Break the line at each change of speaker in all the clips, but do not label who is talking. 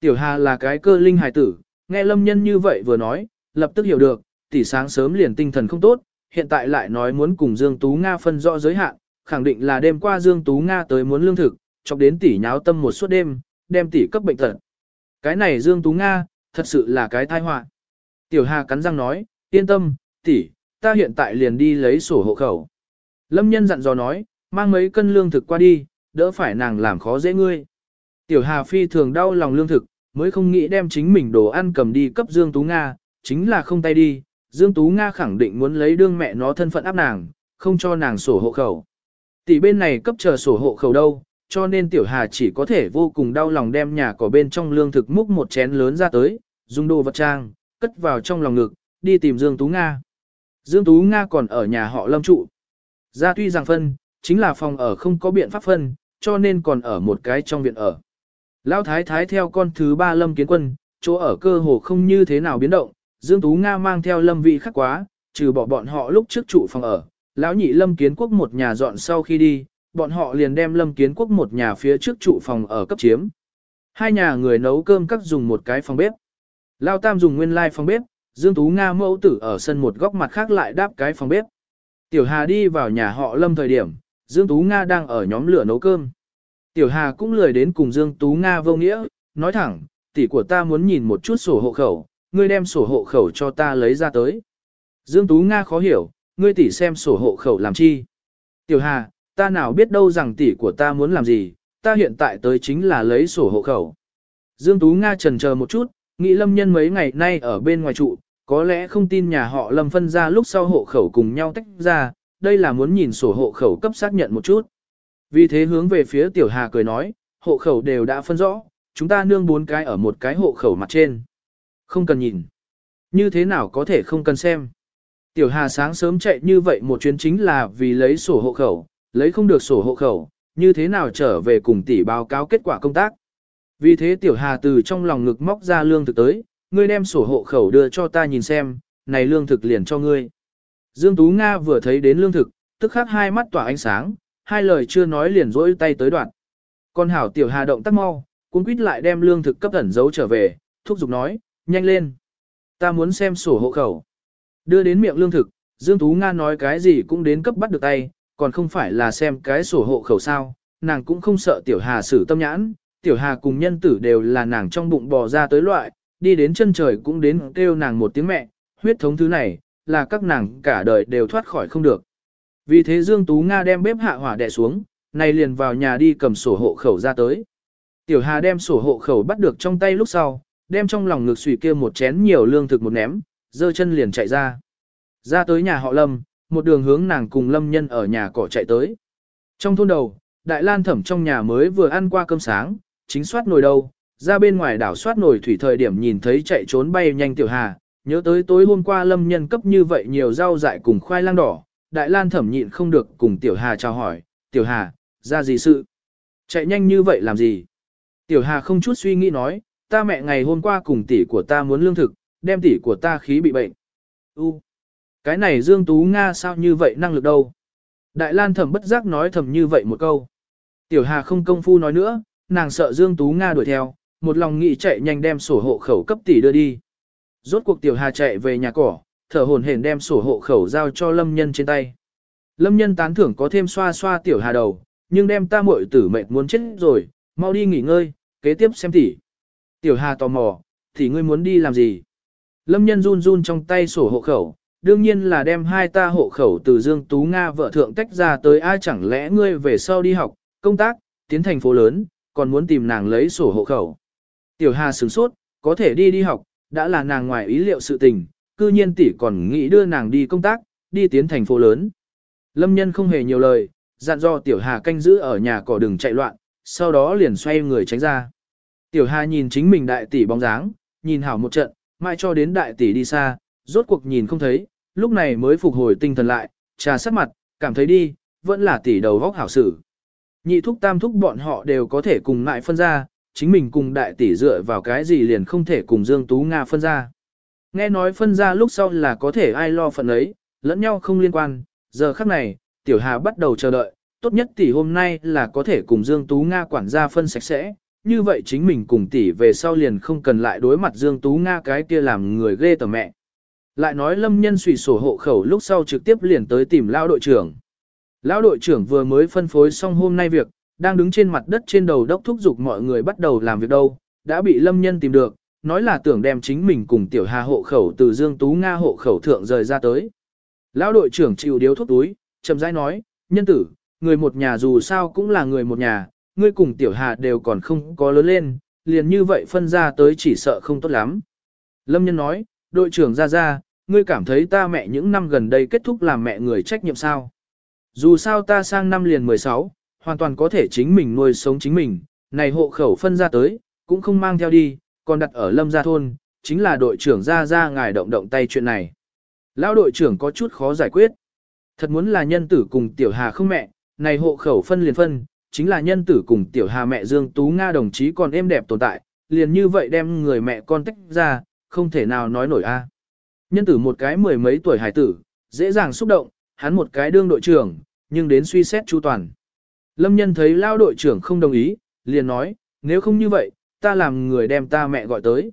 Tiểu Hà là cái cơ linh hài tử, nghe lâm nhân như vậy vừa nói, lập tức hiểu được, tỷ sáng sớm liền tinh thần không tốt, hiện tại lại nói muốn cùng Dương Tú Nga phân rõ giới hạn, khẳng định là đêm qua Dương Tú Nga tới muốn lương thực, chọc đến tỷ nháo tâm một suốt đêm, đem tỷ cấp bệnh tật. Cái này Dương Tú Nga, thật sự là cái tai họa. Tiểu Hà cắn răng nói, yên tâm, tỷ, ta hiện tại liền đi lấy sổ hộ khẩu. Lâm nhân dặn dò nói, mang mấy cân lương thực qua đi, đỡ phải nàng làm khó dễ ngươi. Tiểu Hà phi thường đau lòng lương thực, mới không nghĩ đem chính mình đồ ăn cầm đi cấp Dương Tú Nga, chính là không tay đi. Dương Tú Nga khẳng định muốn lấy đương mẹ nó thân phận áp nàng, không cho nàng sổ hộ khẩu. Tỷ bên này cấp chờ sổ hộ khẩu đâu, cho nên Tiểu Hà chỉ có thể vô cùng đau lòng đem nhà cỏ bên trong lương thực múc một chén lớn ra tới, dùng đồ vật trang, cất vào trong lòng ngực, đi tìm Dương Tú Nga. Dương Tú Nga còn ở nhà họ lâm trụ. Ra tuy rằng phân, chính là phòng ở không có biện pháp phân, cho nên còn ở một cái trong viện ở. Lão thái thái theo con thứ ba lâm kiến quân, chỗ ở cơ hồ không như thế nào biến động, Dương Tú Nga mang theo lâm vị khắc quá, trừ bỏ bọn họ lúc trước trụ phòng ở. Lão nhị lâm kiến quốc một nhà dọn sau khi đi, bọn họ liền đem lâm kiến quốc một nhà phía trước trụ phòng ở cấp chiếm. Hai nhà người nấu cơm các dùng một cái phòng bếp. Lão tam dùng nguyên lai like phòng bếp, Dương Tú Nga mẫu tử ở sân một góc mặt khác lại đáp cái phòng bếp. Tiểu Hà đi vào nhà họ lâm thời điểm, Dương Tú Nga đang ở nhóm lửa nấu cơm. Tiểu Hà cũng lười đến cùng Dương Tú Nga vô nghĩa, nói thẳng, tỷ của ta muốn nhìn một chút sổ hộ khẩu, ngươi đem sổ hộ khẩu cho ta lấy ra tới. Dương Tú Nga khó hiểu, ngươi tỷ xem sổ hộ khẩu làm chi. Tiểu Hà, ta nào biết đâu rằng tỷ của ta muốn làm gì, ta hiện tại tới chính là lấy sổ hộ khẩu. Dương Tú Nga trần chờ một chút, nghĩ lâm nhân mấy ngày nay ở bên ngoài trụ, có lẽ không tin nhà họ lâm phân ra lúc sau hộ khẩu cùng nhau tách ra, đây là muốn nhìn sổ hộ khẩu cấp xác nhận một chút. Vì thế hướng về phía tiểu hà cười nói, hộ khẩu đều đã phân rõ, chúng ta nương bốn cái ở một cái hộ khẩu mặt trên. Không cần nhìn. Như thế nào có thể không cần xem. Tiểu hà sáng sớm chạy như vậy một chuyến chính là vì lấy sổ hộ khẩu, lấy không được sổ hộ khẩu, như thế nào trở về cùng tỷ báo cáo kết quả công tác. Vì thế tiểu hà từ trong lòng ngực móc ra lương thực tới, ngươi đem sổ hộ khẩu đưa cho ta nhìn xem, này lương thực liền cho ngươi. Dương Tú Nga vừa thấy đến lương thực, tức khắc hai mắt tỏa ánh sáng, hai lời chưa nói liền rỗi tay tới đoạn. Con hảo tiểu hà động tác mau, cuốn quýt lại đem lương thực cấp ẩn giấu trở về, thúc giục nói, nhanh lên. Ta muốn xem sổ hộ khẩu. Đưa đến miệng lương thực, Dương Tú Nga nói cái gì cũng đến cấp bắt được tay, còn không phải là xem cái sổ hộ khẩu sao, nàng cũng không sợ tiểu hà xử tâm nhãn, tiểu hà cùng nhân tử đều là nàng trong bụng bò ra tới loại, đi đến chân trời cũng đến kêu nàng một tiếng mẹ, huyết thống thứ này, là các nàng cả đời đều thoát khỏi không được. Vì thế Dương Tú Nga đem bếp hạ hỏa đè xuống, này liền vào nhà đi cầm sổ hộ khẩu ra tới. Tiểu Hà đem sổ hộ khẩu bắt được trong tay lúc sau, đem trong lòng ngực xùy kia một chén nhiều lương thực một ném, dơ chân liền chạy ra. Ra tới nhà họ Lâm, một đường hướng nàng cùng Lâm nhân ở nhà cỏ chạy tới. Trong thôn đầu, Đại Lan thẩm trong nhà mới vừa ăn qua cơm sáng, chính soát nồi đâu, ra bên ngoài đảo soát nồi thủy thời điểm nhìn thấy chạy trốn bay nhanh Tiểu Hà, nhớ tới tối hôm qua Lâm nhân cấp như vậy nhiều rau dại cùng khoai lang đỏ, Đại Lan thẩm nhịn không được cùng Tiểu Hà chào hỏi, Tiểu Hà, ra gì sự? Chạy nhanh như vậy làm gì? Tiểu Hà không chút suy nghĩ nói, ta mẹ ngày hôm qua cùng tỷ của ta muốn lương thực, đem tỷ của ta khí bị bệnh. U, cái này Dương Tú Nga sao như vậy năng lực đâu? Đại Lan thẩm bất giác nói thầm như vậy một câu. Tiểu Hà không công phu nói nữa, nàng sợ Dương Tú Nga đuổi theo, một lòng nghĩ chạy nhanh đem sổ hộ khẩu cấp tỷ đưa đi. Rốt cuộc Tiểu Hà chạy về nhà cỏ, thở hồn hển đem sổ hộ khẩu giao cho lâm nhân trên tay. Lâm nhân tán thưởng có thêm xoa xoa tiểu hà đầu, nhưng đem ta muội tử mệt muốn chết rồi, mau đi nghỉ ngơi, kế tiếp xem tỷ. Tiểu hà tò mò, thì ngươi muốn đi làm gì? Lâm nhân run run trong tay sổ hộ khẩu, đương nhiên là đem hai ta hộ khẩu từ Dương Tú Nga vợ thượng tách ra tới ai chẳng lẽ ngươi về sau đi học, công tác, tiến thành phố lớn, còn muốn tìm nàng lấy sổ hộ khẩu. Tiểu Hà sửng sốt, có thể đi đi học, đã là nàng ngoài ý liệu sự tình, cư nhiên tỷ còn nghĩ đưa nàng đi công tác, đi tiến thành phố lớn. Lâm nhân không hề nhiều lời, dặn dò tiểu hà canh giữ ở nhà cỏ đừng chạy loạn, sau đó liền xoay người tránh ra. Tiểu hà nhìn chính mình đại tỷ bóng dáng, nhìn hảo một trận, mãi cho đến đại tỷ đi xa, rốt cuộc nhìn không thấy, lúc này mới phục hồi tinh thần lại, trà sát mặt, cảm thấy đi, vẫn là tỷ đầu vóc hảo sử. Nhị thúc tam thúc bọn họ đều có thể cùng ngại phân ra, chính mình cùng đại tỷ dựa vào cái gì liền không thể cùng Dương Tú Nga phân ra. Nghe nói phân ra lúc sau là có thể ai lo phận ấy, lẫn nhau không liên quan, giờ khắc này, Tiểu Hà bắt đầu chờ đợi, tốt nhất tỷ hôm nay là có thể cùng Dương Tú Nga quản gia phân sạch sẽ, như vậy chính mình cùng tỷ về sau liền không cần lại đối mặt Dương Tú Nga cái kia làm người ghê tởm mẹ. Lại nói lâm nhân suy sổ hộ khẩu lúc sau trực tiếp liền tới tìm lao đội trưởng. Lão đội trưởng vừa mới phân phối xong hôm nay việc, đang đứng trên mặt đất trên đầu đốc thúc giục mọi người bắt đầu làm việc đâu, đã bị lâm nhân tìm được, nói là tưởng đem chính mình cùng tiểu hà hộ khẩu từ Dương Tú Nga hộ khẩu thượng rời ra tới. Lão đội trưởng chịu điếu thuốc túi, chậm rãi nói, nhân tử, người một nhà dù sao cũng là người một nhà, ngươi cùng tiểu hà đều còn không có lớn lên, liền như vậy phân ra tới chỉ sợ không tốt lắm. Lâm nhân nói, đội trưởng ra ra, ngươi cảm thấy ta mẹ những năm gần đây kết thúc làm mẹ người trách nhiệm sao? Dù sao ta sang năm liền 16, hoàn toàn có thể chính mình nuôi sống chính mình, này hộ khẩu phân ra tới, cũng không mang theo đi, còn đặt ở lâm gia thôn, chính là đội trưởng ra ra ngài động động tay chuyện này. Lão đội trưởng có chút khó giải quyết. Thật muốn là nhân tử cùng tiểu hà không mẹ, này hộ khẩu phân liền phân, chính là nhân tử cùng tiểu hà mẹ Dương Tú Nga đồng chí còn êm đẹp tồn tại, liền như vậy đem người mẹ con tách ra, không thể nào nói nổi a. Nhân tử một cái mười mấy tuổi hải tử, dễ dàng xúc động, hắn một cái đương đội trưởng, nhưng đến suy xét chu toàn. Lâm nhân thấy lao đội trưởng không đồng ý, liền nói, nếu không như vậy, ta làm người đem ta mẹ gọi tới.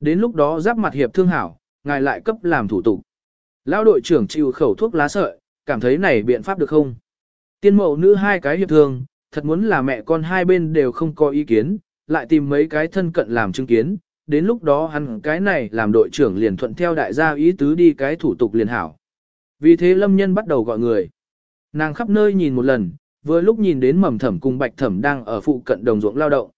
Đến lúc đó giáp mặt hiệp thương hảo, ngài lại cấp làm thủ tục. Lao đội trưởng chịu khẩu thuốc lá sợi, cảm thấy này biện pháp được không? Tiên mẫu nữ hai cái hiệp thương, thật muốn là mẹ con hai bên đều không có ý kiến, lại tìm mấy cái thân cận làm chứng kiến, đến lúc đó hắn cái này làm đội trưởng liền thuận theo đại gia ý tứ đi cái thủ tục liền hảo. Vì thế lâm nhân bắt đầu gọi người. Nàng khắp nơi nhìn một lần, vừa lúc nhìn đến mầm thẩm cùng bạch thẩm đang ở phụ cận đồng ruộng lao động.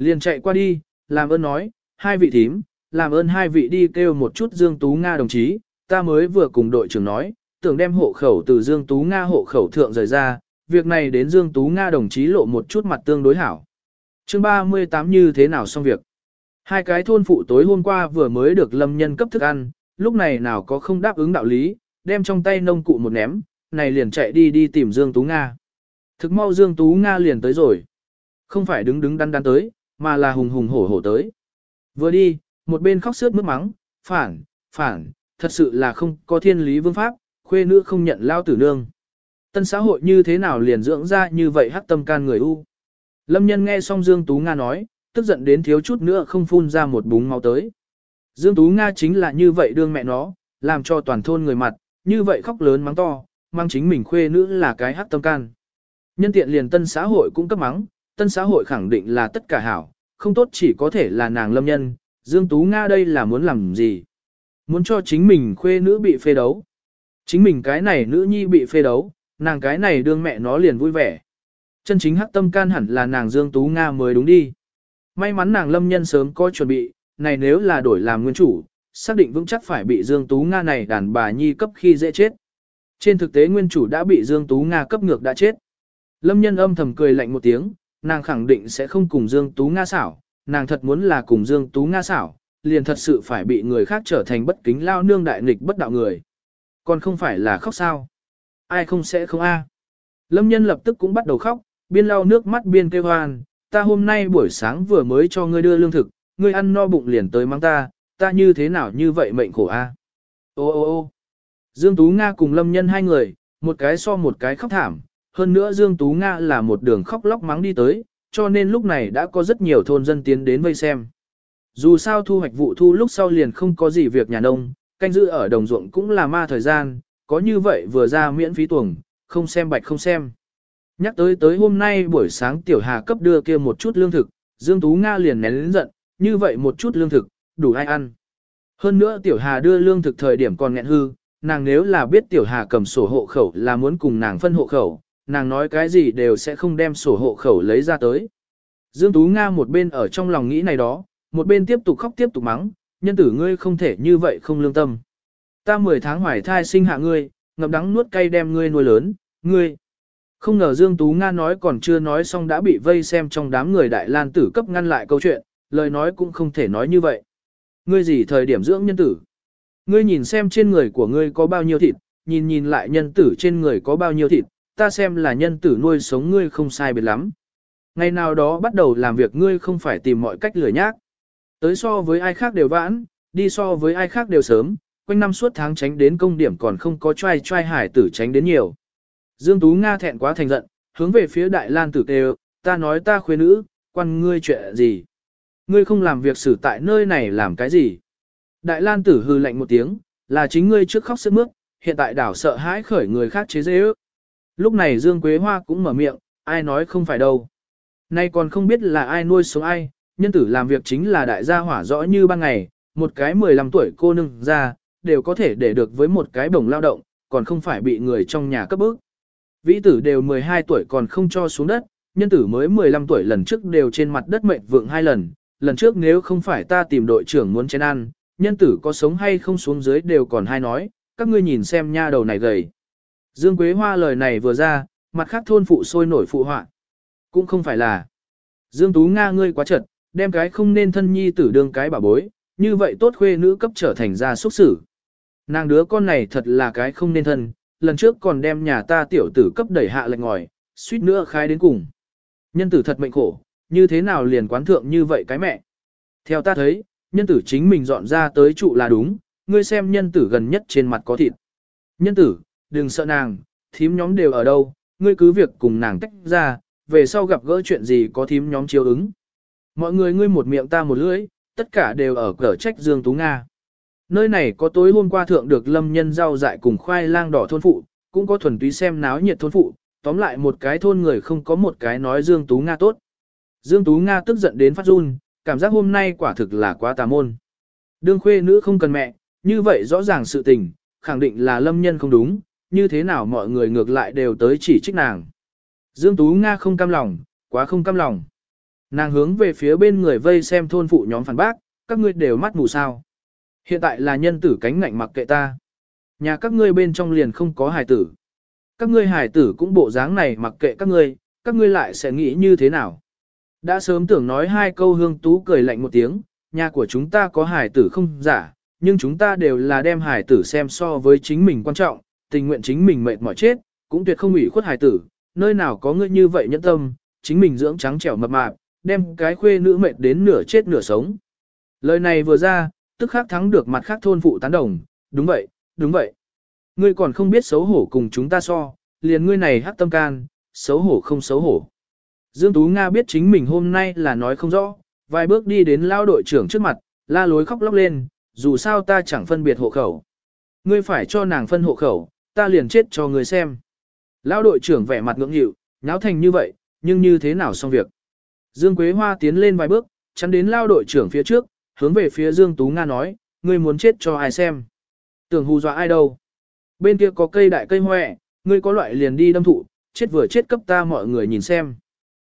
Liền chạy qua đi, làm ơn nói, hai vị thím, làm ơn hai vị đi kêu một chút Dương Tú Nga đồng chí, ta mới vừa cùng đội trưởng nói, tưởng đem hộ khẩu từ Dương Tú Nga hộ khẩu thượng rời ra, việc này đến Dương Tú Nga đồng chí lộ một chút mặt tương đối hảo. chương 38 như thế nào xong việc? Hai cái thôn phụ tối hôm qua vừa mới được lâm nhân cấp thức ăn, lúc này nào có không đáp ứng đạo lý, đem trong tay nông cụ một ném, này liền chạy đi đi tìm Dương Tú Nga. Thực mau Dương Tú Nga liền tới rồi. Không phải đứng đứng đắn đắn tới, mà là hùng hùng hổ hổ tới. Vừa đi, một bên khóc sướt mướt mắng, phản, phản, thật sự là không có thiên lý vương pháp, khuê nữ không nhận lao tử nương. Tân xã hội như thế nào liền dưỡng ra như vậy hắc tâm can người u. Lâm nhân nghe xong Dương Tú Nga nói, tức giận đến thiếu chút nữa không phun ra một búng máu tới. Dương Tú Nga chính là như vậy đương mẹ nó, làm cho toàn thôn người mặt, như vậy khóc lớn mắng to, mang chính mình khuê nữ là cái hắc tâm can. Nhân tiện liền tân xã hội cũng cấp mắng, tân xã hội khẳng định là tất cả hảo, không tốt chỉ có thể là nàng lâm nhân, Dương Tú Nga đây là muốn làm gì? Muốn cho chính mình khuê nữ bị phê đấu. Chính mình cái này nữ nhi bị phê đấu, nàng cái này đương mẹ nó liền vui vẻ. Chân chính hắc tâm can hẳn là nàng Dương Tú Nga mới đúng đi. May mắn nàng lâm nhân sớm có chuẩn bị, này nếu là đổi làm nguyên chủ, xác định vững chắc phải bị Dương Tú Nga này đàn bà nhi cấp khi dễ chết. Trên thực tế nguyên chủ đã bị Dương Tú Nga cấp ngược đã chết. Lâm nhân âm thầm cười lạnh một tiếng, nàng khẳng định sẽ không cùng Dương Tú Nga xảo, nàng thật muốn là cùng Dương Tú Nga xảo, liền thật sự phải bị người khác trở thành bất kính lao nương đại nghịch bất đạo người. Còn không phải là khóc sao? Ai không sẽ không a? Lâm nhân lập tức cũng bắt đầu khóc, biên lau nước mắt biên kêu hoan, ta hôm nay buổi sáng vừa mới cho ngươi đưa lương thực, ngươi ăn no bụng liền tới mang ta, ta như thế nào như vậy mệnh khổ a? Ô ô ô Dương Tú Nga cùng Lâm Nhân hai người, một cái so một cái khóc thảm, hơn nữa Dương Tú Nga là một đường khóc lóc mắng đi tới, cho nên lúc này đã có rất nhiều thôn dân tiến đến vây xem. Dù sao thu hoạch vụ thu lúc sau liền không có gì việc nhà nông, canh giữ ở đồng ruộng cũng là ma thời gian, có như vậy vừa ra miễn phí tuồng, không xem bạch không xem. Nhắc tới tới hôm nay buổi sáng tiểu hà cấp đưa kia một chút lương thực, Dương Tú Nga liền nén lĩnh giận, như vậy một chút lương thực, đủ ai ăn. Hơn nữa tiểu hà đưa lương thực thời điểm còn nghẹn hư, nàng nếu là biết tiểu hà cầm sổ hộ khẩu là muốn cùng nàng phân hộ khẩu, nàng nói cái gì đều sẽ không đem sổ hộ khẩu lấy ra tới. Dương Tú Nga một bên ở trong lòng nghĩ này đó, một bên tiếp tục khóc tiếp tục mắng, nhân tử ngươi không thể như vậy không lương tâm. Ta 10 tháng hoài thai sinh hạ ngươi, ngậm đắng nuốt cay đem ngươi nuôi lớn, ngươi. Không ngờ Dương Tú Nga nói còn chưa nói xong đã bị vây xem trong đám người đại lan tử cấp ngăn lại câu chuyện, lời nói cũng không thể nói như vậy. Ngươi gì thời điểm dưỡng nhân tử? Ngươi nhìn xem trên người của ngươi có bao nhiêu thịt, nhìn nhìn lại nhân tử trên người có bao nhiêu thịt, ta xem là nhân tử nuôi sống ngươi không sai biệt lắm. Ngày nào đó bắt đầu làm việc ngươi không phải tìm mọi cách lười nhác. Tới so với ai khác đều vãn, đi so với ai khác đều sớm, quanh năm suốt tháng tránh đến công điểm còn không có trai trai hải tử tránh đến nhiều. Dương Tú Nga thẹn quá thành giận, hướng về phía Đại Lan tử kêu, ta nói ta khuê nữ, quan ngươi chuyện gì? Ngươi không làm việc xử tại nơi này làm cái gì? Đại Lan tử hư lạnh một tiếng, là chính ngươi trước khóc sức mướt, hiện tại đảo sợ hãi khởi người khác chế dễ ước. Lúc này Dương Quế Hoa cũng mở miệng, ai nói không phải đâu. Nay còn không biết là ai nuôi sống ai, nhân tử làm việc chính là đại gia hỏa rõ như ban ngày, một cái 15 tuổi cô nương ra, đều có thể để được với một cái bổng lao động, còn không phải bị người trong nhà cấp bức. Vĩ tử đều 12 tuổi còn không cho xuống đất, nhân tử mới 15 tuổi lần trước đều trên mặt đất mệnh vượng hai lần, lần trước nếu không phải ta tìm đội trưởng muốn chén ăn, nhân tử có sống hay không xuống dưới đều còn hai nói, các ngươi nhìn xem nha đầu này gầy. Dương Quế Hoa lời này vừa ra, mặt khác thôn phụ sôi nổi phụ họa. Cũng không phải là. Dương Tú Nga ngươi quá trật, đem cái không nên thân nhi tử đương cái bà bối, như vậy tốt khuê nữ cấp trở thành ra xúc xử. Nàng đứa con này thật là cái không nên thân, lần trước còn đem nhà ta tiểu tử cấp đẩy hạ lệnh ngòi, suýt nữa khai đến cùng. Nhân tử thật mệnh khổ, như thế nào liền quán thượng như vậy cái mẹ. Theo ta thấy, nhân tử chính mình dọn ra tới trụ là đúng, ngươi xem nhân tử gần nhất trên mặt có thịt. Nhân tử, đừng sợ nàng, thím nhóm đều ở đâu, ngươi cứ việc cùng nàng tách ra, về sau gặp gỡ chuyện gì có thím nhóm chiếu ứng. Mọi người ngươi một miệng ta một lưỡi, tất cả đều ở cỡ trách Dương Tú Nga. Nơi này có tối hôm qua thượng được lâm nhân rau dại cùng khoai lang đỏ thôn phụ, cũng có thuần túy xem náo nhiệt thôn phụ, tóm lại một cái thôn người không có một cái nói Dương Tú Nga tốt. Dương Tú Nga tức giận đến phát run, cảm giác hôm nay quả thực là quá tà môn. Đương khuê nữ không cần mẹ, như vậy rõ ràng sự tình, khẳng định là lâm nhân không đúng, như thế nào mọi người ngược lại đều tới chỉ trích nàng. Dương Tú Nga không cam lòng, quá không cam lòng. Nàng hướng về phía bên người vây xem thôn phụ nhóm phản bác, các ngươi đều mắt mù sao. Hiện tại là nhân tử cánh ngạnh mặc kệ ta. Nhà các ngươi bên trong liền không có hài tử. Các ngươi hài tử cũng bộ dáng này mặc kệ các ngươi, các ngươi lại sẽ nghĩ như thế nào. Đã sớm tưởng nói hai câu hương tú cười lạnh một tiếng, nhà của chúng ta có hài tử không giả, nhưng chúng ta đều là đem hài tử xem so với chính mình quan trọng, tình nguyện chính mình mệt mỏi chết, cũng tuyệt không ủy khuất hài tử, nơi nào có ngươi như vậy nhẫn tâm, chính mình dưỡng trắng trẻo mập mạp, đem cái khuê nữ mệt đến nửa chết nửa sống. Lời này vừa ra, tức khắc thắng được mặt khác thôn phụ tán đồng, đúng vậy, đúng vậy. Ngươi còn không biết xấu hổ cùng chúng ta so, liền ngươi này hắc tâm can, xấu hổ không xấu hổ. Dương Tú Nga biết chính mình hôm nay là nói không rõ, vài bước đi đến lao đội trưởng trước mặt, la lối khóc lóc lên, dù sao ta chẳng phân biệt hộ khẩu. Ngươi phải cho nàng phân hộ khẩu, ta liền chết cho người xem. Lao đội trưởng vẻ mặt ngưỡng nghịu, nháo thành như vậy, nhưng như thế nào xong việc. Dương Quế Hoa tiến lên vài bước, chắn đến lao đội trưởng phía trước, hướng về phía Dương Tú Nga nói, ngươi muốn chết cho ai xem. Tưởng hù dọa ai đâu. Bên kia có cây đại cây hoẹ, ngươi có loại liền đi đâm thụ, chết vừa chết cấp ta mọi người nhìn xem.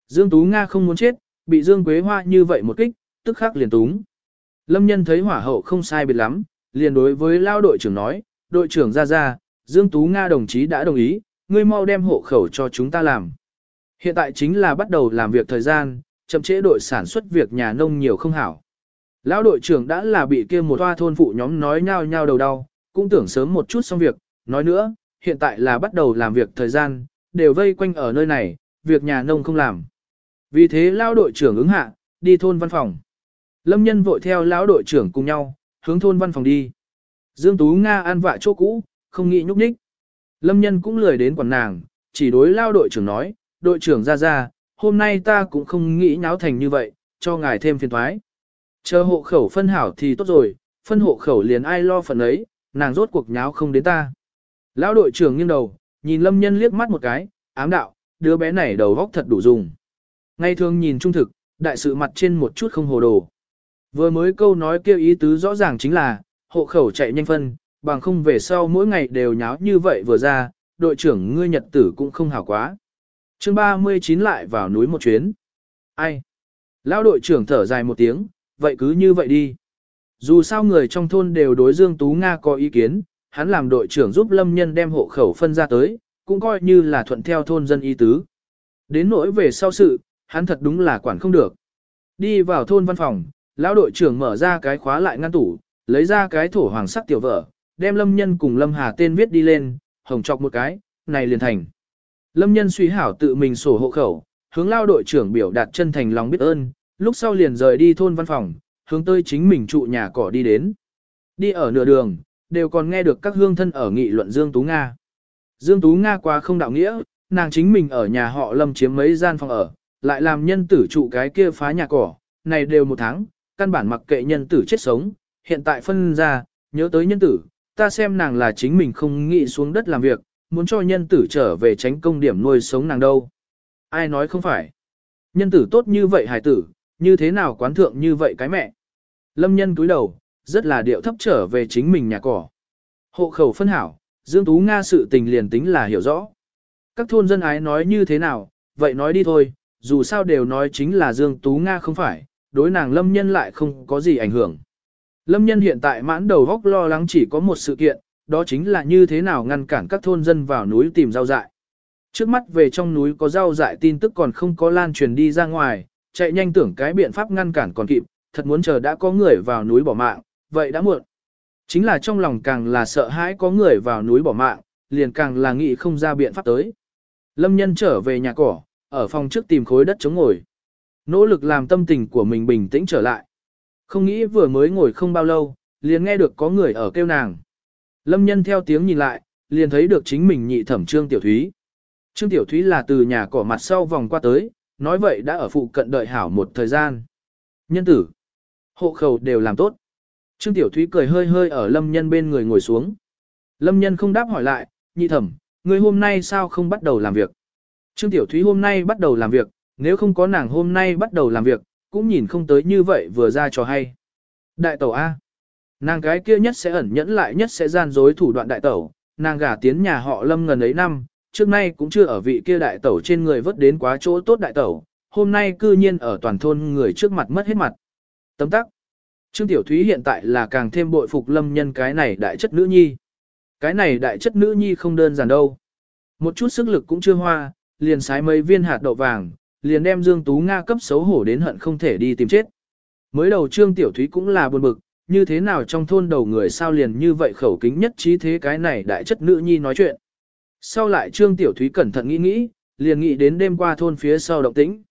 Dương Tú Nga không muốn chết, bị Dương Quế Hoa như vậy một kích, tức khắc liền túng. Lâm nhân thấy hỏa hậu không sai biệt lắm, liền đối với lao đội trưởng nói, đội trưởng ra ra, Dương Tú Nga đồng chí đã đồng ý, ngươi mau đem hộ khẩu cho chúng ta làm. Hiện tại chính là bắt đầu làm việc thời gian, chậm trễ đội sản xuất việc nhà nông nhiều không hảo. Lão đội trưởng đã là bị kia một toa thôn phụ nhóm nói nhau nhau đầu đau, cũng tưởng sớm một chút xong việc, nói nữa, hiện tại là bắt đầu làm việc thời gian, đều vây quanh ở nơi này, việc nhà nông không làm. Vì thế lão đội trưởng ứng hạ, đi thôn văn phòng. Lâm nhân vội theo lão đội trưởng cùng nhau, hướng thôn văn phòng đi. Dương Tú Nga an vạ chỗ cũ, không nghĩ nhúc nhích. Lâm nhân cũng lười đến quản nàng, chỉ đối lao đội trưởng nói, đội trưởng ra ra, hôm nay ta cũng không nghĩ nháo thành như vậy, cho ngài thêm phiền thoái. Chờ hộ khẩu phân hảo thì tốt rồi, phân hộ khẩu liền ai lo phần ấy, nàng rốt cuộc nháo không đến ta. Lão đội trưởng nghiêng đầu, nhìn lâm nhân liếc mắt một cái, ám đạo, đứa bé này đầu góc thật đủ dùng. Ngay thường nhìn trung thực, đại sự mặt trên một chút không hồ đồ. Vừa mới câu nói kêu ý tứ rõ ràng chính là, hộ khẩu chạy nhanh phân, bằng không về sau mỗi ngày đều nháo như vậy vừa ra, đội trưởng ngươi nhật tử cũng không hảo quá. chương 39 lại vào núi một chuyến. Ai? Lão đội trưởng thở dài một tiếng, vậy cứ như vậy đi. Dù sao người trong thôn đều đối Dương Tú Nga có ý kiến, hắn làm đội trưởng giúp lâm nhân đem hộ khẩu phân ra tới, cũng coi như là thuận theo thôn dân ý tứ. Đến nỗi về sau sự, hắn thật đúng là quản không được. Đi vào thôn văn phòng, lão đội trưởng mở ra cái khóa lại ngăn tủ, lấy ra cái thổ hoàng sắc tiểu vợ, đem lâm nhân cùng lâm hà tên viết đi lên, hồng chọc một cái, này liền thành. Lâm nhân suy hảo tự mình sổ hộ khẩu, hướng lao đội trưởng biểu đạt chân thành lòng biết ơn, lúc sau liền rời đi thôn văn phòng, hướng tới chính mình trụ nhà cỏ đi đến. Đi ở nửa đường, đều còn nghe được các hương thân ở nghị luận Dương Tú Nga. Dương Tú Nga quá không đạo nghĩa, nàng chính mình ở nhà họ lâm chiếm mấy gian phòng ở, lại làm nhân tử trụ cái kia phá nhà cỏ, này đều một tháng, căn bản mặc kệ nhân tử chết sống, hiện tại phân ra, nhớ tới nhân tử, ta xem nàng là chính mình không nghĩ xuống đất làm việc, muốn cho nhân tử trở về tránh công điểm nuôi sống nàng đâu. Ai nói không phải. Nhân tử tốt như vậy hài tử, như thế nào quán thượng như vậy cái mẹ. Lâm nhân cúi đầu, rất là điệu thấp trở về chính mình nhà cỏ. Hộ khẩu phân hảo, Dương Tú Nga sự tình liền tính là hiểu rõ. Các thôn dân ái nói như thế nào, vậy nói đi thôi, dù sao đều nói chính là Dương Tú Nga không phải, đối nàng Lâm Nhân lại không có gì ảnh hưởng. Lâm Nhân hiện tại mãn đầu góc lo lắng chỉ có một sự kiện, đó chính là như thế nào ngăn cản các thôn dân vào núi tìm rau dại. Trước mắt về trong núi có rau dại tin tức còn không có lan truyền đi ra ngoài, chạy nhanh tưởng cái biện pháp ngăn cản còn kịp, thật muốn chờ đã có người vào núi bỏ mạng, vậy đã muộn. Chính là trong lòng càng là sợ hãi có người vào núi bỏ mạng, liền càng là nghĩ không ra biện pháp tới. Lâm nhân trở về nhà cỏ, ở phòng trước tìm khối đất chống ngồi. Nỗ lực làm tâm tình của mình bình tĩnh trở lại. Không nghĩ vừa mới ngồi không bao lâu, liền nghe được có người ở kêu nàng. Lâm nhân theo tiếng nhìn lại, liền thấy được chính mình nhị thẩm Trương Tiểu Thúy. Trương Tiểu Thúy là từ nhà cỏ mặt sau vòng qua tới, nói vậy đã ở phụ cận đợi hảo một thời gian. Nhân tử, hộ khẩu đều làm tốt. Trương Tiểu Thúy cười hơi hơi ở Lâm Nhân bên người ngồi xuống. Lâm Nhân không đáp hỏi lại, nhị thẩm, người hôm nay sao không bắt đầu làm việc? Trương Tiểu Thúy hôm nay bắt đầu làm việc, nếu không có nàng hôm nay bắt đầu làm việc, cũng nhìn không tới như vậy vừa ra cho hay. Đại tẩu A. Nàng cái kia nhất sẽ ẩn nhẫn lại nhất sẽ gian dối thủ đoạn đại tẩu, nàng gả tiến nhà họ Lâm ngần ấy năm, trước nay cũng chưa ở vị kia đại tẩu trên người vớt đến quá chỗ tốt đại tẩu, hôm nay cư nhiên ở toàn thôn người trước mặt mất hết mặt. Tấm tắc. Trương Tiểu Thúy hiện tại là càng thêm bội phục lâm nhân cái này đại chất nữ nhi. Cái này đại chất nữ nhi không đơn giản đâu. Một chút sức lực cũng chưa hoa, liền sái mấy viên hạt đậu vàng, liền đem Dương Tú Nga cấp xấu hổ đến hận không thể đi tìm chết. Mới đầu Trương Tiểu Thúy cũng là buồn bực, như thế nào trong thôn đầu người sao liền như vậy khẩu kính nhất trí thế cái này đại chất nữ nhi nói chuyện. Sau lại Trương Tiểu Thúy cẩn thận nghĩ nghĩ, liền nghĩ đến đêm qua thôn phía sau động tĩnh.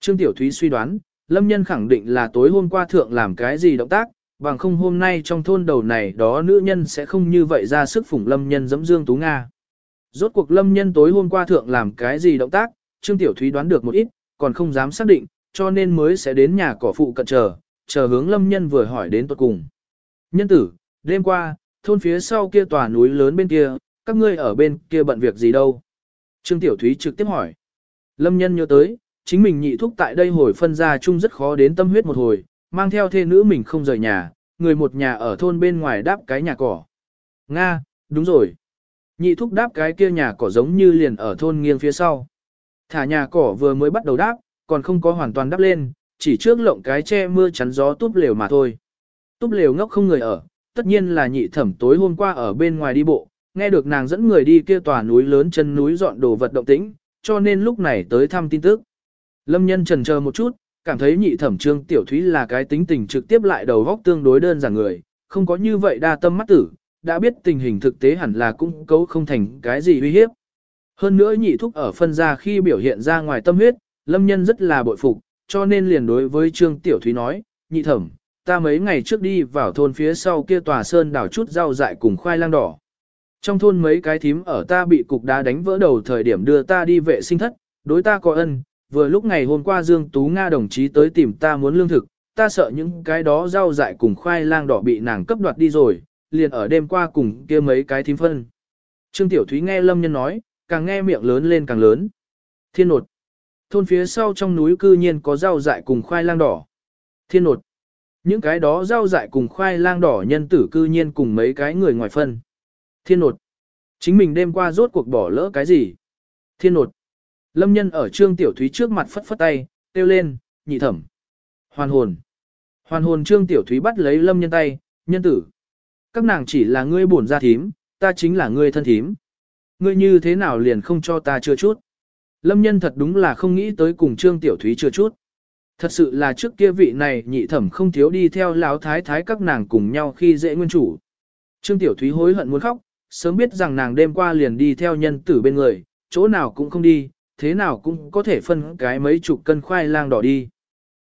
Trương Tiểu Thúy suy đoán, Lâm Nhân khẳng định là tối hôm qua thượng làm cái gì động tác, bằng không hôm nay trong thôn đầu này đó nữ nhân sẽ không như vậy ra sức phủng Lâm Nhân dẫm Dương Tú Nga. Rốt cuộc Lâm Nhân tối hôm qua thượng làm cái gì động tác, Trương Tiểu Thúy đoán được một ít, còn không dám xác định, cho nên mới sẽ đến nhà cỏ phụ cận chờ, chờ hướng Lâm Nhân vừa hỏi đến tuật cùng. Nhân tử, đêm qua, thôn phía sau kia tòa núi lớn bên kia, các ngươi ở bên kia bận việc gì đâu? Trương Tiểu Thúy trực tiếp hỏi. Lâm Nhân nhớ tới, chính mình nhị thúc tại đây hồi phân ra chung rất khó đến tâm huyết một hồi, mang theo thê nữ mình không rời nhà, người một nhà ở thôn bên ngoài đáp cái nhà cỏ. Nga, đúng rồi. Nhị thúc đáp cái kia nhà cỏ giống như liền ở thôn nghiêng phía sau. Thả nhà cỏ vừa mới bắt đầu đáp, còn không có hoàn toàn đáp lên, chỉ trước lộng cái che mưa chắn gió túp lều mà thôi. Túp lều ngốc không người ở, tất nhiên là nhị thẩm tối hôm qua ở bên ngoài đi bộ, nghe được nàng dẫn người đi kia tòa núi lớn chân núi dọn đồ vật động tĩnh, cho nên lúc này tới thăm tin tức. Lâm nhân trần chờ một chút, cảm thấy nhị thẩm trương tiểu thúy là cái tính tình trực tiếp lại đầu góc tương đối đơn giản người, không có như vậy đa tâm mắt tử, đã biết tình hình thực tế hẳn là cũng cấu không thành cái gì uy hiếp. Hơn nữa nhị thúc ở phân ra khi biểu hiện ra ngoài tâm huyết, lâm nhân rất là bội phục, cho nên liền đối với trương tiểu thúy nói, nhị thẩm, ta mấy ngày trước đi vào thôn phía sau kia tòa sơn đảo chút rau dại cùng khoai lang đỏ. Trong thôn mấy cái thím ở ta bị cục đá đánh vỡ đầu thời điểm đưa ta đi vệ sinh thất, đối ta có ân, vừa lúc ngày hôm qua Dương Tú Nga đồng chí tới tìm ta muốn lương thực, ta sợ những cái đó rau dại cùng khoai lang đỏ bị nàng cấp đoạt đi rồi, liền ở đêm qua cùng kia mấy cái thím phân. Trương Tiểu Thúy nghe Lâm Nhân nói, càng nghe miệng lớn lên càng lớn. Thiên nột. Thôn phía sau trong núi cư nhiên có rau dại cùng khoai lang đỏ. Thiên nột. Những cái đó rau dại cùng khoai lang đỏ nhân tử cư nhiên cùng mấy cái người ngoài phân. Thiên nột. Chính mình đêm qua rốt cuộc bỏ lỡ cái gì? Thiên nột. Lâm nhân ở Trương Tiểu Thúy trước mặt phất phất tay, kêu lên, nhị thẩm. Hoàn hồn. Hoàn hồn Trương Tiểu Thúy bắt lấy Lâm nhân tay, nhân tử. Các nàng chỉ là ngươi bổn gia thím, ta chính là ngươi thân thím. Ngươi như thế nào liền không cho ta chưa chút. Lâm nhân thật đúng là không nghĩ tới cùng Trương Tiểu Thúy chưa chút. Thật sự là trước kia vị này nhị thẩm không thiếu đi theo lão thái thái các nàng cùng nhau khi dễ nguyên chủ. Trương Tiểu Thúy hối hận muốn khóc, sớm biết rằng nàng đêm qua liền đi theo nhân tử bên người, chỗ nào cũng không đi, thế nào cũng có thể phân cái mấy chục cân khoai lang đỏ đi.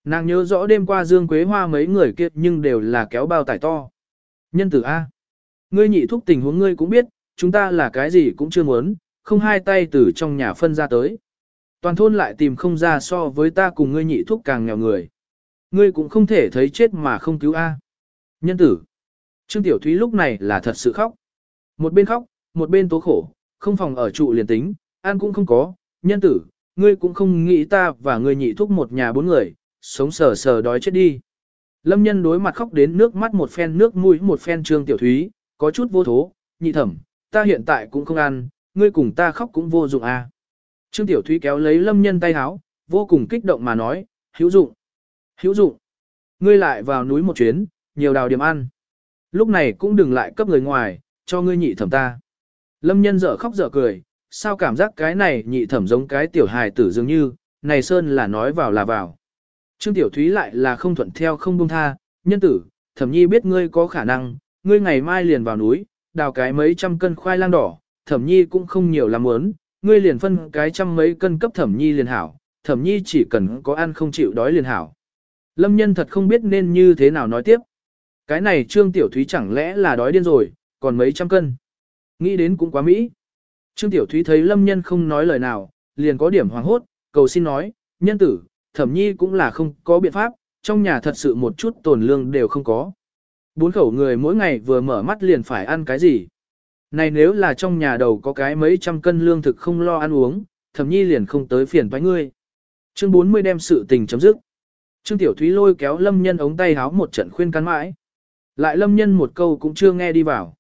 Nàng nhớ rõ đêm qua Dương Quế Hoa mấy người kia nhưng đều là kéo bao tải to. Nhân tử A. Ngươi nhị thúc tình huống ngươi cũng biết, chúng ta là cái gì cũng chưa muốn, không hai tay từ trong nhà phân ra tới. Toàn thôn lại tìm không ra so với ta cùng ngươi nhị thúc càng nghèo người. Ngươi cũng không thể thấy chết mà không cứu A. Nhân tử. Trương Tiểu Thúy lúc này là thật sự khóc. Một bên khóc, một bên tố khổ, không phòng ở trụ liền tính, ăn cũng không có. Nhân tử, ngươi cũng không nghĩ ta và ngươi nhị thúc một nhà bốn người, sống sờ sờ đói chết đi. Lâm nhân đối mặt khóc đến nước mắt một phen nước mũi một phen Trương Tiểu Thúy, có chút vô thố, nhị thẩm, ta hiện tại cũng không ăn, ngươi cùng ta khóc cũng vô dụng à. Trương Tiểu Thúy kéo lấy lâm nhân tay háo, vô cùng kích động mà nói, hữu dụng, hữu dụng. Ngươi lại vào núi một chuyến, nhiều đào điểm ăn. Lúc này cũng đừng lại cấp người ngoài, cho ngươi nhị thẩm ta. Lâm nhân dở khóc dở cười, sao cảm giác cái này nhị thẩm giống cái tiểu hài tử dường như, này Sơn là nói vào là vào. Trương Tiểu Thúy lại là không thuận theo không buông tha, nhân tử, thẩm nhi biết ngươi có khả năng, ngươi ngày mai liền vào núi, đào cái mấy trăm cân khoai lang đỏ, thẩm nhi cũng không nhiều làm muốn, ngươi liền phân cái trăm mấy cân cấp thẩm nhi liền hảo, thẩm nhi chỉ cần có ăn không chịu đói liền hảo. Lâm nhân thật không biết nên như thế nào nói tiếp. Cái này Trương Tiểu Thúy chẳng lẽ là đói điên rồi, còn mấy trăm cân. Nghĩ đến cũng quá mỹ. Trương Tiểu Thúy thấy Lâm nhân không nói lời nào, liền có điểm hoàng hốt, cầu xin nói, nhân tử, thẩm nhi cũng là không có biện pháp, trong nhà thật sự một chút tồn lương đều không có. Bốn khẩu người mỗi ngày vừa mở mắt liền phải ăn cái gì. Này nếu là trong nhà đầu có cái mấy trăm cân lương thực không lo ăn uống, thẩm nhi liền không tới phiền với ngươi. Chương 40 đem sự tình chấm dứt. Trương Tiểu Thúy lôi kéo Lâm Nhân ống tay háo một trận khuyên can mãi. Lại Lâm Nhân một câu cũng chưa nghe đi vào.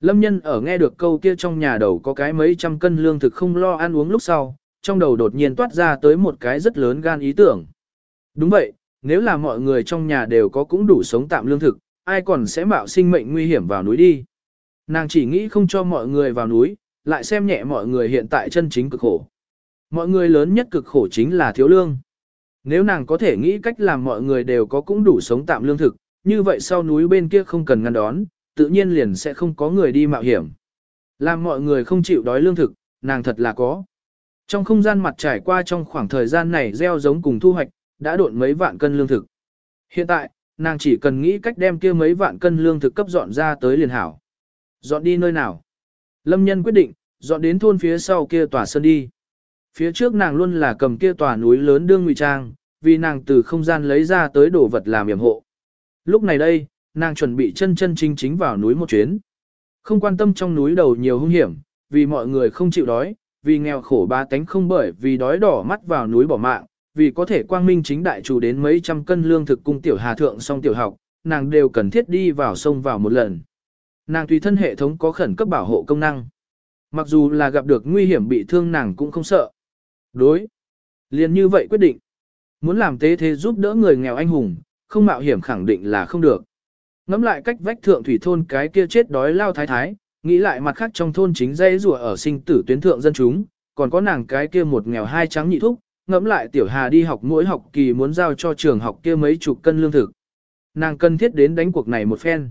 Lâm Nhân ở nghe được câu kia trong nhà đầu có cái mấy trăm cân lương thực không lo ăn uống lúc sau, trong đầu đột nhiên toát ra tới một cái rất lớn gan ý tưởng. Đúng vậy, nếu là mọi người trong nhà đều có cũng đủ sống tạm lương thực, ai còn sẽ mạo sinh mệnh nguy hiểm vào núi đi. Nàng chỉ nghĩ không cho mọi người vào núi, lại xem nhẹ mọi người hiện tại chân chính cực khổ. Mọi người lớn nhất cực khổ chính là thiếu lương. Nếu nàng có thể nghĩ cách làm mọi người đều có cũng đủ sống tạm lương thực, như vậy sau núi bên kia không cần ngăn đón, tự nhiên liền sẽ không có người đi mạo hiểm. Làm mọi người không chịu đói lương thực, nàng thật là có. Trong không gian mặt trải qua trong khoảng thời gian này gieo giống cùng thu hoạch, đã độn mấy vạn cân lương thực. Hiện tại, nàng chỉ cần nghĩ cách đem kia mấy vạn cân lương thực cấp dọn ra tới liền hảo. Dọn đi nơi nào? Lâm nhân quyết định, dọn đến thôn phía sau kia tòa sơn đi. Phía trước nàng luôn là cầm kia tòa núi lớn đương ngụy trang, vì nàng từ không gian lấy ra tới đồ vật làm yểm hộ. Lúc này đây, nàng chuẩn bị chân chân chính chính vào núi một chuyến. Không quan tâm trong núi đầu nhiều hung hiểm, vì mọi người không chịu đói, vì nghèo khổ ba tánh không bởi vì đói đỏ mắt vào núi bỏ mạng, vì có thể quang minh chính đại chủ đến mấy trăm cân lương thực cung tiểu hà thượng song tiểu học, nàng đều cần thiết đi vào sông vào một lần. Nàng tùy thân hệ thống có khẩn cấp bảo hộ công năng. Mặc dù là gặp được nguy hiểm bị thương nàng cũng không sợ. Đối. Liền như vậy quyết định. Muốn làm tế thế giúp đỡ người nghèo anh hùng, không mạo hiểm khẳng định là không được. Ngắm lại cách vách thượng thủy thôn cái kia chết đói lao thái thái, nghĩ lại mặt khác trong thôn chính dây rùa ở sinh tử tuyến thượng dân chúng, còn có nàng cái kia một nghèo hai trắng nhị thúc, ngẫm lại tiểu hà đi học mỗi học kỳ muốn giao cho trường học kia mấy chục cân lương thực. Nàng cần thiết đến đánh cuộc này một phen.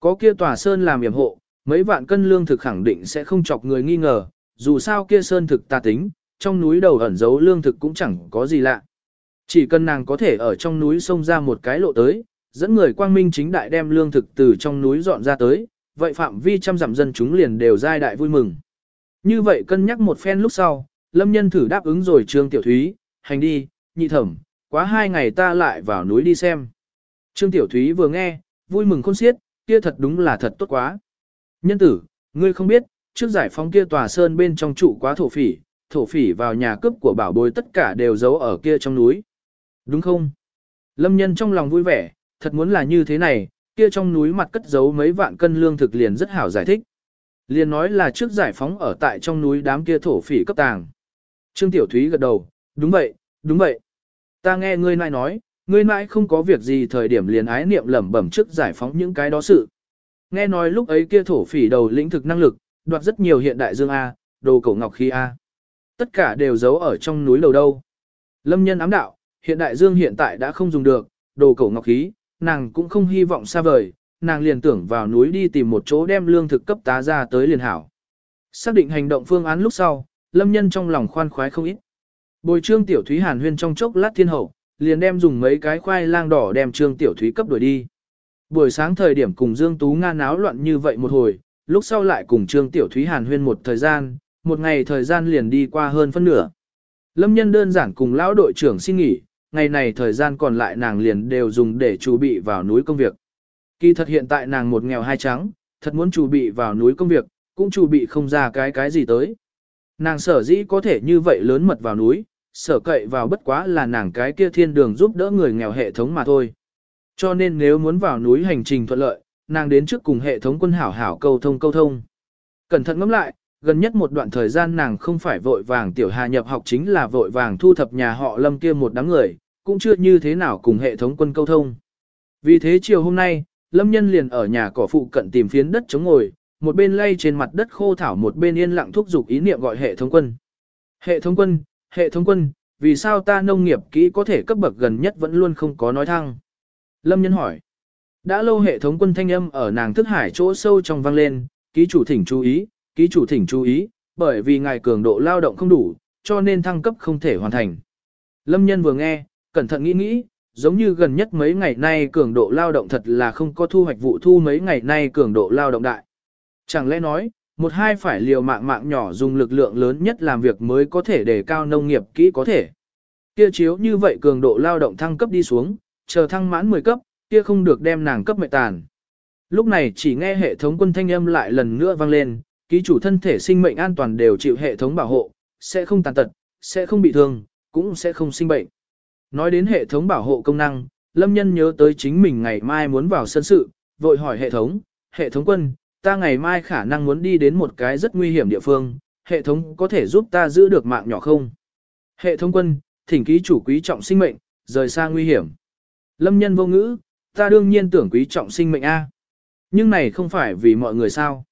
Có kia tòa sơn làm yểm hộ, mấy vạn cân lương thực khẳng định sẽ không chọc người nghi ngờ, dù sao kia sơn thực ta tính, trong núi đầu ẩn giấu lương thực cũng chẳng có gì lạ. Chỉ cần nàng có thể ở trong núi sông ra một cái lộ tới, dẫn người quang minh chính đại đem lương thực từ trong núi dọn ra tới, vậy phạm vi trăm dặm dân chúng liền đều giai đại vui mừng. Như vậy cân nhắc một phen lúc sau, lâm nhân thử đáp ứng rồi Trương Tiểu Thúy, hành đi, nhị thẩm, quá hai ngày ta lại vào núi đi xem. Trương Tiểu Thúy vừa nghe, vui mừng khôn xiết, kia thật đúng là thật tốt quá. Nhân tử, ngươi không biết, trước giải phóng kia tòa sơn bên trong trụ quá thổ phỉ, thổ phỉ vào nhà cướp của bảo bối tất cả đều giấu ở kia trong núi. Đúng không? Lâm nhân trong lòng vui vẻ, thật muốn là như thế này, kia trong núi mặt cất giấu mấy vạn cân lương thực liền rất hảo giải thích. Liền nói là trước giải phóng ở tại trong núi đám kia thổ phỉ cấp tàng. Trương Tiểu Thúy gật đầu, đúng vậy, đúng vậy. Ta nghe ngươi nãi nói, ngươi nãi không có việc gì thời điểm liền ái niệm lẩm bẩm trước giải phóng những cái đó sự. Nghe nói lúc ấy kia thổ phỉ đầu lĩnh thực năng lực, đoạt rất nhiều hiện đại dương A, đồ cổ ngọc khí A. Tất cả đều giấu ở trong núi lầu đâu. Lâm nhân ám đạo, hiện đại dương hiện tại đã không dùng được, đồ cổ ngọc khí, nàng cũng không hy vọng xa vời, nàng liền tưởng vào núi đi tìm một chỗ đem lương thực cấp tá ra tới liền hảo. Xác định hành động phương án lúc sau, lâm nhân trong lòng khoan khoái không ít. Bồi trương tiểu thúy hàn huyên trong chốc lát thiên hậu, liền đem dùng mấy cái khoai lang đỏ đem trương tiểu thúy cấp đuổi đi. Buổi sáng thời điểm cùng Dương Tú Nga náo loạn như vậy một hồi, lúc sau lại cùng trương tiểu thúy hàn huyên một thời gian, một ngày thời gian liền đi qua hơn phân nửa. Lâm nhân đơn giản cùng lão đội trưởng xin nghỉ, ngày này thời gian còn lại nàng liền đều dùng để chuẩn bị vào núi công việc. Kỳ thật hiện tại nàng một nghèo hai trắng, thật muốn chuẩn bị vào núi công việc, cũng chuẩn bị không ra cái cái gì tới. Nàng sở dĩ có thể như vậy lớn mật vào núi, sở cậy vào bất quá là nàng cái kia thiên đường giúp đỡ người nghèo hệ thống mà thôi. Cho nên nếu muốn vào núi hành trình thuận lợi, nàng đến trước cùng hệ thống quân hảo hảo câu thông câu thông. Cẩn thận ngẫm lại, gần nhất một đoạn thời gian nàng không phải vội vàng tiểu hà nhập học chính là vội vàng thu thập nhà họ lâm kia một đám người, cũng chưa như thế nào cùng hệ thống quân câu thông. Vì thế chiều hôm nay, lâm nhân liền ở nhà cỏ phụ cận tìm phiến đất chống ngồi, một bên lay trên mặt đất khô thảo một bên yên lặng thúc giục ý niệm gọi hệ thống quân. Hệ thống quân, hệ thống quân, vì sao ta nông nghiệp kỹ có thể cấp bậc gần nhất vẫn luôn không có nói thăng? Lâm nhân hỏi. Đã lâu hệ thống quân thanh âm ở nàng thức hải chỗ sâu trong vang lên, ký chủ thỉnh chú ý, ký chủ thỉnh chú ý, bởi vì ngài cường độ lao động không đủ, cho nên thăng cấp không thể hoàn thành. Lâm nhân vừa nghe, cẩn thận nghĩ nghĩ, giống như gần nhất mấy ngày nay cường độ lao động thật là không có thu hoạch vụ thu mấy ngày nay cường độ lao động đại. Chẳng lẽ nói, một hai phải liều mạng mạng nhỏ dùng lực lượng lớn nhất làm việc mới có thể để cao nông nghiệp kỹ có thể. Kia chiếu như vậy cường độ lao động thăng cấp đi xuống, chờ thăng mãn 10 cấp, kia không được đem nàng cấp mệt tàn. Lúc này chỉ nghe hệ thống quân thanh âm lại lần nữa vang lên, ký chủ thân thể sinh mệnh an toàn đều chịu hệ thống bảo hộ, sẽ không tàn tật, sẽ không bị thương, cũng sẽ không sinh bệnh. Nói đến hệ thống bảo hộ công năng, Lâm Nhân nhớ tới chính mình ngày mai muốn vào sân sự, vội hỏi hệ thống, hệ thống quân, ta ngày mai khả năng muốn đi đến một cái rất nguy hiểm địa phương, hệ thống có thể giúp ta giữ được mạng nhỏ không? Hệ thống quân, thỉnh ký chủ quý trọng sinh mệnh, rời xa nguy hiểm. Lâm nhân vô ngữ, ta đương nhiên tưởng quý trọng sinh mệnh A. Nhưng này không phải vì mọi người sao.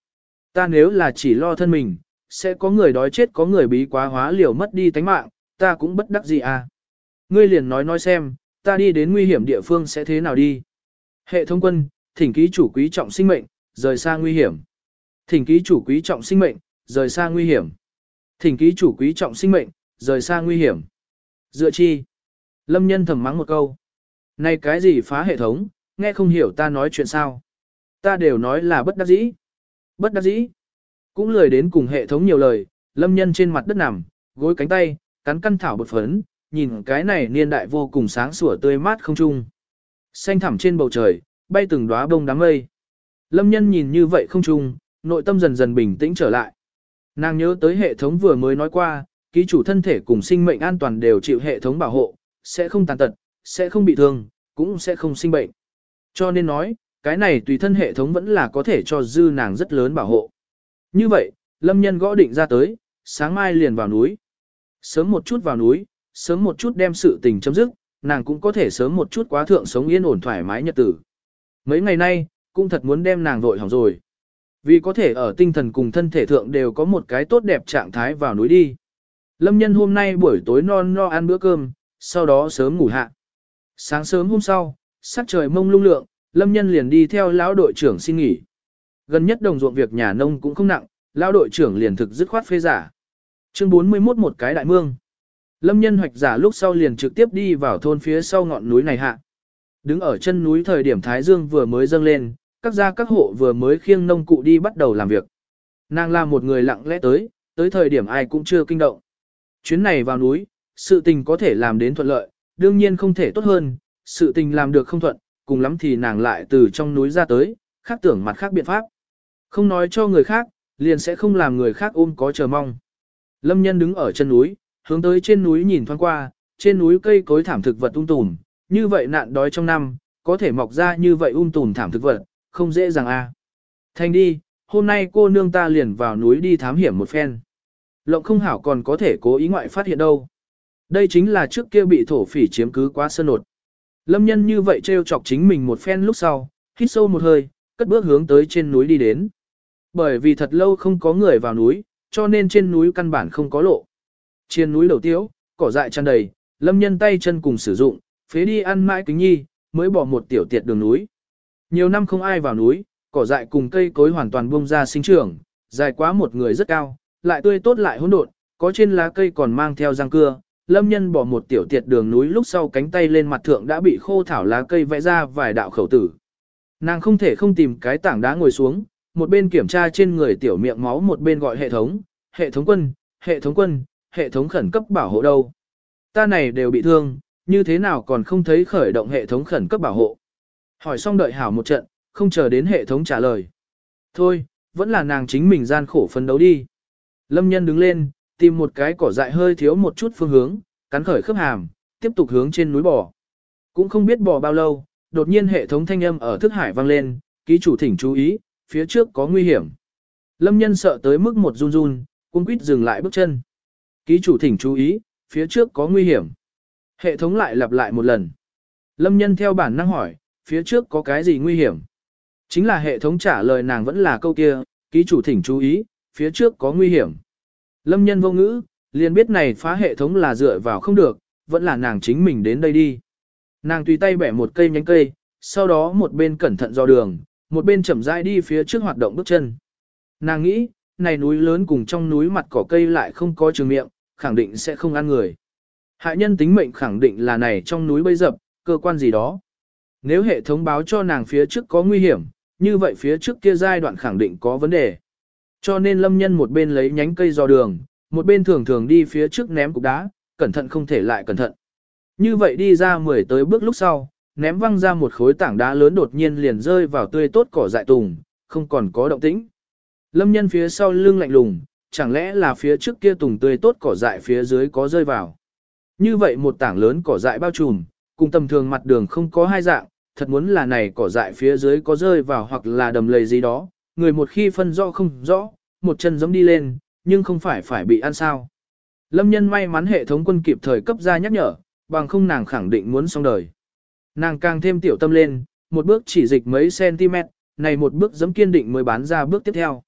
Ta nếu là chỉ lo thân mình, sẽ có người đói chết có người bí quá hóa liều mất đi tánh mạng, ta cũng bất đắc gì A. Ngươi liền nói nói xem, ta đi đến nguy hiểm địa phương sẽ thế nào đi. Hệ thống quân, thỉnh ký chủ quý trọng sinh mệnh, rời xa nguy hiểm. Thỉnh ký chủ quý trọng sinh mệnh, rời xa nguy hiểm. Thỉnh ký chủ quý trọng sinh mệnh, rời xa nguy hiểm. Dựa chi? Lâm nhân thầm mắng một câu. Này cái gì phá hệ thống, nghe không hiểu ta nói chuyện sao. Ta đều nói là bất đắc dĩ. Bất đắc dĩ. Cũng lười đến cùng hệ thống nhiều lời, lâm nhân trên mặt đất nằm, gối cánh tay, cắn căn thảo bột phấn, nhìn cái này niên đại vô cùng sáng sủa tươi mát không trung. Xanh thẳm trên bầu trời, bay từng đóa bông đám mây. Lâm nhân nhìn như vậy không chung, nội tâm dần dần bình tĩnh trở lại. Nàng nhớ tới hệ thống vừa mới nói qua, ký chủ thân thể cùng sinh mệnh an toàn đều chịu hệ thống bảo hộ, sẽ không tàn tật, sẽ không bị thương, cũng sẽ không sinh bệnh. Cho nên nói, cái này tùy thân hệ thống vẫn là có thể cho dư nàng rất lớn bảo hộ. Như vậy, lâm nhân gõ định ra tới, sáng mai liền vào núi. Sớm một chút vào núi, sớm một chút đem sự tình chấm dứt, nàng cũng có thể sớm một chút quá thượng sống yên ổn thoải mái nhật tử. Mấy ngày nay, cũng thật muốn đem nàng vội hỏng rồi. Vì có thể ở tinh thần cùng thân thể thượng đều có một cái tốt đẹp trạng thái vào núi đi. Lâm nhân hôm nay buổi tối non no ăn bữa cơm, sau đó sớm ngủ hạ. Sáng sớm hôm sau, sắc trời mông lung lượng, Lâm nhân liền đi theo lão đội trưởng xin nghỉ. Gần nhất đồng ruộng việc nhà nông cũng không nặng, lão đội trưởng liền thực dứt khoát phê giả. Chương 41 một cái đại mương. Lâm nhân hoạch giả lúc sau liền trực tiếp đi vào thôn phía sau ngọn núi này hạ. Đứng ở chân núi thời điểm Thái Dương vừa mới dâng lên, các gia các hộ vừa mới khiêng nông cụ đi bắt đầu làm việc. Nàng là một người lặng lẽ tới, tới thời điểm ai cũng chưa kinh động. Chuyến này vào núi, sự tình có thể làm đến thuận lợi, đương nhiên không thể tốt hơn, sự tình làm được không thuận, cùng lắm thì nàng lại từ trong núi ra tới, khác tưởng mặt khác biện pháp. Không nói cho người khác, liền sẽ không làm người khác ôm có chờ mong. Lâm nhân đứng ở chân núi, hướng tới trên núi nhìn thoáng qua, trên núi cây cối thảm thực vật ung tùm, như vậy nạn đói trong năm, có thể mọc ra như vậy ung tùm thảm thực vật, không dễ dàng a. À. Thành đi, hôm nay cô nương ta liền vào núi đi thám hiểm một phen. Lộng không hảo còn có thể cố ý ngoại phát hiện đâu. Đây chính là trước kia bị thổ phỉ chiếm cứ quá sơn nột. Lâm nhân như vậy trêu chọc chính mình một phen lúc sau, hít sâu một hơi, cất bước hướng tới trên núi đi đến. Bởi vì thật lâu không có người vào núi, cho nên trên núi căn bản không có lộ. Trên núi đầu tiếu, cỏ dại tràn đầy, lâm nhân tay chân cùng sử dụng, phế đi ăn mãi kính nhi, mới bỏ một tiểu tiệt đường núi. Nhiều năm không ai vào núi, cỏ dại cùng cây cối hoàn toàn bung ra sinh trưởng, dài quá một người rất cao, lại tươi tốt lại hỗn độn, có trên lá cây còn mang theo răng cưa. Lâm nhân bỏ một tiểu tiệt đường núi lúc sau cánh tay lên mặt thượng đã bị khô thảo lá cây vẽ ra vài đạo khẩu tử. Nàng không thể không tìm cái tảng đá ngồi xuống, một bên kiểm tra trên người tiểu miệng máu một bên gọi hệ thống, hệ thống quân, hệ thống quân, hệ thống khẩn cấp bảo hộ đâu. ta này đều bị thương, như thế nào còn không thấy khởi động hệ thống khẩn cấp bảo hộ. Hỏi xong đợi hảo một trận, không chờ đến hệ thống trả lời. Thôi, vẫn là nàng chính mình gian khổ phấn đấu đi. Lâm nhân đứng lên, tìm một cái cỏ dại hơi thiếu một chút phương hướng, cắn khởi khớp hàm, tiếp tục hướng trên núi bò. Cũng không biết bò bao lâu, đột nhiên hệ thống thanh âm ở thức hải vang lên, ký chủ thỉnh chú ý, phía trước có nguy hiểm. Lâm nhân sợ tới mức một run run, cung quýt dừng lại bước chân. Ký chủ thỉnh chú ý, phía trước có nguy hiểm. Hệ thống lại lặp lại một lần. Lâm nhân theo bản năng hỏi, phía trước có cái gì nguy hiểm? Chính là hệ thống trả lời nàng vẫn là câu kia, ký chủ thỉnh chú ý, phía trước có nguy hiểm. Lâm nhân vô ngữ, liền biết này phá hệ thống là dựa vào không được, vẫn là nàng chính mình đến đây đi. Nàng tùy tay bẻ một cây nhánh cây, sau đó một bên cẩn thận do đường, một bên chậm rãi đi phía trước hoạt động bước chân. Nàng nghĩ, này núi lớn cùng trong núi mặt cỏ cây lại không có trường miệng, khẳng định sẽ không ăn người. Hại nhân tính mệnh khẳng định là này trong núi bây dập, cơ quan gì đó. Nếu hệ thống báo cho nàng phía trước có nguy hiểm, như vậy phía trước kia giai đoạn khẳng định có vấn đề. Cho nên lâm nhân một bên lấy nhánh cây dò đường, một bên thường thường đi phía trước ném cục đá, cẩn thận không thể lại cẩn thận. Như vậy đi ra mười tới bước lúc sau, ném văng ra một khối tảng đá lớn đột nhiên liền rơi vào tươi tốt cỏ dại tùng, không còn có động tĩnh. Lâm nhân phía sau lưng lạnh lùng, chẳng lẽ là phía trước kia tùng tươi tốt cỏ dại phía dưới có rơi vào. Như vậy một tảng lớn cỏ dại bao trùm, cùng tầm thường mặt đường không có hai dạng, thật muốn là này cỏ dại phía dưới có rơi vào hoặc là đầm lầy gì đó, người một khi phân rõ không rõ, một chân giống đi lên, nhưng không phải phải bị ăn sao. Lâm nhân may mắn hệ thống quân kịp thời cấp ra nhắc nhở, bằng không nàng khẳng định muốn xong đời. Nàng càng thêm tiểu tâm lên, một bước chỉ dịch mấy cm, này một bước dẫm kiên định mới bán ra bước tiếp theo.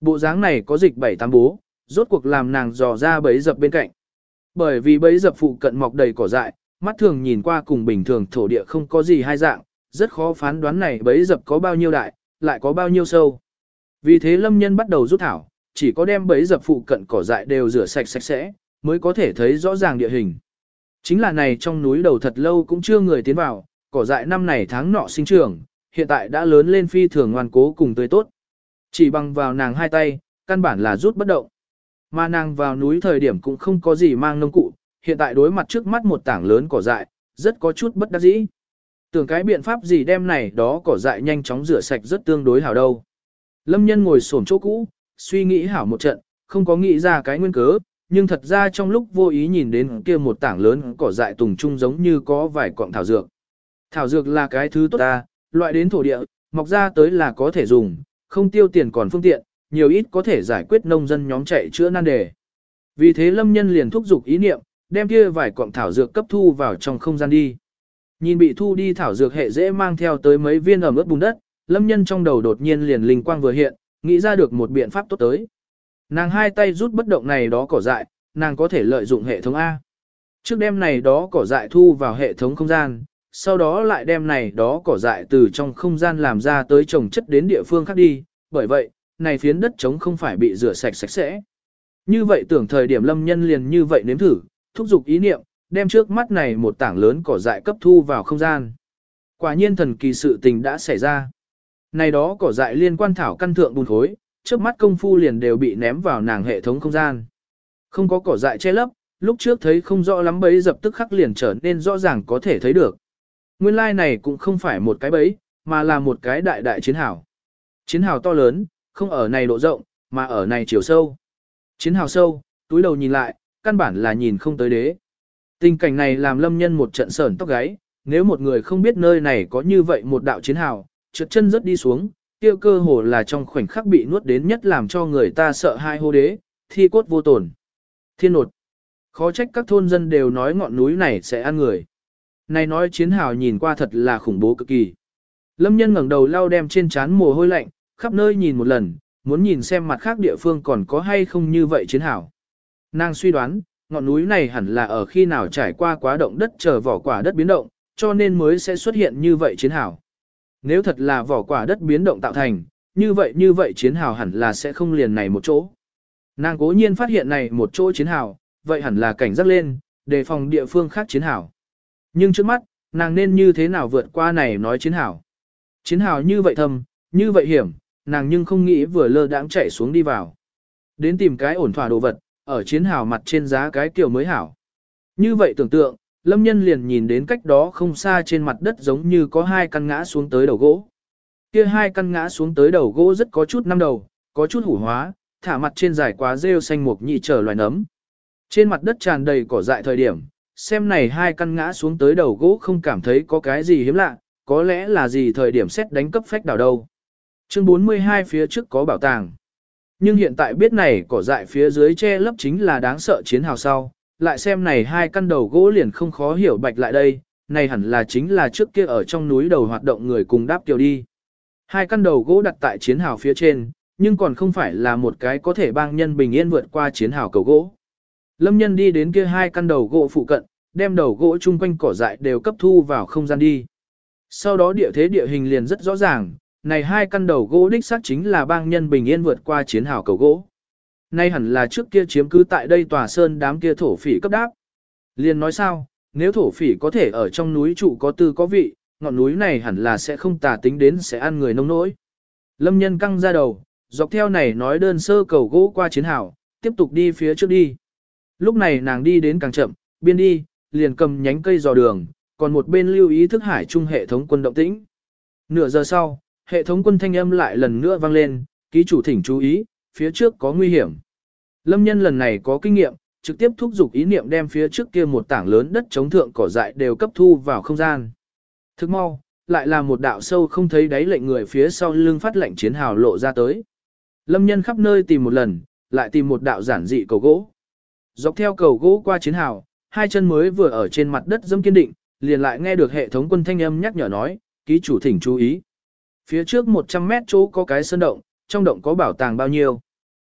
Bộ dáng này có dịch bảy tám bố, rốt cuộc làm nàng dò ra bấy dập bên cạnh. Bởi vì bấy dập phụ cận mọc đầy cỏ dại, mắt thường nhìn qua cùng bình thường thổ địa không có gì hai dạng, rất khó phán đoán này bấy dập có bao nhiêu đại, lại có bao nhiêu sâu. Vì thế lâm nhân bắt đầu rút thảo, chỉ có đem bấy dập phụ cận cỏ dại đều rửa sạch sạch sẽ, mới có thể thấy rõ ràng địa hình. Chính là này trong núi đầu thật lâu cũng chưa người tiến vào, cỏ dại năm này tháng nọ sinh trưởng, hiện tại đã lớn lên phi thường ngoan cố cùng tươi tốt. Chỉ bằng vào nàng hai tay, căn bản là rút bất động. Mà nàng vào núi thời điểm cũng không có gì mang nông cụ, hiện tại đối mặt trước mắt một tảng lớn cỏ dại, rất có chút bất đắc dĩ. Tưởng cái biện pháp gì đem này đó cỏ dại nhanh chóng rửa sạch rất tương đối hảo đâu. Lâm nhân ngồi xổm chỗ cũ, suy nghĩ hảo một trận, không có nghĩ ra cái nguyên cớ, nhưng thật ra trong lúc vô ý nhìn đến kia một tảng lớn cỏ dại tùng trung giống như có vài cọng thảo dược. Thảo dược là cái thứ tốt ta, loại đến thổ địa, mọc ra tới là có thể dùng, không tiêu tiền còn phương tiện, nhiều ít có thể giải quyết nông dân nhóm chạy chữa nan đề. Vì thế lâm nhân liền thúc giục ý niệm, đem kia vài cọng thảo dược cấp thu vào trong không gian đi. Nhìn bị thu đi thảo dược hệ dễ mang theo tới mấy viên ẩm ướt bùn đất, lâm nhân trong đầu đột nhiên liền linh quang vừa hiện, nghĩ ra được một biện pháp tốt tới. Nàng hai tay rút bất động này đó cỏ dại, nàng có thể lợi dụng hệ thống A. Trước đêm này đó cỏ dại thu vào hệ thống không gian, sau đó lại đem này đó cỏ dại từ trong không gian làm ra tới trồng chất đến địa phương khác đi, bởi vậy, này phiến đất trống không phải bị rửa sạch sạch sẽ. Như vậy tưởng thời điểm lâm nhân liền như vậy nếm thử, thúc giục ý niệm, đem trước mắt này một tảng lớn cỏ dại cấp thu vào không gian. Quả nhiên thần kỳ sự tình đã xảy ra. Này đó cỏ dại liên quan thảo căn thượng bùn khối, trước mắt công phu liền đều bị ném vào nàng hệ thống không gian. Không có cỏ dại che lấp, lúc trước thấy không rõ lắm bấy dập tức khắc liền trở nên rõ ràng có thể thấy được. Nguyên lai like này cũng không phải một cái bấy, mà là một cái đại đại chiến hào. Chiến hào to lớn, không ở này độ rộng, mà ở này chiều sâu. Chiến hào sâu, túi đầu nhìn lại, căn bản là nhìn không tới đế. Tình cảnh này làm lâm nhân một trận sởn tóc gáy, nếu một người không biết nơi này có như vậy một đạo chiến hào, trượt chân rất đi xuống, tiêu cơ hồ là trong khoảnh khắc bị nuốt đến nhất làm cho người ta sợ hai hô đế, thi cốt vô tổn. Thiên nột. Khó trách các thôn dân đều nói ngọn núi này sẽ ăn người. Này nói chiến hào nhìn qua thật là khủng bố cực kỳ. Lâm nhân ngẩng đầu lau đem trên trán mồ hôi lạnh, khắp nơi nhìn một lần, muốn nhìn xem mặt khác địa phương còn có hay không như vậy chiến hào. Nàng suy đoán, ngọn núi này hẳn là ở khi nào trải qua quá động đất chờ vỏ quả đất biến động, cho nên mới sẽ xuất hiện như vậy chiến hào. Nếu thật là vỏ quả đất biến động tạo thành, như vậy như vậy chiến hào hẳn là sẽ không liền này một chỗ. Nàng cố nhiên phát hiện này một chỗ chiến hào, vậy hẳn là cảnh giác lên, đề phòng địa phương khác chiến hào. Nhưng trước mắt, nàng nên như thế nào vượt qua này nói chiến hào. Chiến hào như vậy thầm, như vậy hiểm, nàng nhưng không nghĩ vừa lơ đãng chạy xuống đi vào. Đến tìm cái ổn thỏa đồ vật, ở chiến hào mặt trên giá cái kiểu mới hảo. Như vậy tưởng tượng, lâm nhân liền nhìn đến cách đó không xa trên mặt đất giống như có hai căn ngã xuống tới đầu gỗ. Kia hai căn ngã xuống tới đầu gỗ rất có chút năm đầu, có chút hủ hóa, thả mặt trên dài quá rêu xanh mục nhị trở loài nấm. Trên mặt đất tràn đầy cỏ dại thời điểm, xem này hai căn ngã xuống tới đầu gỗ không cảm thấy có cái gì hiếm lạ, có lẽ là gì thời điểm xét đánh cấp phách đảo đâu. Chương 42 phía trước có bảo tàng. Nhưng hiện tại biết này cỏ dại phía dưới che lấp chính là đáng sợ chiến hào sau, lại xem này hai căn đầu gỗ liền không khó hiểu bạch lại đây, này hẳn là chính là trước kia ở trong núi đầu hoạt động người cùng đáp kiều đi. Hai căn đầu gỗ đặt tại chiến hào phía trên, nhưng còn không phải là một cái có thể bang nhân bình yên vượt qua chiến hào cầu gỗ. Lâm nhân đi đến kia hai căn đầu gỗ phụ cận, đem đầu gỗ chung quanh cỏ dại đều cấp thu vào không gian đi. Sau đó địa thế địa hình liền rất rõ ràng, này hai căn đầu gỗ đích xác chính là bang nhân bình yên vượt qua chiến hào cầu gỗ. Nay hẳn là trước kia chiếm cứ tại đây tòa sơn đám kia thổ phỉ cấp đáp. Liền nói sao, nếu thổ phỉ có thể ở trong núi trụ có tư có vị, ngọn núi này hẳn là sẽ không tà tính đến sẽ ăn người nông nỗi. Lâm nhân căng ra đầu, dọc theo này nói đơn sơ cầu gỗ qua chiến hào, tiếp tục đi phía trước đi. Lúc này nàng đi đến càng chậm, biên đi, liền cầm nhánh cây dò đường, còn một bên lưu ý thức hải trung hệ thống quân động tĩnh. Nửa giờ sau, hệ thống quân thanh âm lại lần nữa vang lên, ký chủ thỉnh chú ý, phía trước có nguy hiểm. Lâm nhân lần này có kinh nghiệm, trực tiếp thúc giục ý niệm đem phía trước kia một tảng lớn đất chống thượng cỏ dại đều cấp thu vào không gian. Thức mau, lại là một đạo sâu không thấy đáy lệnh người phía sau lưng phát lệnh chiến hào lộ ra tới. Lâm nhân khắp nơi tìm một lần, lại tìm một đạo giản dị cầu gỗ. Dọc theo cầu gỗ qua chiến hào, hai chân mới vừa ở trên mặt đất dâm kiên định, liền lại nghe được hệ thống quân thanh âm nhắc nhở nói, ký chủ thỉnh chú ý. Phía trước 100 mét chỗ có cái sơn động, trong động có bảo tàng bao nhiêu.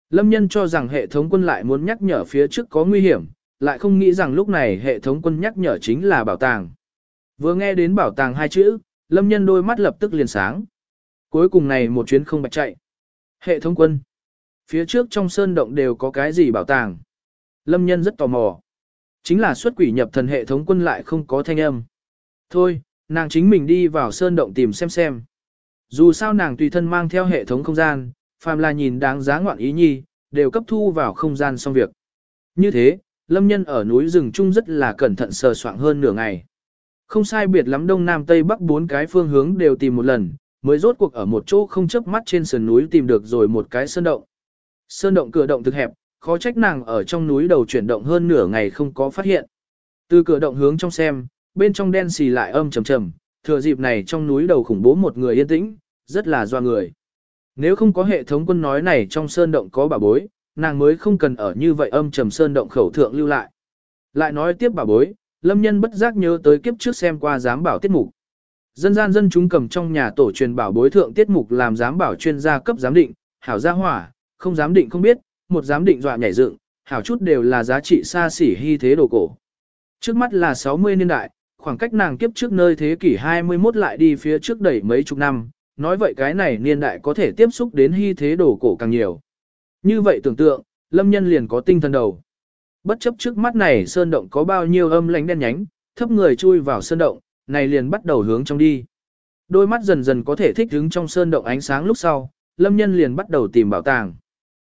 Lâm nhân cho rằng hệ thống quân lại muốn nhắc nhở phía trước có nguy hiểm, lại không nghĩ rằng lúc này hệ thống quân nhắc nhở chính là bảo tàng. Vừa nghe đến bảo tàng hai chữ, lâm nhân đôi mắt lập tức liền sáng. Cuối cùng này một chuyến không bạch chạy. Hệ thống quân. Phía trước trong sơn động đều có cái gì bảo tàng. Lâm nhân rất tò mò. Chính là xuất quỷ nhập thần hệ thống quân lại không có thanh âm. Thôi, nàng chính mình đi vào sơn động tìm xem xem. Dù sao nàng tùy thân mang theo hệ thống không gian, phàm là nhìn đáng giá ngoạn ý nhi, đều cấp thu vào không gian xong việc. Như thế, lâm nhân ở núi rừng trung rất là cẩn thận sờ soạng hơn nửa ngày. Không sai biệt lắm đông nam tây bắc bốn cái phương hướng đều tìm một lần, mới rốt cuộc ở một chỗ không chớp mắt trên sườn núi tìm được rồi một cái sơn động. Sơn động cửa động thực hẹp, khó trách nàng ở trong núi đầu chuyển động hơn nửa ngày không có phát hiện. Từ cửa động hướng trong xem, bên trong đen xì lại âm trầm trầm, thừa dịp này trong núi đầu khủng bố một người yên tĩnh, rất là doa người. Nếu không có hệ thống quân nói này trong sơn động có bà bối, nàng mới không cần ở như vậy âm trầm sơn động khẩu thượng lưu lại. Lại nói tiếp bà bối, lâm nhân bất giác nhớ tới kiếp trước xem qua giám bảo tiết mục. Dân gian dân chúng cầm trong nhà tổ truyền bảo bối thượng tiết mục làm giám bảo chuyên gia cấp giám định, hảo gia hỏa, không giám định không biết, một giám định dọa nhảy dựng, hảo chút đều là giá trị xa xỉ hy thế đồ cổ. Trước mắt là 60 niên đại, khoảng cách nàng kiếp trước nơi thế kỷ 21 lại đi phía trước đẩy mấy chục năm, nói vậy cái này niên đại có thể tiếp xúc đến hy thế đồ cổ càng nhiều. Như vậy tưởng tượng, lâm nhân liền có tinh thần đầu. Bất chấp trước mắt này sơn động có bao nhiêu âm lánh đen nhánh, thấp người chui vào sơn động, này liền bắt đầu hướng trong đi. Đôi mắt dần dần có thể thích ứng trong sơn động ánh sáng lúc sau, lâm nhân liền bắt đầu tìm bảo tàng.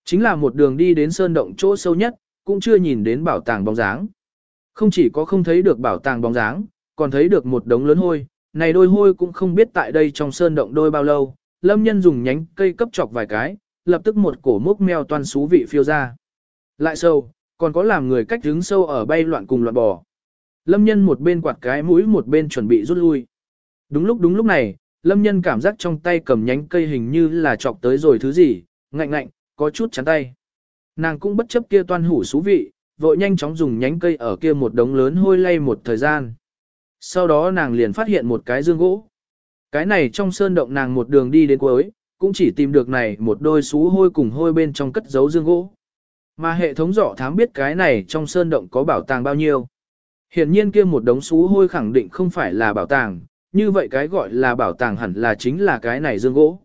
Chính là một đường đi đến sơn động chỗ sâu nhất, cũng chưa nhìn đến bảo tàng bóng dáng. Không chỉ có không thấy được bảo tàng bóng dáng, còn thấy được một đống lớn hôi, này đôi hôi cũng không biết tại đây trong sơn động đôi bao lâu, lâm nhân dùng nhánh cây cấp chọc vài cái, lập tức một cổ mốc mèo toàn xú vị phiêu ra. Lại sâu, còn có làm người cách đứng sâu ở bay loạn cùng loạn bò. Lâm nhân một bên quạt cái mũi một bên chuẩn bị rút lui. Đúng lúc đúng lúc này, lâm nhân cảm giác trong tay cầm nhánh cây hình như là chọc tới rồi thứ gì, ngạnh ngạnh, có chút chắn tay. Nàng cũng bất chấp kia toan hủ xú vị, vội nhanh chóng dùng nhánh cây ở kia một đống lớn hôi lay một thời gian. Sau đó nàng liền phát hiện một cái dương gỗ. Cái này trong sơn động nàng một đường đi đến cuối, cũng chỉ tìm được này một đôi xú hôi cùng hôi bên trong cất giấu dương gỗ. Mà hệ thống dọ thám biết cái này trong sơn động có bảo tàng bao nhiêu. Hiển nhiên kia một đống xú hôi khẳng định không phải là bảo tàng, như vậy cái gọi là bảo tàng hẳn là chính là cái này dương gỗ.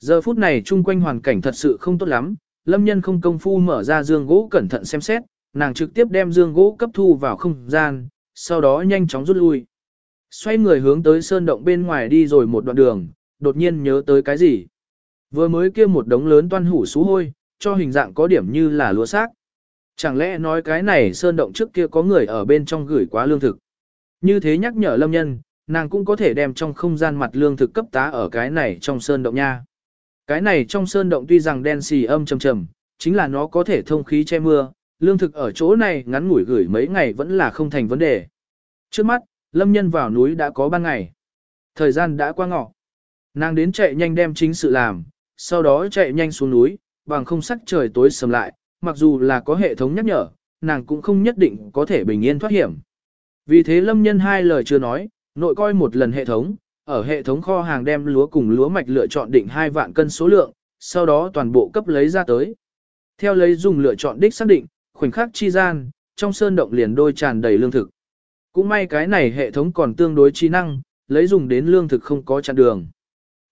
Giờ phút này chung quanh hoàn cảnh thật sự không tốt lắm, lâm nhân không công phu mở ra dương gỗ cẩn thận xem xét, nàng trực tiếp đem dương gỗ cấp thu vào không gian, sau đó nhanh chóng rút lui. Xoay người hướng tới sơn động bên ngoài đi rồi một đoạn đường, đột nhiên nhớ tới cái gì. Vừa mới kia một đống lớn toan hủ xú hôi, cho hình dạng có điểm như là lúa xác. Chẳng lẽ nói cái này sơn động trước kia có người ở bên trong gửi quá lương thực. Như thế nhắc nhở lâm nhân, nàng cũng có thể đem trong không gian mặt lương thực cấp tá ở cái này trong sơn động nha. Cái này trong sơn động tuy rằng đen xì âm trầm trầm, chính là nó có thể thông khí che mưa, lương thực ở chỗ này ngắn ngủi gửi mấy ngày vẫn là không thành vấn đề. Trước mắt, lâm nhân vào núi đã có ban ngày. Thời gian đã qua ngọ. Nàng đến chạy nhanh đem chính sự làm, sau đó chạy nhanh xuống núi, bằng không sắc trời tối sầm lại, mặc dù là có hệ thống nhắc nhở, nàng cũng không nhất định có thể bình yên thoát hiểm. Vì thế lâm nhân hai lời chưa nói, nội coi một lần hệ thống, ở hệ thống kho hàng đem lúa cùng lúa mạch lựa chọn định 2 vạn cân số lượng, sau đó toàn bộ cấp lấy ra tới. Theo lấy dùng lựa chọn đích xác định, khoảnh khắc chi gian, trong sơn động liền đôi tràn đầy lương thực. Cũng may cái này hệ thống còn tương đối trí năng, lấy dùng đến lương thực không có chặn đường.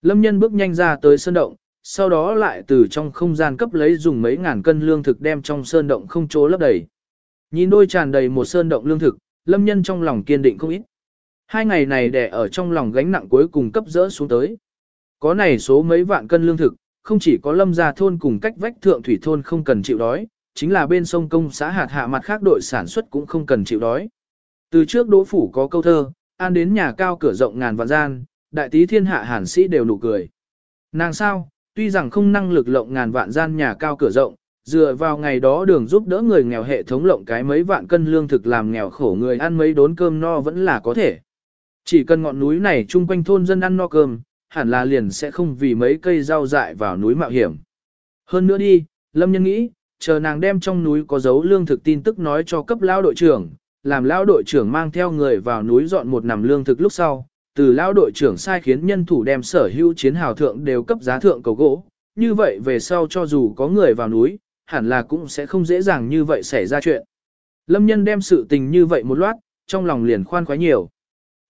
Lâm nhân bước nhanh ra tới sơn động, sau đó lại từ trong không gian cấp lấy dùng mấy ngàn cân lương thực đem trong sơn động không chỗ lấp đầy. Nhìn đôi tràn đầy một sơn động lương thực, lâm nhân trong lòng kiên định không ít. Hai ngày này đè ở trong lòng gánh nặng cuối cùng cấp dỡ xuống tới. Có này số mấy vạn cân lương thực, không chỉ có lâm gia thôn cùng cách vách thượng thủy thôn không cần chịu đói, chính là bên sông công xã hạt hạ mặt khác đội sản xuất cũng không cần chịu đói. Từ trước đỗ phủ có câu thơ, an đến nhà cao cửa rộng ngàn vạn gian, đại tí thiên hạ hàn sĩ đều nụ cười. Nàng sao, tuy rằng không năng lực lộng ngàn vạn gian nhà cao cửa rộng, dựa vào ngày đó đường giúp đỡ người nghèo hệ thống lộng cái mấy vạn cân lương thực làm nghèo khổ người ăn mấy đốn cơm no vẫn là có thể. Chỉ cần ngọn núi này chung quanh thôn dân ăn no cơm, hẳn là liền sẽ không vì mấy cây rau dại vào núi mạo hiểm. Hơn nữa đi, Lâm Nhân nghĩ, chờ nàng đem trong núi có dấu lương thực tin tức nói cho cấp lao đội trưởng, làm lao đội trưởng mang theo người vào núi dọn một nằm lương thực lúc sau, từ lao đội trưởng sai khiến nhân thủ đem sở hữu chiến hào thượng đều cấp giá thượng cầu gỗ, như vậy về sau cho dù có người vào núi, hẳn là cũng sẽ không dễ dàng như vậy xảy ra chuyện. Lâm nhân đem sự tình như vậy một loạt, trong lòng liền khoan khoái nhiều.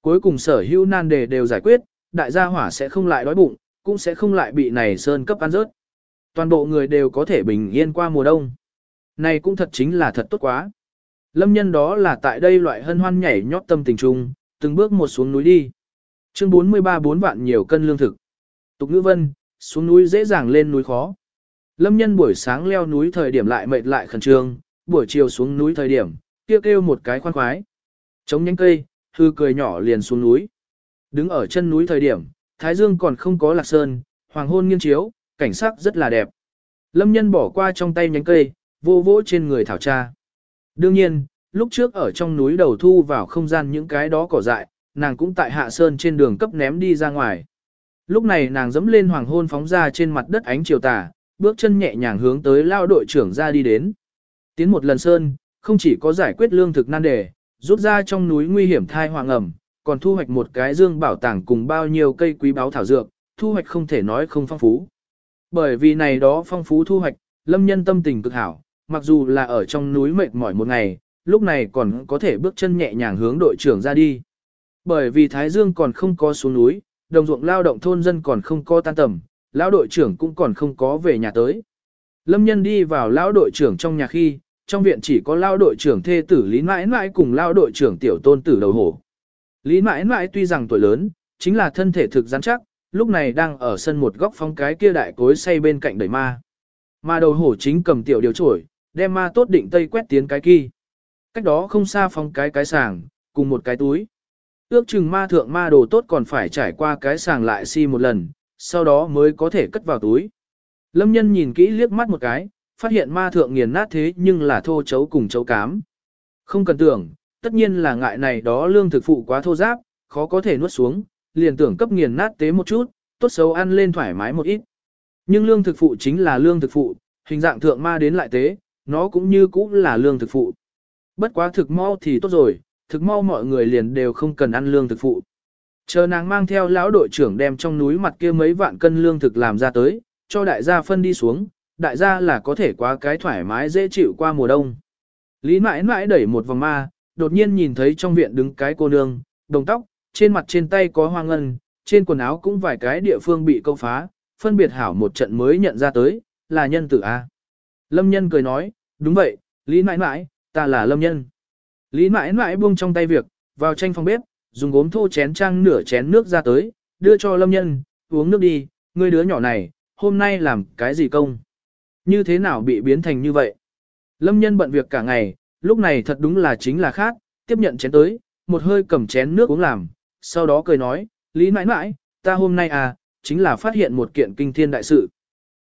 Cuối cùng sở hữu nan đề đều giải quyết, đại gia hỏa sẽ không lại đói bụng, cũng sẽ không lại bị này sơn cấp ăn rớt. Toàn bộ người đều có thể bình yên qua mùa đông. Này cũng thật chính là thật tốt quá. Lâm nhân đó là tại đây loại hân hoan nhảy nhót tâm tình trung, từng bước một xuống núi đi. Chương 43 bốn vạn nhiều cân lương thực. Tục ngữ vân, xuống núi dễ dàng lên núi khó. Lâm nhân buổi sáng leo núi thời điểm lại mệt lại khẩn trương, buổi chiều xuống núi thời điểm, kêu kêu một cái khoan khoái. Chống nhánh cây, hư cười nhỏ liền xuống núi. Đứng ở chân núi thời điểm, Thái Dương còn không có lạc sơn, hoàng hôn nghiêng chiếu, cảnh sắc rất là đẹp. Lâm nhân bỏ qua trong tay nhánh cây, vô vỗ trên người thảo tra. Đương nhiên, lúc trước ở trong núi đầu thu vào không gian những cái đó cỏ dại, nàng cũng tại hạ sơn trên đường cấp ném đi ra ngoài. Lúc này nàng dẫm lên hoàng hôn phóng ra trên mặt đất ánh chiều tà, bước chân nhẹ nhàng hướng tới lao đội trưởng ra đi đến. Tiến một lần sơn, không chỉ có giải quyết lương thực nan đề, rút ra trong núi nguy hiểm thai hoàng ẩm, còn thu hoạch một cái dương bảo tàng cùng bao nhiêu cây quý báu thảo dược, thu hoạch không thể nói không phong phú. Bởi vì này đó phong phú thu hoạch, lâm nhân tâm tình cực hảo, mặc dù là ở trong núi mệt mỏi một ngày, lúc này còn có thể bước chân nhẹ nhàng hướng đội trưởng ra đi. Bởi vì Thái Dương còn không có xuống núi, đồng ruộng lao động thôn dân còn không có tan tầm, lão đội trưởng cũng còn không có về nhà tới. Lâm nhân đi vào lão đội trưởng trong nhà khi, trong viện chỉ có lao đội trưởng thê tử Lý Mãi Mãi cùng lao đội trưởng tiểu tôn tử đầu hổ. Lý Mãi Mãi tuy rằng tuổi lớn, chính là thân thể thực rắn chắc, lúc này đang ở sân một góc phong cái kia đại cối xây bên cạnh đẩy ma. Ma đầu hổ chính cầm tiểu điều trổi, đem ma tốt định tây quét tiến cái kia. Cách đó không xa phong cái cái sàng, cùng một cái túi. Ước chừng ma thượng ma đồ tốt còn phải trải qua cái sàng lại si một lần, sau đó mới có thể cất vào túi. Lâm nhân nhìn kỹ liếc mắt một cái, phát hiện ma thượng nghiền nát thế nhưng là thô chấu cùng chấu cám. Không cần tưởng, tất nhiên là ngại này đó lương thực phụ quá thô giáp, khó có thể nuốt xuống, liền tưởng cấp nghiền nát tế một chút, tốt xấu ăn lên thoải mái một ít. Nhưng lương thực phụ chính là lương thực phụ, hình dạng thượng ma đến lại tế, nó cũng như cũng là lương thực phụ. Bất quá thực mau thì tốt rồi, thực mau mọi người liền đều không cần ăn lương thực phụ. Chờ nàng mang theo lão đội trưởng đem trong núi mặt kia mấy vạn cân lương thực làm ra tới, cho đại gia phân đi xuống, đại gia là có thể quá cái thoải mái dễ chịu qua mùa đông. Lý mãi mãi đẩy một vòng ma, đột nhiên nhìn thấy trong viện đứng cái cô nương, đồng tóc, trên mặt trên tay có hoa ngân, trên quần áo cũng vài cái địa phương bị câu phá, phân biệt hảo một trận mới nhận ra tới, là nhân tử A. Lâm nhân cười nói, đúng vậy, Lý mãi mãi, ta là Lâm nhân. Lý mãi mãi buông trong tay việc, vào tranh phòng bếp, dùng gốm thô chén trang nửa chén nước ra tới, đưa cho Lâm nhân, uống nước đi, ngươi đứa nhỏ này, hôm nay làm cái gì công? Như thế nào bị biến thành như vậy? Lâm nhân bận việc cả ngày, lúc này thật đúng là chính là khác, tiếp nhận chén tới, một hơi cầm chén nước uống làm, sau đó cười nói, Lý mãi mãi, ta hôm nay à, chính là phát hiện một kiện kinh thiên đại sự.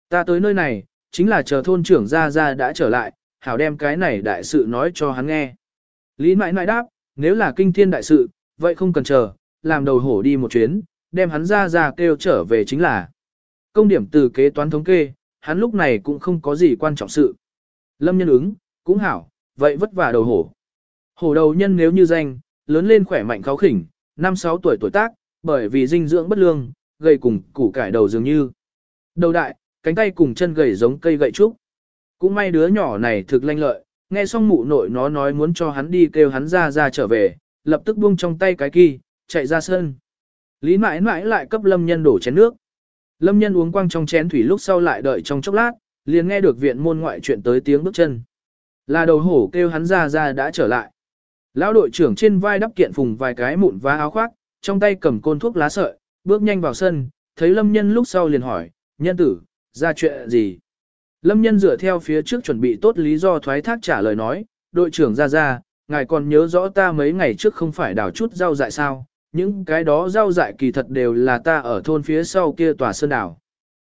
Ta tới nơi này, chính là chờ thôn trưởng ra ra đã trở lại, hảo đem cái này đại sự nói cho hắn nghe. Lý mãi mãi đáp, nếu là kinh thiên đại sự, vậy không cần chờ, làm đầu hổ đi một chuyến, đem hắn ra ra kêu trở về chính là. Công điểm từ kế toán thống kê, hắn lúc này cũng không có gì quan trọng sự. Lâm nhân ứng, cũng hảo, vậy vất vả đầu hổ. Hổ đầu nhân nếu như danh, lớn lên khỏe mạnh kháo khỉnh, năm sáu tuổi tuổi tác, bởi vì dinh dưỡng bất lương, gây cùng củ cải đầu dường như. Đầu đại, cánh tay cùng chân gầy giống cây gậy trúc. Cũng may đứa nhỏ này thực lanh lợi, nghe xong mụ nội nó nói muốn cho hắn đi kêu hắn ra ra trở về, lập tức buông trong tay cái kỳ, chạy ra sân. Lý mãi mãi lại cấp lâm nhân đổ chén nước. Lâm nhân uống quăng trong chén thủy lúc sau lại đợi trong chốc lát, liền nghe được viện môn ngoại chuyện tới tiếng bước chân. Là đầu hổ kêu hắn ra ra đã trở lại. Lão đội trưởng trên vai đắp kiện phùng vài cái mụn và áo khoác, trong tay cầm côn thuốc lá sợi, bước nhanh vào sân, thấy lâm nhân lúc sau liền hỏi, nhân tử, ra chuyện gì? Lâm nhân dựa theo phía trước chuẩn bị tốt lý do thoái thác trả lời nói, đội trưởng ra ra, ngài còn nhớ rõ ta mấy ngày trước không phải đào chút rau dại sao, những cái đó rau dại kỳ thật đều là ta ở thôn phía sau kia tòa sơn đảo.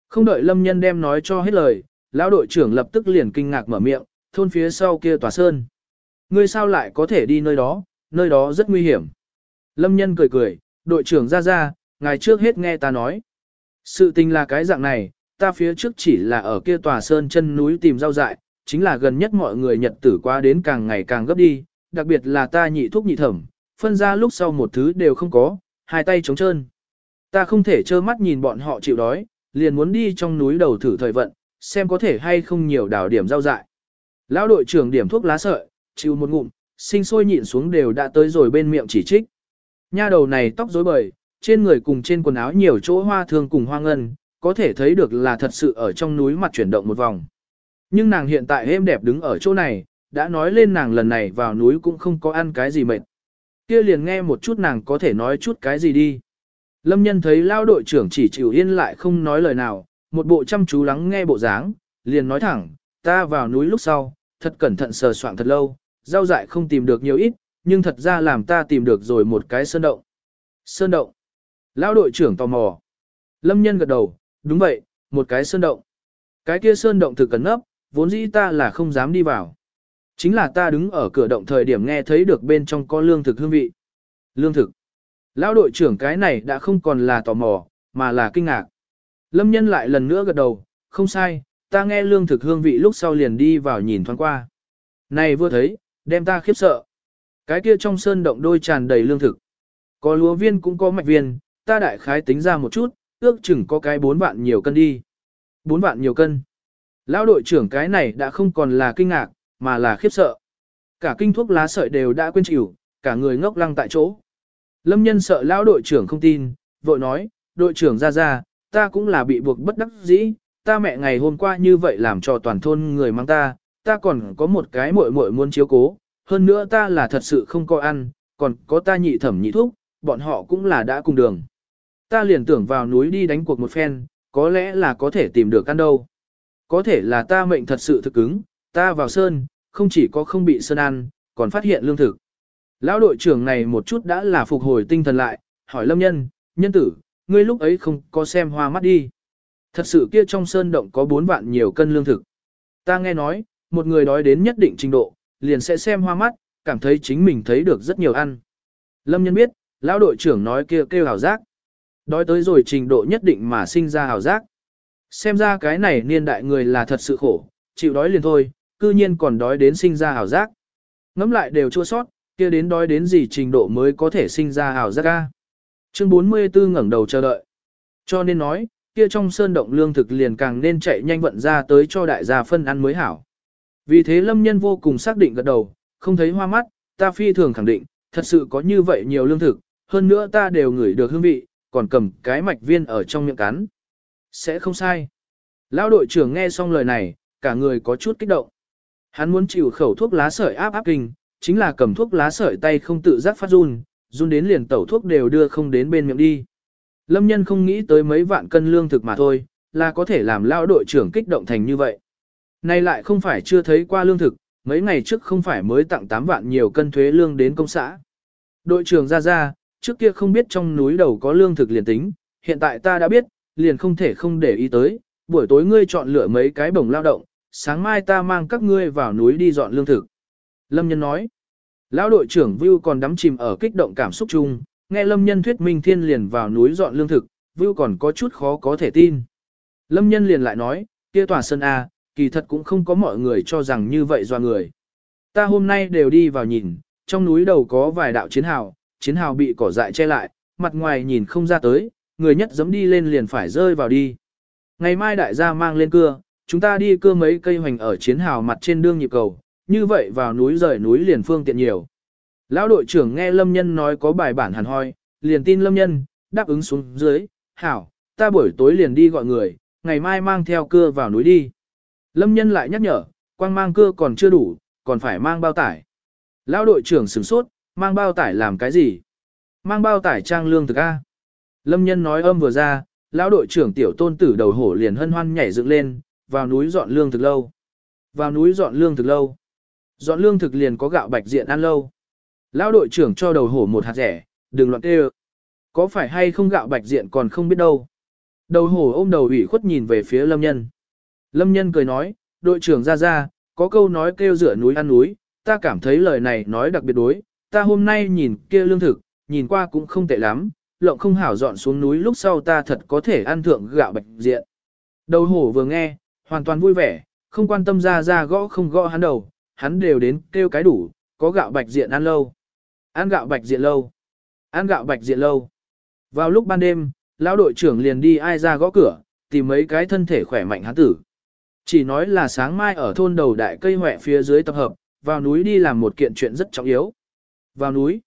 Không đợi lâm nhân đem nói cho hết lời, lão đội trưởng lập tức liền kinh ngạc mở miệng, thôn phía sau kia tòa sơn. Ngươi sao lại có thể đi nơi đó, nơi đó rất nguy hiểm. Lâm nhân cười cười, đội trưởng ra ra, ngài trước hết nghe ta nói. Sự tình là cái dạng này, ta phía trước chỉ là ở kia tòa sơn chân núi tìm rau dại, chính là gần nhất mọi người nhật tử qua đến càng ngày càng gấp đi, đặc biệt là ta nhị thuốc nhị thẩm, phân ra lúc sau một thứ đều không có, hai tay trống trơn. Ta không thể trơ mắt nhìn bọn họ chịu đói, liền muốn đi trong núi đầu thử thời vận, xem có thể hay không nhiều đảo điểm rau dại. Lão đội trưởng điểm thuốc lá sợi, chịu một ngụm, sinh sôi nhịn xuống đều đã tới rồi bên miệng chỉ trích. Nha đầu này tóc rối bời, trên người cùng trên quần áo nhiều chỗ hoa thương cùng hoa ngân, có thể thấy được là thật sự ở trong núi mặt chuyển động một vòng. Nhưng nàng hiện tại êm đẹp đứng ở chỗ này, đã nói lên nàng lần này vào núi cũng không có ăn cái gì mệt. Kia liền nghe một chút nàng có thể nói chút cái gì đi. Lâm nhân thấy lao đội trưởng chỉ chịu yên lại không nói lời nào, một bộ chăm chú lắng nghe bộ dáng, liền nói thẳng, ta vào núi lúc sau, thật cẩn thận sờ soạn thật lâu, rau dại không tìm được nhiều ít, nhưng thật ra làm ta tìm được rồi một cái sơn động. Sơn động. Lão đội trưởng tò mò. Lâm nhân gật đầu, đúng vậy, một cái sơn động. Cái kia sơn động thực cẩn nấp, vốn dĩ ta là không dám đi vào. Chính là ta đứng ở cửa động thời điểm nghe thấy được bên trong có lương thực hương vị. Lương thực. Lão đội trưởng cái này đã không còn là tò mò, mà là kinh ngạc. Lâm nhân lại lần nữa gật đầu, không sai, ta nghe lương thực hương vị lúc sau liền đi vào nhìn thoáng qua. Này vừa thấy, đem ta khiếp sợ. Cái kia trong sơn động đôi tràn đầy lương thực. Có lúa viên cũng có mạch viên, ta đại khái tính ra một chút, ước chừng có cái bốn vạn nhiều cân đi. Bốn vạn nhiều cân. Lão đội trưởng cái này đã không còn là kinh ngạc, mà là khiếp sợ. Cả kinh thuốc lá sợi đều đã quên chịu, cả người ngốc lăng tại chỗ. Lâm nhân sợ lão đội trưởng không tin, vội nói, đội trưởng ra ra, ta cũng là bị buộc bất đắc dĩ, ta mẹ ngày hôm qua như vậy làm cho toàn thôn người mang ta, ta còn có một cái muội muội muốn chiếu cố, hơn nữa ta là thật sự không có ăn, còn có ta nhị thẩm nhị thúc, bọn họ cũng là đã cùng đường. Ta liền tưởng vào núi đi đánh cuộc một phen, có lẽ là có thể tìm được ăn đâu. Có thể là ta mệnh thật sự thực cứng, ta vào sơn, không chỉ có không bị sơn ăn, còn phát hiện lương thực. Lão đội trưởng này một chút đã là phục hồi tinh thần lại, hỏi lâm nhân, nhân tử, ngươi lúc ấy không có xem hoa mắt đi. Thật sự kia trong sơn động có bốn vạn nhiều cân lương thực. Ta nghe nói, một người đói đến nhất định trình độ, liền sẽ xem hoa mắt, cảm thấy chính mình thấy được rất nhiều ăn. Lâm nhân biết, lão đội trưởng nói kia kêu, kêu hào giác. Đói tới rồi trình độ nhất định mà sinh ra hào giác. Xem ra cái này niên đại người là thật sự khổ, chịu đói liền thôi, cư nhiên còn đói đến sinh ra hào giác. Ngắm lại đều chua sót, kia đến đói đến gì trình độ mới có thể sinh ra hào giác ca. Chương 44 ngẩng đầu chờ đợi. Cho nên nói, kia trong sơn động lương thực liền càng nên chạy nhanh vận ra tới cho đại gia phân ăn mới hảo. Vì thế lâm nhân vô cùng xác định gật đầu, không thấy hoa mắt, ta phi thường khẳng định, thật sự có như vậy nhiều lương thực, hơn nữa ta đều ngửi được hương vị, còn cầm cái mạch viên ở trong miệng cắn. Sẽ không sai. Lão đội trưởng nghe xong lời này, cả người có chút kích động. Hắn muốn chịu khẩu thuốc lá sợi áp áp kinh, chính là cầm thuốc lá sợi tay không tự giác phát run, run đến liền tẩu thuốc đều đưa không đến bên miệng đi. Lâm nhân không nghĩ tới mấy vạn cân lương thực mà thôi, là có thể làm lao đội trưởng kích động thành như vậy. Nay lại không phải chưa thấy qua lương thực, mấy ngày trước không phải mới tặng 8 vạn nhiều cân thuế lương đến công xã. Đội trưởng ra ra, trước kia không biết trong núi đầu có lương thực liền tính, hiện tại ta đã biết, liền không thể không để ý tới, buổi tối ngươi chọn lựa mấy cái bổng lao động, sáng mai ta mang các ngươi vào núi đi dọn lương thực. Lâm Nhân nói, lão đội trưởng Vưu còn đắm chìm ở kích động cảm xúc chung, nghe Lâm Nhân thuyết minh thiên liền vào núi dọn lương thực, Vưu còn có chút khó có thể tin. Lâm Nhân liền lại nói, kia tòa sân A, kỳ thật cũng không có mọi người cho rằng như vậy do người. Ta hôm nay đều đi vào nhìn, trong núi đầu có vài đạo chiến hào, chiến hào bị cỏ dại che lại, mặt ngoài nhìn không ra tới, người nhất giấm đi lên liền phải rơi vào đi. Ngày mai đại gia mang lên cưa, chúng ta đi cưa mấy cây hoành ở chiến hào mặt trên đương nhịp cầu, như vậy vào núi rời núi liền phương tiện nhiều. Lão đội trưởng nghe Lâm Nhân nói có bài bản hẳn hoi, liền tin Lâm Nhân, đáp ứng xuống dưới, hảo, ta buổi tối liền đi gọi người, ngày mai mang theo cưa vào núi đi. Lâm Nhân lại nhắc nhở, quang mang cưa còn chưa đủ, còn phải mang bao tải. Lão đội trưởng sửng sốt, mang bao tải làm cái gì? Mang bao tải trang lương thực A. Lâm Nhân nói âm vừa ra, lão đội trưởng tiểu tôn tử đầu hổ liền hân hoan nhảy dựng lên, vào núi dọn lương thực lâu. Vào núi dọn lương thực lâu. Dọn lương thực liền có gạo bạch diện ăn lâu. Lão đội trưởng cho đầu hổ một hạt rẻ, đừng loạn kêu. Có phải hay không gạo bạch diện còn không biết đâu. Đầu hổ ôm đầu ủy khuất nhìn về phía lâm nhân. Lâm nhân cười nói, đội trưởng ra ra, có câu nói kêu rửa núi ăn núi, ta cảm thấy lời này nói đặc biệt đối, ta hôm nay nhìn kia lương thực, nhìn qua cũng không tệ lắm, lộng không hảo dọn xuống núi lúc sau ta thật có thể ăn thượng gạo bạch diện. Đầu hổ vừa nghe, hoàn toàn vui vẻ, không quan tâm ra ra gõ không gõ hắn đầu, hắn đều đến kêu cái đủ, có gạo bạch diện ăn lâu. Ăn gạo bạch diện lâu. Ăn gạo bạch diện lâu. Vào lúc ban đêm, lão đội trưởng liền đi ai ra gõ cửa, tìm mấy cái thân thể khỏe mạnh hắn tử. Chỉ nói là sáng mai ở thôn đầu đại cây hỏe phía dưới tập hợp, vào núi đi làm một kiện chuyện rất trọng yếu. Vào núi,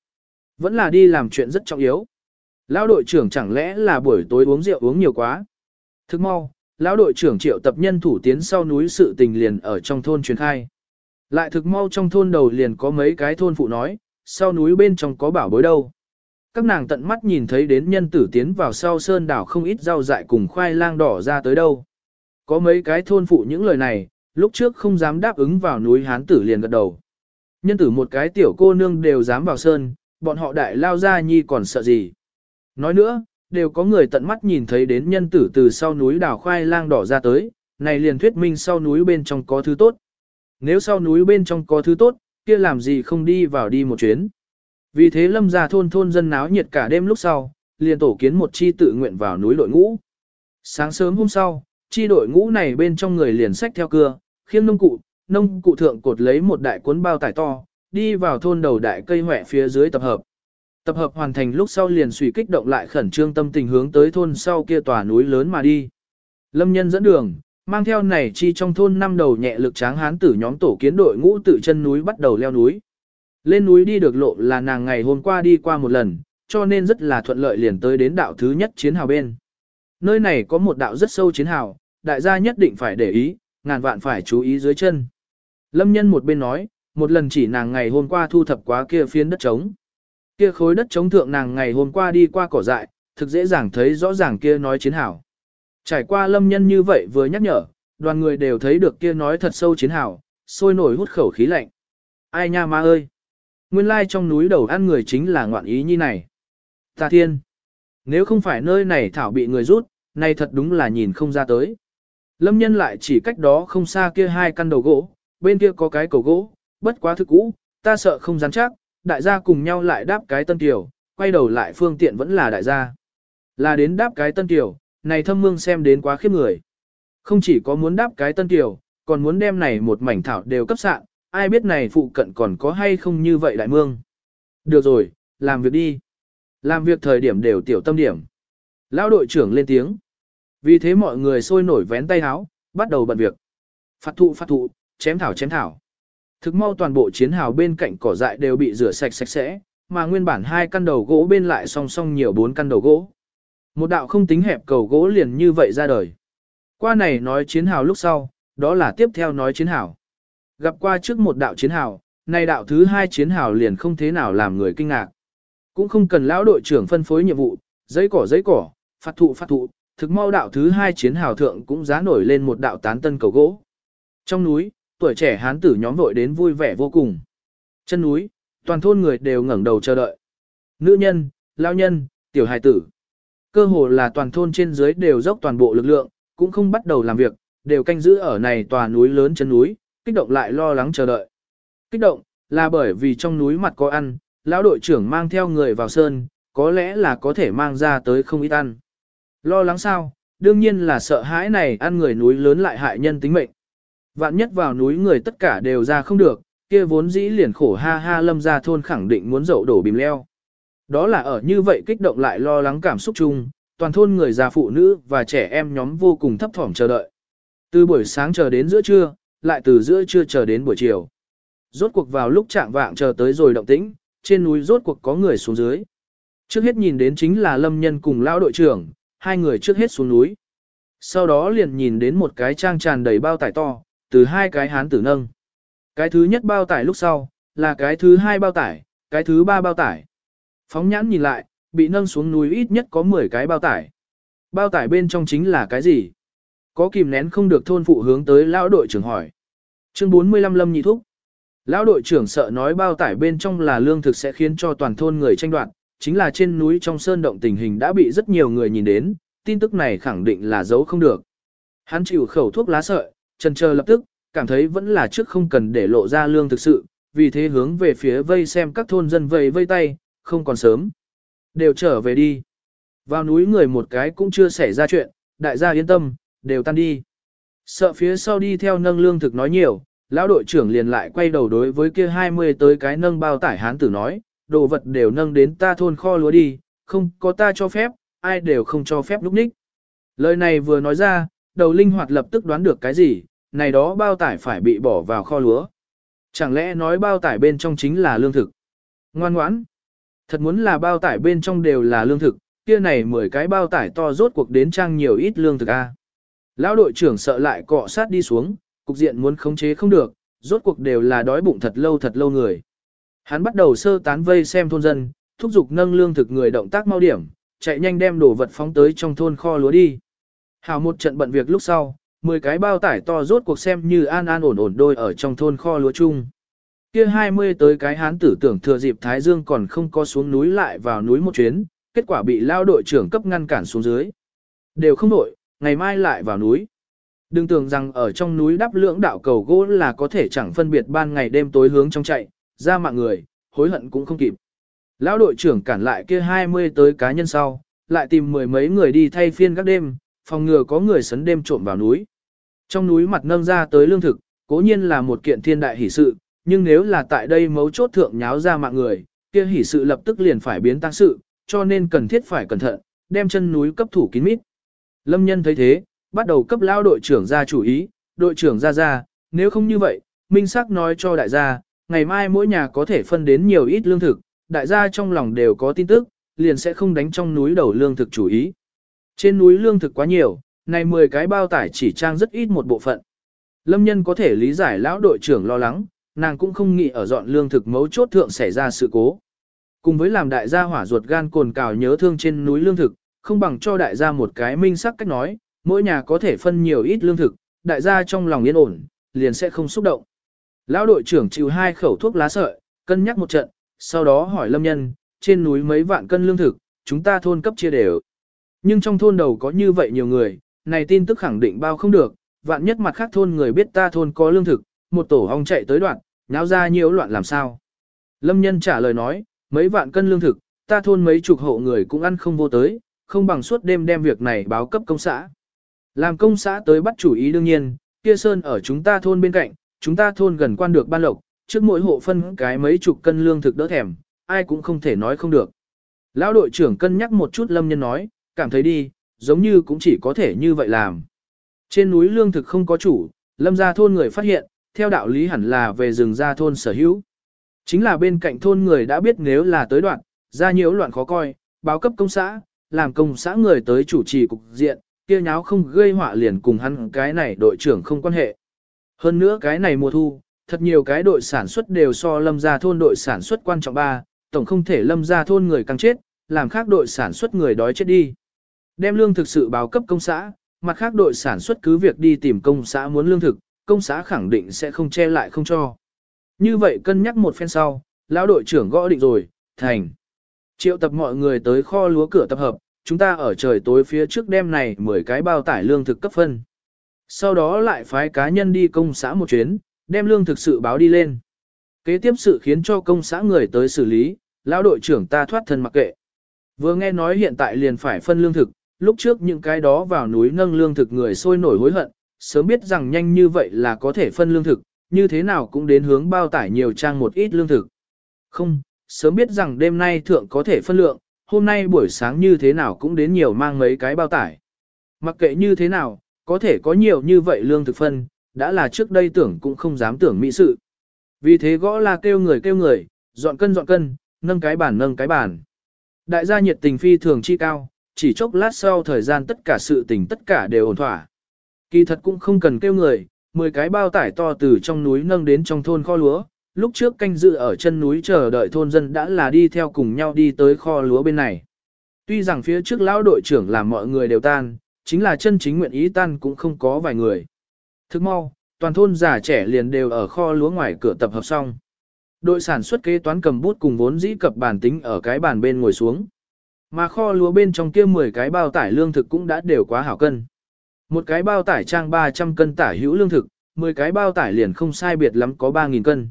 vẫn là đi làm chuyện rất trọng yếu. Lão đội trưởng chẳng lẽ là buổi tối uống rượu uống nhiều quá. Thức mau, lão đội trưởng triệu tập nhân thủ tiến sau núi sự tình liền ở trong thôn truyền khai. Lại thực mau trong thôn đầu liền có mấy cái thôn phụ nói, sau núi bên trong có bảo bối đâu. Các nàng tận mắt nhìn thấy đến nhân tử tiến vào sau sơn đảo không ít rau dại cùng khoai lang đỏ ra tới đâu. Có mấy cái thôn phụ những lời này, lúc trước không dám đáp ứng vào núi hán tử liền gật đầu. Nhân tử một cái tiểu cô nương đều dám vào sơn, bọn họ đại lao ra nhi còn sợ gì. Nói nữa, đều có người tận mắt nhìn thấy đến nhân tử từ sau núi đào khoai lang đỏ ra tới, này liền thuyết minh sau núi bên trong có thứ tốt. Nếu sau núi bên trong có thứ tốt, kia làm gì không đi vào đi một chuyến. Vì thế lâm gia thôn thôn dân náo nhiệt cả đêm lúc sau, liền tổ kiến một chi tự nguyện vào núi đội ngũ. Sáng sớm hôm sau, chi đội ngũ này bên trong người liền sách theo cưa, khiêng nông cụ, nông cụ thượng cột lấy một đại cuốn bao tải to, đi vào thôn đầu đại cây hỏe phía dưới tập hợp. Tập hợp hoàn thành lúc sau liền suy kích động lại khẩn trương tâm tình hướng tới thôn sau kia tòa núi lớn mà đi. Lâm nhân dẫn đường, mang theo này chi trong thôn năm đầu nhẹ lực tráng hán tử nhóm tổ kiến đội ngũ tự chân núi bắt đầu leo núi. Lên núi đi được lộ là nàng ngày hôm qua đi qua một lần, cho nên rất là thuận lợi liền tới đến đạo thứ nhất chiến hào bên. Nơi này có một đạo rất sâu chiến hào, đại gia nhất định phải để ý, ngàn vạn phải chú ý dưới chân. Lâm nhân một bên nói, một lần chỉ nàng ngày hôm qua thu thập quá kia phiến đất trống. Kia khối đất trống thượng nàng ngày hôm qua đi qua cỏ dại, thực dễ dàng thấy rõ ràng kia nói chiến hào. Trải qua lâm nhân như vậy vừa nhắc nhở, đoàn người đều thấy được kia nói thật sâu chiến hào, sôi nổi hút khẩu khí lạnh. Ai nha ma ơi! Nguyên lai trong núi đầu ăn người chính là ngoạn ý như này. Ta thiên! Nếu không phải nơi này thảo bị người rút, này thật đúng là nhìn không ra tới. Lâm nhân lại chỉ cách đó không xa kia hai căn đầu gỗ, bên kia có cái cầu gỗ, bất quá thức cũ, ta sợ không dám chắc, đại gia cùng nhau lại đáp cái tân tiểu, quay đầu lại phương tiện vẫn là đại gia. Là đến đáp cái tân tiểu, này thâm mương xem đến quá khiếp người. Không chỉ có muốn đáp cái tân tiểu, còn muốn đem này một mảnh thảo đều cấp sạn, ai biết này phụ cận còn có hay không như vậy đại mương. Được rồi, làm việc đi. Làm việc thời điểm đều tiểu tâm điểm. Lão đội trưởng lên tiếng. Vì thế mọi người sôi nổi vén tay háo, bắt đầu bận việc. Phát thụ phát thụ, chém thảo chém thảo. Thực mau toàn bộ chiến hào bên cạnh cỏ dại đều bị rửa sạch sạch sẽ, mà nguyên bản hai căn đầu gỗ bên lại song song nhiều bốn căn đầu gỗ. Một đạo không tính hẹp cầu gỗ liền như vậy ra đời. Qua này nói chiến hào lúc sau, đó là tiếp theo nói chiến hào. Gặp qua trước một đạo chiến hào, này đạo thứ hai chiến hào liền không thế nào làm người kinh ngạc. Cũng không cần lão đội trưởng phân phối nhiệm vụ, giấy cỏ giấy cỏ, phát thụ phát thụ, thực mau đạo thứ hai chiến hào thượng cũng giá nổi lên một đạo tán tân cầu gỗ. Trong núi, tuổi trẻ hán tử nhóm vội đến vui vẻ vô cùng. Chân núi, toàn thôn người đều ngẩng đầu chờ đợi. Nữ nhân, lao nhân, tiểu hài tử. Cơ hồ là toàn thôn trên dưới đều dốc toàn bộ lực lượng, cũng không bắt đầu làm việc, đều canh giữ ở này tòa núi lớn chân núi, kích động lại lo lắng chờ đợi. Kích động, là bởi vì trong núi mặt có ăn, lão đội trưởng mang theo người vào sơn, có lẽ là có thể mang ra tới không ít ăn. Lo lắng sao? Đương nhiên là sợ hãi này ăn người núi lớn lại hại nhân tính mệnh. Vạn nhất vào núi người tất cả đều ra không được, kia vốn dĩ liền khổ ha ha lâm ra thôn khẳng định muốn dậu đổ bìm leo. Đó là ở như vậy kích động lại lo lắng cảm xúc chung, toàn thôn người già phụ nữ và trẻ em nhóm vô cùng thấp thỏm chờ đợi. Từ buổi sáng chờ đến giữa trưa, lại từ giữa trưa chờ đến buổi chiều. Rốt cuộc vào lúc trạng vạng chờ tới rồi động tĩnh, trên núi rốt cuộc có người xuống dưới. Trước hết nhìn đến chính là lâm nhân cùng lão đội trưởng, hai người trước hết xuống núi. Sau đó liền nhìn đến một cái trang tràn đầy bao tải to, từ hai cái hán tử nâng. Cái thứ nhất bao tải lúc sau, là cái thứ hai bao tải, cái thứ ba bao tải. Phóng nhãn nhìn lại, bị nâng xuống núi ít nhất có 10 cái bao tải. Bao tải bên trong chính là cái gì? Có kìm nén không được thôn phụ hướng tới lão đội trưởng hỏi. Chương 45 Lâm Nhị Thúc. Lão đội trưởng sợ nói bao tải bên trong là lương thực sẽ khiến cho toàn thôn người tranh đoạt, chính là trên núi trong sơn động tình hình đã bị rất nhiều người nhìn đến, tin tức này khẳng định là giấu không được. Hắn chịu khẩu thuốc lá sợi, chân chờ lập tức, cảm thấy vẫn là trước không cần để lộ ra lương thực sự, vì thế hướng về phía vây xem các thôn dân vây vây tay, không còn sớm. Đều trở về đi. Vào núi người một cái cũng chưa xảy ra chuyện, đại gia yên tâm, đều tan đi. Sợ phía sau đi theo nâng lương thực nói nhiều, lão đội trưởng liền lại quay đầu đối với kia 20 tới cái nâng bao tải hán tử nói, đồ vật đều nâng đến ta thôn kho lúa đi, không có ta cho phép, ai đều không cho phép lúc ních. Lời này vừa nói ra, đầu linh hoạt lập tức đoán được cái gì, này đó bao tải phải bị bỏ vào kho lúa. Chẳng lẽ nói bao tải bên trong chính là lương thực? Ngoan ngoãn. Thật muốn là bao tải bên trong đều là lương thực, kia này 10 cái bao tải to rốt cuộc đến trang nhiều ít lương thực a. Lão đội trưởng sợ lại cọ sát đi xuống, cục diện muốn khống chế không được, rốt cuộc đều là đói bụng thật lâu thật lâu người. Hắn bắt đầu sơ tán vây xem thôn dân, thúc giục nâng lương thực người động tác mau điểm, chạy nhanh đem đồ vật phóng tới trong thôn kho lúa đi. Hào một trận bận việc lúc sau, 10 cái bao tải to rốt cuộc xem như an an ổn ổn đôi ở trong thôn kho lúa chung. Kia 20 tới cái hán tử tưởng thừa dịp Thái Dương còn không có xuống núi lại vào núi một chuyến, kết quả bị lao đội trưởng cấp ngăn cản xuống dưới. Đều không đổi, ngày mai lại vào núi. Đừng tưởng rằng ở trong núi đắp lưỡng đạo cầu gỗ là có thể chẳng phân biệt ban ngày đêm tối hướng trong chạy, ra mạng người, hối hận cũng không kịp. Lão đội trưởng cản lại kia 20 tới cá nhân sau, lại tìm mười mấy người đi thay phiên các đêm, phòng ngừa có người sấn đêm trộm vào núi. Trong núi mặt nâng ra tới lương thực, cố nhiên là một kiện thiên đại hỷ sự, nhưng nếu là tại đây mấu chốt thượng nháo ra mạng người, kia hỷ sự lập tức liền phải biến tăng sự, cho nên cần thiết phải cẩn thận, đem chân núi cấp thủ kín mít. Lâm nhân thấy thế, bắt đầu cấp lao đội trưởng ra chủ ý, đội trưởng ra ra, nếu không như vậy, minh sắc nói cho đại gia, ngày mai mỗi nhà có thể phân đến nhiều ít lương thực, đại gia trong lòng đều có tin tức, liền sẽ không đánh trong núi đầu lương thực chủ ý. Trên núi lương thực quá nhiều, này 10 cái bao tải chỉ trang rất ít một bộ phận. Lâm nhân có thể lý giải lão đội trưởng lo lắng, nàng cũng không nghĩ ở dọn lương thực mấu chốt thượng xảy ra sự cố. Cùng với làm đại gia hỏa ruột gan cồn cào nhớ thương trên núi lương thực, không bằng cho đại gia một cái minh sắc cách nói, mỗi nhà có thể phân nhiều ít lương thực, đại gia trong lòng yên ổn, liền sẽ không xúc động. Lão đội trưởng chịu hai khẩu thuốc lá sợi, cân nhắc một trận, sau đó hỏi lâm nhân, trên núi mấy vạn cân lương thực, chúng ta thôn cấp chia đều. Nhưng trong thôn đầu có như vậy nhiều người, này tin tức khẳng định bao không được, vạn nhất mặt khác thôn người biết ta thôn có lương thực, một tổ hong chạy tới đoạn, náo ra nhiều loạn làm sao. Lâm nhân trả lời nói, mấy vạn cân lương thực, ta thôn mấy chục hộ người cũng ăn không vô tới, không bằng suốt đêm đem việc này báo cấp công xã. Làm công xã tới bắt chủ ý đương nhiên, kia sơn ở chúng ta thôn bên cạnh, chúng ta thôn gần quan được ban lộc, trước mỗi hộ phân cái mấy chục cân lương thực đỡ thèm, ai cũng không thể nói không được. Lão đội trưởng cân nhắc một chút lâm nhân nói, cảm thấy đi, giống như cũng chỉ có thể như vậy làm. Trên núi lương thực không có chủ, lâm ra thôn người phát hiện, theo đạo lý hẳn là về rừng ra thôn sở hữu. Chính là bên cạnh thôn người đã biết nếu là tới đoạn, ra nhiễu loạn khó coi, báo cấp công xã, làm công xã người tới chủ trì cục diện, kia nháo không gây họa liền cùng hắn cái này đội trưởng không quan hệ. Hơn nữa cái này mùa thu, thật nhiều cái đội sản xuất đều so lâm gia thôn đội sản xuất quan trọng ba, tổng không thể lâm gia thôn người càng chết, làm khác đội sản xuất người đói chết đi. Đem lương thực sự báo cấp công xã, mặt khác đội sản xuất cứ việc đi tìm công xã muốn lương thực, công xã khẳng định sẽ không che lại không cho. Như vậy cân nhắc một phen sau, lão đội trưởng gõ định rồi, thành. Triệu tập mọi người tới kho lúa cửa tập hợp, chúng ta ở trời tối phía trước đêm này 10 cái bao tải lương thực cấp phân. Sau đó lại phái cá nhân đi công xã một chuyến, đem lương thực sự báo đi lên. Kế tiếp sự khiến cho công xã người tới xử lý, lão đội trưởng ta thoát thân mặc kệ. Vừa nghe nói hiện tại liền phải phân lương thực, lúc trước những cái đó vào núi nâng lương thực người sôi nổi hối hận, sớm biết rằng nhanh như vậy là có thể phân lương thực, như thế nào cũng đến hướng bao tải nhiều trang một ít lương thực. Không, sớm biết rằng đêm nay thượng có thể phân lượng, hôm nay buổi sáng như thế nào cũng đến nhiều mang mấy cái bao tải. Mặc kệ như thế nào, có thể có nhiều như vậy lương thực phân, đã là trước đây tưởng cũng không dám tưởng mỹ sự. Vì thế gõ là kêu người kêu người, dọn cân dọn cân, nâng cái bàn nâng cái bàn. Đại gia nhiệt tình phi thường chi cao, chỉ chốc lát sau thời gian tất cả sự tình tất cả đều ổn thỏa. Kỳ thật cũng không cần kêu người, 10 cái bao tải to từ trong núi nâng đến trong thôn kho lúa, lúc trước canh dự ở chân núi chờ đợi thôn dân đã là đi theo cùng nhau đi tới kho lúa bên này. Tuy rằng phía trước lão đội trưởng làm mọi người đều tan, chính là chân chính nguyện ý tan cũng không có vài người. Thức mau, toàn thôn già trẻ liền đều ở kho lúa ngoài cửa tập hợp xong. Đội sản xuất kế toán cầm bút cùng vốn dĩ cập bản tính ở cái bàn bên ngồi xuống. Mà kho lúa bên trong kia 10 cái bao tải lương thực cũng đã đều quá hảo cân. Một cái bao tải trang 300 cân tải hữu lương thực, 10 cái bao tải liền không sai biệt lắm có 3.000 cân.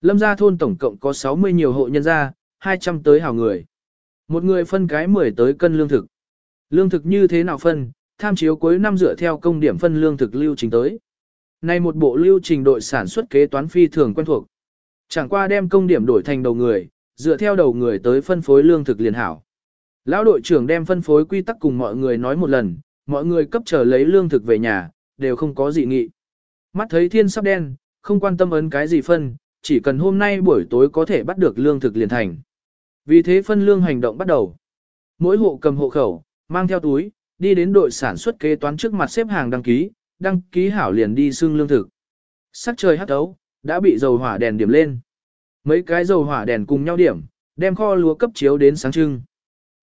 Lâm gia thôn tổng cộng có 60 nhiều hộ nhân gia, 200 tới hảo người. Một người phân cái 10 tới cân lương thực. Lương thực như thế nào phân, tham chiếu cuối năm dựa theo công điểm phân lương thực lưu trình tới. Nay một bộ lưu trình đội sản xuất kế toán phi thường quen thuộc. Chẳng qua đem công điểm đổi thành đầu người, dựa theo đầu người tới phân phối lương thực liền hảo. Lão đội trưởng đem phân phối quy tắc cùng mọi người nói một lần, mọi người cấp trở lấy lương thực về nhà, đều không có gì nghị. Mắt thấy thiên sắp đen, không quan tâm ấn cái gì phân, chỉ cần hôm nay buổi tối có thể bắt được lương thực liền thành. Vì thế phân lương hành động bắt đầu. Mỗi hộ cầm hộ khẩu, mang theo túi, đi đến đội sản xuất kế toán trước mặt xếp hàng đăng ký, đăng ký hảo liền đi xương lương thực. Sắc trời hắt tấu, đã bị dầu hỏa đèn điểm lên. Mấy cái dầu hỏa đèn cùng nhau điểm, đem kho lúa cấp chiếu đến sáng trưng.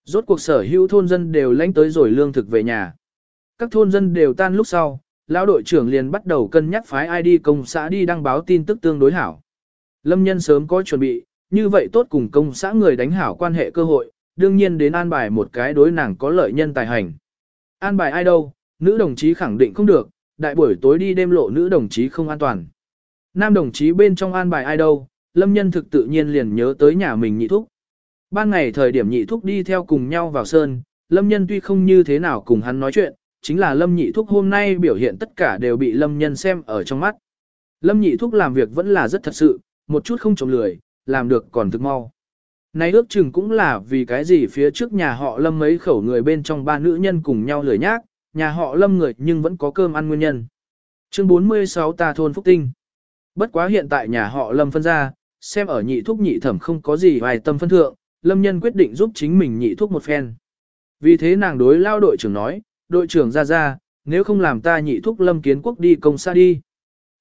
Rốt cuộc sở hữu thôn dân đều lãnh tới rồi lương thực về nhà. Các thôn dân đều tan lúc sau, lão đội trưởng liền bắt đầu cân nhắc phái ai đi công xã đi đăng báo tin tức tương đối hảo. Lâm nhân sớm có chuẩn bị, như vậy tốt cùng công xã người đánh hảo quan hệ cơ hội, đương nhiên đến an bài một cái đối nàng có lợi nhân tài hành. An bài ai đâu, nữ đồng chí khẳng định không được, đại buổi tối đi đêm lộ nữ đồng chí không an toàn. Nam đồng chí bên trong an bài ai đâu, lâm nhân thực tự nhiên liền nhớ tới nhà mình nhị thúc. Ban ngày thời điểm nhị thúc đi theo cùng nhau vào sơn, lâm nhân tuy không như thế nào cùng hắn nói chuyện, chính là lâm nhị thúc hôm nay biểu hiện tất cả đều bị lâm nhân xem ở trong mắt. Lâm nhị thúc làm việc vẫn là rất thật sự, một chút không trộm lười, làm được còn thực mau. Này ước chừng cũng là vì cái gì phía trước nhà họ lâm mấy khẩu người bên trong ba nữ nhân cùng nhau lười nhác, nhà họ lâm người nhưng vẫn có cơm ăn nguyên nhân. Chương 46 ta thôn Phúc Tinh Bất quá hiện tại nhà họ lâm phân ra, xem ở nhị thúc nhị thẩm không có gì vài tâm phân thượng, lâm nhân quyết định giúp chính mình nhị thúc một phen. Vì thế nàng đối lao đội trưởng nói, đội trưởng ra ra, nếu không làm ta nhị thúc lâm kiến quốc đi công xa đi.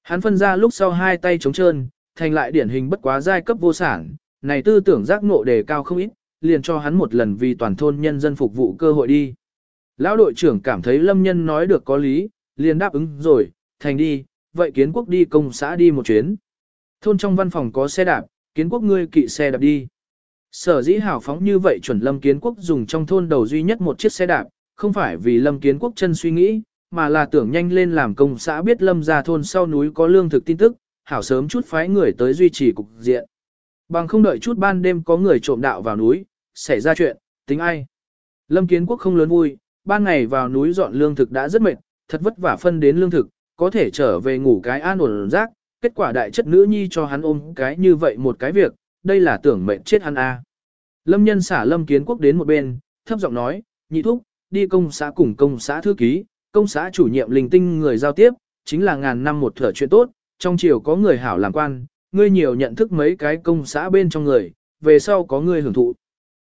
Hắn phân ra lúc sau hai tay trống trơn, thành lại điển hình bất quá giai cấp vô sản, này tư tưởng giác ngộ đề cao không ít, liền cho hắn một lần vì toàn thôn nhân dân phục vụ cơ hội đi. Lão đội trưởng cảm thấy lâm nhân nói được có lý, liền đáp ứng rồi, thành đi, vậy kiến quốc đi công xã đi một chuyến. Thôn trong văn phòng có xe đạp, kiến quốc ngươi kỵ xe đạp đi. Sở dĩ hào phóng như vậy chuẩn lâm kiến quốc dùng trong thôn đầu duy nhất một chiếc xe đạp, không phải vì lâm kiến quốc chân suy nghĩ, mà là tưởng nhanh lên làm công xã biết lâm ra thôn sau núi có lương thực tin tức, hảo sớm chút phái người tới duy trì cục diện. Bằng không đợi chút ban đêm có người trộm đạo vào núi, xảy ra chuyện, tính ai. Lâm kiến quốc không lớn vui, ban ngày vào núi dọn lương thực đã rất mệt, thật vất vả phân đến lương thực, có thể trở về ngủ cái an ổn rác, kết quả đại chất nữ nhi cho hắn ôm cái như vậy một cái việc, đây là tưởng mệnh chết hắn a. À. Lâm nhân xả lâm kiến quốc đến một bên, thấp giọng nói, nhị thúc, đi công xã cùng công xã thư ký, công xã chủ nhiệm linh tinh người giao tiếp, chính là ngàn năm một thở chuyện tốt, trong triều có người hảo làm quan, ngươi nhiều nhận thức mấy cái công xã bên trong người, về sau có ngươi hưởng thụ.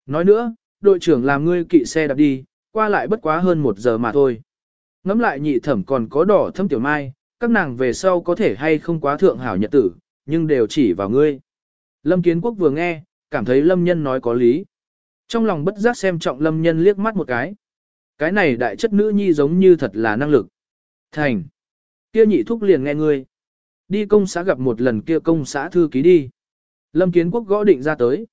Nói nữa, đội trưởng làm ngươi kỵ xe đạp đi, qua lại bất quá hơn một giờ mà thôi. Ngắm lại nhị thẩm còn có đỏ thâm tiểu mai, các nàng về sau có thể hay không quá thượng hảo nhật tử, nhưng đều chỉ vào ngươi. Lâm Kiến Quốc vừa nghe, cảm thấy Lâm Nhân nói có lý. Trong lòng bất giác xem trọng Lâm Nhân liếc mắt một cái. Cái này đại chất nữ nhi giống như thật là năng lực. Thành. Kia nhị thúc liền nghe ngươi. Đi công xã gặp một lần kia công xã thư ký đi. Lâm Kiến Quốc gõ định ra tới.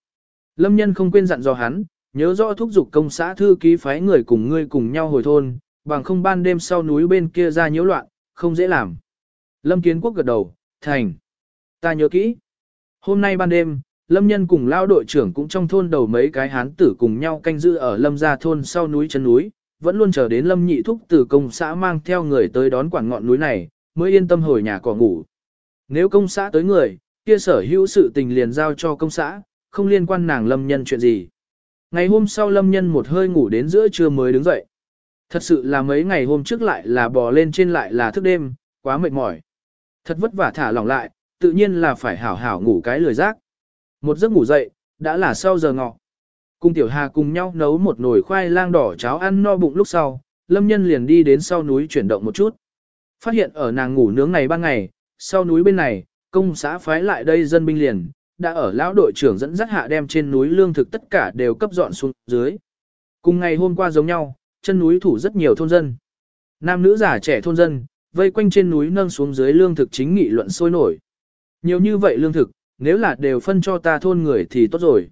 Lâm Nhân không quên dặn dò hắn, nhớ rõ thúc giục công xã thư ký phái người cùng ngươi cùng nhau hồi thôn, bằng không ban đêm sau núi bên kia ra nhiễu loạn, không dễ làm. Lâm Kiến Quốc gật đầu, thành. Ta nhớ kỹ. Hôm nay ban đêm, Lâm Nhân cùng lao đội trưởng cũng trong thôn đầu mấy cái hán tử cùng nhau canh giữ ở Lâm gia thôn sau núi chân núi, vẫn luôn chờ đến Lâm Nhị Thúc từ công xã mang theo người tới đón quản ngọn núi này, mới yên tâm hồi nhà cỏ ngủ. Nếu công xã tới người, kia sở hữu sự tình liền giao cho công xã, không liên quan nàng Lâm Nhân chuyện gì. Ngày hôm sau Lâm Nhân một hơi ngủ đến giữa trưa mới đứng dậy. Thật sự là mấy ngày hôm trước lại là bò lên trên lại là thức đêm, quá mệt mỏi. Thật vất vả thả lỏng lại, tự nhiên là phải hảo hảo ngủ cái lười giác. Một giấc ngủ dậy, đã là sau giờ ngọ. Cùng Tiểu Hà cùng nhau nấu một nồi khoai lang đỏ cháo ăn no bụng lúc sau, Lâm Nhân liền đi đến sau núi chuyển động một chút. Phát hiện ở nàng ngủ nướng này ban ngày, sau núi bên này, công xã phái lại đây dân binh liền, đã ở lão đội trưởng dẫn dắt hạ đem trên núi lương thực tất cả đều cấp dọn xuống dưới. Cùng ngày hôm qua giống nhau, chân núi thủ rất nhiều thôn dân. Nam nữ già trẻ thôn dân, vây quanh trên núi nâng xuống dưới lương thực chính nghị luận sôi nổi. Nhiều như vậy lương thực, nếu là đều phân cho ta thôn người thì tốt rồi.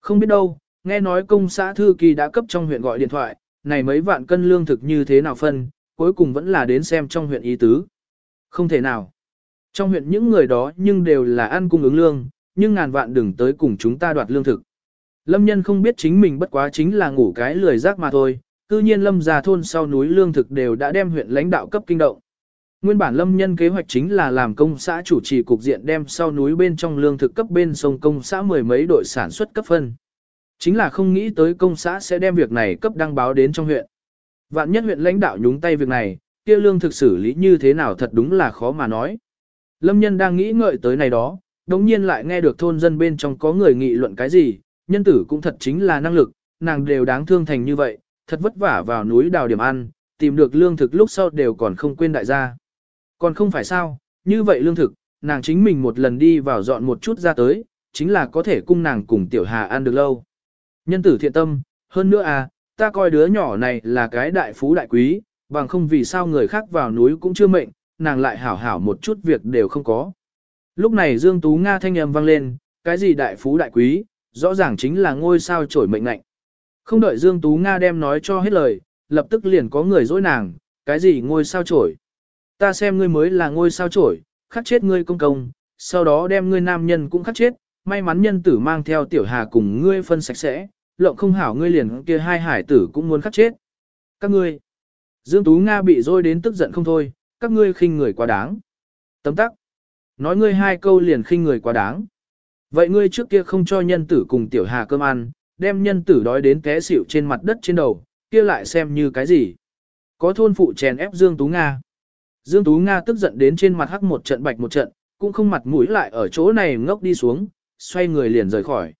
Không biết đâu, nghe nói công xã thư kỳ đã cấp trong huyện gọi điện thoại, này mấy vạn cân lương thực như thế nào phân, cuối cùng vẫn là đến xem trong huyện ý tứ. Không thể nào. Trong huyện những người đó nhưng đều là ăn cung ứng lương, nhưng ngàn vạn đừng tới cùng chúng ta đoạt lương thực. Lâm nhân không biết chính mình bất quá chính là ngủ cái lười rác mà thôi, cư nhiên lâm già thôn sau núi lương thực đều đã đem huyện lãnh đạo cấp kinh động. Nguyên bản lâm nhân kế hoạch chính là làm công xã chủ trì cục diện đem sau núi bên trong lương thực cấp bên sông công xã mười mấy đội sản xuất cấp phân. Chính là không nghĩ tới công xã sẽ đem việc này cấp đăng báo đến trong huyện. Vạn nhất huyện lãnh đạo nhúng tay việc này, kia lương thực xử lý như thế nào thật đúng là khó mà nói. Lâm nhân đang nghĩ ngợi tới này đó, đồng nhiên lại nghe được thôn dân bên trong có người nghị luận cái gì, nhân tử cũng thật chính là năng lực, nàng đều đáng thương thành như vậy, thật vất vả vào núi đào điểm ăn, tìm được lương thực lúc sau đều còn không quên đại gia. Còn không phải sao, như vậy lương thực, nàng chính mình một lần đi vào dọn một chút ra tới, chính là có thể cung nàng cùng tiểu hà ăn được lâu. Nhân tử thiện tâm, hơn nữa à, ta coi đứa nhỏ này là cái đại phú đại quý, bằng không vì sao người khác vào núi cũng chưa mệnh, nàng lại hảo hảo một chút việc đều không có. Lúc này Dương Tú Nga thanh âm vang lên, cái gì đại phú đại quý, rõ ràng chính là ngôi sao trổi mệnh lệnh. Không đợi Dương Tú Nga đem nói cho hết lời, lập tức liền có người dối nàng, cái gì ngôi sao trổi. Ta xem ngươi mới là ngôi sao trổi, khắc chết ngươi công công, sau đó đem ngươi nam nhân cũng khắc chết, may mắn nhân tử mang theo tiểu hà cùng ngươi phân sạch sẽ, lộng không hảo ngươi liền kia hai hải tử cũng muốn khắc chết. Các ngươi, Dương Tú Nga bị dôi đến tức giận không thôi, các ngươi khinh người quá đáng. Tấm tắc, nói ngươi hai câu liền khinh người quá đáng. Vậy ngươi trước kia không cho nhân tử cùng tiểu hà cơm ăn, đem nhân tử đói đến té xỉu trên mặt đất trên đầu, kia lại xem như cái gì. Có thôn phụ chèn ép Dương Tú Nga. Dương Tú Nga tức giận đến trên mặt hắc một trận bạch một trận, cũng không mặt mũi lại ở chỗ này ngốc đi xuống, xoay người liền rời khỏi.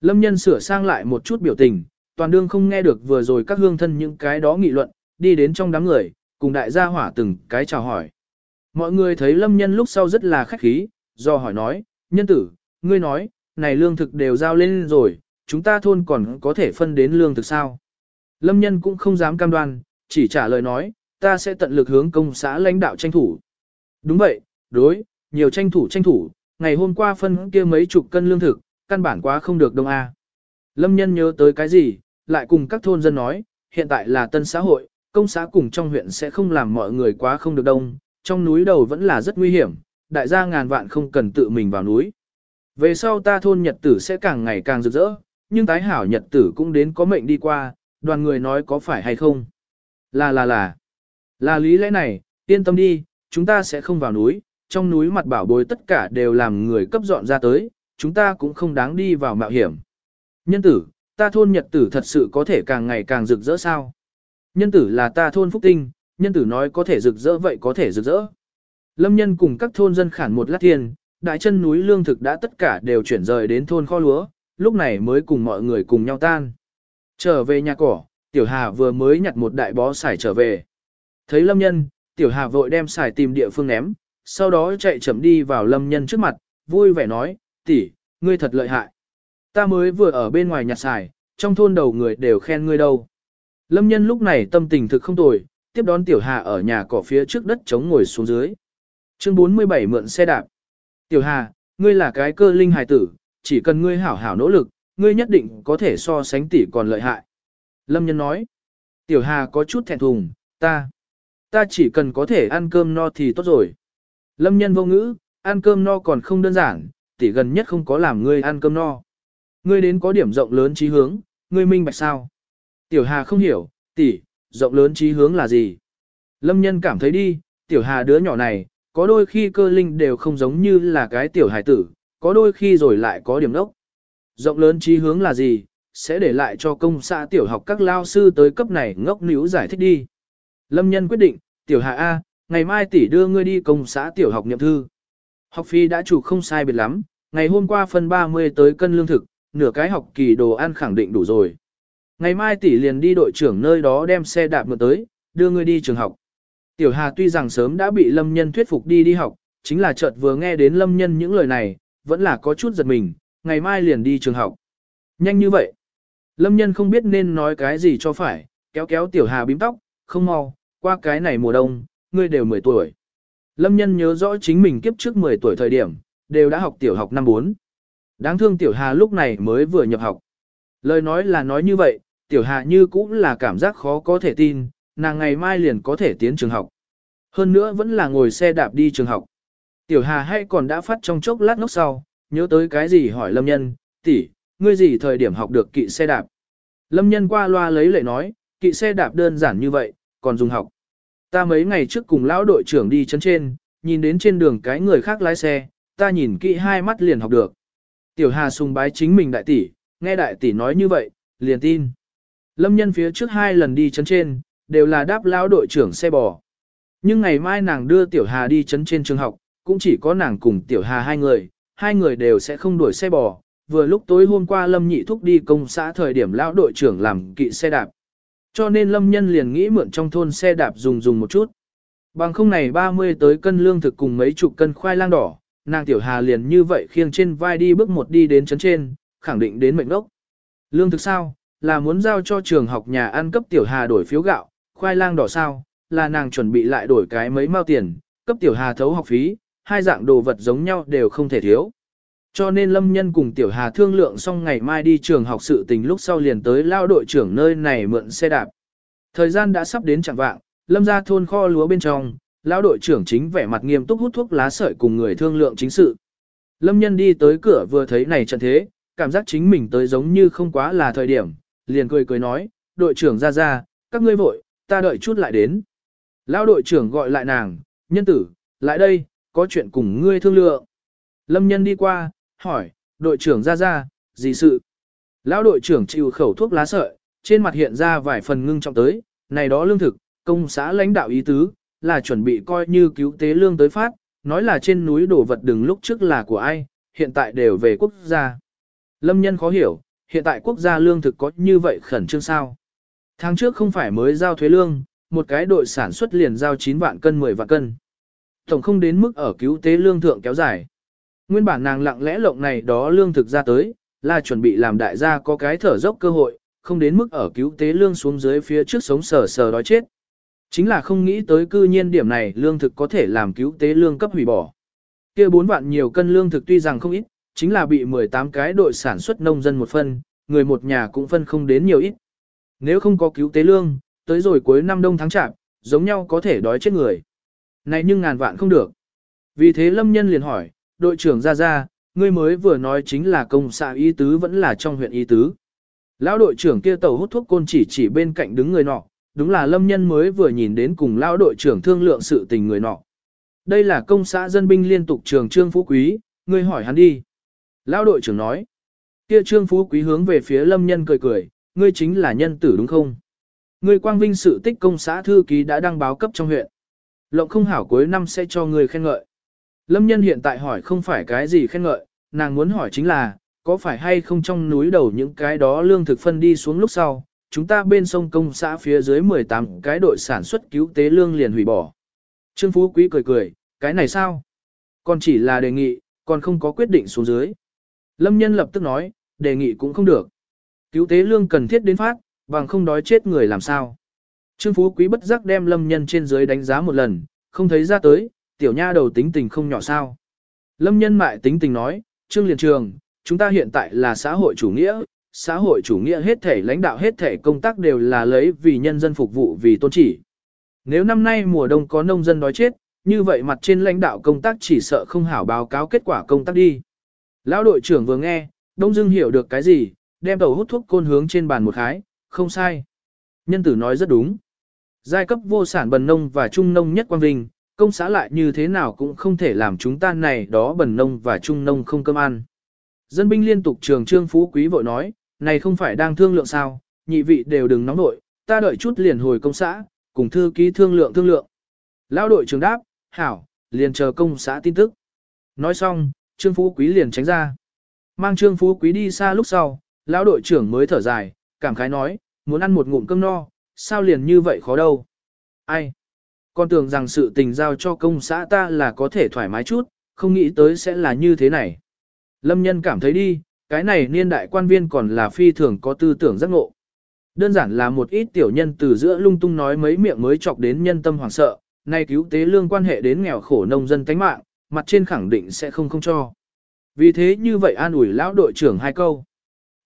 Lâm nhân sửa sang lại một chút biểu tình, toàn đương không nghe được vừa rồi các hương thân những cái đó nghị luận, đi đến trong đám người, cùng đại gia hỏa từng cái chào hỏi. Mọi người thấy lâm nhân lúc sau rất là khách khí, do hỏi nói, nhân tử, ngươi nói, này lương thực đều giao lên rồi, chúng ta thôn còn có thể phân đến lương thực sao? Lâm nhân cũng không dám cam đoan, chỉ trả lời nói, ta sẽ tận lực hướng công xã lãnh đạo tranh thủ. Đúng vậy, đối, nhiều tranh thủ tranh thủ, ngày hôm qua phân kia mấy chục cân lương thực, căn bản quá không được đông a. Lâm nhân nhớ tới cái gì, lại cùng các thôn dân nói, hiện tại là tân xã hội, công xã cùng trong huyện sẽ không làm mọi người quá không được đông, trong núi đầu vẫn là rất nguy hiểm, đại gia ngàn vạn không cần tự mình vào núi. Về sau ta thôn nhật tử sẽ càng ngày càng rực rỡ, nhưng tái hảo nhật tử cũng đến có mệnh đi qua, đoàn người nói có phải hay không. Là là là. Là lý lẽ này, yên tâm đi, chúng ta sẽ không vào núi, trong núi mặt bảo bối tất cả đều làm người cấp dọn ra tới, chúng ta cũng không đáng đi vào mạo hiểm. Nhân tử, ta thôn nhật tử thật sự có thể càng ngày càng rực rỡ sao? Nhân tử là ta thôn phúc tinh, nhân tử nói có thể rực rỡ vậy có thể rực rỡ. Lâm nhân cùng các thôn dân khản một lát tiền, đại chân núi lương thực đã tất cả đều chuyển rời đến thôn kho lúa, lúc này mới cùng mọi người cùng nhau tan. Trở về nhà cỏ, Tiểu Hà vừa mới nhặt một đại bó xài trở về. Thấy Lâm Nhân, Tiểu Hà vội đem xài tìm địa phương ném, sau đó chạy chậm đi vào Lâm Nhân trước mặt, vui vẻ nói, tỷ, ngươi thật lợi hại. Ta mới vừa ở bên ngoài nhặt xài, trong thôn đầu người đều khen ngươi đâu. Lâm Nhân lúc này tâm tình thực không tồi, tiếp đón Tiểu Hà ở nhà cỏ phía trước đất chống ngồi xuống dưới. Chương 47 mượn xe đạp. Tiểu Hà, ngươi là cái cơ linh hài tử, chỉ cần ngươi hảo hảo nỗ lực, ngươi nhất định có thể so sánh tỷ còn lợi hại. Lâm Nhân nói. Tiểu Hà có chút thẹn thùng, ta, ta chỉ cần có thể ăn cơm no thì tốt rồi. Lâm Nhân vô ngữ, ăn cơm no còn không đơn giản, tỷ gần nhất không có làm ngươi ăn cơm no. Ngươi đến có điểm rộng lớn trí hướng, ngươi minh bạch sao? Tiểu Hà không hiểu, tỷ, rộng lớn trí hướng là gì? Lâm Nhân cảm thấy đi, Tiểu Hà đứa nhỏ này, có đôi khi cơ linh đều không giống như là cái tiểu hài tử, có đôi khi rồi lại có điểm đốc. Rộng lớn trí hướng là gì, sẽ để lại cho công xã tiểu học các lao sư tới cấp này ngốc níu giải thích đi. Lâm nhân quyết định, tiểu Hà A, ngày mai tỷ đưa ngươi đi công xã tiểu học nhậm thư. Học phí đã chủ không sai biệt lắm, ngày hôm qua phân 30 tới cân lương thực, nửa cái học kỳ đồ ăn khẳng định đủ rồi. Ngày mai tỷ liền đi đội trưởng nơi đó đem xe đạp mượn tới, đưa ngươi đi trường học. Tiểu Hà tuy rằng sớm đã bị Lâm Nhân thuyết phục đi đi học, chính là chợt vừa nghe đến Lâm Nhân những lời này, vẫn là có chút giật mình, ngày mai liền đi trường học. Nhanh như vậy. Lâm Nhân không biết nên nói cái gì cho phải, kéo kéo Tiểu Hà bím tóc, không mau, qua cái này mùa đông, ngươi đều 10 tuổi. Lâm Nhân nhớ rõ chính mình kiếp trước 10 tuổi thời điểm, đều đã học tiểu học năm 4. Đáng thương Tiểu Hà lúc này mới vừa nhập học. Lời nói là nói như vậy, Tiểu Hà như cũng là cảm giác khó có thể tin, nàng ngày mai liền có thể tiến trường học. Hơn nữa vẫn là ngồi xe đạp đi trường học. Tiểu Hà hay còn đã phát trong chốc lát ngốc sau, nhớ tới cái gì hỏi Lâm Nhân, tỷ, ngươi gì thời điểm học được kỵ xe đạp. Lâm Nhân qua loa lấy lệ nói, kỵ xe đạp đơn giản như vậy, còn dùng học. Ta mấy ngày trước cùng lão đội trưởng đi chân trên, nhìn đến trên đường cái người khác lái xe, ta nhìn kỵ hai mắt liền học được. Tiểu Hà sùng bái chính mình đại tỷ, nghe đại tỷ nói như vậy, liền tin. Lâm Nhân phía trước hai lần đi chấn trên, đều là đáp lão đội trưởng xe bò. Nhưng ngày mai nàng đưa Tiểu Hà đi chấn trên trường học, cũng chỉ có nàng cùng Tiểu Hà hai người, hai người đều sẽ không đuổi xe bò. Vừa lúc tối hôm qua Lâm Nhị Thúc đi công xã thời điểm lão đội trưởng làm kỵ xe đạp. Cho nên Lâm Nhân liền nghĩ mượn trong thôn xe đạp dùng dùng một chút. Bằng không này 30 tới cân lương thực cùng mấy chục cân khoai lang đỏ, nàng Tiểu Hà liền như vậy khiêng trên vai đi bước một đi đến chấn trên, khẳng định đến mệnh đốc. Lương thực sao? Là muốn giao cho trường học nhà ăn cấp Tiểu Hà đổi phiếu gạo, khoai lang đỏ sao, là nàng chuẩn bị lại đổi cái mấy mao tiền, cấp tiểu hà thấu học phí, hai dạng đồ vật giống nhau đều không thể thiếu. Cho nên Lâm Nhân cùng Tiểu Hà thương lượng xong ngày mai đi trường học sự tình lúc sau liền tới lao đội trưởng nơi này mượn xe đạp. Thời gian đã sắp đến chẳng vạng, Lâm ra thôn kho lúa bên trong, lao đội trưởng chính vẻ mặt nghiêm túc hút thuốc lá sợi cùng người thương lượng chính sự. Lâm Nhân đi tới cửa vừa thấy này trận thế, cảm giác chính mình tới giống như không quá là thời điểm, liền cười cười nói, đội trưởng ra ra, các ngươi vội, ta đợi chút lại đến. Lão đội trưởng gọi lại nàng, nhân tử, lại đây, có chuyện cùng ngươi thương lượng. Lâm nhân đi qua, hỏi, đội trưởng ra ra, gì sự? Lão đội trưởng chịu khẩu thuốc lá sợi, trên mặt hiện ra vài phần ngưng trọng tới, này đó lương thực, công xã lãnh đạo ý tứ, là chuẩn bị coi như cứu tế lương tới phát, nói là trên núi đổ vật đừng lúc trước là của ai, hiện tại đều về quốc gia. Lâm nhân khó hiểu, hiện tại quốc gia lương thực có như vậy khẩn trương sao? Tháng trước không phải mới giao thuế lương, một cái đội sản xuất liền giao 9 vạn cân 10 vạn cân. Tổng không đến mức ở cứu tế lương thượng kéo dài. Nguyên bản nàng lặng lẽ lộng này đó lương thực ra tới, là chuẩn bị làm đại gia có cái thở dốc cơ hội, không đến mức ở cứu tế lương xuống dưới phía trước sống sờ sờ đói chết. Chính là không nghĩ tới cư nhiên điểm này lương thực có thể làm cứu tế lương cấp hủy bỏ. kia 4 vạn nhiều cân lương thực tuy rằng không ít, chính là bị 18 cái đội sản xuất nông dân một phân, người một nhà cũng phân không đến nhiều ít. Nếu không có cứu tế lương, tới rồi cuối năm đông tháng chạp, giống nhau có thể đói chết người. Này nhưng ngàn vạn không được. Vì thế Lâm Nhân liền hỏi, đội trưởng ra ra, ngươi mới vừa nói chính là công xã y tứ vẫn là trong huyện y tứ. Lão đội trưởng kia tàu hút thuốc côn chỉ chỉ bên cạnh đứng người nọ, đúng là Lâm Nhân mới vừa nhìn đến cùng lão đội trưởng thương lượng sự tình người nọ. Đây là công xã dân binh liên tục trường Trương Phú Quý, ngươi hỏi hắn đi. Lão đội trưởng nói, kia Trương Phú Quý hướng về phía Lâm Nhân cười cười, ngươi chính là nhân tử đúng không? Ngươi quang vinh sự tích công xã thư ký đã đăng báo cấp trong huyện. Lộng không hảo cuối năm sẽ cho ngươi khen ngợi. Lâm nhân hiện tại hỏi không phải cái gì khen ngợi, nàng muốn hỏi chính là, có phải hay không trong núi đầu những cái đó lương thực phân đi xuống lúc sau, chúng ta bên sông công xã phía dưới 18 cái đội sản xuất cứu tế lương liền hủy bỏ. Trương Phú Quý cười cười, cái này sao? Còn chỉ là đề nghị, còn không có quyết định xuống dưới. Lâm nhân lập tức nói, đề nghị cũng không được. Cứu tế lương cần thiết đến phát, bằng không đói chết người làm sao. Trương Phú Quý bất giác đem Lâm Nhân trên dưới đánh giá một lần, không thấy ra tới, tiểu nha đầu tính tình không nhỏ sao. Lâm Nhân mại tính tình nói, Trương Liên Trường, chúng ta hiện tại là xã hội chủ nghĩa, xã hội chủ nghĩa hết thể lãnh đạo hết thể công tác đều là lấy vì nhân dân phục vụ vì tôn chỉ. Nếu năm nay mùa đông có nông dân đói chết, như vậy mặt trên lãnh đạo công tác chỉ sợ không hảo báo cáo kết quả công tác đi. Lão đội trưởng vừa nghe, Đông Dương hiểu được cái gì, đem tàu hút thuốc côn hướng trên bàn một khái, không sai. Nhân tử nói rất đúng. Giai cấp vô sản bần nông và trung nông nhất quan vinh, công xã lại như thế nào cũng không thể làm chúng ta này đó bần nông và trung nông không cơm ăn. Dân binh liên tục trường trương phú quý vội nói, này không phải đang thương lượng sao, nhị vị đều đừng nóng nội, ta đợi chút liền hồi công xã, cùng thư ký thương lượng thương lượng. Lão đội trưởng đáp, hảo, liền chờ công xã tin tức. Nói xong, trương phú quý liền tránh ra. Mang trương phú quý đi xa lúc sau, lão đội trưởng mới thở dài, cảm khái nói, muốn ăn một ngụm cơm no, sao liền như vậy khó đâu. Ai? Con tưởng rằng sự tình giao cho công xã ta là có thể thoải mái chút, không nghĩ tới sẽ là như thế này. Lâm nhân cảm thấy đi, cái này niên đại quan viên còn là phi thường có tư tưởng giác ngộ. Đơn giản là một ít tiểu nhân từ giữa lung tung nói mấy miệng mới chọc đến nhân tâm hoảng sợ, nay cứu tế lương quan hệ đến nghèo khổ nông dân tánh mạng, mặt trên khẳng định sẽ không không cho. Vì thế như vậy an ủi lão đội trưởng hai câu.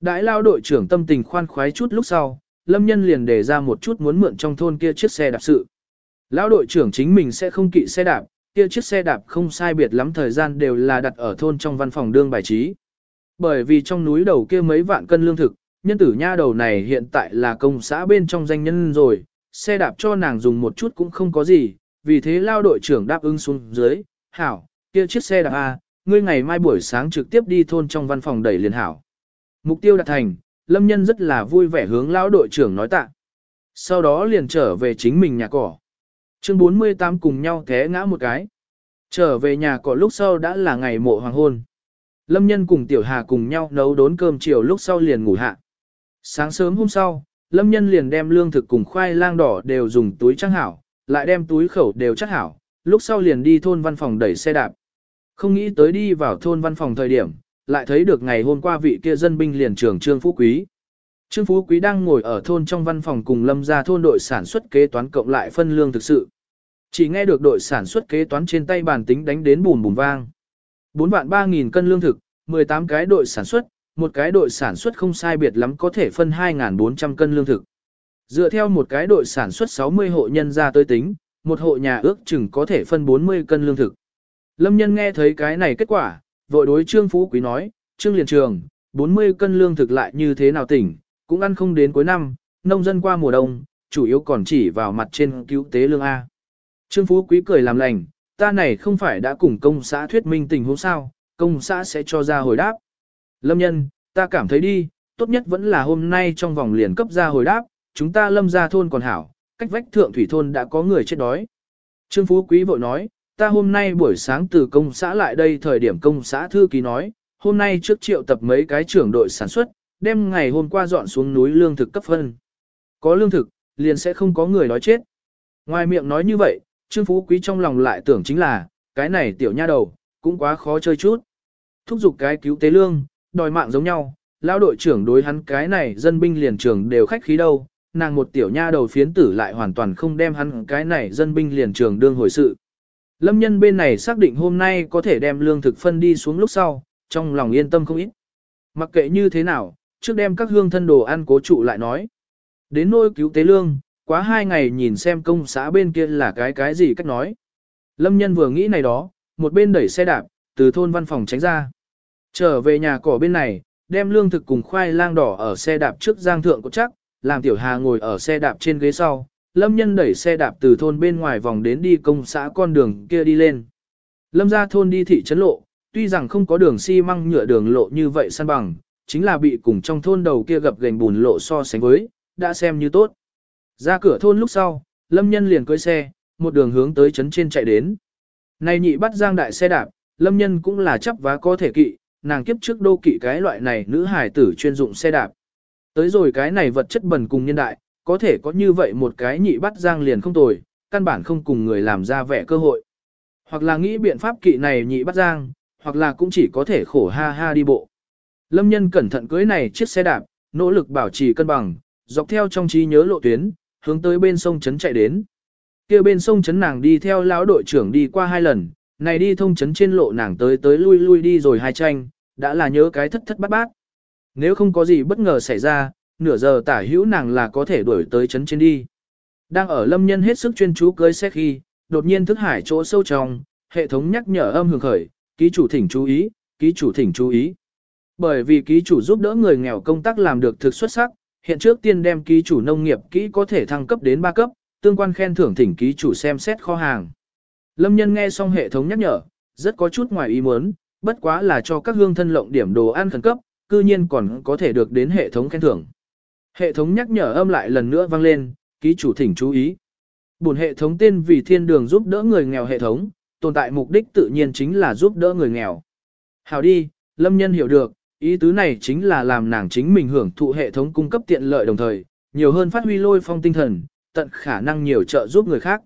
Đại lao đội trưởng tâm tình khoan khoái chút lúc sau, lâm nhân liền đề ra một chút muốn mượn trong thôn kia chiếc xe đạp sự. Lão đội trưởng chính mình sẽ không kỵ xe đạp, kia chiếc xe đạp không sai biệt lắm thời gian đều là đặt ở thôn trong văn phòng đương bài trí. Bởi vì trong núi đầu kia mấy vạn cân lương thực, nhân tử nha đầu này hiện tại là công xã bên trong danh nhân rồi, xe đạp cho nàng dùng một chút cũng không có gì, vì thế lao đội trưởng đáp ứng xuống dưới, hảo, kia chiếc xe đạp A, ngươi ngày mai buổi sáng trực tiếp đi thôn trong văn phòng đẩy liền hảo. Mục tiêu đạt thành, lâm nhân rất là vui vẻ hướng lão đội trưởng nói tạ. Sau đó liền trở về chính mình nhà cỏ. Chương 48 cùng nhau té ngã một cái. Trở về nhà cỏ lúc sau đã là ngày mộ hoàng hôn. Lâm nhân cùng Tiểu Hà cùng nhau nấu đốn cơm chiều lúc sau liền ngủ hạ. Sáng sớm hôm sau, Lâm nhân liền đem lương thực cùng khoai lang đỏ đều dùng túi trang hảo, lại đem túi khẩu đều chắc hảo, lúc sau liền đi thôn văn phòng đẩy xe đạp. Không nghĩ tới đi vào thôn văn phòng thời điểm, lại thấy được ngày hôm qua vị kia dân binh liền trưởng Trương Phú Quý. Trương Phú Quý đang ngồi ở thôn trong văn phòng cùng lâm ra thôn đội sản xuất kế toán cộng lại phân lương thực sự. Chỉ nghe được đội sản xuất kế toán trên tay bàn tính đánh đến bùm bùm vang. 4 vạn 3 nghìn cân lương thực, 18 cái đội sản xuất, một cái đội sản xuất không sai biệt lắm có thể phân 2.400 cân lương thực. Dựa theo một cái đội sản xuất 60 hộ nhân ra tới tính, một hộ nhà ước chừng có thể phân 40 cân lương thực. Lâm nhân nghe thấy cái này kết quả, vội đối Trương Phú Quý nói, Trương Liền Trường, 40 cân lương thực lại như thế nào tỉnh, cũng ăn không đến cuối năm, nông dân qua mùa đông, chủ yếu còn chỉ vào mặt trên cứu tế lương A. Trương Phú Quý cười làm lành, ta này không phải đã cùng công xã thuyết minh tình huống sao, công xã sẽ cho ra hồi đáp. Lâm nhân, ta cảm thấy đi, tốt nhất vẫn là hôm nay trong vòng liền cấp ra hồi đáp, chúng ta lâm ra thôn còn hảo, cách vách thượng thủy thôn đã có người chết đói. Trương Phú Quý vội nói, ta hôm nay buổi sáng từ công xã lại đây thời điểm công xã thư ký nói, hôm nay trước triệu tập mấy cái trưởng đội sản xuất, đem ngày hôm qua dọn xuống núi lương thực cấp phân. Có lương thực, liền sẽ không có người nói chết. Ngoài miệng nói như vậy, Trương Phú Quý trong lòng lại tưởng chính là, cái này tiểu nha đầu, cũng quá khó chơi chút. Thúc giục cái cứu tế lương, đòi mạng giống nhau, lão đội trưởng đối hắn cái này dân binh liền trường đều khách khí đâu, nàng một tiểu nha đầu phiến tử lại hoàn toàn không đem hắn cái này dân binh liền trường đương hồi sự. Lâm nhân bên này xác định hôm nay có thể đem lương thực phân đi xuống lúc sau, trong lòng yên tâm không ít. Mặc kệ như thế nào, trước đem các hương thân đồ ăn cố trụ lại nói. Đến nôi cứu tế lương, quá hai ngày nhìn xem công xã bên kia là cái cái gì cách nói. Lâm nhân vừa nghĩ này đó, một bên đẩy xe đạp, từ thôn văn phòng tránh ra. Trở về nhà cỏ bên này, đem lương thực cùng khoai lang đỏ ở xe đạp trước giang thượng có chắc, làm tiểu hà ngồi ở xe đạp trên ghế sau, lâm nhân đẩy xe đạp từ thôn bên ngoài vòng đến đi công xã con đường kia đi lên. Lâm ra thôn đi thị trấn lộ, tuy rằng không có đường xi măng nhựa đường lộ như vậy săn bằng, chính là bị cùng trong thôn đầu kia gặp gành bùn lộ so sánh với, đã xem như tốt. Ra cửa thôn lúc sau, lâm nhân liền cưới xe, một đường hướng tới trấn trên chạy đến. Này nhị bắt giang đại xe đạp, lâm nhân cũng là chấp vá có thể kỵ, nàng kiếp trước đô kỵ cái loại này nữ hải tử chuyên dụng xe đạp. Tới rồi cái này vật chất bẩn cùng nhân đại, có thể có như vậy một cái nhị bắt giang liền không tồi, căn bản không cùng người làm ra vẻ cơ hội. Hoặc là nghĩ biện pháp kỵ này nhị bắt giang, hoặc là cũng chỉ có thể khổ ha ha đi bộ. Lâm nhân cẩn thận cưới này chiếc xe đạp, nỗ lực bảo trì cân bằng, dọc theo trong trí nhớ lộ tuyến, hướng tới bên sông trấn chạy đến. Kia bên sông trấn nàng đi theo lão đội trưởng đi qua hai lần, này đi thông trấn trên lộ nàng tới tới lui lui đi rồi hai tranh, đã là nhớ cái thất thất bát bát. Nếu không có gì bất ngờ xảy ra, nửa giờ tả hữu nàng là có thể đuổi tới chấn trên đi. Đang ở lâm nhân hết sức chuyên chú cưới xe khi, đột nhiên thức hải chỗ sâu trong, hệ thống nhắc nhở âm hưởng khởi, ký chủ thỉnh chú ý, ký chủ thỉnh chú ý. Bởi vì ký chủ giúp đỡ người nghèo công tác làm được thực xuất sắc, hiện trước tiên đem ký chủ nông nghiệp kỹ có thể thăng cấp đến 3 cấp, tương quan khen thưởng thỉnh ký chủ xem xét kho hàng. Lâm nhân nghe xong hệ thống nhắc nhở, rất có chút ngoài ý muốn, bất quá là cho các hương thân lộng điểm đồ ăn khẩn cấp, cư nhiên còn có thể được đến hệ thống khen thưởng. Hệ thống nhắc nhở âm lại lần nữa vang lên, ký chủ thỉnh chú ý. Bổn hệ thống tên vì thiên đường giúp đỡ người nghèo hệ thống, tồn tại mục đích tự nhiên chính là giúp đỡ người nghèo. Hào đi, lâm nhân hiểu được, ý tứ này chính là làm nàng chính mình hưởng thụ hệ thống cung cấp tiện lợi đồng thời, nhiều hơn phát huy lôi phong tinh thần, tận khả năng nhiều trợ giúp người khác.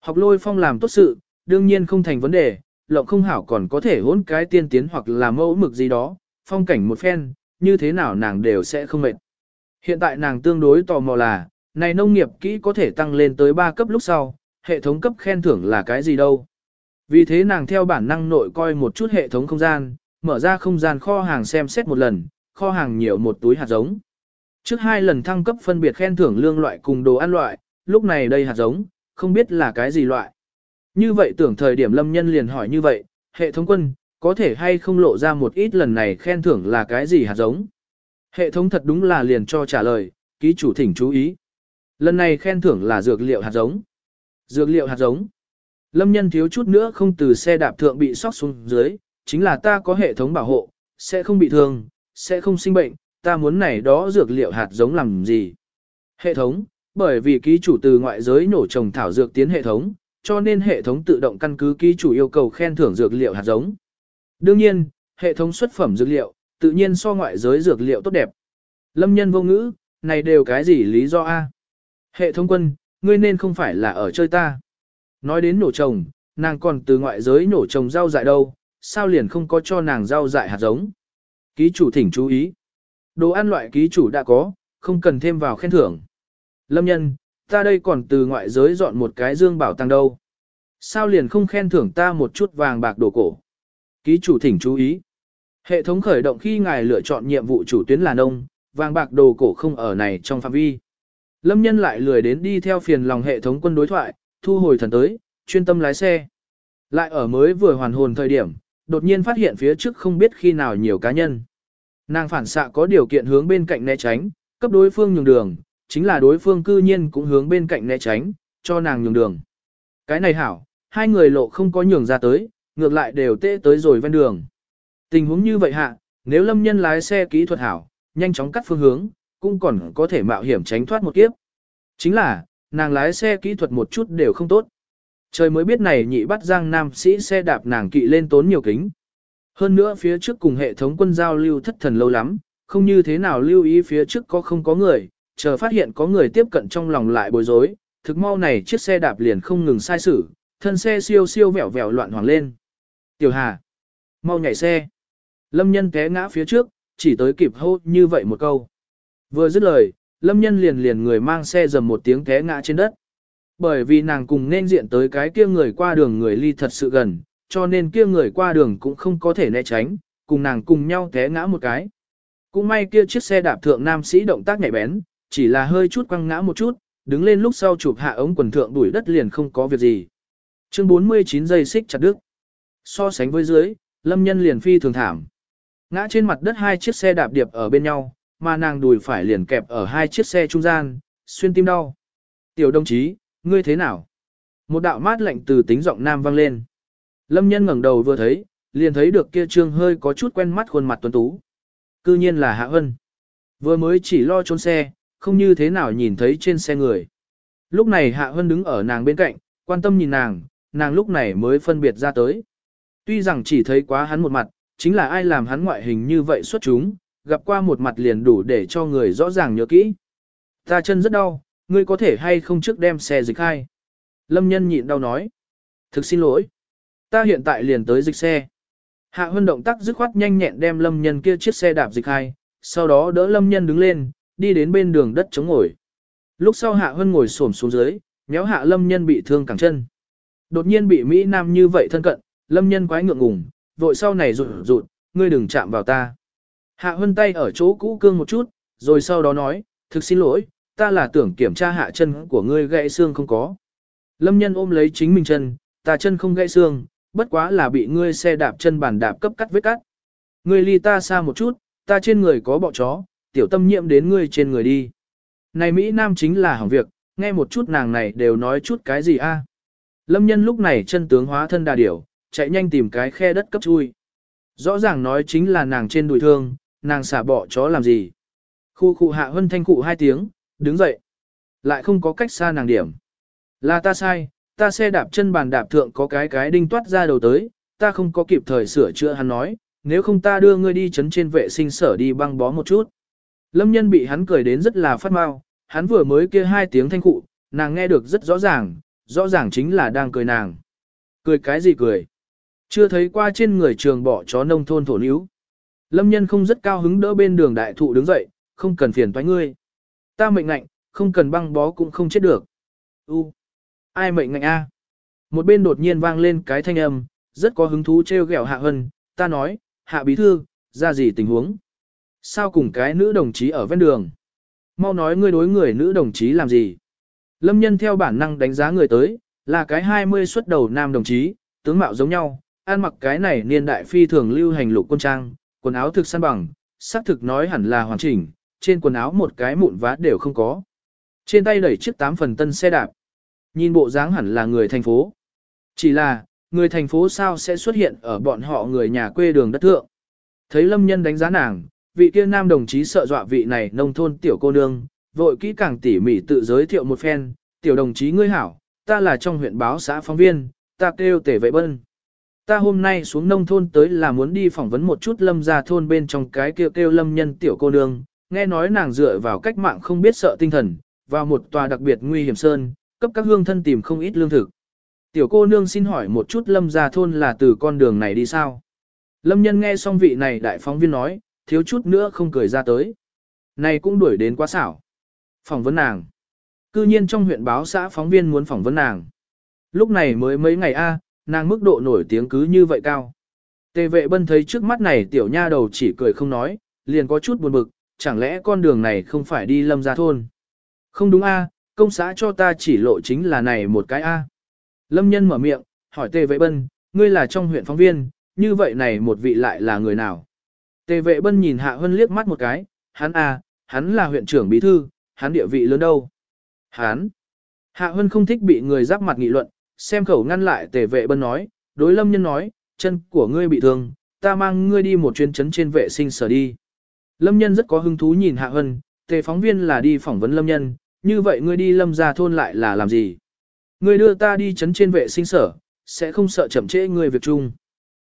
Học lôi phong làm tốt sự, đương nhiên không thành vấn đề, lộng không hảo còn có thể hỗn cái tiên tiến hoặc là mẫu mực gì đó, phong cảnh một phen, như thế nào nàng đều sẽ không mệt. Hiện tại nàng tương đối tò mò là, này nông nghiệp kỹ có thể tăng lên tới 3 cấp lúc sau, hệ thống cấp khen thưởng là cái gì đâu. Vì thế nàng theo bản năng nội coi một chút hệ thống không gian, mở ra không gian kho hàng xem xét một lần, kho hàng nhiều một túi hạt giống. Trước hai lần thăng cấp phân biệt khen thưởng lương loại cùng đồ ăn loại, lúc này đây hạt giống, không biết là cái gì loại. Như vậy tưởng thời điểm lâm nhân liền hỏi như vậy, hệ thống quân, có thể hay không lộ ra một ít lần này khen thưởng là cái gì hạt giống. Hệ thống thật đúng là liền cho trả lời, ký chủ thỉnh chú ý. Lần này khen thưởng là dược liệu hạt giống. Dược liệu hạt giống. Lâm nhân thiếu chút nữa không từ xe đạp thượng bị sóc xuống dưới, chính là ta có hệ thống bảo hộ, sẽ không bị thương, sẽ không sinh bệnh, ta muốn này đó dược liệu hạt giống làm gì. Hệ thống, bởi vì ký chủ từ ngoại giới nổ trồng thảo dược tiến hệ thống, cho nên hệ thống tự động căn cứ ký chủ yêu cầu khen thưởng dược liệu hạt giống. Đương nhiên, hệ thống xuất phẩm dược liệu, tự nhiên so ngoại giới dược liệu tốt đẹp. Lâm nhân vô ngữ, này đều cái gì lý do a? Hệ thống quân, ngươi nên không phải là ở chơi ta. Nói đến nổ trồng, nàng còn từ ngoại giới nổ trồng rau dại đâu, sao liền không có cho nàng rau dại hạt giống. Ký chủ thỉnh chú ý. Đồ ăn loại ký chủ đã có, không cần thêm vào khen thưởng. Lâm nhân, ta đây còn từ ngoại giới dọn một cái dương bảo tăng đâu. Sao liền không khen thưởng ta một chút vàng bạc đồ cổ. Ký chủ thỉnh chú ý. Hệ thống khởi động khi ngài lựa chọn nhiệm vụ chủ tuyến là nông, vàng bạc đồ cổ không ở này trong phạm vi. Lâm nhân lại lười đến đi theo phiền lòng hệ thống quân đối thoại, thu hồi thần tới, chuyên tâm lái xe. Lại ở mới vừa hoàn hồn thời điểm, đột nhiên phát hiện phía trước không biết khi nào nhiều cá nhân. Nàng phản xạ có điều kiện hướng bên cạnh né tránh, cấp đối phương nhường đường, chính là đối phương cư nhiên cũng hướng bên cạnh né tránh, cho nàng nhường đường. Cái này hảo, hai người lộ không có nhường ra tới, ngược lại đều tê tới rồi ven đường. Tình huống như vậy hạ, nếu lâm nhân lái xe kỹ thuật hảo, nhanh chóng cắt phương hướng, cũng còn có thể mạo hiểm tránh thoát một kiếp. Chính là, nàng lái xe kỹ thuật một chút đều không tốt. Trời mới biết này nhị bắt giang nam sĩ xe đạp nàng kỵ lên tốn nhiều kính. Hơn nữa phía trước cùng hệ thống quân giao lưu thất thần lâu lắm, không như thế nào lưu ý phía trước có không có người, chờ phát hiện có người tiếp cận trong lòng lại bối rối, thực mau này chiếc xe đạp liền không ngừng sai sử, thân xe siêu siêu vẹo vẹo loạn hoàng lên. Tiểu Hà, mau nhảy xe. Lâm nhân té ngã phía trước, chỉ tới kịp hô như vậy một câu. Vừa dứt lời, lâm nhân liền liền người mang xe dầm một tiếng té ngã trên đất. Bởi vì nàng cùng nên diện tới cái kia người qua đường người ly thật sự gần, cho nên kia người qua đường cũng không có thể né tránh, cùng nàng cùng nhau té ngã một cái. Cũng may kia chiếc xe đạp thượng nam sĩ động tác nhạy bén, chỉ là hơi chút quăng ngã một chút, đứng lên lúc sau chụp hạ ống quần thượng đuổi đất liền không có việc gì. Chương 49 giây xích chặt đứt. So sánh với dưới, lâm nhân liền phi thường thảm. Ngã trên mặt đất hai chiếc xe đạp điệp ở bên nhau, mà nàng đùi phải liền kẹp ở hai chiếc xe trung gian, xuyên tim đau. Tiểu đồng chí, ngươi thế nào? Một đạo mát lạnh từ tính giọng nam vang lên. Lâm nhân ngẩng đầu vừa thấy, liền thấy được kia trương hơi có chút quen mắt khuôn mặt tuấn tú. Cư nhiên là Hạ Hân. Vừa mới chỉ lo trốn xe, không như thế nào nhìn thấy trên xe người. Lúc này Hạ Hân đứng ở nàng bên cạnh, quan tâm nhìn nàng, nàng lúc này mới phân biệt ra tới. Tuy rằng chỉ thấy quá hắn một mặt, chính là ai làm hắn ngoại hình như vậy xuất chúng, gặp qua một mặt liền đủ để cho người rõ ràng nhớ kỹ. Ta chân rất đau, ngươi có thể hay không trước đem xe dịch hai. Lâm nhân nhịn đau nói. Thực xin lỗi. Ta hiện tại liền tới dịch xe. Hạ Hân động tác dứt khoát nhanh nhẹn đem lâm nhân kia chiếc xe đạp dịch hai, sau đó đỡ lâm nhân đứng lên, đi đến bên đường đất chống ngồi. Lúc sau Hạ Hân ngồi xổm xuống dưới, méo Hạ Lâm Nhân bị thương cẳng chân. Đột nhiên bị Mỹ Nam như vậy thân cận, Lâm Nhân quái ngượng ngùng, vội sau này rụt rụt, ngươi đừng chạm vào ta. Hạ Hân tay ở chỗ cũ cương một chút, rồi sau đó nói, thực xin lỗi, ta là tưởng kiểm tra hạ chân của ngươi gãy xương không có. Lâm Nhân ôm lấy chính mình chân, ta chân không gãy xương, bất quá là bị ngươi xe đạp chân bàn đạp cấp cắt vết cắt. Ngươi ly ta xa một chút, ta trên người có bọ chó, tiểu tâm nhiễm đến ngươi trên người đi. Này Mỹ Nam chính là hỏng việc, nghe một chút nàng này đều nói chút cái gì a? Lâm nhân lúc này chân tướng hóa thân đà điểu, chạy nhanh tìm cái khe đất cấp chui. Rõ ràng nói chính là nàng trên đùi thương, nàng xả bỏ chó làm gì. Khu khu hạ hân thanh cụ hai tiếng, đứng dậy. Lại không có cách xa nàng điểm. Là ta sai, ta xe đạp chân bàn đạp thượng có cái cái đinh toát ra đầu tới, ta không có kịp thời sửa chữa hắn nói, nếu không ta đưa ngươi đi chấn trên vệ sinh sở đi băng bó một chút. Lâm nhân bị hắn cười đến rất là phát mau, hắn vừa mới kia hai tiếng thanh cụ, nàng nghe được rất rõ ràng, rõ ràng chính là đang cười nàng. Cười cái gì cười? Chưa thấy qua trên người trường bỏ chó nông thôn thổ níu. Lâm nhân không rất cao hứng đỡ bên đường đại thụ đứng dậy, không cần phiền toái ngươi. Ta mệnh ngạnh, không cần băng bó cũng không chết được. U, ai mệnh ngạnh a? Một bên đột nhiên vang lên cái thanh âm, rất có hứng thú treo gẹo hạ hân, ta nói, hạ bí thư, ra gì tình huống? Sao cùng cái nữ đồng chí ở ven đường? Mau nói ngươi đối người nữ đồng chí làm gì? Lâm nhân theo bản năng đánh giá người tới, là cái 20 xuất đầu nam đồng chí, tướng mạo giống nhau, ăn mặc cái này niên đại phi thường lưu hành lục quân trang, quần áo thực săn bằng, xác thực nói hẳn là hoàn chỉnh, trên quần áo một cái mụn vá đều không có. Trên tay đẩy chiếc tám phần tân xe đạp. Nhìn bộ dáng hẳn là người thành phố. Chỉ là, người thành phố sao sẽ xuất hiện ở bọn họ người nhà quê đường đất thượng. Thấy lâm nhân đánh giá nàng, vị kia nam đồng chí sợ dọa vị này nông thôn tiểu cô nương, vội kỹ càng tỉ mỉ tự giới thiệu một phen, tiểu đồng chí ngươi hảo, ta là trong huyện báo xã phóng viên, ta kêu tể vệ bân. Ta hôm nay xuống nông thôn tới là muốn đi phỏng vấn một chút lâm ra thôn bên trong cái kêu kêu lâm nhân tiểu cô nương, nghe nói nàng dựa vào cách mạng không biết sợ tinh thần, vào một tòa đặc biệt nguy hiểm sơn, cấp các hương thân tìm không ít lương thực. Tiểu cô nương xin hỏi một chút lâm ra thôn là từ con đường này đi sao? Lâm nhân nghe xong vị này đại phóng viên nói, thiếu chút nữa không cười ra tới. Này cũng đuổi đến quá xảo. Phỏng vấn nàng. Cư nhiên trong huyện báo xã phóng viên muốn phỏng vấn nàng. Lúc này mới mấy ngày a, nàng mức độ nổi tiếng cứ như vậy cao. Tề vệ bân thấy trước mắt này tiểu nha đầu chỉ cười không nói, liền có chút buồn bực, chẳng lẽ con đường này không phải đi lâm gia thôn. Không đúng a, công xã cho ta chỉ lộ chính là này một cái a. Lâm nhân mở miệng, hỏi tề vệ bân, ngươi là trong huyện phóng viên, như vậy này một vị lại là người nào? Tề vệ bân nhìn hạ hân liếc mắt một cái, hắn a, hắn là huyện trưởng bí thư, hắn địa vị lớn đâu. Hắn. Hạ hân không thích bị người giáp mặt nghị luận, xem khẩu ngăn lại tề vệ bân nói, đối lâm nhân nói, chân của ngươi bị thương, ta mang ngươi đi một chuyến chấn trên vệ sinh sở đi. Lâm nhân rất có hứng thú nhìn hạ hân, tề phóng viên là đi phỏng vấn lâm nhân, như vậy ngươi đi lâm ra thôn lại là làm gì? Ngươi đưa ta đi chấn trên vệ sinh sở, sẽ không sợ chậm trễ ngươi việc chung.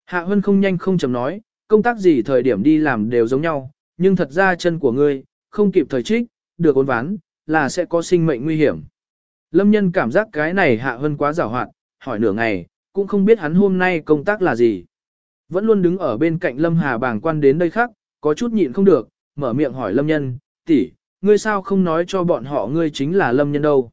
Hạ hân không nhanh không chậm nói, công tác gì thời điểm đi làm đều giống nhau, nhưng thật ra chân của ngươi, không kịp thời trích, được ôn ván, là sẽ có sinh mệnh nguy hiểm. Lâm nhân cảm giác cái này hạ hơn quá giảo hoạt, hỏi nửa ngày, cũng không biết hắn hôm nay công tác là gì. Vẫn luôn đứng ở bên cạnh Lâm Hà bàng quan đến đây khác, có chút nhịn không được, mở miệng hỏi Lâm nhân, tỷ, ngươi sao không nói cho bọn họ ngươi chính là Lâm nhân đâu.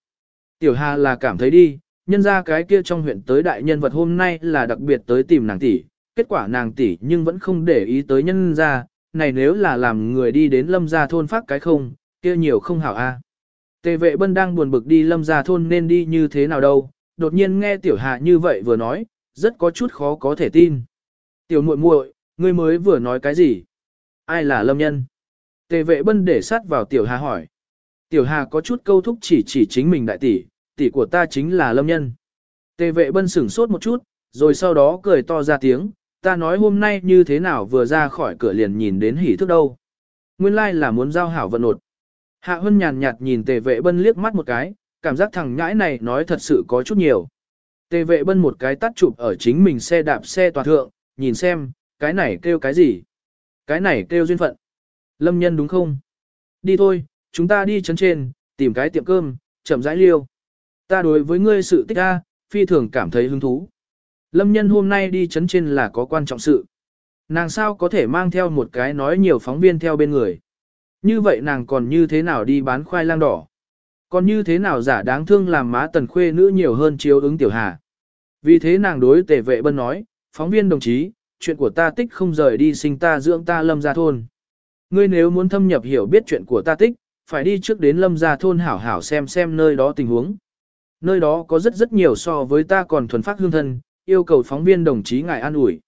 Tiểu Hà là cảm thấy đi, nhân ra cái kia trong huyện tới đại nhân vật hôm nay là đặc biệt tới tìm nàng tỷ, kết quả nàng tỷ nhưng vẫn không để ý tới nhân ra, này nếu là làm người đi đến lâm gia thôn phát cái không, kia nhiều không hảo a. Tề vệ bân đang buồn bực đi lâm gia thôn nên đi như thế nào đâu, đột nhiên nghe tiểu hạ như vậy vừa nói, rất có chút khó có thể tin. Tiểu muội muội, ngươi mới vừa nói cái gì? Ai là lâm nhân? Tề vệ bân để sát vào tiểu hà hỏi. Tiểu hà có chút câu thúc chỉ chỉ chính mình đại tỷ, tỷ của ta chính là lâm nhân. Tề vệ bân sửng sốt một chút, rồi sau đó cười to ra tiếng, ta nói hôm nay như thế nào vừa ra khỏi cửa liền nhìn đến hỉ thức đâu. Nguyên lai like là muốn giao hảo vận nột. Hạ Hân nhàn nhạt nhìn tề vệ bân liếc mắt một cái, cảm giác thằng nhãi này nói thật sự có chút nhiều. Tề vệ bân một cái tắt chụp ở chính mình xe đạp xe toàn thượng, nhìn xem, cái này kêu cái gì? Cái này kêu duyên phận. Lâm nhân đúng không? Đi thôi, chúng ta đi chấn trên, tìm cái tiệm cơm, chậm rãi liêu. Ta đối với ngươi sự tích a, phi thường cảm thấy hứng thú. Lâm nhân hôm nay đi chấn trên là có quan trọng sự. Nàng sao có thể mang theo một cái nói nhiều phóng viên theo bên người. Như vậy nàng còn như thế nào đi bán khoai lang đỏ. Còn như thế nào giả đáng thương làm má tần khuê nữ nhiều hơn chiếu ứng tiểu hà. Vì thế nàng đối tề vệ bân nói, phóng viên đồng chí, chuyện của ta tích không rời đi sinh ta dưỡng ta lâm gia thôn. Ngươi nếu muốn thâm nhập hiểu biết chuyện của ta tích, phải đi trước đến lâm gia thôn hảo hảo xem xem nơi đó tình huống. Nơi đó có rất rất nhiều so với ta còn thuần phát hương thân, yêu cầu phóng viên đồng chí ngài an ủi.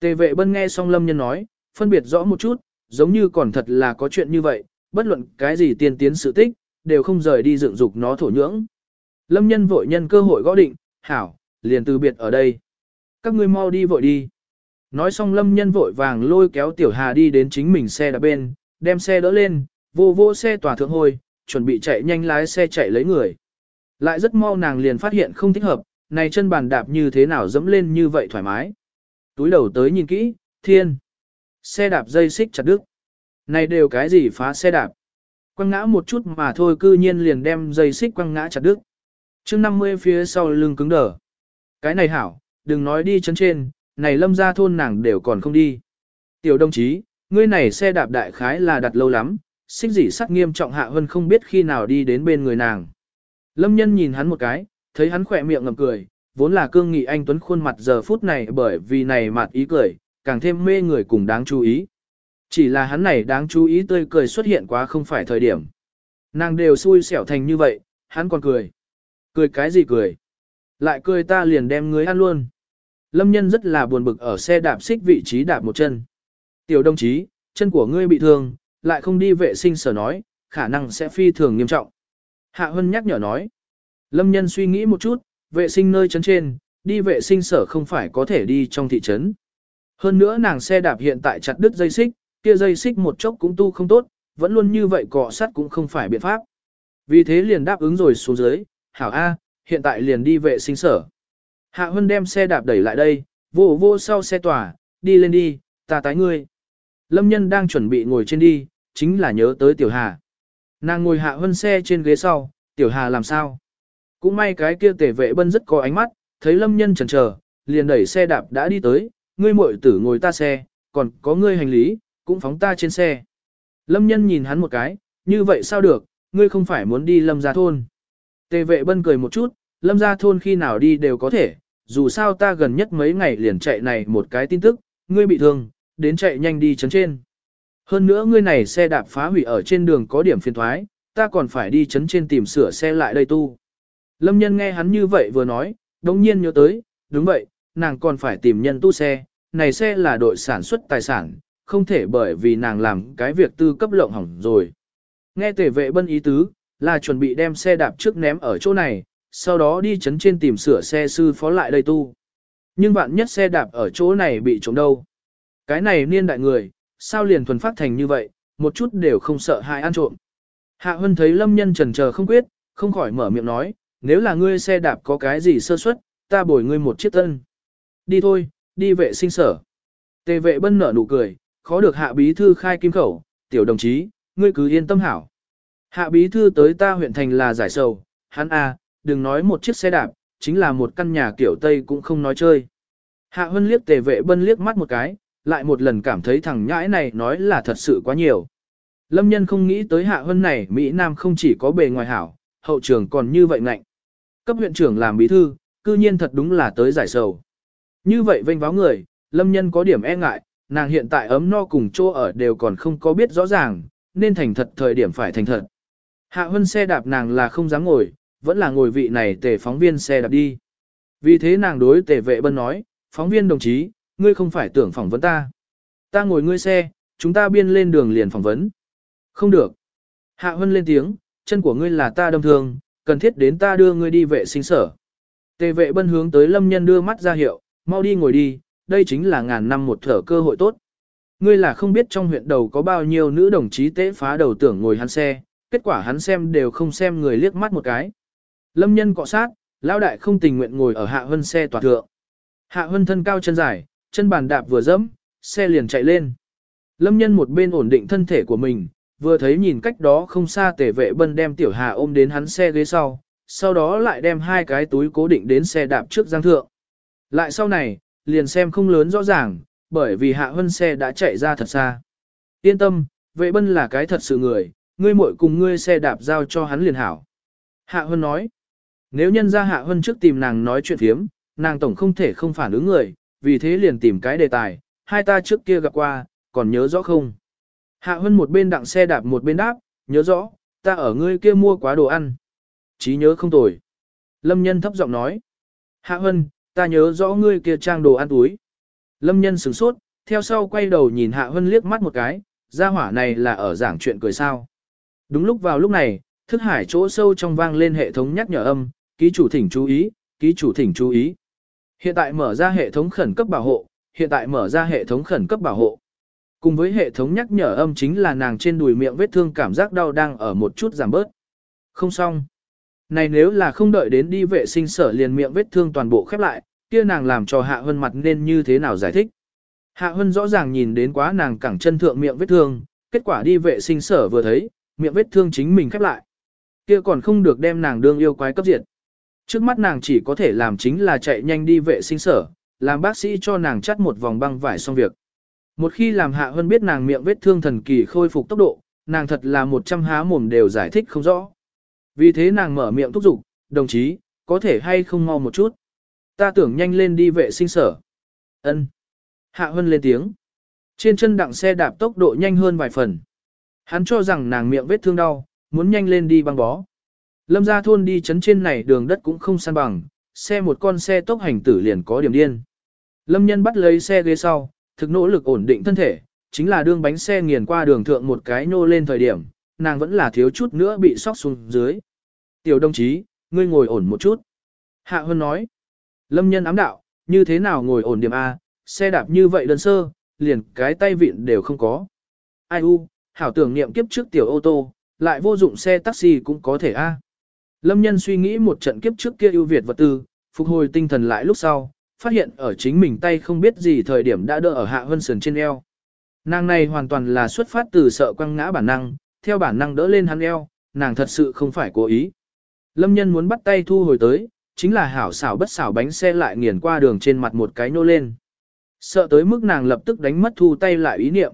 Tề vệ bân nghe xong lâm nhân nói, phân biệt rõ một chút, giống như còn thật là có chuyện như vậy, bất luận cái gì tiên tiến sự tích, đều không rời đi dựng dục nó thổ nhưỡng. Lâm nhân vội nhân cơ hội gõ định, hảo, liền từ biệt ở đây. Các ngươi mau đi vội đi. Nói xong lâm nhân vội vàng lôi kéo tiểu hà đi đến chính mình xe đạp bên, đem xe đỡ lên, vô vô xe tòa thượng hồi, chuẩn bị chạy nhanh lái xe chạy lấy người. Lại rất mau nàng liền phát hiện không thích hợp, này chân bàn đạp như thế nào dẫm lên như vậy thoải mái. Túi đầu tới nhìn kỹ, thiên. Xe đạp dây xích chặt đứt. Này đều cái gì phá xe đạp. Quăng ngã một chút mà thôi cư nhiên liền đem dây xích quăng ngã chặt đứt. chương 50 phía sau lưng cứng đờ. Cái này hảo, đừng nói đi chân trên, này lâm ra thôn nàng đều còn không đi. Tiểu đồng chí, ngươi này xe đạp đại khái là đặt lâu lắm, xích dỉ sắt nghiêm trọng hạ hơn không biết khi nào đi đến bên người nàng. Lâm nhân nhìn hắn một cái, thấy hắn khỏe miệng ngầm cười, vốn là cương nghị anh Tuấn khuôn mặt giờ phút này bởi vì này mặt ý cười, càng thêm mê người cùng đáng chú ý. Chỉ là hắn này đáng chú ý tươi cười xuất hiện quá không phải thời điểm. Nàng đều xui xẻo thành như vậy, hắn còn cười. Cười cái gì cười? Lại cười ta liền đem ngươi ăn luôn. Lâm nhân rất là buồn bực ở xe đạp xích vị trí đạp một chân. Tiểu đồng chí, chân của ngươi bị thương, lại không đi vệ sinh sở nói, khả năng sẽ phi thường nghiêm trọng. Hạ Hân nhắc nhở nói. Lâm nhân suy nghĩ một chút, vệ sinh nơi trấn trên, đi vệ sinh sở không phải có thể đi trong thị trấn. Hơn nữa nàng xe đạp hiện tại chặt đứt dây xích, kia dây xích một chốc cũng tu không tốt, vẫn luôn như vậy cọ sắt cũng không phải biện pháp. Vì thế liền đáp ứng rồi xuống dưới, hảo A, hiện tại liền đi vệ sinh sở. Hạ Hân đem xe đạp đẩy lại đây, vô vô sau xe tòa, đi lên đi, ta tái ngươi. Lâm nhân đang chuẩn bị ngồi trên đi, chính là nhớ tới Tiểu Hà. Nàng ngồi Hạ Hân xe trên ghế sau, Tiểu Hà làm sao? Cũng may cái kia tể vệ bân rất có ánh mắt, thấy Lâm nhân chần chờ, liền đẩy xe đạp đã đi tới, ngươi muội tử ngồi ta xe, còn có ngươi hành lý, cũng phóng ta trên xe. Lâm nhân nhìn hắn một cái, như vậy sao được, ngươi không phải muốn đi lâm gia thôn. Tề vệ bân cười một chút, lâm gia thôn khi nào đi đều có thể, dù sao ta gần nhất mấy ngày liền chạy này một cái tin tức, ngươi bị thương, đến chạy nhanh đi chấn trên. Hơn nữa ngươi này xe đạp phá hủy ở trên đường có điểm phiền thoái, ta còn phải đi chấn trên tìm sửa xe lại đây tu. Lâm nhân nghe hắn như vậy vừa nói, đồng nhiên nhớ tới, đúng vậy, nàng còn phải tìm nhân tu xe, này xe là đội sản xuất tài sản, không thể bởi vì nàng làm cái việc tư cấp lộng hỏng rồi. Nghe tể vệ bân ý tứ, là chuẩn bị đem xe đạp trước ném ở chỗ này, sau đó đi chấn trên tìm sửa xe sư phó lại đây tu. Nhưng bạn nhất xe đạp ở chỗ này bị trộm đâu. Cái này niên đại người, sao liền thuần phát thành như vậy, một chút đều không sợ hại ăn trộm. Hạ Hân thấy lâm nhân trần chờ không quyết, không khỏi mở miệng nói, nếu là ngươi xe đạp có cái gì sơ suất, ta bồi ngươi một chiếc tân. Đi thôi, đi vệ sinh sở. Tề vệ bân nở nụ cười, khó được hạ bí thư khai kim khẩu, tiểu đồng chí, ngươi cứ yên tâm hảo. Hạ bí thư tới ta huyện thành là giải sầu, hắn a, à, đừng nói một chiếc xe đạp, chính là một căn nhà kiểu Tây cũng không nói chơi. Hạ Hân liếc tề vệ bân liếc mắt một cái, lại một lần cảm thấy thằng nhãi này nói là thật sự quá nhiều. Lâm nhân không nghĩ tới Hạ Hân này Mỹ Nam không chỉ có bề ngoài hảo, hậu trường còn như vậy ngạnh. Cấp huyện trưởng làm bí thư, cư nhiên thật đúng là tới giải sầu. Như vậy vênh váo người, Lâm nhân có điểm e ngại, nàng hiện tại ấm no cùng chỗ ở đều còn không có biết rõ ràng, nên thành thật thời điểm phải thành thật. Hạ Hân xe đạp nàng là không dám ngồi, vẫn là ngồi vị này tề phóng viên xe đạp đi. Vì thế nàng đối tề vệ bân nói, phóng viên đồng chí, ngươi không phải tưởng phỏng vấn ta. Ta ngồi ngươi xe, chúng ta biên lên đường liền phỏng vấn. Không được. Hạ Hân lên tiếng, chân của ngươi là ta đâm thương, cần thiết đến ta đưa ngươi đi vệ sinh sở. Tề vệ bân hướng tới lâm nhân đưa mắt ra hiệu, mau đi ngồi đi, đây chính là ngàn năm một thở cơ hội tốt. Ngươi là không biết trong huyện đầu có bao nhiêu nữ đồng chí tế phá đầu tưởng ngồi hắn xe, kết quả hắn xem đều không xem người liếc mắt một cái. Lâm nhân cọ sát, lão đại không tình nguyện ngồi ở hạ hân xe tòa thượng. Hạ hân thân cao chân dài, chân bàn đạp vừa dẫm, xe liền chạy lên. Lâm nhân một bên ổn định thân thể của mình, vừa thấy nhìn cách đó không xa tể vệ bân đem tiểu hà ôm đến hắn xe ghế sau, sau đó lại đem hai cái túi cố định đến xe đạp trước giang thượng. Lại sau này, liền xem không lớn rõ ràng, bởi vì hạ hân xe đã chạy ra thật xa. Yên tâm, vệ bân là cái thật sự người, ngươi muội cùng ngươi xe đạp giao cho hắn liền hảo. Hạ Hân nói, nếu nhân ra Hạ Hân trước tìm nàng nói chuyện thiếm, nàng tổng không thể không phản ứng người, vì thế liền tìm cái đề tài, hai ta trước kia gặp qua, còn nhớ rõ không? Hạ Hân một bên đặng xe đạp một bên đáp, nhớ rõ, ta ở ngươi kia mua quá đồ ăn. Chí nhớ không tồi. Lâm nhân thấp giọng nói. Hạ Hân, ta nhớ rõ ngươi kia trang đồ ăn túi. Lâm nhân sửng sốt, theo sau quay đầu nhìn Hạ Hân liếc mắt một cái, gia hỏa này là ở giảng chuyện cười sao. Đúng lúc vào lúc này, thức hải chỗ sâu trong vang lên hệ thống nhắc nhở âm, ký chủ thỉnh chú ý, ký chủ thỉnh chú ý. Hiện tại mở ra hệ thống khẩn cấp bảo hộ, hiện tại mở ra hệ thống khẩn cấp bảo hộ. Cùng với hệ thống nhắc nhở âm chính là nàng trên đùi miệng vết thương cảm giác đau đang ở một chút giảm bớt. Không xong. Này nếu là không đợi đến đi vệ sinh sở liền miệng vết thương toàn bộ khép lại, kia nàng làm cho Hạ Hân mặt nên như thế nào giải thích. Hạ Hân rõ ràng nhìn đến quá nàng cẳng chân thượng miệng vết thương, kết quả đi vệ sinh sở vừa thấy, miệng vết thương chính mình khép lại. Kia còn không được đem nàng đương yêu quái cấp diệt. Trước mắt nàng chỉ có thể làm chính là chạy nhanh đi vệ sinh sở, làm bác sĩ cho nàng chắt một vòng băng vải xong việc. Một khi làm Hạ Hân biết nàng miệng vết thương thần kỳ khôi phục tốc độ, nàng thật là một trăm há mồm đều giải thích không rõ. Vì thế nàng mở miệng thúc giục, đồng chí, có thể hay không mau một chút. Ta tưởng nhanh lên đi vệ sinh sở. Ân. Hạ Hân lên tiếng. Trên chân đặng xe đạp tốc độ nhanh hơn vài phần. Hắn cho rằng nàng miệng vết thương đau, muốn nhanh lên đi băng bó. Lâm ra thôn đi chấn trên này đường đất cũng không san bằng, xe một con xe tốc hành tử liền có điểm điên. Lâm nhân bắt lấy xe ghế sau, thực nỗ lực ổn định thân thể, chính là đương bánh xe nghiền qua đường thượng một cái nô lên thời điểm, nàng vẫn là thiếu chút nữa bị sóc xuống dưới. Tiểu đồng chí, ngươi ngồi ổn một chút. Hạ Hân nói, lâm nhân ám đạo, như thế nào ngồi ổn điểm A, xe đạp như vậy đơn sơ, liền cái tay vịn đều không có. Ai u, hảo tưởng niệm kiếp trước tiểu ô tô, lại vô dụng xe taxi cũng có thể A. Lâm nhân suy nghĩ một trận kiếp trước kia ưu việt vật tư, phục hồi tinh thần lại lúc sau, phát hiện ở chính mình tay không biết gì thời điểm đã đỡ ở hạ hân sườn trên eo. Nàng này hoàn toàn là xuất phát từ sợ quăng ngã bản năng, theo bản năng đỡ lên hắn eo, nàng thật sự không phải cố ý. Lâm nhân muốn bắt tay thu hồi tới, chính là hảo xảo bất xảo bánh xe lại nghiền qua đường trên mặt một cái nô lên. Sợ tới mức nàng lập tức đánh mất thu tay lại ý niệm.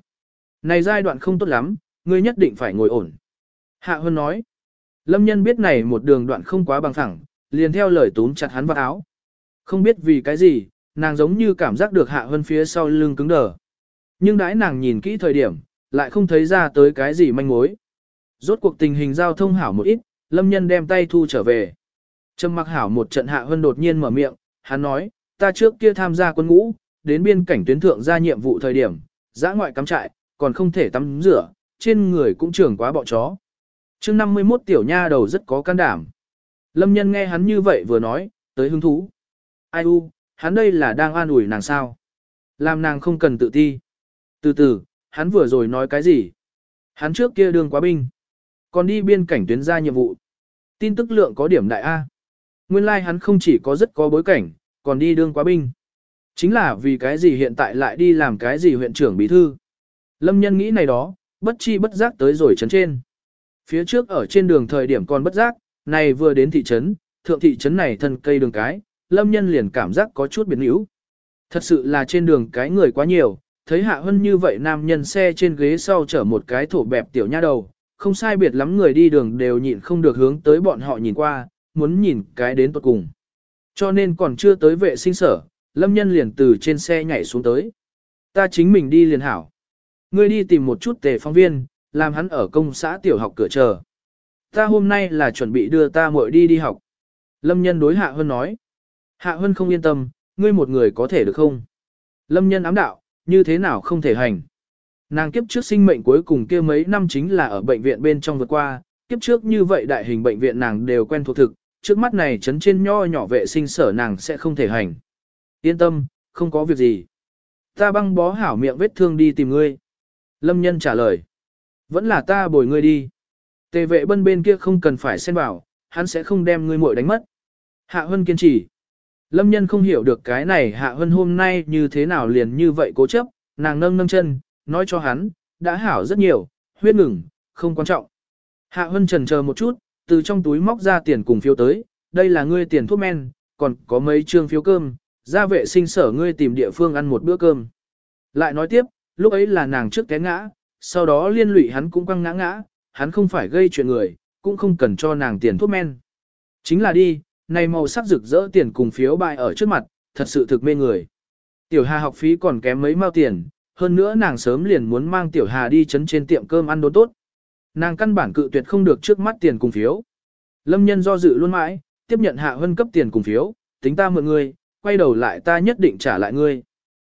Này giai đoạn không tốt lắm, ngươi nhất định phải ngồi ổn. Hạ Hân nói. Lâm nhân biết này một đường đoạn không quá bằng thẳng, liền theo lời túm chặt hắn vào áo. Không biết vì cái gì, nàng giống như cảm giác được Hạ Hân phía sau lưng cứng đờ. Nhưng đãi nàng nhìn kỹ thời điểm, lại không thấy ra tới cái gì manh mối. Rốt cuộc tình hình giao thông hảo một ít, lâm nhân đem tay thu trở về. Trầm mặc hảo một trận hạ hơn đột nhiên mở miệng, hắn nói, ta trước kia tham gia quân ngũ, đến biên cảnh tuyến thượng ra nhiệm vụ thời điểm, giã ngoại cắm trại, còn không thể tắm rửa, trên người cũng trưởng quá bọ chó. mươi 51 tiểu nha đầu rất có can đảm. Lâm nhân nghe hắn như vậy vừa nói, tới hứng thú. Ai u, hắn đây là đang an ủi nàng sao? Làm nàng không cần tự ti. Từ từ, hắn vừa rồi nói cái gì? Hắn trước kia đương quá binh. Còn đi biên cảnh tuyến ra nhiệm vụ. Tin tức lượng có điểm đại A. Nguyên lai like hắn không chỉ có rất có bối cảnh, còn đi đương quá binh. Chính là vì cái gì hiện tại lại đi làm cái gì huyện trưởng bí thư. Lâm nhân nghĩ này đó, bất chi bất giác tới rồi trấn trên. Phía trước ở trên đường thời điểm còn bất giác, này vừa đến thị trấn, thượng thị trấn này thân cây đường cái, lâm nhân liền cảm giác có chút biến yếu. Thật sự là trên đường cái người quá nhiều, thấy hạ hân như vậy nam nhân xe trên ghế sau chở một cái thổ bẹp tiểu nha đầu, không sai biệt lắm người đi đường đều nhịn không được hướng tới bọn họ nhìn qua, muốn nhìn cái đến tuột cùng. Cho nên còn chưa tới vệ sinh sở, lâm nhân liền từ trên xe nhảy xuống tới. Ta chính mình đi liền hảo. Ngươi đi tìm một chút tề phóng viên, làm hắn ở công xã tiểu học cửa chờ. Ta hôm nay là chuẩn bị đưa ta muội đi đi học. Lâm nhân đối Hạ Hân nói. Hạ Hân không yên tâm, ngươi một người có thể được không? Lâm nhân ám đạo, như thế nào không thể hành? Nàng kiếp trước sinh mệnh cuối cùng kia mấy năm chính là ở bệnh viện bên trong vượt qua, kiếp trước như vậy đại hình bệnh viện nàng đều quen thuộc thực, trước mắt này chấn trên nho nhỏ vệ sinh sở nàng sẽ không thể hành. Yên tâm, không có việc gì. Ta băng bó hảo miệng vết thương đi tìm ngươi. Lâm nhân trả lời. Vẫn là ta bồi ngươi đi. Tề vệ bân bên kia không cần phải xen vào, hắn sẽ không đem ngươi muội đánh mất. Hạ Hân kiên trì. Lâm nhân không hiểu được cái này Hạ Hân hôm nay như thế nào liền như vậy cố chấp, nàng nâng nâng chân, nói cho hắn, đã hảo rất nhiều, huyết ngừng, không quan trọng. Hạ Hân trần chờ một chút, từ trong túi móc ra tiền cùng phiếu tới, đây là ngươi tiền thuốc men, còn có mấy trương phiếu cơm, ra vệ sinh sở ngươi tìm địa phương ăn một bữa cơm. Lại nói tiếp, lúc ấy là nàng trước té ngã, sau đó liên lụy hắn cũng quăng ngã ngã, hắn không phải gây chuyện người, cũng không cần cho nàng tiền thuốc men. Chính là đi, này màu sắc rực rỡ tiền cùng phiếu bài ở trước mặt, thật sự thực mê người. Tiểu Hà học phí còn kém mấy mao tiền, hơn nữa nàng sớm liền muốn mang Tiểu Hà đi chấn trên tiệm cơm ăn đốn tốt. Nàng căn bản cự tuyệt không được trước mắt tiền cùng phiếu. Lâm nhân do dự luôn mãi, tiếp nhận Hạ Hân cấp tiền cùng phiếu, tính ta mượn ngươi, quay đầu lại ta nhất định trả lại ngươi.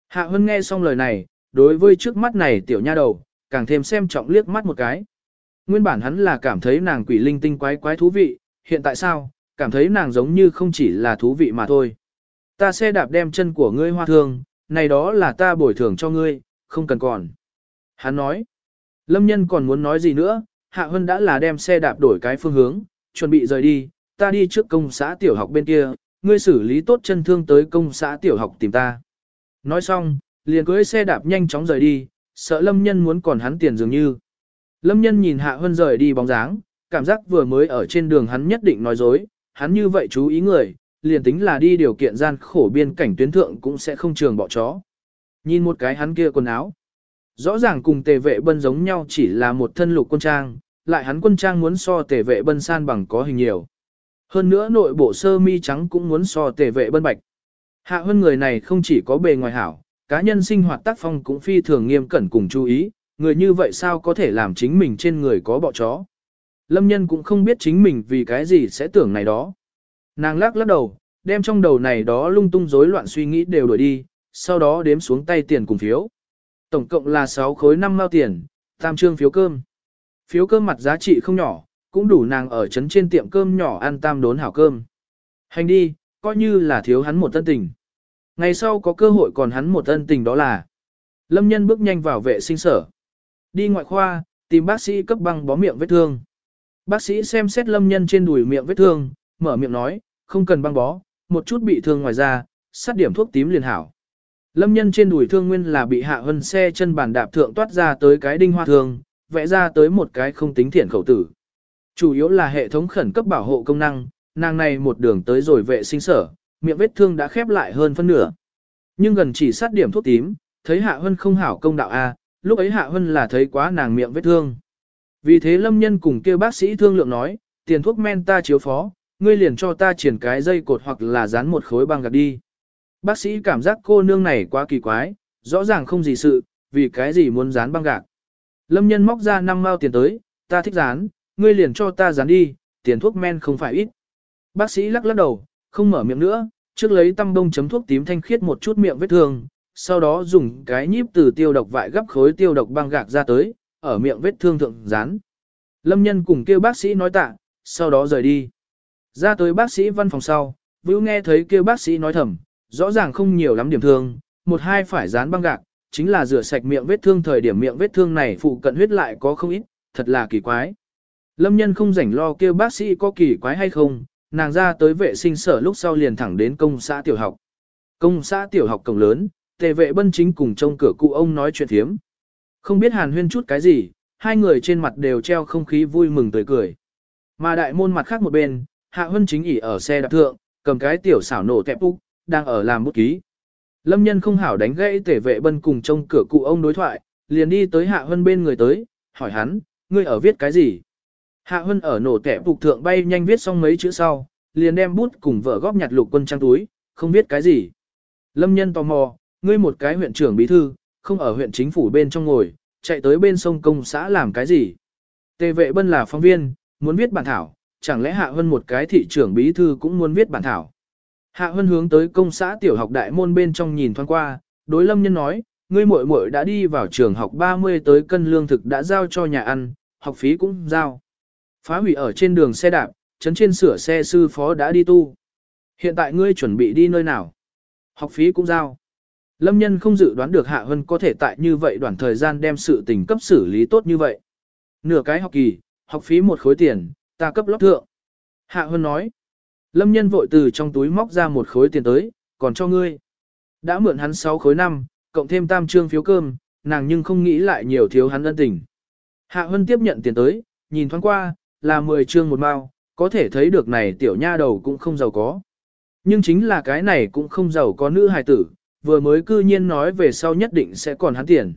Hạ Hân nghe xong lời này, đối với trước mắt này tiểu nha đầu, càng thêm xem trọng liếc mắt một cái. Nguyên bản hắn là cảm thấy nàng quỷ linh tinh quái quái thú vị, hiện tại sao, cảm thấy nàng giống như không chỉ là thú vị mà thôi. Ta xe đạp đem chân của ngươi hoa thương, này đó là ta bồi thường cho ngươi, không cần còn. Hắn nói, lâm nhân còn muốn nói gì nữa, Hạ Hân đã là đem xe đạp đổi cái phương hướng, chuẩn bị rời đi, ta đi trước công xã tiểu học bên kia, ngươi xử lý tốt chân thương tới công xã tiểu học tìm ta. Nói xong, liền cưới xe đạp nhanh chóng rời đi, sợ lâm nhân muốn còn hắn tiền dường như. Lâm nhân nhìn Hạ Hân rời đi bóng dáng, cảm giác vừa mới ở trên đường hắn nhất định nói dối, hắn như vậy chú ý người, liền tính là đi điều kiện gian khổ biên cảnh tuyến thượng cũng sẽ không trường bỏ chó. Nhìn một cái hắn kia quần áo. Rõ ràng cùng tề vệ bân giống nhau chỉ là một thân lục quân trang, lại hắn quân trang muốn so tề vệ bân san bằng có hình nhiều. Hơn nữa nội bộ sơ mi trắng cũng muốn so tề vệ bân bạch. Hạ hơn người này không chỉ có bề ngoài hảo, cá nhân sinh hoạt tác phong cũng phi thường nghiêm cẩn cùng chú ý, người như vậy sao có thể làm chính mình trên người có bọ chó. Lâm nhân cũng không biết chính mình vì cái gì sẽ tưởng này đó. Nàng lắc lắc đầu, đem trong đầu này đó lung tung rối loạn suy nghĩ đều đổi đi, sau đó đếm xuống tay tiền cùng phiếu. Tổng cộng là 6 khối 5 mao tiền, tam trương phiếu cơm. Phiếu cơm mặt giá trị không nhỏ, cũng đủ nàng ở trấn trên tiệm cơm nhỏ ăn tam đốn hảo cơm. Hành đi, coi như là thiếu hắn một tân tình. Ngày sau có cơ hội còn hắn một tân tình đó là. Lâm nhân bước nhanh vào vệ sinh sở. Đi ngoại khoa, tìm bác sĩ cấp băng bó miệng vết thương. Bác sĩ xem xét lâm nhân trên đùi miệng vết thương, mở miệng nói, không cần băng bó, một chút bị thương ngoài ra, sát điểm thuốc tím liền hảo. Lâm nhân trên đùi thương nguyên là bị hạ hân xe chân bàn đạp thượng toát ra tới cái đinh hoa thương, vẽ ra tới một cái không tính thiện khẩu tử. Chủ yếu là hệ thống khẩn cấp bảo hộ công năng, nàng này một đường tới rồi vệ sinh sở, miệng vết thương đã khép lại hơn phân nửa. Nhưng gần chỉ sát điểm thuốc tím, thấy hạ hân không hảo công đạo A, lúc ấy hạ hân là thấy quá nàng miệng vết thương. Vì thế lâm nhân cùng kêu bác sĩ thương lượng nói, tiền thuốc men ta chiếu phó, ngươi liền cho ta triển cái dây cột hoặc là dán một khối băng gạc đi. Bác sĩ cảm giác cô nương này quá kỳ quái, rõ ràng không gì sự, vì cái gì muốn dán băng gạc. Lâm nhân móc ra năm mao tiền tới, ta thích dán, ngươi liền cho ta dán đi, tiền thuốc men không phải ít. Bác sĩ lắc lắc đầu, không mở miệng nữa, trước lấy tăm bông chấm thuốc tím thanh khiết một chút miệng vết thương, sau đó dùng cái nhíp từ tiêu độc vại gấp khối tiêu độc băng gạc ra tới, ở miệng vết thương thượng dán. Lâm nhân cùng kêu bác sĩ nói tạ, sau đó rời đi. Ra tới bác sĩ văn phòng sau, Vưu nghe thấy kêu bác sĩ nói thầm, rõ ràng không nhiều lắm điểm thương, một hai phải dán băng gạc, chính là rửa sạch miệng vết thương thời điểm miệng vết thương này phụ cận huyết lại có không ít, thật là kỳ quái. Lâm nhân không rảnh lo kêu bác sĩ có kỳ quái hay không, nàng ra tới vệ sinh sở lúc sau liền thẳng đến công xã tiểu học. Công xã tiểu học cổng lớn, tề vệ bân chính cùng trông cửa cụ ông nói chuyện thiếm. Không biết hàn huyên chút cái gì, hai người trên mặt đều treo không khí vui mừng tươi cười. Mà đại môn mặt khác một bên, hạ huân chính ỉ ở xe đạp thượng, cầm cái tiểu xảo nổ tẹp úc, đang ở làm bút ký. Lâm nhân không hảo đánh gãy tể vệ bân cùng trông cửa cụ ông đối thoại, liền đi tới hạ huân bên người tới, hỏi hắn, ngươi ở viết cái gì? Hạ huân ở nổ tẹp úc thượng bay nhanh viết xong mấy chữ sau, liền đem bút cùng vợ góp nhặt lục quân trang túi, không viết cái gì. Lâm nhân tò mò, ngươi một cái huyện trưởng bí thư, không ở huyện chính phủ bên trong ngồi, chạy tới bên sông công xã làm cái gì. Tề vệ bân là phóng viên, muốn viết bản thảo, chẳng lẽ Hạ Hân một cái thị trưởng bí thư cũng muốn viết bản thảo. Hạ Hân hướng tới công xã tiểu học đại môn bên trong nhìn thoáng qua, đối lâm nhân nói, ngươi muội muội đã đi vào trường học 30 tới cân lương thực đã giao cho nhà ăn, học phí cũng giao. Phá hủy ở trên đường xe đạp, chấn trên sửa xe sư phó đã đi tu. Hiện tại ngươi chuẩn bị đi nơi nào? Học phí cũng giao. Lâm nhân không dự đoán được Hạ Hân có thể tại như vậy đoạn thời gian đem sự tình cấp xử lý tốt như vậy. Nửa cái học kỳ, học phí một khối tiền, ta cấp lót thượng. Hạ Hân nói. Lâm nhân vội từ trong túi móc ra một khối tiền tới, còn cho ngươi. Đã mượn hắn 6 khối năm, cộng thêm tam trương phiếu cơm, nàng nhưng không nghĩ lại nhiều thiếu hắn ân tình. Hạ Hân tiếp nhận tiền tới, nhìn thoáng qua, là 10 trương một mao, có thể thấy được này tiểu nha đầu cũng không giàu có. Nhưng chính là cái này cũng không giàu có nữ hài tử, vừa mới cư nhiên nói về sau nhất định sẽ còn hắn tiền.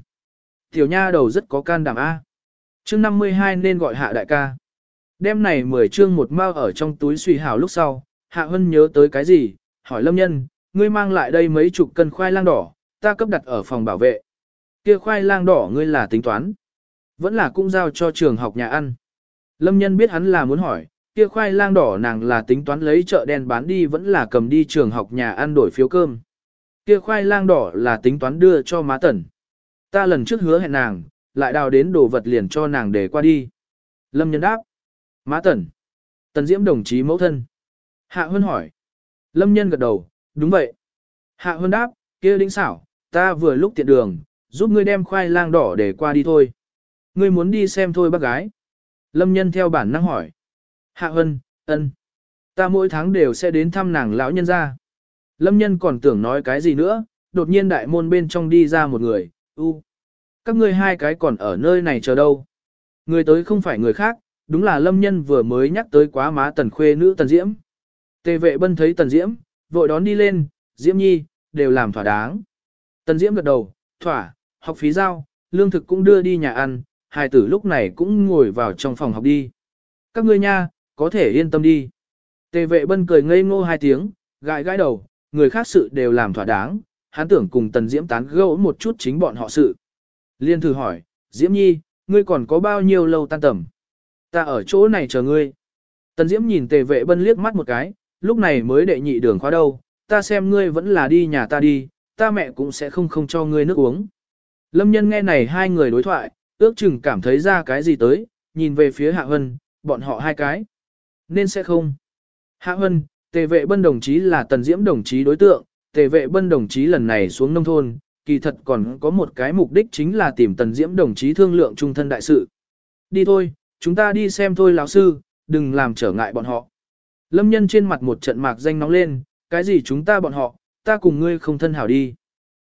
Tiểu nha đầu rất có can đảm A. chương 52 nên gọi hạ đại ca. Đêm này 10 chương một mao ở trong túi suy hào lúc sau, Hạ Hân nhớ tới cái gì, hỏi Lâm Nhân, ngươi mang lại đây mấy chục cân khoai lang đỏ, ta cấp đặt ở phòng bảo vệ. Kia khoai lang đỏ ngươi là tính toán. Vẫn là cũng giao cho trường học nhà ăn. Lâm Nhân biết hắn là muốn hỏi, kia khoai lang đỏ nàng là tính toán lấy chợ đen bán đi vẫn là cầm đi trường học nhà ăn đổi phiếu cơm. Kia khoai lang đỏ là tính toán đưa cho má tần. Ta lần trước hứa hẹn nàng, lại đào đến đồ vật liền cho nàng để qua đi. Lâm Nhân đáp. Má tần. Tần Diễm đồng chí mẫu thân. Hạ Hân hỏi. Lâm Nhân gật đầu, đúng vậy. Hạ Hân đáp, kia đĩnh xảo, ta vừa lúc tiện đường, giúp ngươi đem khoai lang đỏ để qua đi thôi. Ngươi muốn đi xem thôi bác gái. Lâm Nhân theo bản năng hỏi. Hạ Hân, ân. Ta mỗi tháng đều sẽ đến thăm nàng lão nhân ra. Lâm Nhân còn tưởng nói cái gì nữa, đột nhiên đại môn bên trong đi ra một người, u. Các ngươi hai cái còn ở nơi này chờ đâu. Người tới không phải người khác, đúng là Lâm Nhân vừa mới nhắc tới quá má tần khuê nữ tần diễm. Tề vệ bân thấy tần diễm, vội đón đi lên, diễm nhi, đều làm thỏa đáng. Tần diễm gật đầu, thỏa, học phí giao, lương thực cũng đưa đi nhà ăn, hai tử lúc này cũng ngồi vào trong phòng học đi. Các ngươi nha, có thể yên tâm đi. Tề vệ bân cười ngây ngô hai tiếng, gãi gãi đầu, người khác sự đều làm thỏa đáng, hắn tưởng cùng tần diễm tán gẫu một chút chính bọn họ sự. Liên thử hỏi, diễm nhi, ngươi còn có bao nhiêu lâu tan tầm? Ta ở chỗ này chờ ngươi. Tần diễm nhìn tề vệ bân liếc mắt một cái, lúc này mới đệ nhị đường khóa đâu, ta xem ngươi vẫn là đi nhà ta đi, ta mẹ cũng sẽ không không cho ngươi nước uống. Lâm nhân nghe này hai người đối thoại, ước chừng cảm thấy ra cái gì tới, nhìn về phía Hạ Hân, bọn họ hai cái. Nên sẽ không. Hạ Hân, tề vệ bân đồng chí là tần diễm đồng chí đối tượng, tề vệ bân đồng chí lần này xuống nông thôn, kỳ thật còn có một cái mục đích chính là tìm tần diễm đồng chí thương lượng trung thân đại sự. Đi thôi, chúng ta đi xem thôi lão sư, đừng làm trở ngại bọn họ. Lâm nhân trên mặt một trận mạc danh nóng lên, cái gì chúng ta bọn họ, ta cùng ngươi không thân hảo đi.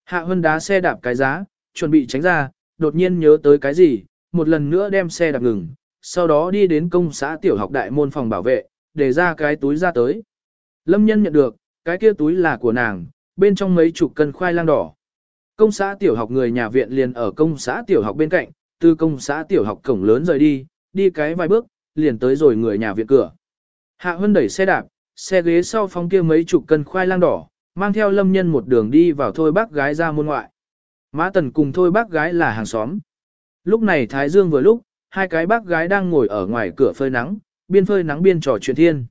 Hạ Hân đá xe đạp cái giá, chuẩn bị tránh ra, đột nhiên nhớ tới cái gì, một lần nữa đem xe đạp ngừng, sau đó đi đến công xã tiểu học đại môn phòng bảo vệ, để ra cái túi ra tới. Lâm nhân nhận được, cái kia túi là của nàng, bên trong mấy chục cân khoai lang đỏ. Công xã tiểu học người nhà viện liền ở công xã tiểu học bên cạnh, từ công xã tiểu học cổng lớn rời đi, đi cái vài bước, liền tới rồi người nhà viện cửa. Hạ Hân đẩy xe đạp, xe ghế sau phong kia mấy chục cân khoai lang đỏ, mang theo lâm nhân một đường đi vào thôi bác gái ra môn ngoại. Mã Tần cùng thôi bác gái là hàng xóm. Lúc này Thái Dương vừa lúc, hai cái bác gái đang ngồi ở ngoài cửa phơi nắng, biên phơi nắng biên trò chuyện thiên.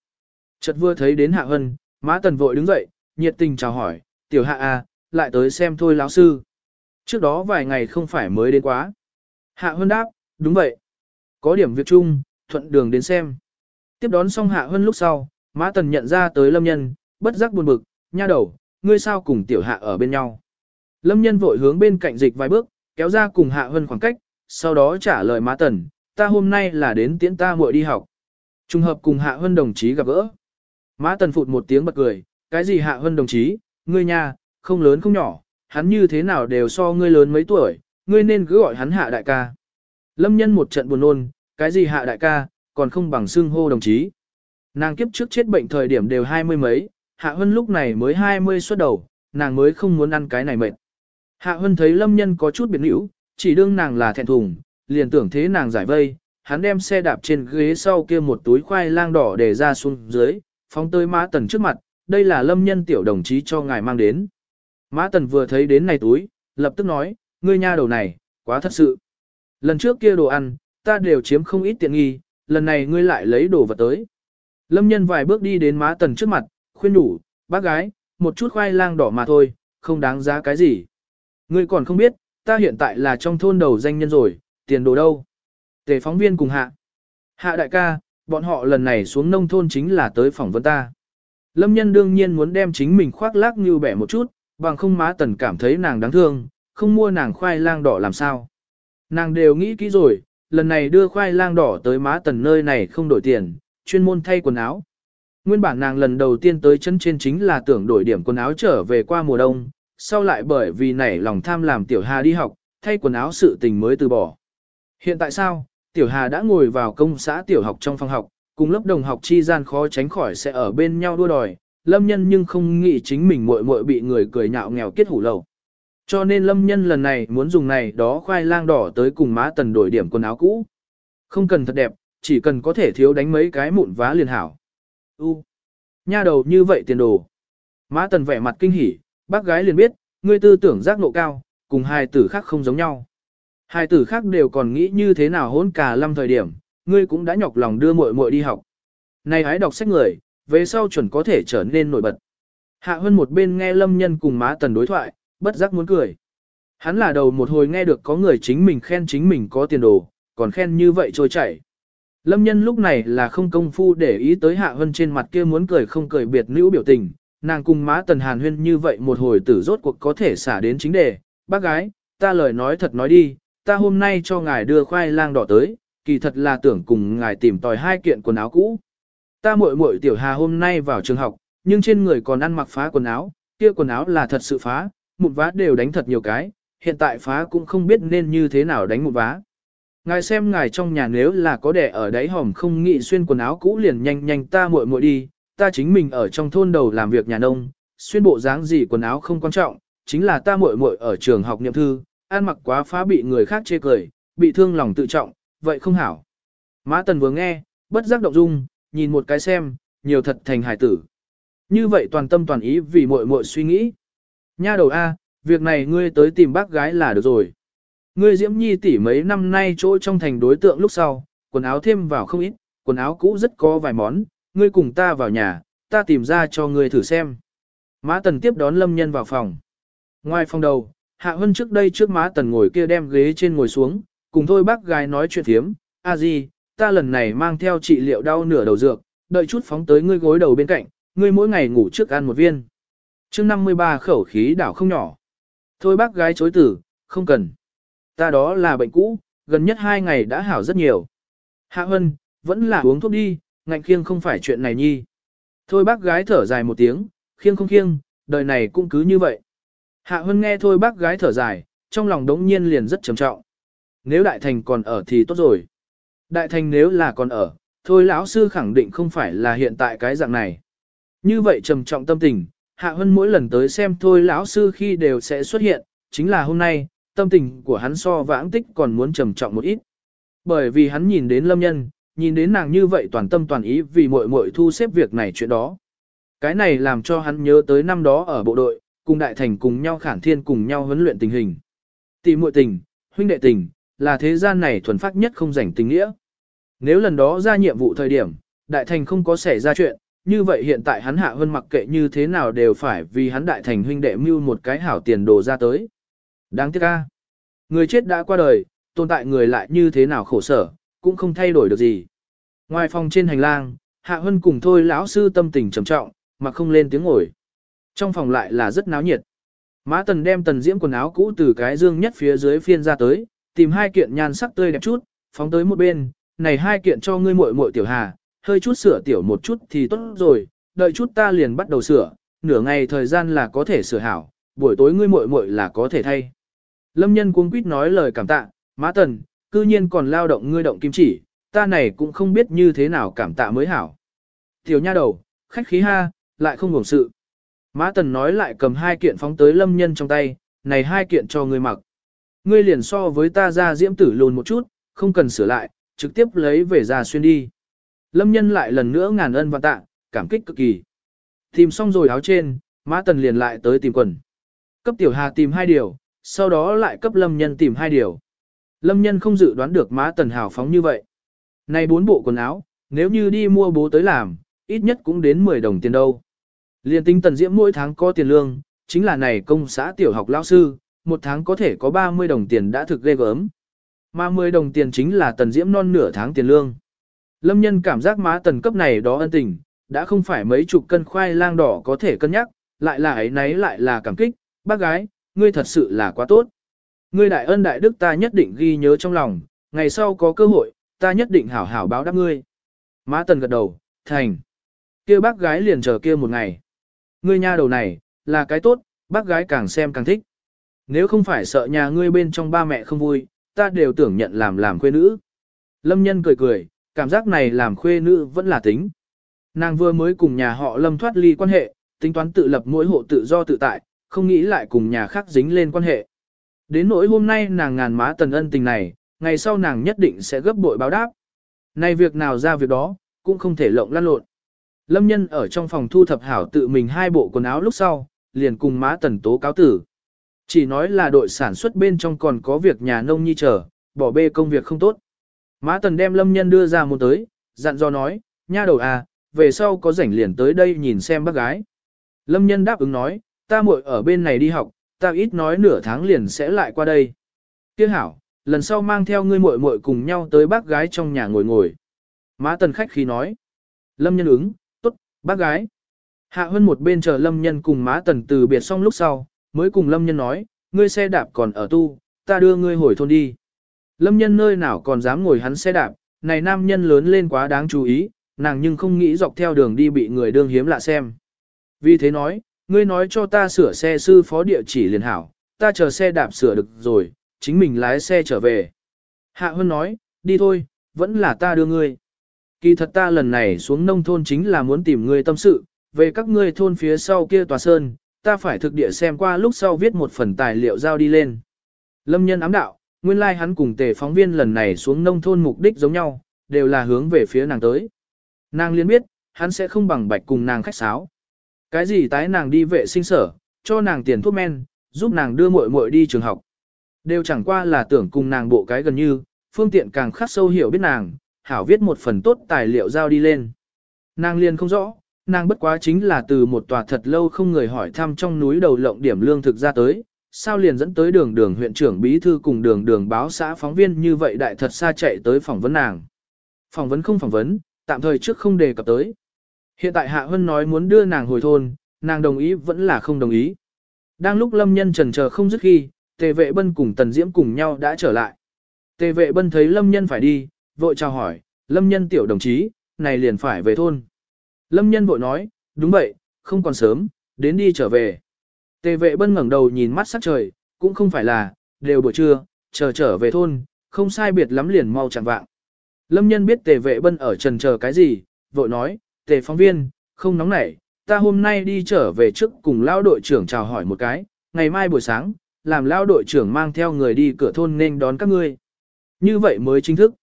Chợt vừa thấy đến Hạ Hân, Mã Tần vội đứng dậy, nhiệt tình chào hỏi, tiểu Hạ à, lại tới xem thôi lão sư. Trước đó vài ngày không phải mới đến quá. Hạ Hân đáp, đúng vậy. Có điểm việc chung, thuận đường đến xem. Tiếp đón xong Hạ Hân lúc sau, Mã Tần nhận ra tới Lâm Nhân, bất giác buồn bực, nha đầu, ngươi sao cùng tiểu Hạ ở bên nhau. Lâm Nhân vội hướng bên cạnh dịch vài bước, kéo ra cùng Hạ Hân khoảng cách, sau đó trả lời Mã Tần, ta hôm nay là đến tiễn ta muội đi học. Trùng hợp cùng Hạ Hân đồng chí gặp gỡ. Mã Tần phụt một tiếng bật cười, cái gì Hạ Hân đồng chí, ngươi nha, không lớn không nhỏ, hắn như thế nào đều so ngươi lớn mấy tuổi, ngươi nên cứ gọi hắn Hạ đại ca. Lâm Nhân một trận buồn nôn, cái gì Hạ đại ca, còn không bằng xưng hô đồng chí. Nàng kiếp trước chết bệnh thời điểm đều hai mươi mấy, Hạ Hân lúc này mới hai mươi xuất đầu, nàng mới không muốn ăn cái này mệt. Hạ Hân thấy Lâm Nhân có chút biệt hữu, chỉ đương nàng là thẹn thùng, liền tưởng thế nàng giải vây, hắn đem xe đạp trên ghế sau kia một túi khoai lang đỏ để ra xuống dưới, phóng tới Mã Tần trước mặt, đây là Lâm Nhân tiểu đồng chí cho ngài mang đến. Mã Tần vừa thấy đến này túi, lập tức nói, ngươi nha đầu này, quá thật sự. Lần trước kia đồ ăn, ta đều chiếm không ít tiện nghi, lần này ngươi lại lấy đồ vật tới. Lâm nhân vài bước đi đến mã tần trước mặt, khuyên đủ, bác gái, một chút khoai lang đỏ mà thôi, không đáng giá cái gì. Ngươi còn không biết, ta hiện tại là trong thôn đầu danh nhân rồi, tiền đồ đâu. Tề phóng viên cùng hạ. Hạ đại ca, bọn họ lần này xuống nông thôn chính là tới phỏng vấn ta. Lâm nhân đương nhiên muốn đem chính mình khoác lác như bẻ một chút, bằng không má tần cảm thấy nàng đáng thương, không mua nàng khoai lang đỏ làm sao. Nàng đều nghĩ kỹ rồi, lần này đưa khoai lang đỏ tới má tần nơi này không đổi tiền, chuyên môn thay quần áo. Nguyên bản nàng lần đầu tiên tới chân trên chính là tưởng đổi điểm quần áo trở về qua mùa đông, sau lại bởi vì nảy lòng tham làm Tiểu Hà đi học, thay quần áo sự tình mới từ bỏ. Hiện tại sao, Tiểu Hà đã ngồi vào công xã tiểu học trong phòng học, cùng lớp đồng học chi gian khó tránh khỏi sẽ ở bên nhau đua đòi, lâm nhân nhưng không nghĩ chính mình muội muội bị người cười nhạo nghèo kết hủ lầu. Cho nên lâm nhân lần này muốn dùng này đó khoai lang đỏ tới cùng má tần đổi điểm quần áo cũ. Không cần thật đẹp, chỉ cần có thể thiếu đánh mấy cái mụn vá liền hảo. U, nha đầu như vậy tiền đồ. Mã tần vẻ mặt kinh hỉ, bác gái liền biết, ngươi tư tưởng giác nộ cao, cùng hai tử khác không giống nhau. Hai tử khác đều còn nghĩ như thế nào hôn cả lâm thời điểm, ngươi cũng đã nhọc lòng đưa muội muội đi học. Này hãy đọc sách người, về sau chuẩn có thể trở nên nổi bật. Hạ Hân một bên nghe lâm nhân cùng má tần đối thoại, bất giác muốn cười. Hắn là đầu một hồi nghe được có người chính mình khen chính mình có tiền đồ, còn khen như vậy trôi chảy. Lâm nhân lúc này là không công phu để ý tới hạ Hân trên mặt kia muốn cười không cười biệt nữ biểu tình, nàng cùng má tần hàn huyên như vậy một hồi tử rốt cuộc có thể xả đến chính đề. Bác gái, ta lời nói thật nói đi, ta hôm nay cho ngài đưa khoai lang đỏ tới, kỳ thật là tưởng cùng ngài tìm tòi hai kiện quần áo cũ. Ta muội muội tiểu hà hôm nay vào trường học, nhưng trên người còn ăn mặc phá quần áo, kia quần áo là thật sự phá, một vá đều đánh thật nhiều cái, hiện tại phá cũng không biết nên như thế nào đánh một vá. Ngài xem ngài trong nhà nếu là có đẻ ở đáy hòm không nghĩ xuyên quần áo cũ liền nhanh nhanh ta muội muội đi, ta chính mình ở trong thôn đầu làm việc nhà nông, xuyên bộ dáng gì quần áo không quan trọng, chính là ta muội muội ở trường học niệm thư, ăn mặc quá phá bị người khác chê cười, bị thương lòng tự trọng, vậy không hảo. Mã Tần vừa nghe, bất giác động dung, nhìn một cái xem, nhiều thật thành hải tử. Như vậy toàn tâm toàn ý vì muội muội suy nghĩ. Nha đầu A, việc này ngươi tới tìm bác gái là được rồi. Ngươi Diễm Nhi tỷ mấy năm nay chỗ trong thành đối tượng lúc sau, quần áo thêm vào không ít, quần áo cũ rất có vài món, ngươi cùng ta vào nhà, ta tìm ra cho ngươi thử xem. Mã Tần tiếp đón Lâm Nhân vào phòng. Ngoài phòng đầu, Hạ Hân trước đây trước má Tần ngồi kia đem ghế trên ngồi xuống, cùng thôi bác gái nói chuyện thiếm, a gì, ta lần này mang theo trị liệu đau nửa đầu dược, đợi chút phóng tới ngươi gối đầu bên cạnh, ngươi mỗi ngày ngủ trước ăn một viên. chương 53 khẩu khí đảo không nhỏ. Thôi bác gái chối tử, không cần. Ta đó là bệnh cũ, gần nhất hai ngày đã hảo rất nhiều. Hạ Hân, vẫn là uống thuốc đi, ngạnh khiêng không phải chuyện này nhi. Thôi bác gái thở dài một tiếng, khiêng không khiêng, đời này cũng cứ như vậy. Hạ Hân nghe thôi bác gái thở dài, trong lòng đống nhiên liền rất trầm trọng. Nếu đại thành còn ở thì tốt rồi. Đại thành nếu là còn ở, thôi lão sư khẳng định không phải là hiện tại cái dạng này. Như vậy trầm trọng tâm tình, Hạ Hân mỗi lần tới xem thôi lão sư khi đều sẽ xuất hiện, chính là hôm nay, tâm tình của hắn so vãng tích còn muốn trầm trọng một ít. Bởi vì hắn nhìn đến lâm nhân, nhìn đến nàng như vậy toàn tâm toàn ý vì muội muội thu xếp việc này chuyện đó. Cái này làm cho hắn nhớ tới năm đó ở bộ đội, cùng đại thành cùng nhau khản thiên cùng nhau huấn luyện tình hình. Tỷ muội tình, huynh đệ tình, là thế gian này thuần phát nhất không rảnh tình nghĩa. Nếu lần đó ra nhiệm vụ thời điểm, đại thành không có xảy ra chuyện, như vậy hiện tại hắn hạ hơn mặc kệ như thế nào đều phải vì hắn đại thành huynh đệ mưu một cái hảo tiền đồ ra tới. Đáng tiếc ca. Người chết đã qua đời, tồn tại người lại như thế nào khổ sở, cũng không thay đổi được gì. Ngoài phòng trên hành lang, Hạ Hân cùng thôi lão sư tâm tình trầm trọng, mà không lên tiếng ngồi. Trong phòng lại là rất náo nhiệt. Mã Tần đem tần diễm quần áo cũ từ cái dương nhất phía dưới phiên ra tới, tìm hai kiện nhan sắc tươi đẹp chút, phóng tới một bên, này hai kiện cho ngươi muội muội tiểu hà, hơi chút sửa tiểu một chút thì tốt rồi, đợi chút ta liền bắt đầu sửa, nửa ngày thời gian là có thể sửa hảo, buổi tối ngươi muội muội là có thể thay. Lâm nhân cuống quýt nói lời cảm tạ, Mã Tần, cư nhiên còn lao động ngươi động kim chỉ, ta này cũng không biết như thế nào cảm tạ mới hảo. Tiểu nha đầu, khách khí ha, lại không hưởng sự. Mã Tần nói lại cầm hai kiện phóng tới lâm nhân trong tay, này hai kiện cho ngươi mặc. Ngươi liền so với ta ra diễm tử lùn một chút, không cần sửa lại, trực tiếp lấy về ra xuyên đi. Lâm nhân lại lần nữa ngàn ân và tạ, cảm kích cực kỳ. Tìm xong rồi áo trên, Mã Tần liền lại tới tìm quần. Cấp tiểu hà tìm hai điều, sau đó lại cấp lâm nhân tìm hai điều. Lâm nhân không dự đoán được Mã Tần hào phóng như vậy. Này bốn bộ quần áo, nếu như đi mua bố tới làm, ít nhất cũng đến 10 đồng tiền đâu. Liên tinh tần diễm mỗi tháng có tiền lương, chính là này công xã tiểu học lao sư, một tháng có thể có 30 đồng tiền đã thực ghê gớm. Mà 10 đồng tiền chính là tần diễm non nửa tháng tiền lương. Lâm nhân cảm giác má tần cấp này đó ân tình, đã không phải mấy chục cân khoai lang đỏ có thể cân nhắc, lại là ấy nấy lại là cảm kích, bác gái, ngươi thật sự là quá tốt. Ngươi đại ân đại đức ta nhất định ghi nhớ trong lòng, ngày sau có cơ hội, ta nhất định hảo hảo báo đáp ngươi. Má tần gật đầu, thành. kia bác gái liền chờ kia một ngày. Ngươi nha đầu này, là cái tốt, bác gái càng xem càng thích. Nếu không phải sợ nhà ngươi bên trong ba mẹ không vui, ta đều tưởng nhận làm làm khuê nữ. Lâm nhân cười cười, cảm giác này làm khuê nữ vẫn là tính. Nàng vừa mới cùng nhà họ lâm thoát ly quan hệ, tính toán tự lập mỗi hộ tự do tự tại, không nghĩ lại cùng nhà khác dính lên quan hệ. Đến nỗi hôm nay nàng ngàn má tần ân tình này, ngày sau nàng nhất định sẽ gấp bội báo đáp. Này việc nào ra việc đó, cũng không thể lộng lăn lộn. Lâm nhân ở trong phòng thu thập hảo tự mình hai bộ quần áo lúc sau, liền cùng má tần tố cáo tử. Chỉ nói là đội sản xuất bên trong còn có việc nhà nông nhi chờ, bỏ bê công việc không tốt. Má tần đem lâm nhân đưa ra một tới, dặn dò nói, nha đầu à, về sau có rảnh liền tới đây nhìn xem bác gái. Lâm nhân đáp ứng nói, ta muội ở bên này đi học, ta ít nói nửa tháng liền sẽ lại qua đây. Tiếc hảo, lần sau mang theo ngươi muội muội cùng nhau tới bác gái trong nhà ngồi ngồi. Má tần khách khi nói. Lâm nhân ứng, bác gái. Hạ hơn một bên chờ lâm nhân cùng má tần từ biệt xong lúc sau, mới cùng lâm nhân nói, ngươi xe đạp còn ở tu, ta đưa ngươi hồi thôn đi. Lâm nhân nơi nào còn dám ngồi hắn xe đạp, này nam nhân lớn lên quá đáng chú ý, nàng nhưng không nghĩ dọc theo đường đi bị người đương hiếm lạ xem. Vì thế nói, ngươi nói cho ta sửa xe sư phó địa chỉ liền hảo, ta chờ xe đạp sửa được rồi, chính mình lái xe trở về. Hạ Hân nói, đi thôi, vẫn là ta đưa ngươi. Kỳ thật ta lần này xuống nông thôn chính là muốn tìm ngươi tâm sự, về các ngươi thôn phía sau kia tòa sơn, ta phải thực địa xem qua lúc sau viết một phần tài liệu giao đi lên. Lâm nhân ám đạo, nguyên lai like hắn cùng tề phóng viên lần này xuống nông thôn mục đích giống nhau, đều là hướng về phía nàng tới. Nàng liên biết, hắn sẽ không bằng bạch cùng nàng khách sáo. Cái gì tái nàng đi vệ sinh sở, cho nàng tiền thuốc men, giúp nàng đưa muội muội đi trường học. Đều chẳng qua là tưởng cùng nàng bộ cái gần như, phương tiện càng khắc sâu hiểu biết nàng, hảo viết một phần tốt tài liệu giao đi lên. Nàng liền không rõ, nàng bất quá chính là từ một tòa thật lâu không người hỏi thăm trong núi đầu lộng điểm lương thực ra tới, sao liền dẫn tới đường đường huyện trưởng bí thư cùng đường đường báo xã phóng viên như vậy đại thật xa chạy tới phỏng vấn nàng. Phỏng vấn không phỏng vấn, tạm thời trước không đề cập tới. Hiện tại Hạ Hân nói muốn đưa nàng hồi thôn, nàng đồng ý vẫn là không đồng ý. Đang lúc lâm nhân trần chờ không dứt khi, tề vệ bân cùng tần diễm cùng nhau đã trở lại. Tề vệ bân thấy lâm nhân phải đi, vội chào hỏi, lâm nhân tiểu đồng chí, này liền phải về thôn. Lâm nhân vội nói, đúng vậy, không còn sớm, đến đi trở về. Tề vệ bân ngẩng đầu nhìn mắt sắc trời, cũng không phải là, đều buổi trưa, chờ trở về thôn, không sai biệt lắm liền mau chẳng vạng. Lâm nhân biết tề vệ bân ở trần chờ cái gì, vội nói, tề phóng viên, không nóng nảy, ta hôm nay đi trở về trước cùng lao đội trưởng chào hỏi một cái, ngày mai buổi sáng, làm lao đội trưởng mang theo người đi cửa thôn nên đón các ngươi. Như vậy mới chính thức.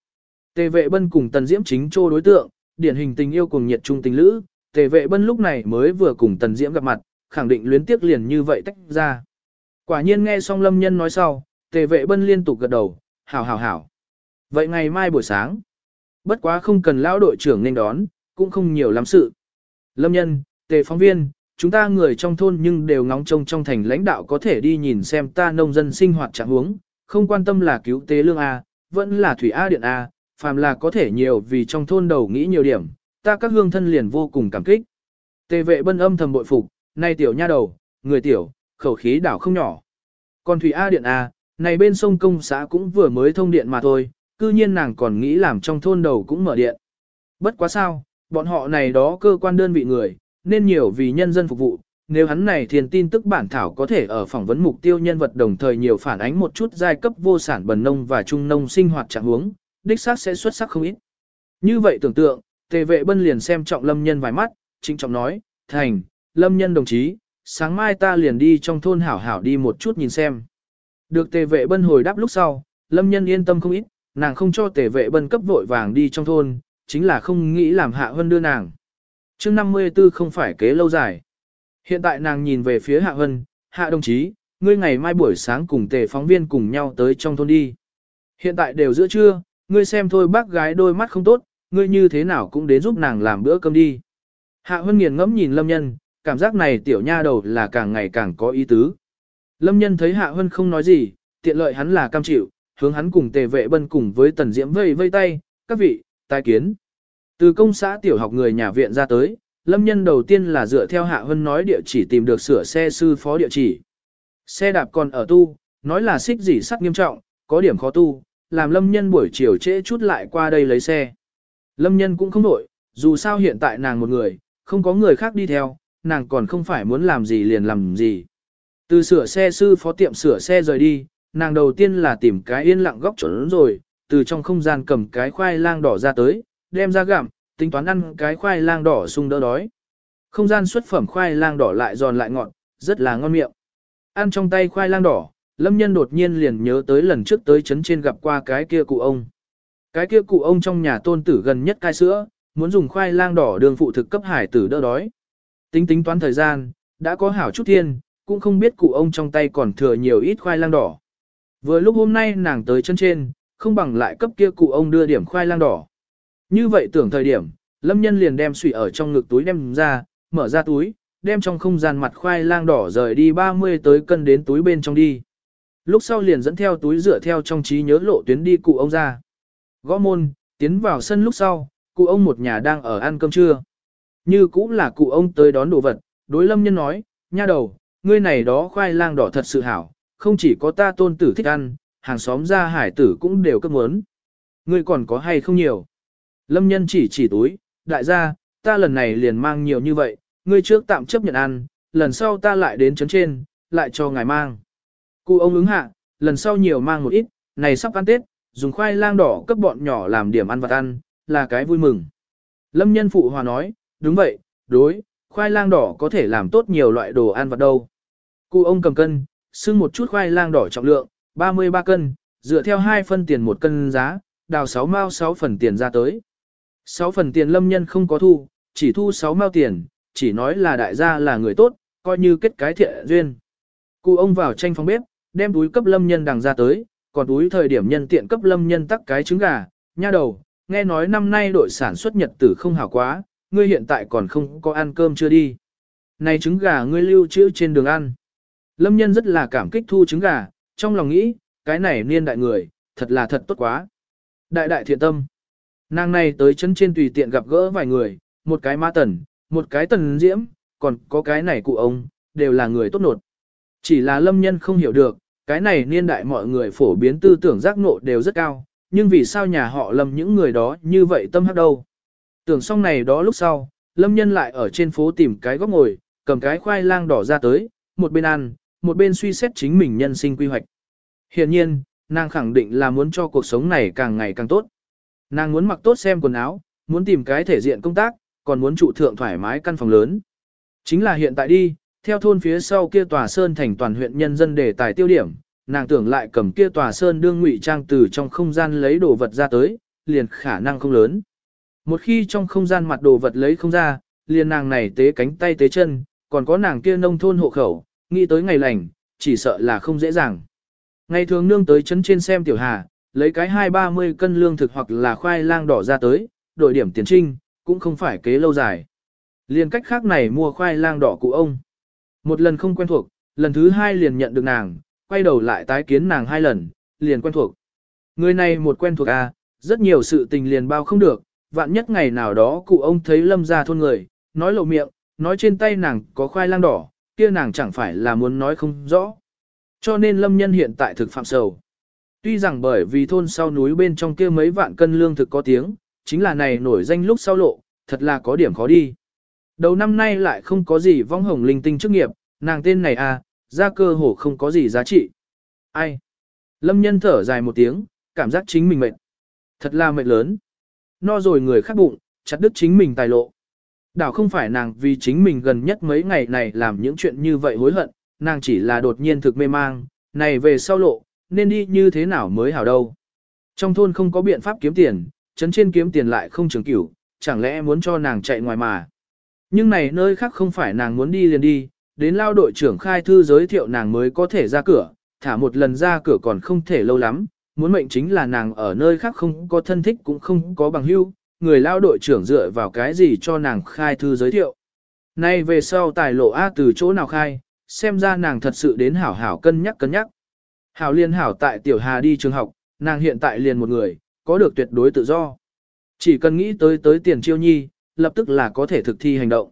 Tề vệ bân cùng tần diễm chính chô đối tượng, điển hình tình yêu cùng nhiệt trung tình lữ, tề vệ bân lúc này mới vừa cùng tần diễm gặp mặt, khẳng định luyến tiếc liền như vậy tách ra. Quả nhiên nghe xong lâm nhân nói sau, tề vệ bân liên tục gật đầu, hảo hảo hảo. Vậy ngày mai buổi sáng, bất quá không cần lão đội trưởng nên đón, cũng không nhiều lắm sự. Lâm nhân, tề phóng viên, chúng ta người trong thôn nhưng đều ngóng trông trong thành lãnh đạo có thể đi nhìn xem ta nông dân sinh hoạt trạng huống, không quan tâm là cứu tế lương A, vẫn là thủy A điện A, phàm là có thể nhiều vì trong thôn đầu nghĩ nhiều điểm, ta các hương thân liền vô cùng cảm kích. Tề vệ bân âm thầm bội phục, nay tiểu nha đầu, người tiểu, khẩu khí đảo không nhỏ. Còn thủy A điện A, này bên sông công xã cũng vừa mới thông điện mà thôi, cư nhiên nàng còn nghĩ làm trong thôn đầu cũng mở điện. Bất quá sao, bọn họ này đó cơ quan đơn vị người, nên nhiều vì nhân dân phục vụ. Nếu hắn này thiền tin tức bản thảo có thể ở phỏng vấn mục tiêu nhân vật đồng thời nhiều phản ánh một chút giai cấp vô sản bần nông và trung nông sinh hoạt trạng huống, đích xác sẽ xuất sắc không ít. Như vậy tưởng tượng, tề vệ bân liền xem trọng lâm nhân vài mắt, chính trọng nói, thành, lâm nhân đồng chí, sáng mai ta liền đi trong thôn hảo hảo đi một chút nhìn xem. Được tề vệ bân hồi đáp lúc sau, lâm nhân yên tâm không ít, nàng không cho tề vệ bân cấp vội vàng đi trong thôn, chính là không nghĩ làm hạ hơn đưa nàng. mươi 54 không phải kế lâu dài. Hiện tại nàng nhìn về phía hạ hân, hạ đồng chí, ngươi ngày mai buổi sáng cùng tề phóng viên cùng nhau tới trong thôn đi. Hiện tại đều giữa trưa, ngươi xem thôi bác gái đôi mắt không tốt, ngươi như thế nào cũng đến giúp nàng làm bữa cơm đi. Hạ hân nghiền ngẫm nhìn lâm nhân, cảm giác này tiểu nha đầu là càng ngày càng có ý tứ. Lâm nhân thấy hạ hân không nói gì, tiện lợi hắn là cam chịu, hướng hắn cùng tề vệ bân cùng với tần diễm vây vây tay, các vị, tai kiến. Từ công xã tiểu học người nhà viện ra tới, lâm nhân đầu tiên là dựa theo hạ hân nói địa chỉ tìm được sửa xe sư phó địa chỉ. Xe đạp còn ở tu, nói là xích dỉ sắt nghiêm trọng, có điểm khó tu, làm lâm nhân buổi chiều trễ chút lại qua đây lấy xe. Lâm nhân cũng không nổi, dù sao hiện tại nàng một người, không có người khác đi theo, nàng còn không phải muốn làm gì liền làm gì. Từ sửa xe sư phó tiệm sửa xe rời đi, nàng đầu tiên là tìm cái yên lặng góc chuẩn rồi, từ trong không gian cầm cái khoai lang đỏ ra tới, đem ra gặm, tính toán ăn cái khoai lang đỏ sung đỡ đói. Không gian xuất phẩm khoai lang đỏ lại giòn lại ngọt, rất là ngon miệng. Ăn trong tay khoai lang đỏ, Lâm Nhân đột nhiên liền nhớ tới lần trước tới chấn trên gặp qua cái kia cụ ông. Cái kia cụ ông trong nhà tôn tử gần nhất cai sữa, muốn dùng khoai lang đỏ đường phụ thực cấp hải tử đỡ đói. Tính tính toán thời gian, đã có hảo chút thiên, cũng không biết cụ ông trong tay còn thừa nhiều ít khoai lang đỏ. Vừa lúc hôm nay nàng tới chân trên, không bằng lại cấp kia cụ ông đưa điểm khoai lang đỏ. Như vậy tưởng thời điểm, lâm nhân liền đem sủy ở trong ngực túi đem ra, mở ra túi, đem trong không gian mặt khoai lang đỏ rời đi 30 tới cân đến túi bên trong đi. Lúc sau liền dẫn theo túi dựa theo trong trí nhớ lộ tuyến đi cụ ông ra. Gõ môn, tiến vào sân lúc sau, cụ ông một nhà đang ở ăn cơm trưa. Như cũng là cụ ông tới đón đồ vật, đối lâm nhân nói, nha đầu, ngươi này đó khoai lang đỏ thật sự hảo, không chỉ có ta tôn tử thích ăn, hàng xóm ra hải tử cũng đều cấp muốn. Ngươi còn có hay không nhiều? Lâm nhân chỉ chỉ túi, đại gia, ta lần này liền mang nhiều như vậy, ngươi trước tạm chấp nhận ăn, lần sau ta lại đến chấn trên, lại cho ngài mang. Cụ ông ứng hạ, lần sau nhiều mang một ít, này sắp ăn Tết, dùng khoai lang đỏ cấp bọn nhỏ làm điểm ăn vặt ăn, là cái vui mừng. Lâm nhân phụ hòa nói, đúng vậy, đối, khoai lang đỏ có thể làm tốt nhiều loại đồ ăn vặt đâu. Cụ ông cầm cân, xưng một chút khoai lang đỏ trọng lượng, 33 cân, dựa theo 2 phân tiền một cân giá, đào 6 mao 6 phần tiền ra tới. 6 phần tiền lâm nhân không có thu, chỉ thu 6 mao tiền, chỉ nói là đại gia là người tốt, coi như kết cái thiện duyên. Cụ ông vào tranh phòng bếp, đem túi cấp lâm nhân đằng ra tới, còn túi thời điểm nhân tiện cấp lâm nhân tắc cái trứng gà, nha đầu, nghe nói năm nay đội sản xuất nhật tử không hảo quá, ngươi hiện tại còn không có ăn cơm chưa đi. Này trứng gà ngươi lưu trữ trên đường ăn. Lâm nhân rất là cảm kích thu trứng gà, trong lòng nghĩ, cái này niên đại người, thật là thật tốt quá. Đại đại thiện tâm. Nàng này tới chân trên tùy tiện gặp gỡ vài người, một cái ma tần, một cái tần diễm, còn có cái này cụ ông, đều là người tốt nột. Chỉ là lâm nhân không hiểu được, cái này niên đại mọi người phổ biến tư tưởng giác ngộ đều rất cao, nhưng vì sao nhà họ lâm những người đó như vậy tâm hắc đâu. Tưởng xong này đó lúc sau, lâm nhân lại ở trên phố tìm cái góc ngồi, cầm cái khoai lang đỏ ra tới, một bên ăn, một bên suy xét chính mình nhân sinh quy hoạch. Hiện nhiên, nàng khẳng định là muốn cho cuộc sống này càng ngày càng tốt. Nàng muốn mặc tốt xem quần áo, muốn tìm cái thể diện công tác, còn muốn trụ thượng thoải mái căn phòng lớn. Chính là hiện tại đi, theo thôn phía sau kia tòa sơn thành toàn huyện nhân dân để tài tiêu điểm, nàng tưởng lại cầm kia tòa sơn đương ngụy trang từ trong không gian lấy đồ vật ra tới, liền khả năng không lớn. Một khi trong không gian mặt đồ vật lấy không ra, liền nàng này tế cánh tay tế chân, còn có nàng kia nông thôn hộ khẩu, nghĩ tới ngày lành, chỉ sợ là không dễ dàng. Ngày thường nương tới chấn trên xem tiểu hà, lấy cái hai ba mươi cân lương thực hoặc là khoai lang đỏ ra tới, đổi điểm tiền trinh, cũng không phải kế lâu dài. Liên cách khác này mua khoai lang đỏ của ông. Một lần không quen thuộc, lần thứ hai liền nhận được nàng, quay đầu lại tái kiến nàng hai lần, liền quen thuộc. Người này một quen thuộc à, rất nhiều sự tình liền bao không được, vạn nhất ngày nào đó cụ ông thấy lâm ra thôn người, nói lộ miệng, nói trên tay nàng có khoai lang đỏ, kia nàng chẳng phải là muốn nói không rõ. Cho nên lâm nhân hiện tại thực phạm sầu. Tuy rằng bởi vì thôn sau núi bên trong kia mấy vạn cân lương thực có tiếng, chính là này nổi danh lúc sau lộ, thật là có điểm khó đi. Đầu năm nay lại không có gì vong hồng linh tinh chức nghiệp, nàng tên này à, ra cơ hồ không có gì giá trị. Ai? Lâm nhân thở dài một tiếng, cảm giác chính mình mệt. Thật là mệt lớn. No rồi người khác bụng, chặt đứt chính mình tài lộ. Đảo không phải nàng vì chính mình gần nhất mấy ngày này làm những chuyện như vậy hối hận, nàng chỉ là đột nhiên thực mê mang, này về sau lộ, nên đi như thế nào mới hảo đâu. Trong thôn không có biện pháp kiếm tiền, chấn trên kiếm tiền lại không trường cửu, chẳng lẽ muốn cho nàng chạy ngoài mà. Nhưng này nơi khác không phải nàng muốn đi liền đi, đến lao đội trưởng khai thư giới thiệu nàng mới có thể ra cửa, thả một lần ra cửa còn không thể lâu lắm, muốn mệnh chính là nàng ở nơi khác không có thân thích cũng không có bằng hữu, người lao đội trưởng dựa vào cái gì cho nàng khai thư giới thiệu. Nay về sau tài lộ A từ chỗ nào khai, xem ra nàng thật sự đến hảo hảo cân nhắc cân nhắc. Hảo liên hảo tại tiểu hà đi trường học, nàng hiện tại liền một người, có được tuyệt đối tự do. Chỉ cần nghĩ tới tới tiền chiêu nhi, lập tức là có thể thực thi hành động.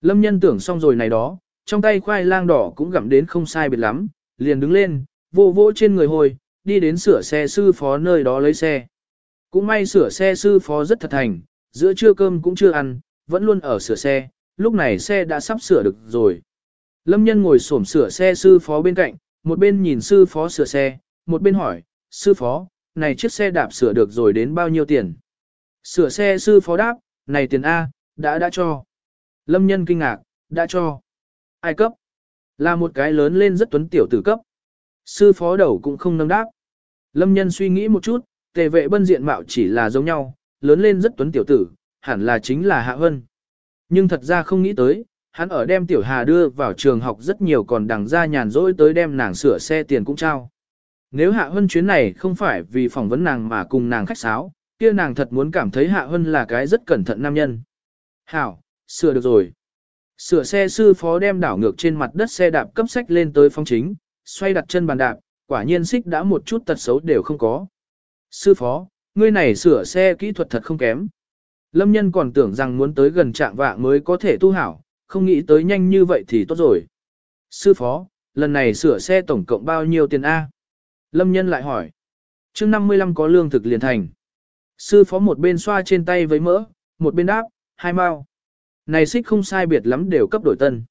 Lâm nhân tưởng xong rồi này đó, trong tay khoai lang đỏ cũng gặm đến không sai biệt lắm, liền đứng lên, vô vô trên người hồi, đi đến sửa xe sư phó nơi đó lấy xe. Cũng may sửa xe sư phó rất thật thành, giữa trưa cơm cũng chưa ăn, vẫn luôn ở sửa xe, lúc này xe đã sắp sửa được rồi. Lâm nhân ngồi xổm sửa xe sư phó bên cạnh, một bên nhìn sư phó sửa xe, một bên hỏi, sư phó, này chiếc xe đạp sửa được rồi đến bao nhiêu tiền? Sửa xe sư phó đáp, này tiền A, đã đã cho. Lâm nhân kinh ngạc, đã cho. Ai cấp? Là một cái lớn lên rất tuấn tiểu tử cấp. Sư phó đầu cũng không nâng đáp. Lâm nhân suy nghĩ một chút, tề vệ bân diện mạo chỉ là giống nhau, lớn lên rất tuấn tiểu tử, hẳn là chính là Hạ Hân. Nhưng thật ra không nghĩ tới, hắn ở đem tiểu hà đưa vào trường học rất nhiều còn đằng ra nhàn rỗi tới đem nàng sửa xe tiền cũng trao. Nếu Hạ Hân chuyến này không phải vì phỏng vấn nàng mà cùng nàng khách sáo, kia nàng thật muốn cảm thấy Hạ Hân là cái rất cẩn thận nam nhân. Hảo, sửa được rồi. Sửa xe sư phó đem đảo ngược trên mặt đất xe đạp cấp sách lên tới phong chính, xoay đặt chân bàn đạp, quả nhiên xích đã một chút tật xấu đều không có. Sư phó, ngươi này sửa xe kỹ thuật thật không kém. Lâm nhân còn tưởng rằng muốn tới gần trạng vạng mới có thể tu hảo, không nghĩ tới nhanh như vậy thì tốt rồi. Sư phó, lần này sửa xe tổng cộng bao nhiêu tiền A? Lâm nhân lại hỏi. mươi 55 có lương thực liền thành. Sư phó một bên xoa trên tay với mỡ, một bên đáp, hai mao. Này xích không sai biệt lắm đều cấp đổi tân.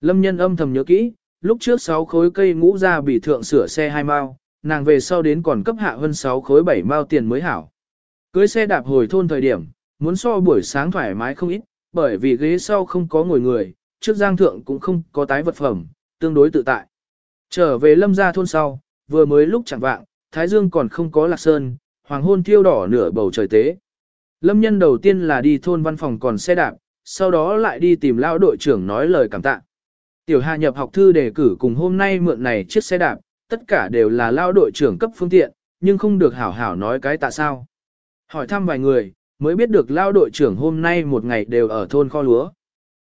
Lâm nhân âm thầm nhớ kỹ, lúc trước 6 khối cây ngũ ra bị thượng sửa xe hai mao, nàng về sau đến còn cấp hạ hơn 6 khối 7 mao tiền mới hảo. Cưới xe đạp hồi thôn thời điểm, muốn so buổi sáng thoải mái không ít, bởi vì ghế sau không có ngồi người, trước giang thượng cũng không có tái vật phẩm, tương đối tự tại. Trở về lâm gia thôn sau, vừa mới lúc chẳng vạng, Thái Dương còn không có lạc sơn, hoàng hôn thiêu đỏ nửa bầu trời tế. Lâm nhân đầu tiên là đi thôn văn phòng còn xe đạp, sau đó lại đi tìm lao đội trưởng nói lời cảm tạ. Tiểu Hà nhập học thư đề cử cùng hôm nay mượn này chiếc xe đạp, tất cả đều là lao đội trưởng cấp phương tiện, nhưng không được hảo hảo nói cái tạ sao. Hỏi thăm vài người, mới biết được lao đội trưởng hôm nay một ngày đều ở thôn kho lúa.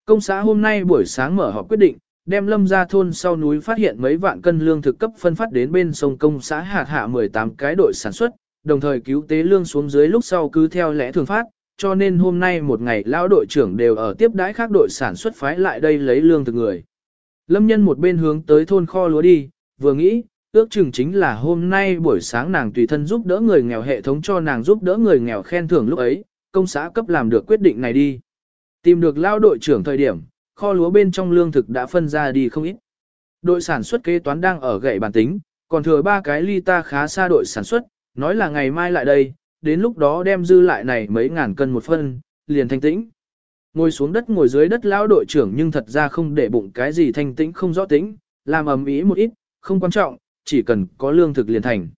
Công xã hôm nay buổi sáng mở họp quyết định, đem lâm ra thôn sau núi phát hiện mấy vạn cân lương thực cấp phân phát đến bên sông công xã hạt hạ 18 cái đội sản xuất, đồng thời cứu tế lương xuống dưới lúc sau cứ theo lẽ thường phát, cho nên hôm nay một ngày lão đội trưởng đều ở tiếp đãi khác đội sản xuất phái lại đây lấy lương thực người. Lâm nhân một bên hướng tới thôn kho lúa đi, vừa nghĩ, ước chừng chính là hôm nay buổi sáng nàng tùy thân giúp đỡ người nghèo hệ thống cho nàng giúp đỡ người nghèo khen thưởng lúc ấy, công xã cấp làm được quyết định này đi. Tìm được lao đội trưởng thời điểm, kho lúa bên trong lương thực đã phân ra đi không ít. Đội sản xuất kế toán đang ở gậy bản tính, còn thừa ba cái ly ta khá xa đội sản xuất, nói là ngày mai lại đây, đến lúc đó đem dư lại này mấy ngàn cân một phân, liền thanh tĩnh. Ngồi xuống đất ngồi dưới đất lão đội trưởng nhưng thật ra không để bụng cái gì thanh tĩnh không rõ tĩnh, làm ầm ĩ một ít, không quan trọng, chỉ cần có lương thực liền thành.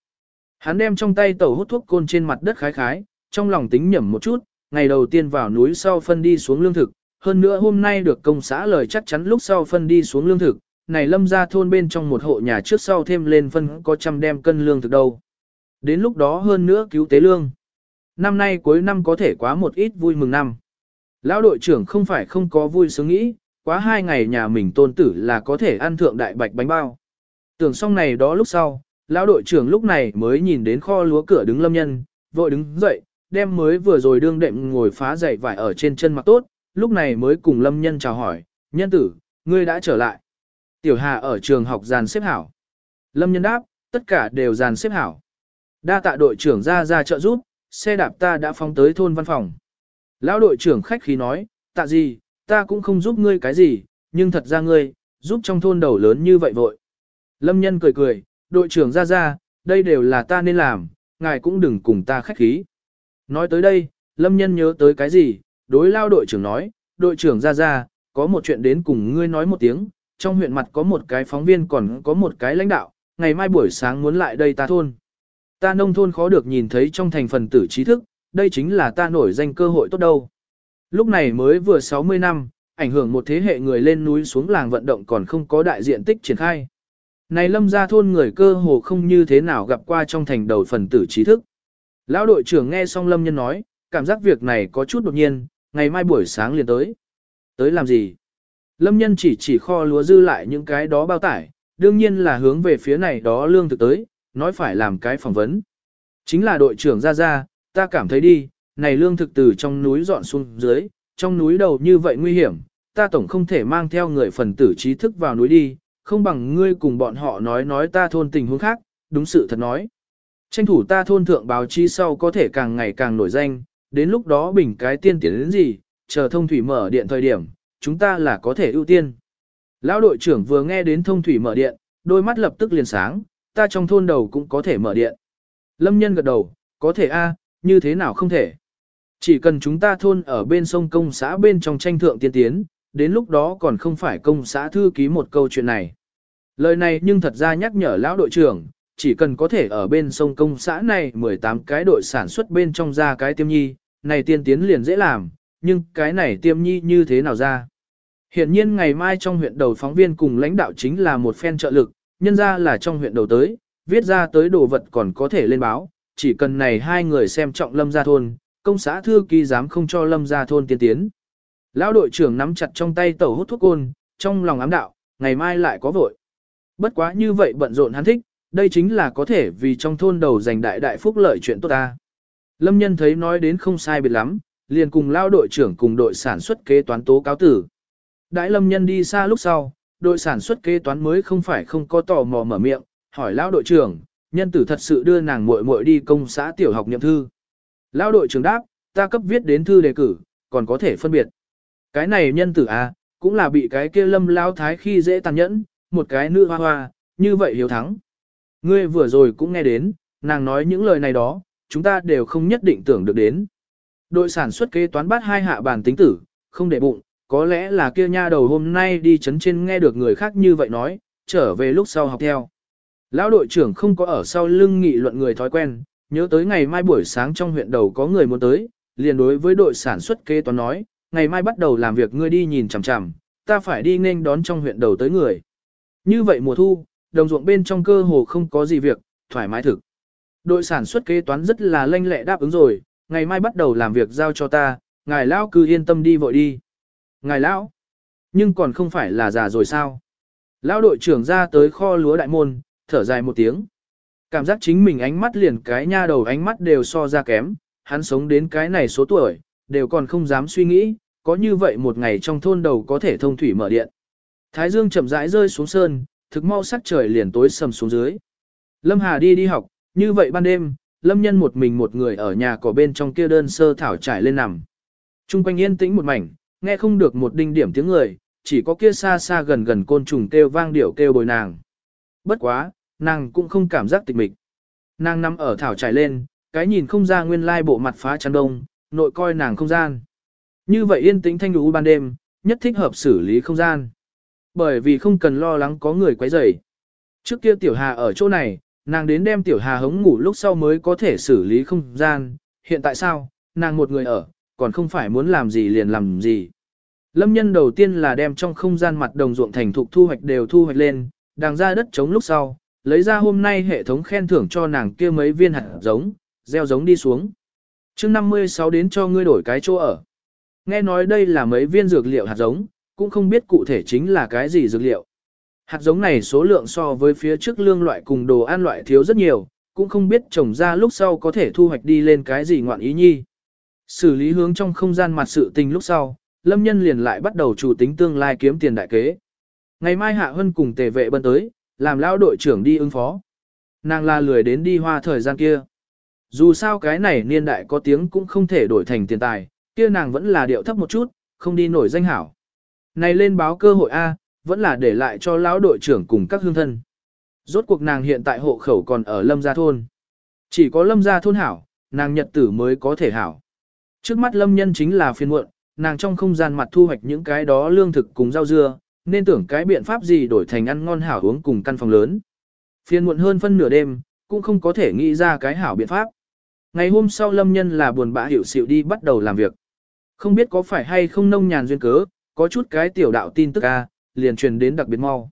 Hắn đem trong tay tẩu hút thuốc côn trên mặt đất khái khái, trong lòng tính nhẩm một chút, ngày đầu tiên vào núi sau phân đi xuống lương thực, hơn nữa hôm nay được công xã lời chắc chắn lúc sau phân đi xuống lương thực, này lâm ra thôn bên trong một hộ nhà trước sau thêm lên phân có trăm đem cân lương thực đâu. Đến lúc đó hơn nữa cứu tế lương. Năm nay cuối năm có thể quá một ít vui mừng năm. Lão đội trưởng không phải không có vui sướng nghĩ, quá hai ngày nhà mình tôn tử là có thể ăn thượng đại bạch bánh bao. Tưởng xong này đó lúc sau, lão đội trưởng lúc này mới nhìn đến kho lúa cửa đứng lâm nhân, vội đứng dậy, đem mới vừa rồi đương đệm ngồi phá dậy vải ở trên chân mặc tốt, lúc này mới cùng lâm nhân chào hỏi, nhân tử, ngươi đã trở lại. Tiểu Hà ở trường học giàn xếp hảo. Lâm nhân đáp, tất cả đều giàn xếp hảo. Đa tạ đội trưởng ra ra trợ giúp, xe đạp ta đã phóng tới thôn văn phòng. Lão đội trưởng khách khí nói, tạ gì, ta cũng không giúp ngươi cái gì, nhưng thật ra ngươi, giúp trong thôn đầu lớn như vậy vội. Lâm nhân cười cười, đội trưởng ra ra, đây đều là ta nên làm, ngài cũng đừng cùng ta khách khí. Nói tới đây, Lâm nhân nhớ tới cái gì, đối lao đội trưởng nói, đội trưởng ra ra, có một chuyện đến cùng ngươi nói một tiếng, trong huyện mặt có một cái phóng viên còn có một cái lãnh đạo, ngày mai buổi sáng muốn lại đây ta thôn. Ta nông thôn khó được nhìn thấy trong thành phần tử trí thức, đây chính là ta nổi danh cơ hội tốt đâu. Lúc này mới vừa 60 năm, ảnh hưởng một thế hệ người lên núi xuống làng vận động còn không có đại diện tích triển khai. Này lâm ra thôn người cơ hồ không như thế nào gặp qua trong thành đầu phần tử trí thức. Lão đội trưởng nghe xong lâm nhân nói, cảm giác việc này có chút đột nhiên, ngày mai buổi sáng liền tới. Tới làm gì? Lâm nhân chỉ chỉ kho lúa dư lại những cái đó bao tải, đương nhiên là hướng về phía này đó lương thực tới, nói phải làm cái phỏng vấn. Chính là đội trưởng ra ra, ta cảm thấy đi, này lương thực từ trong núi dọn xuống dưới, trong núi đầu như vậy nguy hiểm, ta tổng không thể mang theo người phần tử trí thức vào núi đi, không bằng ngươi cùng bọn họ nói nói ta thôn tình huống khác, đúng sự thật nói. Tranh thủ ta thôn thượng báo chí sau có thể càng ngày càng nổi danh, đến lúc đó bình cái tiên tiến đến gì, chờ thông thủy mở điện thời điểm, chúng ta là có thể ưu tiên. Lão đội trưởng vừa nghe đến thông thủy mở điện, đôi mắt lập tức liền sáng, ta trong thôn đầu cũng có thể mở điện. Lâm nhân gật đầu, có thể a, như thế nào không thể. Chỉ cần chúng ta thôn ở bên sông công xã bên trong tranh thượng tiên tiến, đến lúc đó còn không phải công xã thư ký một câu chuyện này. Lời này nhưng thật ra nhắc nhở lão đội trưởng, chỉ cần có thể ở bên sông công xã này 18 cái đội sản xuất bên trong ra cái tiêm nhi, này tiên tiến liền dễ làm, nhưng cái này tiêm nhi như thế nào ra? Hiện nhiên ngày mai trong huyện đầu phóng viên cùng lãnh đạo chính là một phen trợ lực, nhân ra là trong huyện đầu tới, viết ra tới đồ vật còn có thể lên báo, chỉ cần này hai người xem trọng lâm gia thôn, công xã thư ký dám không cho lâm gia thôn tiến tiến. Lão đội trưởng nắm chặt trong tay tẩu hút thuốc côn, trong lòng ám đạo, ngày mai lại có vội. Bất quá như vậy bận rộn hắn thích, đây chính là có thể vì trong thôn đầu giành đại đại phúc lợi chuyện tốt ta. Lâm nhân thấy nói đến không sai biệt lắm, liền cùng lao đội trưởng cùng đội sản xuất kế toán tố cáo tử. đại lâm nhân đi xa lúc sau, đội sản xuất kế toán mới không phải không có tò mò mở miệng, hỏi lão đội trưởng, nhân tử thật sự đưa nàng muội muội đi công xã tiểu học niệm thư. lão đội trưởng đáp, ta cấp viết đến thư đề cử, còn có thể phân biệt. Cái này nhân tử à, cũng là bị cái kia lâm lao thái khi dễ tàn nhẫn, một cái nữ hoa hoa, như vậy hiếu thắng. Ngươi vừa rồi cũng nghe đến, nàng nói những lời này đó, chúng ta đều không nhất định tưởng được đến. Đội sản xuất kế toán bắt hai hạ bản tính tử, không để bụng, có lẽ là kia nha đầu hôm nay đi chấn trên nghe được người khác như vậy nói, trở về lúc sau học theo. Lão đội trưởng không có ở sau lưng nghị luận người thói quen, nhớ tới ngày mai buổi sáng trong huyện đầu có người muốn tới, liền đối với đội sản xuất kế toán nói, ngày mai bắt đầu làm việc ngươi đi nhìn chằm chằm, ta phải đi nên đón trong huyện đầu tới người. Như vậy mùa thu, đồng ruộng bên trong cơ hồ không có gì việc, thoải mái thực. Đội sản xuất kế toán rất là lanh lẹ đáp ứng rồi, ngày mai bắt đầu làm việc giao cho ta, ngài lão cứ yên tâm đi vội đi. Ngài lão, nhưng còn không phải là già rồi sao? Lão đội trưởng ra tới kho lúa đại môn, thở dài một tiếng. Cảm giác chính mình ánh mắt liền cái nha đầu ánh mắt đều so ra kém, hắn sống đến cái này số tuổi, đều còn không dám suy nghĩ, có như vậy một ngày trong thôn đầu có thể thông thủy mở điện. Thái dương chậm rãi rơi xuống sơn, thực mau sắc trời liền tối sầm xuống dưới. Lâm Hà đi đi học, như vậy ban đêm, Lâm Nhân một mình một người ở nhà cỏ bên trong kia đơn sơ thảo trải lên nằm. Trung quanh yên tĩnh một mảnh, nghe không được một đinh điểm tiếng người, chỉ có kia xa xa gần gần côn trùng kêu vang điệu kêu bồi nàng. Bất quá, nàng cũng không cảm giác tịch mịch. Nàng nằm ở thảo trải lên, cái nhìn không ra nguyên lai bộ mặt phá chăn đông, nội coi nàng không gian. Như vậy yên tĩnh thanh lũ ban đêm, nhất thích hợp xử lý không gian. Bởi vì không cần lo lắng có người quấy rầy. Trước kia tiểu hà ở chỗ này, nàng đến đem tiểu hà hống ngủ lúc sau mới có thể xử lý không gian, hiện tại sao, nàng một người ở, còn không phải muốn làm gì liền làm gì. Lâm nhân đầu tiên là đem trong không gian mặt đồng ruộng thành thục thu hoạch đều thu hoạch lên, đàng ra đất trống lúc sau, lấy ra hôm nay hệ thống khen thưởng cho nàng kia mấy viên hạt giống, gieo giống đi xuống. chương 56 đến cho ngươi đổi cái chỗ ở. Nghe nói đây là mấy viên dược liệu hạt giống, cũng không biết cụ thể chính là cái gì dược liệu. Hạt giống này số lượng so với phía trước lương loại cùng đồ ăn loại thiếu rất nhiều, cũng không biết trồng ra lúc sau có thể thu hoạch đi lên cái gì ngoạn ý nhi. Xử lý hướng trong không gian mặt sự tình lúc sau, lâm nhân liền lại bắt đầu chủ tính tương lai kiếm tiền đại kế. Ngày mai Hạ Hân cùng tề vệ bân tới, làm lão đội trưởng đi ứng phó. Nàng la lười đến đi hoa thời gian kia. Dù sao cái này niên đại có tiếng cũng không thể đổi thành tiền tài, kia nàng vẫn là điệu thấp một chút, không đi nổi danh hảo. Này lên báo cơ hội A, vẫn là để lại cho lão đội trưởng cùng các hương thân. Rốt cuộc nàng hiện tại hộ khẩu còn ở Lâm Gia Thôn. Chỉ có Lâm Gia Thôn hảo, nàng nhật tử mới có thể hảo. Trước mắt Lâm nhân chính là phiên muộn, nàng trong không gian mặt thu hoạch những cái đó lương thực cùng rau dưa, nên tưởng cái biện pháp gì đổi thành ăn ngon hảo uống cùng căn phòng lớn. Phiên muộn hơn phân nửa đêm, cũng không có thể nghĩ ra cái hảo biện pháp. Ngày hôm sau Lâm nhân là buồn bã hiểu xịu đi bắt đầu làm việc. Không biết có phải hay không nông nhàn duyên cớ, có chút cái tiểu đạo tin tức ca liền truyền đến đặc biệt mau.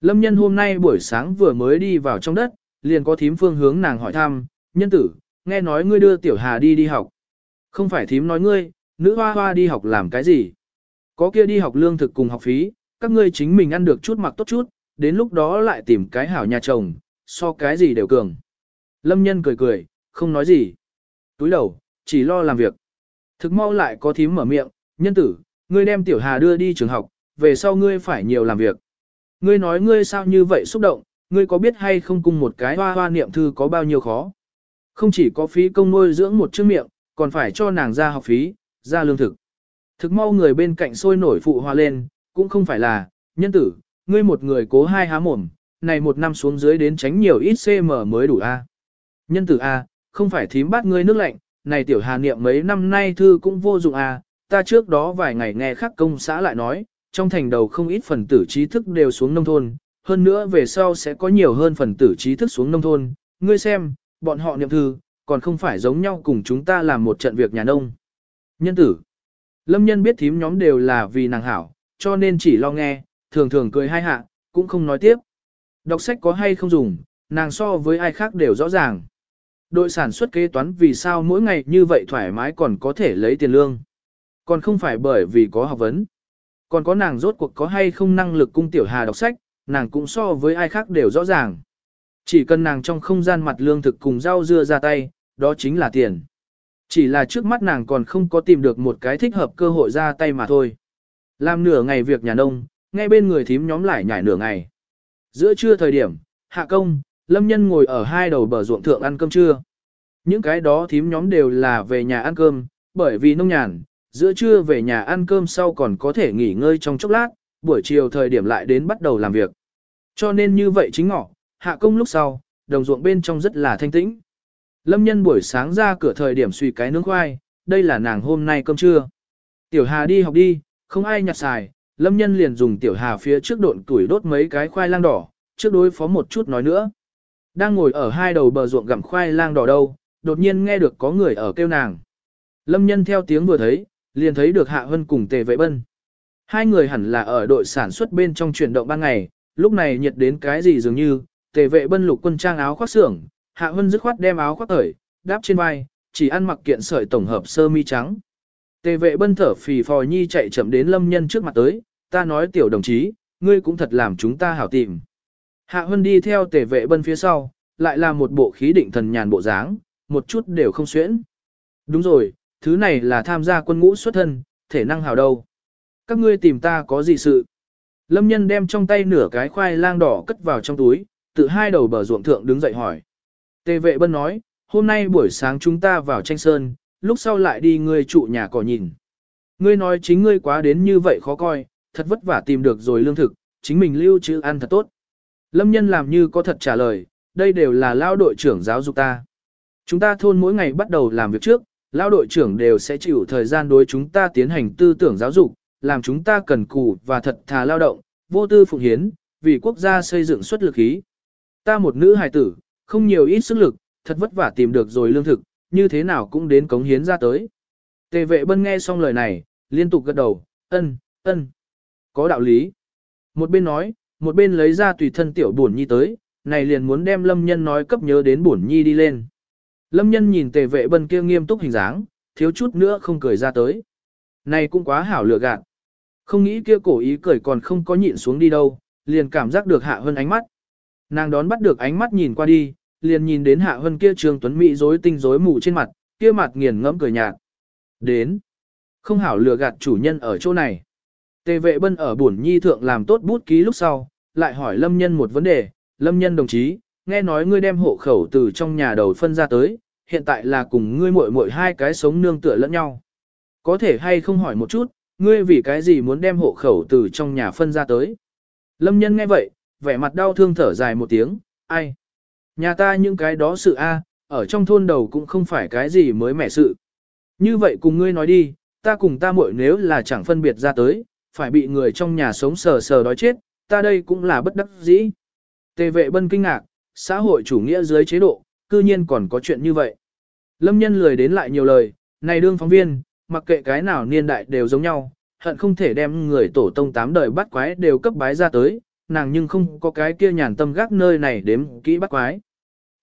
Lâm nhân hôm nay buổi sáng vừa mới đi vào trong đất, liền có thím phương hướng nàng hỏi thăm, nhân tử, nghe nói ngươi đưa tiểu hà đi đi học. Không phải thím nói ngươi, nữ hoa hoa đi học làm cái gì. Có kia đi học lương thực cùng học phí, các ngươi chính mình ăn được chút mặc tốt chút, đến lúc đó lại tìm cái hảo nhà chồng, so cái gì đều cường. Lâm nhân cười cười, không nói gì. Túi đầu, chỉ lo làm việc. Thực mau lại có thím mở miệng, nhân tử, ngươi đem tiểu hà đưa đi trường học, về sau ngươi phải nhiều làm việc. Ngươi nói ngươi sao như vậy xúc động, ngươi có biết hay không cùng một cái hoa hoa niệm thư có bao nhiêu khó. Không chỉ có phí công nuôi dưỡng một chữ miệng, còn phải cho nàng ra học phí, ra lương thực. Thực mau người bên cạnh sôi nổi phụ hoa lên, cũng không phải là, nhân tử, ngươi một người cố hai há mồm, này một năm xuống dưới đến tránh nhiều ít cm mới đủ a. Nhân tử a, không phải thím bắt ngươi nước lạnh, này tiểu hà niệm mấy năm nay thư cũng vô dụng a, ta trước đó vài ngày nghe khắc công xã lại nói, trong thành đầu không ít phần tử trí thức đều xuống nông thôn, hơn nữa về sau sẽ có nhiều hơn phần tử trí thức xuống nông thôn, ngươi xem, bọn họ niệm thư, còn không phải giống nhau cùng chúng ta làm một trận việc nhà nông. Nhân tử, lâm nhân biết thím nhóm đều là vì nàng hảo, cho nên chỉ lo nghe, thường thường cười hai hạ, cũng không nói tiếp. Đọc sách có hay không dùng, nàng so với ai khác đều rõ ràng. Đội sản xuất kế toán vì sao mỗi ngày như vậy thoải mái còn có thể lấy tiền lương. Còn không phải bởi vì có học vấn. Còn có nàng rốt cuộc có hay không năng lực cung tiểu hà đọc sách, nàng cũng so với ai khác đều rõ ràng. Chỉ cần nàng trong không gian mặt lương thực cùng rau dưa ra tay, đó chính là tiền. Chỉ là trước mắt nàng còn không có tìm được một cái thích hợp cơ hội ra tay mà thôi. Làm nửa ngày việc nhà nông, ngay bên người thím nhóm lại nhảy nửa ngày. Giữa trưa thời điểm, hạ công, lâm nhân ngồi ở hai đầu bờ ruộng thượng ăn cơm trưa. Những cái đó thím nhóm đều là về nhà ăn cơm, bởi vì nông nhàn, giữa trưa về nhà ăn cơm sau còn có thể nghỉ ngơi trong chốc lát, buổi chiều thời điểm lại đến bắt đầu làm việc. Cho nên như vậy chính ngọ, hạ công lúc sau, đồng ruộng bên trong rất là thanh tĩnh. Lâm nhân buổi sáng ra cửa thời điểm suy cái nướng khoai, đây là nàng hôm nay cơm trưa. Tiểu Hà đi học đi, không ai nhặt xài, Lâm nhân liền dùng Tiểu Hà phía trước độn tuổi đốt mấy cái khoai lang đỏ, trước đối phó một chút nói nữa. Đang ngồi ở hai đầu bờ ruộng gặm khoai lang đỏ đâu, đột nhiên nghe được có người ở kêu nàng. Lâm nhân theo tiếng vừa thấy, liền thấy được Hạ Hân cùng Tề Vệ Bân. Hai người hẳn là ở đội sản xuất bên trong chuyển động ban ngày, lúc này nhiệt đến cái gì dường như, Tề Vệ Bân lục quân trang áo khoác xưởng, Hạ Hân dứt khoát đem áo khoác cởi, đáp trên vai, chỉ ăn mặc kiện sợi tổng hợp sơ mi trắng. Tề Vệ Bân thở phì phò nhi chạy chậm đến Lâm nhân trước mặt tới, ta nói tiểu đồng chí, ngươi cũng thật làm chúng ta hảo tìm. Hạ Hân đi theo Tề Vệ Bân phía sau, lại là một bộ khí định thần nhàn bộ dáng, một chút đều không xuyễn. Đúng rồi, thứ này là tham gia quân ngũ xuất thân, thể năng hào đâu. Các ngươi tìm ta có gì sự? Lâm nhân đem trong tay nửa cái khoai lang đỏ cất vào trong túi, tự hai đầu bờ ruộng thượng đứng dậy hỏi. Tề vệ bân nói, hôm nay buổi sáng chúng ta vào tranh sơn, lúc sau lại đi ngươi trụ nhà cỏ nhìn. Ngươi nói chính ngươi quá đến như vậy khó coi, thật vất vả tìm được rồi lương thực, chính mình lưu trữ ăn thật tốt. Lâm nhân làm như có thật trả lời, đây đều là lao đội trưởng giáo dục ta. Chúng ta thôn mỗi ngày bắt đầu làm việc trước, lao đội trưởng đều sẽ chịu thời gian đối chúng ta tiến hành tư tưởng giáo dục, làm chúng ta cần cù và thật thà lao động, vô tư phụng hiến, vì quốc gia xây dựng xuất lực ý. Ta một nữ hài tử, không nhiều ít sức lực, thật vất vả tìm được rồi lương thực, như thế nào cũng đến cống hiến ra tới. Tề vệ bân nghe xong lời này, liên tục gật đầu, ân, ân, có đạo lý. Một bên nói, một bên lấy ra tùy thân tiểu bổn nhi tới, này liền muốn đem lâm nhân nói cấp nhớ đến bổn nhi đi lên. Lâm nhân nhìn tề vệ bân kia nghiêm túc hình dáng, thiếu chút nữa không cười ra tới. Này cũng quá hảo lựa gạt. Không nghĩ kia cổ ý cười còn không có nhịn xuống đi đâu, liền cảm giác được hạ hơn ánh mắt. Nàng đón bắt được ánh mắt nhìn qua đi, liền nhìn đến hạ Hân kia trường tuấn mỹ rối tinh rối mù trên mặt, kia mặt nghiền ngẫm cười nhạt. Đến. Không hảo lừa gạt chủ nhân ở chỗ này. Tề vệ bân ở bổn nhi thượng làm tốt bút ký lúc sau, lại hỏi lâm nhân một vấn đề, lâm nhân đồng chí, nghe nói ngươi đem hộ khẩu từ trong nhà đầu phân ra tới, hiện tại là cùng ngươi muội muội hai cái sống nương tựa lẫn nhau. Có thể hay không hỏi một chút, ngươi vì cái gì muốn đem hộ khẩu từ trong nhà phân ra tới. Lâm nhân nghe vậy, vẻ mặt đau thương thở dài một tiếng, ai? Nhà ta những cái đó sự A, ở trong thôn đầu cũng không phải cái gì mới mẻ sự. Như vậy cùng ngươi nói đi, ta cùng ta muội nếu là chẳng phân biệt ra tới, phải bị người trong nhà sống sờ sờ đói chết, ta đây cũng là bất đắc dĩ. Tề vệ bân kinh ngạc, xã hội chủ nghĩa dưới chế độ, cư nhiên còn có chuyện như vậy. Lâm nhân lười đến lại nhiều lời, này đương phóng viên, mặc kệ cái nào niên đại đều giống nhau, hận không thể đem người tổ tông tám đời bắt quái đều cấp bái ra tới, nàng nhưng không có cái kia nhàn tâm gác nơi này đếm kỹ bắt quái.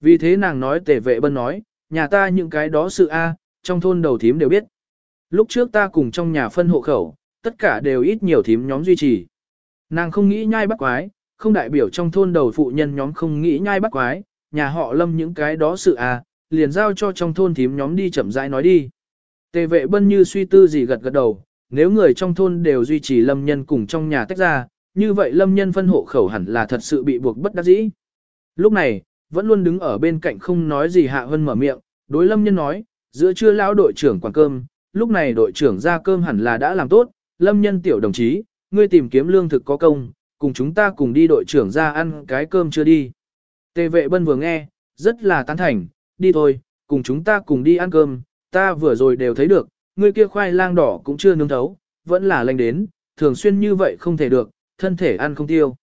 Vì thế nàng nói tề vệ bân nói, nhà ta những cái đó sự A, trong thôn đầu thím đều biết. Lúc trước ta cùng trong nhà phân hộ khẩu, tất cả đều ít nhiều thím nhóm duy trì. Nàng không nghĩ nhai bắt quái, không đại biểu trong thôn đầu phụ nhân nhóm không nghĩ nhai bắt quái, nhà họ lâm những cái đó sự à, liền giao cho trong thôn thím nhóm đi chậm rãi nói đi. Tề vệ bân như suy tư gì gật gật đầu, nếu người trong thôn đều duy trì lâm nhân cùng trong nhà tách ra, như vậy lâm nhân phân hộ khẩu hẳn là thật sự bị buộc bất đắc dĩ. Lúc này, vẫn luôn đứng ở bên cạnh không nói gì hạ hân mở miệng, đối lâm nhân nói, giữa trưa lão đội trưởng quản cơm, lúc này đội trưởng ra cơm hẳn là đã làm tốt, lâm nhân tiểu đồng chí, ngươi tìm kiếm lương thực có công, cùng chúng ta cùng đi đội trưởng ra ăn cái cơm chưa đi. Tề vệ bân vừa nghe, rất là tán thành, đi thôi, cùng chúng ta cùng đi ăn cơm, ta vừa rồi đều thấy được, ngươi kia khoai lang đỏ cũng chưa nướng thấu, vẫn là lành đến, thường xuyên như vậy không thể được, thân thể ăn không tiêu.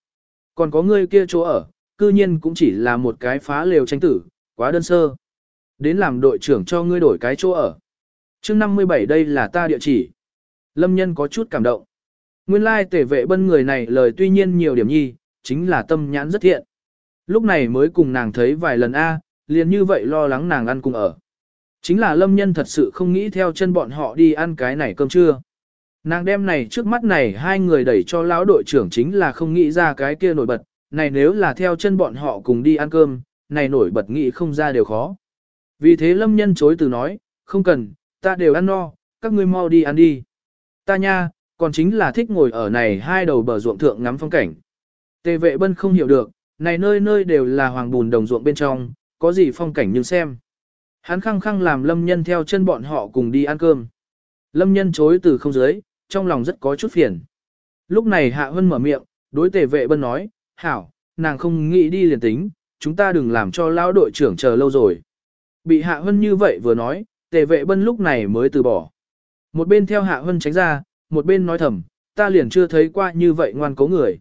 Còn có ngươi kia chỗ ở, cư nhiên cũng chỉ là một cái phá lều tranh tử, quá đơn sơ. Đến làm đội trưởng cho ngươi đổi cái chỗ ở. chương 57 đây là ta địa chỉ. Lâm nhân có chút cảm động. Nguyên lai tể vệ bân người này lời tuy nhiên nhiều điểm nhi, chính là tâm nhãn rất thiện. Lúc này mới cùng nàng thấy vài lần A, liền như vậy lo lắng nàng ăn cùng ở. Chính là lâm nhân thật sự không nghĩ theo chân bọn họ đi ăn cái này cơm trưa. Nàng đem này trước mắt này hai người đẩy cho lão đội trưởng chính là không nghĩ ra cái kia nổi bật, này nếu là theo chân bọn họ cùng đi ăn cơm, này nổi bật nghị không ra đều khó. Vì thế lâm nhân chối từ nói, không cần, ta đều ăn no, các ngươi mau đi ăn đi. Ta nha, còn chính là thích ngồi ở này hai đầu bờ ruộng thượng ngắm phong cảnh. Tề vệ bân không hiểu được, này nơi nơi đều là hoàng bùn đồng ruộng bên trong, có gì phong cảnh nhưng xem. Hắn khăng khăng làm lâm nhân theo chân bọn họ cùng đi ăn cơm. Lâm nhân chối từ không dưới, trong lòng rất có chút phiền. Lúc này Hạ Hân mở miệng, đối tề vệ bân nói, hảo, nàng không nghĩ đi liền tính, chúng ta đừng làm cho lão đội trưởng chờ lâu rồi. Bị Hạ Hân như vậy vừa nói, tề vệ bân lúc này mới từ bỏ. Một bên theo Hạ Hân tránh ra, một bên nói thầm, ta liền chưa thấy qua như vậy ngoan cố người.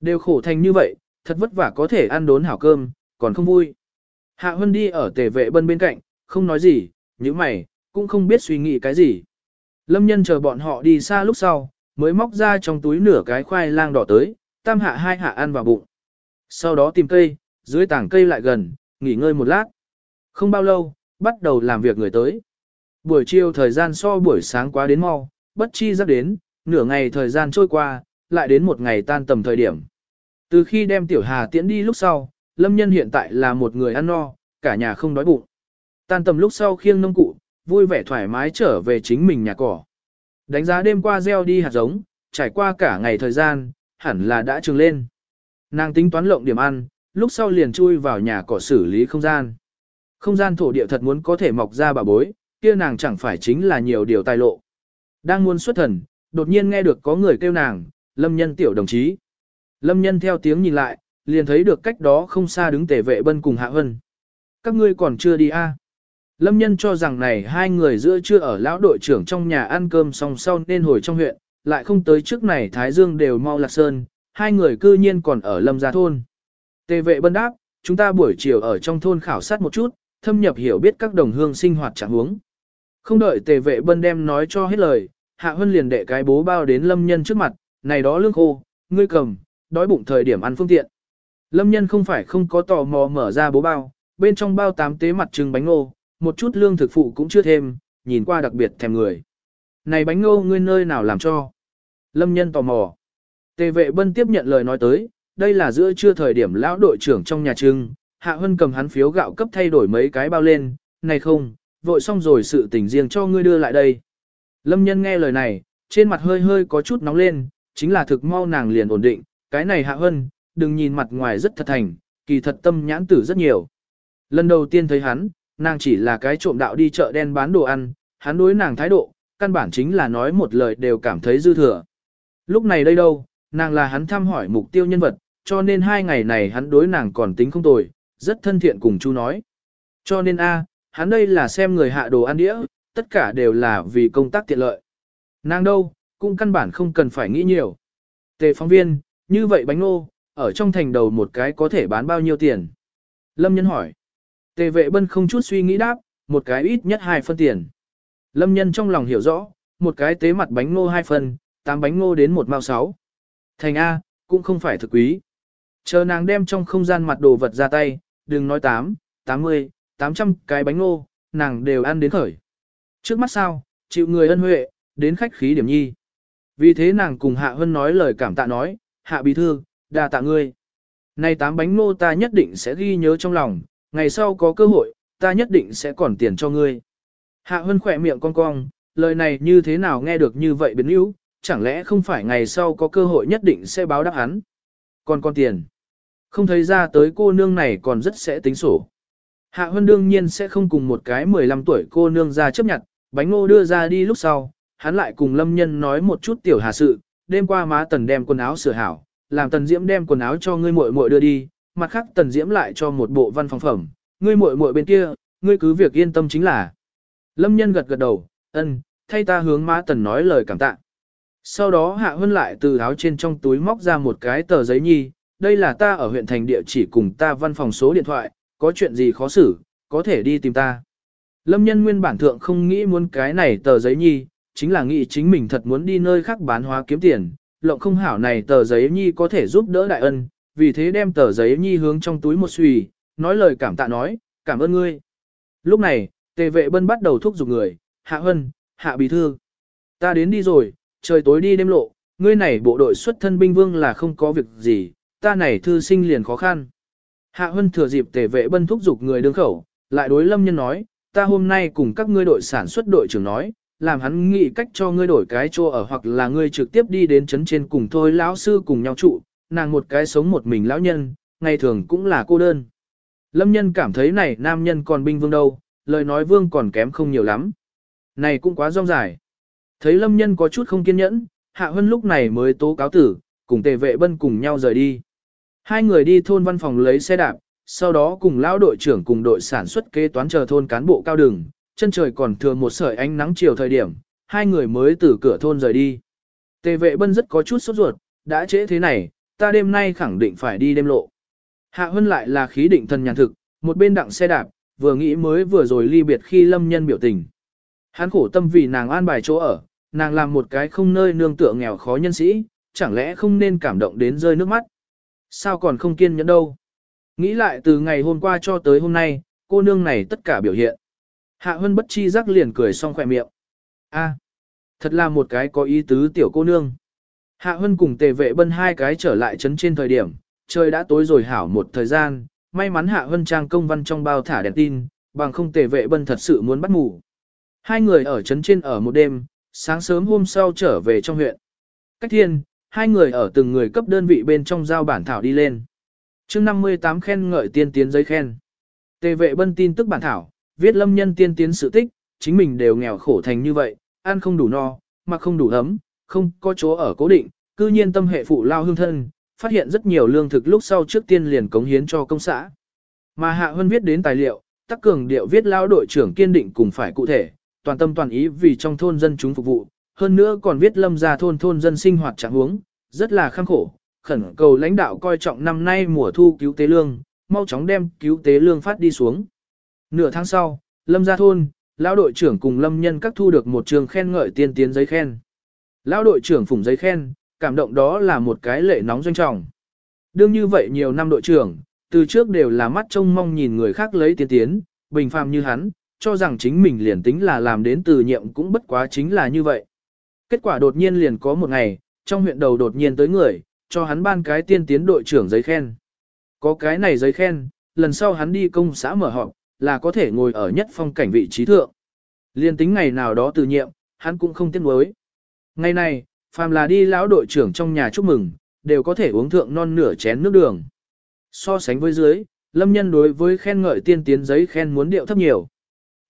Đều khổ thành như vậy, thật vất vả có thể ăn đốn hảo cơm, còn không vui. Hạ Hân đi ở tề vệ bân bên cạnh, không nói gì, như mày, cũng không biết suy nghĩ cái gì. Lâm nhân chờ bọn họ đi xa lúc sau, mới móc ra trong túi nửa cái khoai lang đỏ tới, tam hạ hai hạ ăn vào bụng. Sau đó tìm cây, dưới tảng cây lại gần, nghỉ ngơi một lát. Không bao lâu, bắt đầu làm việc người tới. Buổi chiều thời gian so buổi sáng quá đến mau, bất chi giáp đến, nửa ngày thời gian trôi qua, lại đến một ngày tan tầm thời điểm. Từ khi đem Tiểu Hà tiễn đi lúc sau, Lâm Nhân hiện tại là một người ăn no, cả nhà không đói bụng. Tan tầm lúc sau khiêng nông cụ, vui vẻ thoải mái trở về chính mình nhà cỏ. Đánh giá đêm qua gieo đi hạt giống, trải qua cả ngày thời gian, hẳn là đã trừng lên. Nàng tính toán lộng điểm ăn, lúc sau liền chui vào nhà cỏ xử lý không gian. Không gian thổ địa thật muốn có thể mọc ra bà bối, kia nàng chẳng phải chính là nhiều điều tài lộ. Đang muốn xuất thần, đột nhiên nghe được có người kêu nàng, lâm nhân tiểu đồng chí. Lâm nhân theo tiếng nhìn lại, liền thấy được cách đó không xa đứng tể vệ bân cùng hạ hân. Các ngươi còn chưa đi a? À? Lâm nhân cho rằng này hai người giữa chưa ở lão đội trưởng trong nhà ăn cơm xong sau nên hồi trong huyện, lại không tới trước này Thái Dương đều mau lạc sơn, hai người cư nhiên còn ở lâm gia thôn. Tề vệ bân đáp, chúng ta buổi chiều ở trong thôn khảo sát một chút, thâm nhập hiểu biết các đồng hương sinh hoạt trạng huống. Không đợi tề vệ bân đem nói cho hết lời, hạ hân liền đệ cái bố bao đến lâm nhân trước mặt, này đó lương khô, ngươi cầm, đói bụng thời điểm ăn phương tiện. Lâm nhân không phải không có tò mò mở ra bố bao, bên trong bao tám tế mặt trứng bánh ngô, một chút lương thực phụ cũng chưa thêm, nhìn qua đặc biệt thèm người. Này bánh ngô ngươi nơi nào làm cho? Lâm nhân tò mò. Tề vệ bân tiếp nhận lời nói tới, đây là giữa trưa thời điểm lão đội trưởng trong nhà trưng, Hạ Hân cầm hắn phiếu gạo cấp thay đổi mấy cái bao lên, này không, vội xong rồi sự tình riêng cho ngươi đưa lại đây. Lâm nhân nghe lời này, trên mặt hơi hơi có chút nóng lên, chính là thực mau nàng liền ổn định, cái này Hạ Hân, đừng nhìn mặt ngoài rất thật thành, kỳ thật tâm nhãn tử rất nhiều. Lần đầu tiên thấy hắn, nàng chỉ là cái trộm đạo đi chợ đen bán đồ ăn, hắn đối nàng thái độ, căn bản chính là nói một lời đều cảm thấy dư thừa. Lúc này đây đâu, nàng là hắn thăm hỏi mục tiêu nhân vật, cho nên hai ngày này hắn đối nàng còn tính không tồi, rất thân thiện cùng chú nói. Cho nên a, hắn đây là xem người hạ đồ ăn đĩa, tất cả đều là vì công tác tiện lợi. Nàng đâu, cũng căn bản không cần phải nghĩ nhiều. Tề phóng viên, như vậy bánh nô, ở trong thành đầu một cái có thể bán bao nhiêu tiền? Lâm nhân hỏi. Tề vệ bân không chút suy nghĩ đáp, một cái ít nhất hai phân tiền. Lâm nhân trong lòng hiểu rõ, một cái tế mặt bánh ngô hai phần, tám bánh ngô đến một mao sáu. Thành A, cũng không phải thực quý. Chờ nàng đem trong không gian mặt đồ vật ra tay, đừng nói tám, tám mươi, tám trăm cái bánh ngô, nàng đều ăn đến khởi. Trước mắt sao, chịu người ân huệ, đến khách khí điểm nhi. Vì thế nàng cùng Hạ Hân nói lời cảm tạ nói, Hạ Bí Thư, đa tạ ngươi. Này tám bánh ngô ta nhất định sẽ ghi nhớ trong lòng, ngày sau có cơ hội, ta nhất định sẽ còn tiền cho ngươi. Hạ Hân khỏe miệng cong cong, lời này như thế nào nghe được như vậy biến yếu, chẳng lẽ không phải ngày sau có cơ hội nhất định sẽ báo đáp hắn. Còn con tiền. Không thấy ra tới cô nương này còn rất sẽ tính sổ. Hạ Hân đương nhiên sẽ không cùng một cái 15 tuổi cô nương ra chấp nhận, bánh ngô đưa ra đi lúc sau, hắn lại cùng lâm nhân nói một chút tiểu hà sự, đêm qua má tần đem quần áo sửa hảo, làm tần diễm đem quần áo cho ngươi muội muội đưa đi, mặt khác tần diễm lại cho một bộ văn phòng phẩm, ngươi muội muội bên kia, ngươi cứ việc yên tâm chính là. Lâm nhân gật gật đầu, ân, thay ta hướng Mã tần nói lời cảm tạ. Sau đó hạ hân lại từ áo trên trong túi móc ra một cái tờ giấy nhi, đây là ta ở huyện thành địa chỉ cùng ta văn phòng số điện thoại, có chuyện gì khó xử, có thể đi tìm ta. Lâm nhân nguyên bản thượng không nghĩ muốn cái này tờ giấy nhi, chính là nghĩ chính mình thật muốn đi nơi khác bán hóa kiếm tiền, lộng không hảo này tờ giấy nhi có thể giúp đỡ đại ân, vì thế đem tờ giấy nhi hướng trong túi một xùy, nói lời cảm tạ nói, cảm ơn ngươi. Lúc này, tề vệ bân bắt đầu thúc giục người, hạ hân, hạ bí thư. Ta đến đi rồi, trời tối đi đêm lộ, ngươi này bộ đội xuất thân binh vương là không có việc gì, ta này thư sinh liền khó khăn. Hạ hân thừa dịp tề vệ bân thúc giục người đương khẩu, lại đối lâm nhân nói, ta hôm nay cùng các ngươi đội sản xuất đội trưởng nói, làm hắn nghĩ cách cho ngươi đổi cái chỗ ở hoặc là ngươi trực tiếp đi đến trấn trên cùng thôi lão sư cùng nhau trụ, nàng một cái sống một mình lão nhân, ngày thường cũng là cô đơn. Lâm nhân cảm thấy này nam nhân còn binh vương đâu, lời nói vương còn kém không nhiều lắm. Này cũng quá rong dài. Thấy lâm nhân có chút không kiên nhẫn, hạ hân lúc này mới tố cáo tử, cùng tề vệ bân cùng nhau rời đi. Hai người đi thôn văn phòng lấy xe đạp, sau đó cùng lão đội trưởng cùng đội sản xuất kế toán chờ thôn cán bộ cao đường, chân trời còn thừa một sợi ánh nắng chiều thời điểm, hai người mới từ cửa thôn rời đi. Tề vệ bân rất có chút sốt ruột, đã trễ thế này, ta đêm nay khẳng định phải đi đêm lộ. Hạ Hân lại là khí định thần nhàn thực, một bên đặng xe đạp, vừa nghĩ mới vừa rồi ly biệt khi lâm nhân biểu tình. Hắn khổ tâm vì nàng an bài chỗ ở, nàng làm một cái không nơi nương tựa nghèo khó nhân sĩ, chẳng lẽ không nên cảm động đến rơi nước mắt. Sao còn không kiên nhẫn đâu. Nghĩ lại từ ngày hôm qua cho tới hôm nay, cô nương này tất cả biểu hiện. Hạ Hân bất chi rắc liền cười xong khỏe miệng. a thật là một cái có ý tứ tiểu cô nương. Hạ Hân cùng tề vệ bân hai cái trở lại trấn trên thời điểm, trời đã tối rồi hảo một thời gian, may mắn Hạ Hân trang công văn trong bao thả đèn tin, bằng không tề vệ bân thật sự muốn bắt ngủ. Hai người ở trấn trên ở một đêm, sáng sớm hôm sau trở về trong huyện. Cách thiên, hai người ở từng người cấp đơn vị bên trong giao bản thảo đi lên. chương 58 khen ngợi tiên tiến giấy khen. Tề vệ bân tin tức bản thảo, viết lâm nhân tiên tiến sự tích, chính mình đều nghèo khổ thành như vậy, ăn không đủ no, mặc không đủ ấm, không có chỗ ở cố định, cư nhiên tâm hệ phụ lao hương thân, phát hiện rất nhiều lương thực lúc sau trước tiên liền cống hiến cho công xã. Mà Hạ Hân viết đến tài liệu, tắc cường điệu viết lao đội trưởng kiên định cùng phải cụ thể, toàn tâm toàn ý vì trong thôn dân chúng phục vụ, hơn nữa còn viết lâm ra thôn thôn dân sinh hoạt trạng huống, rất là khăng khổ, khẩn cầu lãnh đạo coi trọng năm nay mùa thu cứu tế lương, mau chóng đem cứu tế lương phát đi xuống. Nửa tháng sau, lâm ra thôn, lão đội trưởng cùng lâm nhân các thu được một trường khen ngợi tiên tiến giấy khen. Lão đội trưởng phủng giấy khen, cảm động đó là một cái lệ nóng doanh trọng. Đương như vậy nhiều năm đội trưởng, từ trước đều là mắt trông mong nhìn người khác lấy tiên tiến, bình phàm như hắn, cho rằng chính mình liền tính là làm đến từ nhiệm cũng bất quá chính là như vậy. Kết quả đột nhiên liền có một ngày, trong huyện đầu đột nhiên tới người, cho hắn ban cái tiên tiến đội trưởng giấy khen. Có cái này giấy khen, lần sau hắn đi công xã mở họp, là có thể ngồi ở nhất phong cảnh vị trí thượng. Liên tính ngày nào đó từ nhiệm, hắn cũng không tiếc nuối. Ngày này, phàm là đi lão đội trưởng trong nhà chúc mừng, đều có thể uống thượng non nửa chén nước đường. So sánh với dưới, lâm nhân đối với khen ngợi tiên tiến giấy khen muốn điệu thấp nhiều.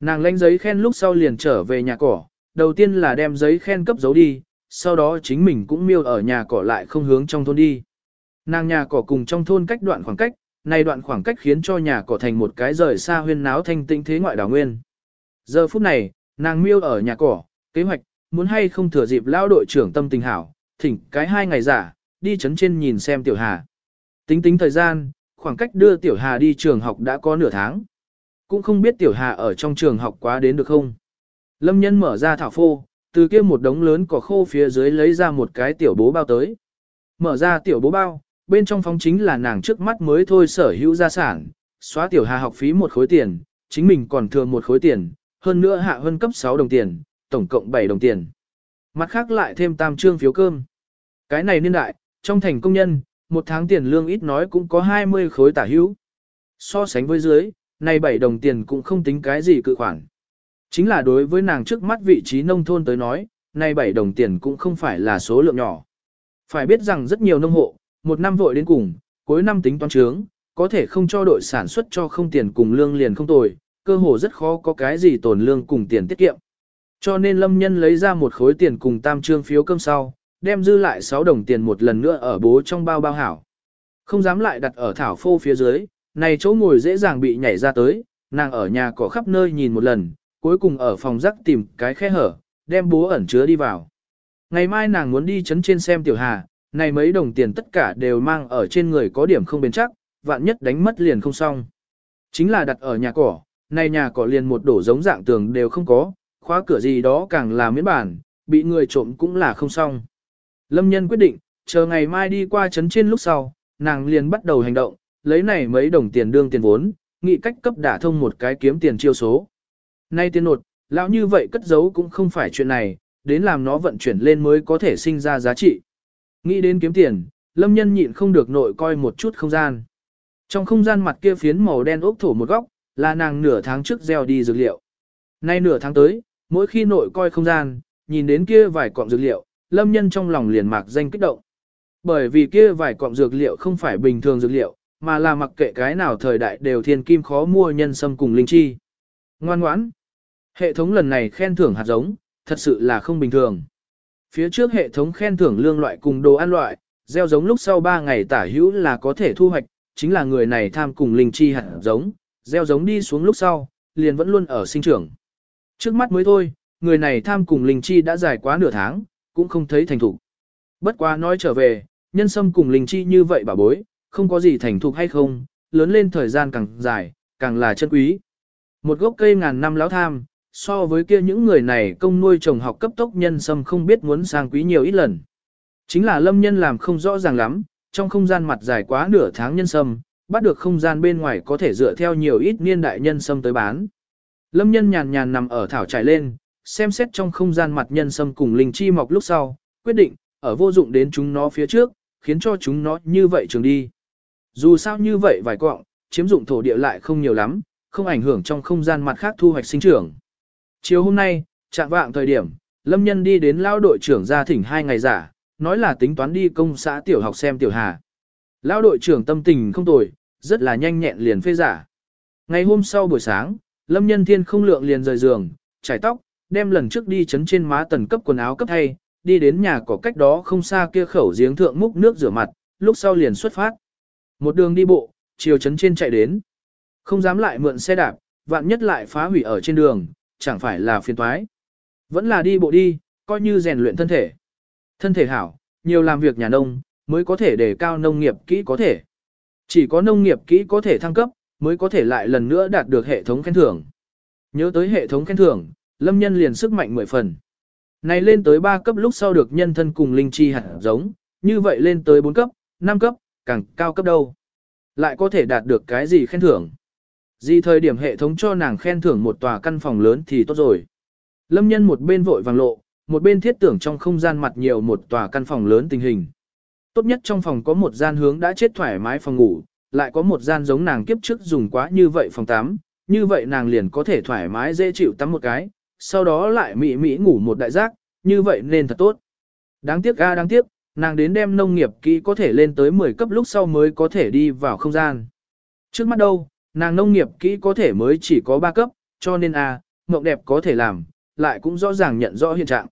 Nàng lãnh giấy khen lúc sau liền trở về nhà cỏ, đầu tiên là đem giấy khen cấp giấu đi, sau đó chính mình cũng miêu ở nhà cỏ lại không hướng trong thôn đi. Nàng nhà cỏ cùng trong thôn cách đoạn khoảng cách, này đoạn khoảng cách khiến cho nhà cỏ thành một cái rời xa huyên náo thanh tĩnh thế ngoại đảo nguyên. Giờ phút này, nàng miêu ở nhà cỏ, kế hoạch, muốn hay không thừa dịp lao đội trưởng tâm tình hảo, thỉnh cái hai ngày giả, đi chấn trên nhìn xem tiểu hà. Tính tính thời gian, khoảng cách đưa tiểu hà đi trường học đã có nửa tháng. Cũng không biết tiểu hà ở trong trường học quá đến được không. Lâm nhân mở ra thảo phô, từ kia một đống lớn cỏ khô phía dưới lấy ra một cái tiểu bố bao tới. Mở ra tiểu bố bao, bên trong phóng chính là nàng trước mắt mới thôi sở hữu gia sản, xóa tiểu hà học phí một khối tiền, chính mình còn thừa một khối tiền, hơn nữa hạ hơn cấp 6 đồng tiền, tổng cộng 7 đồng tiền. Mặt khác lại thêm tam trương phiếu cơm. Cái này niên đại, trong thành công nhân, một tháng tiền lương ít nói cũng có 20 khối tả hữu. So sánh với dưới, này 7 đồng tiền cũng không tính cái gì cự khoản. Chính là đối với nàng trước mắt vị trí nông thôn tới nói, này 7 đồng tiền cũng không phải là số lượng nhỏ. Phải biết rằng rất nhiều nông hộ, một năm vội đến cùng, cuối năm tính toán trướng, có thể không cho đội sản xuất cho không tiền cùng lương liền không tồi, cơ hồ rất khó có cái gì tồn lương cùng tiền tiết kiệm. Cho nên lâm nhân lấy ra một khối tiền cùng tam trương phiếu cơm sau, đem dư lại 6 đồng tiền một lần nữa ở bố trong bao bao hảo. Không dám lại đặt ở thảo phô phía dưới, này chỗ ngồi dễ dàng bị nhảy ra tới, nàng ở nhà cỏ khắp nơi nhìn một lần, cuối cùng ở phòng rắc tìm cái khe hở, đem bố ẩn chứa đi vào. Ngày mai nàng muốn đi chấn trên xem tiểu hà, này mấy đồng tiền tất cả đều mang ở trên người có điểm không bền chắc, vạn nhất đánh mất liền không xong. Chính là đặt ở nhà cỏ, này nhà cỏ liền một đổ giống dạng tường đều không có, khóa cửa gì đó càng là miễn bản, bị người trộm cũng là không xong. Lâm nhân quyết định, chờ ngày mai đi qua trấn trên lúc sau, nàng liền bắt đầu hành động, lấy này mấy đồng tiền đương tiền vốn, nghị cách cấp đả thông một cái kiếm tiền chiêu số. Nay tiền nột, lão như vậy cất giấu cũng không phải chuyện này, đến làm nó vận chuyển lên mới có thể sinh ra giá trị. Nghĩ đến kiếm tiền, lâm nhân nhịn không được nội coi một chút không gian. Trong không gian mặt kia phiến màu đen ốc thổ một góc, là nàng nửa tháng trước gieo đi dược liệu. Nay nửa tháng tới, mỗi khi nội coi không gian, nhìn đến kia vài cọng dược liệu, lâm nhân trong lòng liền mạc danh kích động. Bởi vì kia vài cọng dược liệu không phải bình thường dược liệu, mà là mặc kệ cái nào thời đại đều thiên kim khó mua nhân sâm cùng linh chi. Ngoan ngoãn. Hệ thống lần này khen thưởng hạt giống, thật sự là không bình thường. Phía trước hệ thống khen thưởng lương loại cùng đồ ăn loại, gieo giống lúc sau 3 ngày tả hữu là có thể thu hoạch, chính là người này tham cùng linh chi hạt giống, gieo giống đi xuống lúc sau, liền vẫn luôn ở sinh trưởng. Trước mắt mới thôi, người này tham cùng linh chi đã dài quá nửa tháng, cũng không thấy thành thục. Bất quá nói trở về, nhân sâm cùng linh chi như vậy bà bối, không có gì thành thục hay không, lớn lên thời gian càng dài, càng là chân quý. Một gốc cây ngàn năm lão tham, so với kia những người này công nuôi trồng học cấp tốc nhân sâm không biết muốn sang quý nhiều ít lần. Chính là lâm nhân làm không rõ ràng lắm, trong không gian mặt dài quá nửa tháng nhân sâm, bắt được không gian bên ngoài có thể dựa theo nhiều ít niên đại nhân sâm tới bán. Lâm nhân nhàn nhàn nằm ở thảo trải lên, xem xét trong không gian mặt nhân sâm cùng linh chi mọc lúc sau, quyết định, ở vô dụng đến chúng nó phía trước, khiến cho chúng nó như vậy trường đi. Dù sao như vậy vài quọng, chiếm dụng thổ địa lại không nhiều lắm, không ảnh hưởng trong không gian mặt khác thu hoạch sinh trưởng. Chiều hôm nay, trạng vạng thời điểm, Lâm Nhân đi đến lao đội trưởng gia thỉnh hai ngày giả, nói là tính toán đi công xã tiểu học xem tiểu hà. Lao đội trưởng tâm tình không tồi, rất là nhanh nhẹn liền phê giả. Ngày hôm sau buổi sáng, Lâm Nhân Thiên không lượng liền rời giường, trải tóc, đem lần trước đi chấn trên má tần cấp quần áo cấp thay, đi đến nhà có cách đó không xa kia khẩu giếng thượng múc nước rửa mặt, lúc sau liền xuất phát. Một đường đi bộ, chiều chấn trên chạy đến. Không dám lại mượn xe đạp, vạn nhất lại phá hủy ở trên đường, chẳng phải là phiền toái. Vẫn là đi bộ đi, coi như rèn luyện thân thể. Thân thể hảo, nhiều làm việc nhà nông, mới có thể đề cao nông nghiệp kỹ có thể. Chỉ có nông nghiệp kỹ có thể thăng cấp, mới có thể lại lần nữa đạt được hệ thống khen thưởng. Nhớ tới hệ thống khen thưởng, lâm nhân liền sức mạnh mười phần. Này lên tới 3 cấp lúc sau được nhân thân cùng linh chi hạt giống, như vậy lên tới 4 cấp, 5 cấp, càng cao cấp đâu. Lại có thể đạt được cái gì khen thưởng. Gì thời điểm hệ thống cho nàng khen thưởng một tòa căn phòng lớn thì tốt rồi. Lâm nhân một bên vội vàng lộ, một bên thiết tưởng trong không gian mặt nhiều một tòa căn phòng lớn tình hình. Tốt nhất trong phòng có một gian hướng đã chết thoải mái phòng ngủ, lại có một gian giống nàng kiếp trước dùng quá như vậy phòng tắm, như vậy nàng liền có thể thoải mái dễ chịu tắm một cái, sau đó lại mị mị ngủ một đại giác, như vậy nên thật tốt. Đáng tiếc ga đáng tiếc, nàng đến đem nông nghiệp kỹ có thể lên tới 10 cấp lúc sau mới có thể đi vào không gian. Trước mắt đâu, nàng nông nghiệp kỹ có thể mới chỉ có 3 cấp, cho nên a, à, mộng đẹp có thể làm, lại cũng rõ ràng nhận rõ hiện trạng.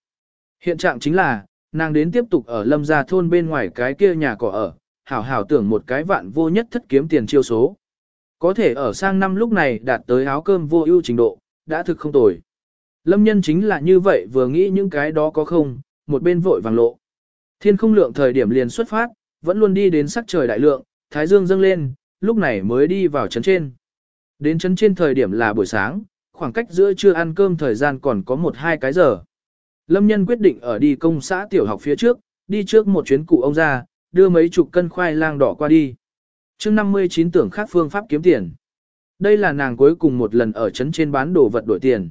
Hiện trạng chính là, nàng đến tiếp tục ở lâm gia thôn bên ngoài cái kia nhà cỏ ở, hảo hảo tưởng một cái vạn vô nhất thất kiếm tiền chiêu số. Có thể ở sang năm lúc này đạt tới áo cơm vô ưu trình độ, đã thực không tồi. Lâm nhân chính là như vậy vừa nghĩ những cái đó có không, một bên vội vàng lộ. Thiên không lượng thời điểm liền xuất phát, vẫn luôn đi đến sắc trời đại lượng, thái dương dâng lên, lúc này mới đi vào trấn trên. Đến trấn trên thời điểm là buổi sáng, khoảng cách giữa trưa ăn cơm thời gian còn có một hai cái giờ. Lâm nhân quyết định ở đi công xã tiểu học phía trước, đi trước một chuyến cụ ông ra, đưa mấy chục cân khoai lang đỏ qua đi. chương 59 tưởng khác phương pháp kiếm tiền. Đây là nàng cuối cùng một lần ở trấn trên bán đồ vật đổi tiền.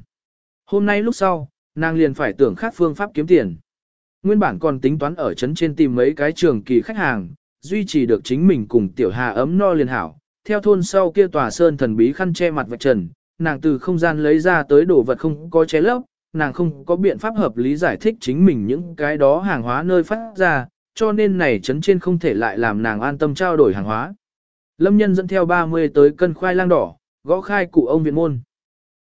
Hôm nay lúc sau, nàng liền phải tưởng khác phương pháp kiếm tiền. Nguyên bản còn tính toán ở trấn trên tìm mấy cái trường kỳ khách hàng, duy trì được chính mình cùng tiểu hà ấm no liền hảo. Theo thôn sau kia tòa sơn thần bí khăn che mặt vạch trần, nàng từ không gian lấy ra tới đồ vật không có che lấp, nàng không có biện pháp hợp lý giải thích chính mình những cái đó hàng hóa nơi phát ra, cho nên này trấn trên không thể lại làm nàng an tâm trao đổi hàng hóa. Lâm nhân dẫn theo 30 tới cân khoai lang đỏ, gõ khai cụ ông viện môn.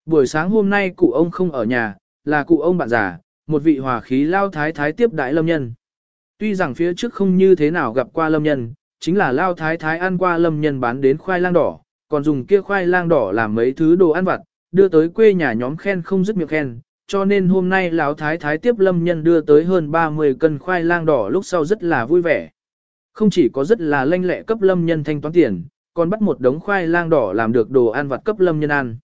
Buổi sáng hôm nay cụ ông không ở nhà, là cụ ông bạn già, một vị hòa khí lao thái thái tiếp đãi lâm nhân. Tuy rằng phía trước không như thế nào gặp qua lâm nhân, chính là lao thái thái ăn qua lâm nhân bán đến khoai lang đỏ, còn dùng kia khoai lang đỏ làm mấy thứ đồ ăn vặt, đưa tới quê nhà nhóm khen không dứt miệng khen, cho nên hôm nay lão thái thái tiếp lâm nhân đưa tới hơn 30 cân khoai lang đỏ lúc sau rất là vui vẻ. Không chỉ có rất là lanh lẹ cấp lâm nhân thanh toán tiền, còn bắt một đống khoai lang đỏ làm được đồ ăn vặt cấp lâm nhân ăn.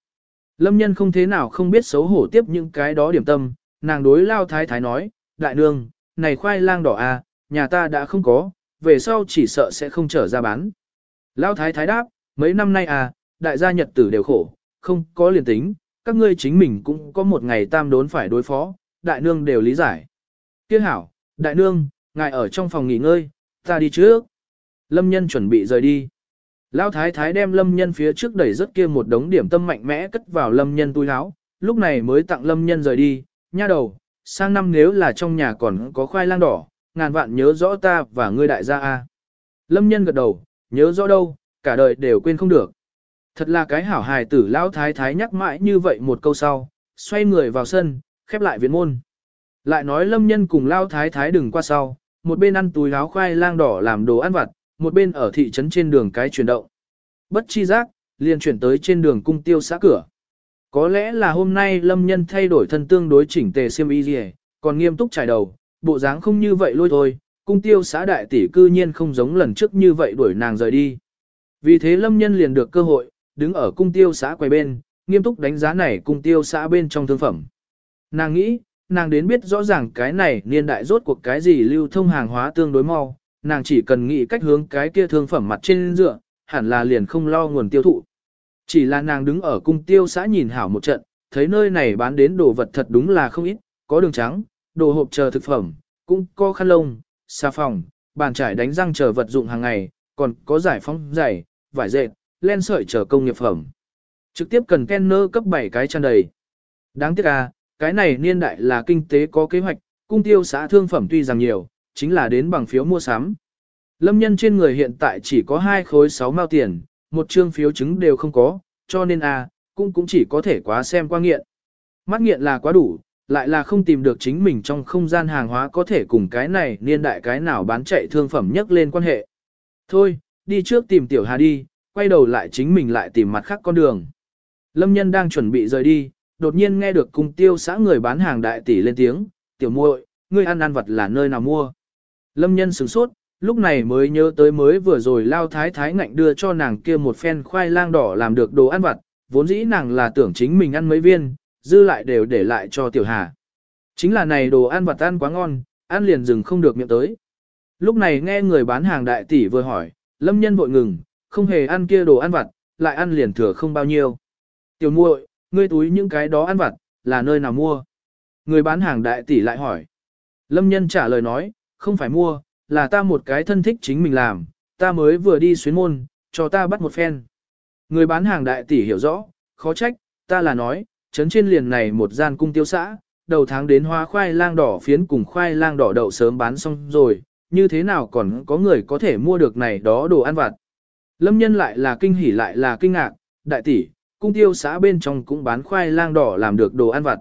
Lâm nhân không thế nào không biết xấu hổ tiếp những cái đó điểm tâm, nàng đối lao thái thái nói, đại nương, này khoai lang đỏ à, nhà ta đã không có, về sau chỉ sợ sẽ không trở ra bán. Lao thái thái đáp, mấy năm nay à, đại gia nhật tử đều khổ, không có liền tính, các ngươi chính mình cũng có một ngày tam đốn phải đối phó, đại nương đều lý giải. Tiếc hảo, đại nương, ngài ở trong phòng nghỉ ngơi, ta đi trước. Lâm nhân chuẩn bị rời đi. Lão thái thái đem lâm nhân phía trước đẩy rất kia một đống điểm tâm mạnh mẽ cất vào lâm nhân túi áo, lúc này mới tặng lâm nhân rời đi, nha đầu, sang năm nếu là trong nhà còn có khoai lang đỏ, ngàn vạn nhớ rõ ta và ngươi đại gia a. Lâm nhân gật đầu, nhớ rõ đâu, cả đời đều quên không được. Thật là cái hảo hài tử lão thái thái nhắc mãi như vậy một câu sau, xoay người vào sân, khép lại viện môn. Lại nói lâm nhân cùng Lão thái thái đừng qua sau, một bên ăn túi áo khoai lang đỏ làm đồ ăn vặt, một bên ở thị trấn trên đường cái chuyển động. Bất chi giác, liền chuyển tới trên đường cung tiêu xã cửa. Có lẽ là hôm nay lâm nhân thay đổi thân tương đối chỉnh tề xiêm y gì, còn nghiêm túc trải đầu, bộ dáng không như vậy lôi thôi, cung tiêu xã đại tỷ cư nhiên không giống lần trước như vậy đuổi nàng rời đi. Vì thế lâm nhân liền được cơ hội, đứng ở cung tiêu xã quay bên, nghiêm túc đánh giá này cung tiêu xã bên trong thương phẩm. Nàng nghĩ, nàng đến biết rõ ràng cái này niên đại rốt cuộc cái gì lưu thông hàng hóa tương đối mau, nàng chỉ cần nghĩ cách hướng cái kia thương phẩm mặt trên dựa, hẳn là liền không lo nguồn tiêu thụ. Chỉ là nàng đứng ở cung tiêu xã nhìn hảo một trận, thấy nơi này bán đến đồ vật thật đúng là không ít, có đường trắng, đồ hộp chờ thực phẩm, cũng có khăn lông, xà phòng, bàn trải đánh răng chờ vật dụng hàng ngày, còn có giải phóng giày, vải dệt, len sợi chờ công nghiệp phẩm. Trực tiếp cần kenner cấp 7 cái tràn đầy. Đáng tiếc à, cái này niên đại là kinh tế có kế hoạch, cung tiêu xã thương phẩm tuy rằng nhiều, chính là đến bằng phiếu mua sắm. Lâm nhân trên người hiện tại chỉ có hai khối 6 mao tiền, một trương phiếu chứng đều không có, cho nên a à, cũng cũng chỉ có thể quá xem qua nghiện. Mắt nghiện là quá đủ, lại là không tìm được chính mình trong không gian hàng hóa có thể cùng cái này niên đại cái nào bán chạy thương phẩm nhất lên quan hệ. Thôi, đi trước tìm tiểu hà đi, quay đầu lại chính mình lại tìm mặt khác con đường. Lâm nhân đang chuẩn bị rời đi, đột nhiên nghe được cung tiêu xã người bán hàng đại tỷ lên tiếng, tiểu muội, ngươi ăn ăn vật là nơi nào mua. Lâm nhân sửng sốt, lúc này mới nhớ tới mới vừa rồi lao thái thái ngạnh đưa cho nàng kia một phen khoai lang đỏ làm được đồ ăn vặt, vốn dĩ nàng là tưởng chính mình ăn mấy viên, dư lại đều để lại cho tiểu hà. Chính là này đồ ăn vặt ăn quá ngon, ăn liền dừng không được miệng tới. Lúc này nghe người bán hàng đại tỷ vừa hỏi, lâm nhân vội ngừng, không hề ăn kia đồ ăn vặt, lại ăn liền thừa không bao nhiêu. Tiểu muội, ngươi túi những cái đó ăn vặt, là nơi nào mua? Người bán hàng đại tỷ lại hỏi. Lâm nhân trả lời nói, không phải mua, là ta một cái thân thích chính mình làm, ta mới vừa đi xuyến môn, cho ta bắt một phen. Người bán hàng đại tỷ hiểu rõ, khó trách, ta là nói, chấn trên liền này một gian cung tiêu xã, đầu tháng đến hoa khoai lang đỏ phiến cùng khoai lang đỏ đậu sớm bán xong rồi, như thế nào còn có người có thể mua được này đó đồ ăn vặt. Lâm nhân lại là kinh hỉ lại là kinh ngạc, đại tỷ, cung tiêu xã bên trong cũng bán khoai lang đỏ làm được đồ ăn vặt.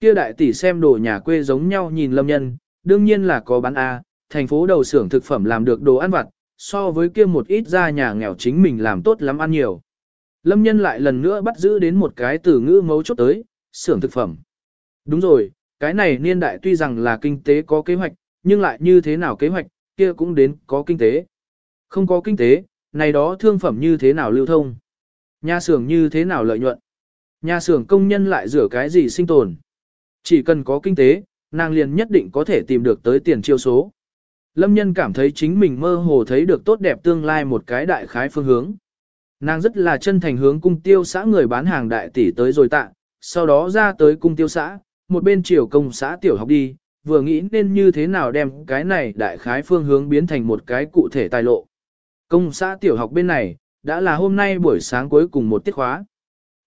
Kia đại tỷ xem đồ nhà quê giống nhau nhìn lâm nhân, đương nhiên là có bán A, thành phố đầu xưởng thực phẩm làm được đồ ăn vặt, so với kia một ít ra nhà nghèo chính mình làm tốt lắm ăn nhiều. Lâm nhân lại lần nữa bắt giữ đến một cái từ ngữ mấu chốt tới, xưởng thực phẩm. Đúng rồi, cái này niên đại tuy rằng là kinh tế có kế hoạch, nhưng lại như thế nào kế hoạch, kia cũng đến có kinh tế. Không có kinh tế, này đó thương phẩm như thế nào lưu thông. Nhà xưởng như thế nào lợi nhuận. Nhà xưởng công nhân lại rửa cái gì sinh tồn. Chỉ cần có kinh tế, nàng liền nhất định có thể tìm được tới tiền chiêu số. Lâm nhân cảm thấy chính mình mơ hồ thấy được tốt đẹp tương lai một cái đại khái phương hướng. Nàng rất là chân thành hướng cung tiêu xã người bán hàng đại tỷ tới rồi tạ, sau đó ra tới cung tiêu xã, một bên chiều công xã tiểu học đi, vừa nghĩ nên như thế nào đem cái này đại khái phương hướng biến thành một cái cụ thể tài lộ. Công xã tiểu học bên này, đã là hôm nay buổi sáng cuối cùng một tiết khóa.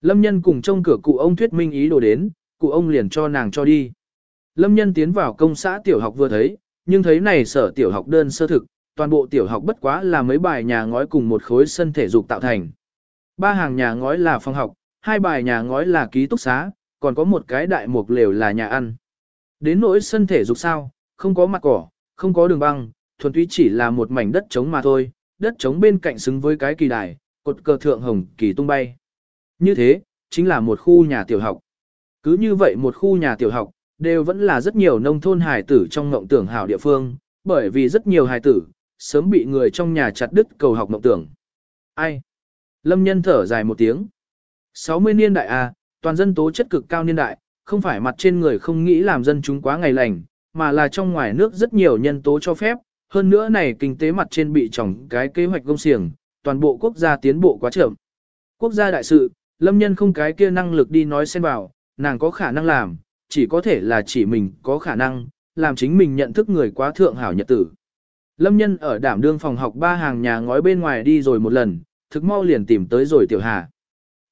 Lâm nhân cùng trông cửa cụ ông thuyết minh ý đồ đến, cụ ông liền cho nàng cho đi. Lâm nhân tiến vào công xã tiểu học vừa thấy, nhưng thấy này sở tiểu học đơn sơ thực, toàn bộ tiểu học bất quá là mấy bài nhà ngói cùng một khối sân thể dục tạo thành. Ba hàng nhà ngói là phòng học, hai bài nhà ngói là ký túc xá, còn có một cái đại mục lều là nhà ăn. Đến nỗi sân thể dục sao, không có mặt cỏ, không có đường băng, thuần túy chỉ là một mảnh đất trống mà thôi, đất trống bên cạnh xứng với cái kỳ đài, cột cờ thượng hồng kỳ tung bay. Như thế, chính là một khu nhà tiểu học. Cứ như vậy một khu nhà tiểu học, đều vẫn là rất nhiều nông thôn hài tử trong ngộng tưởng hảo địa phương, bởi vì rất nhiều hài tử, sớm bị người trong nhà chặt đứt cầu học ngộng tưởng. Ai? Lâm nhân thở dài một tiếng. 60 niên đại A, toàn dân tố chất cực cao niên đại, không phải mặt trên người không nghĩ làm dân chúng quá ngày lành, mà là trong ngoài nước rất nhiều nhân tố cho phép, hơn nữa này kinh tế mặt trên bị trồng cái kế hoạch công xiềng, toàn bộ quốc gia tiến bộ quá chậm. Quốc gia đại sự, lâm nhân không cái kia năng lực đi nói xen vào, nàng có khả năng làm, chỉ có thể là chỉ mình có khả năng, làm chính mình nhận thức người quá thượng hảo nhật tử. Lâm nhân ở đảm đương phòng học ba hàng nhà ngói bên ngoài đi rồi một lần, thực mau liền tìm tới rồi tiểu hà.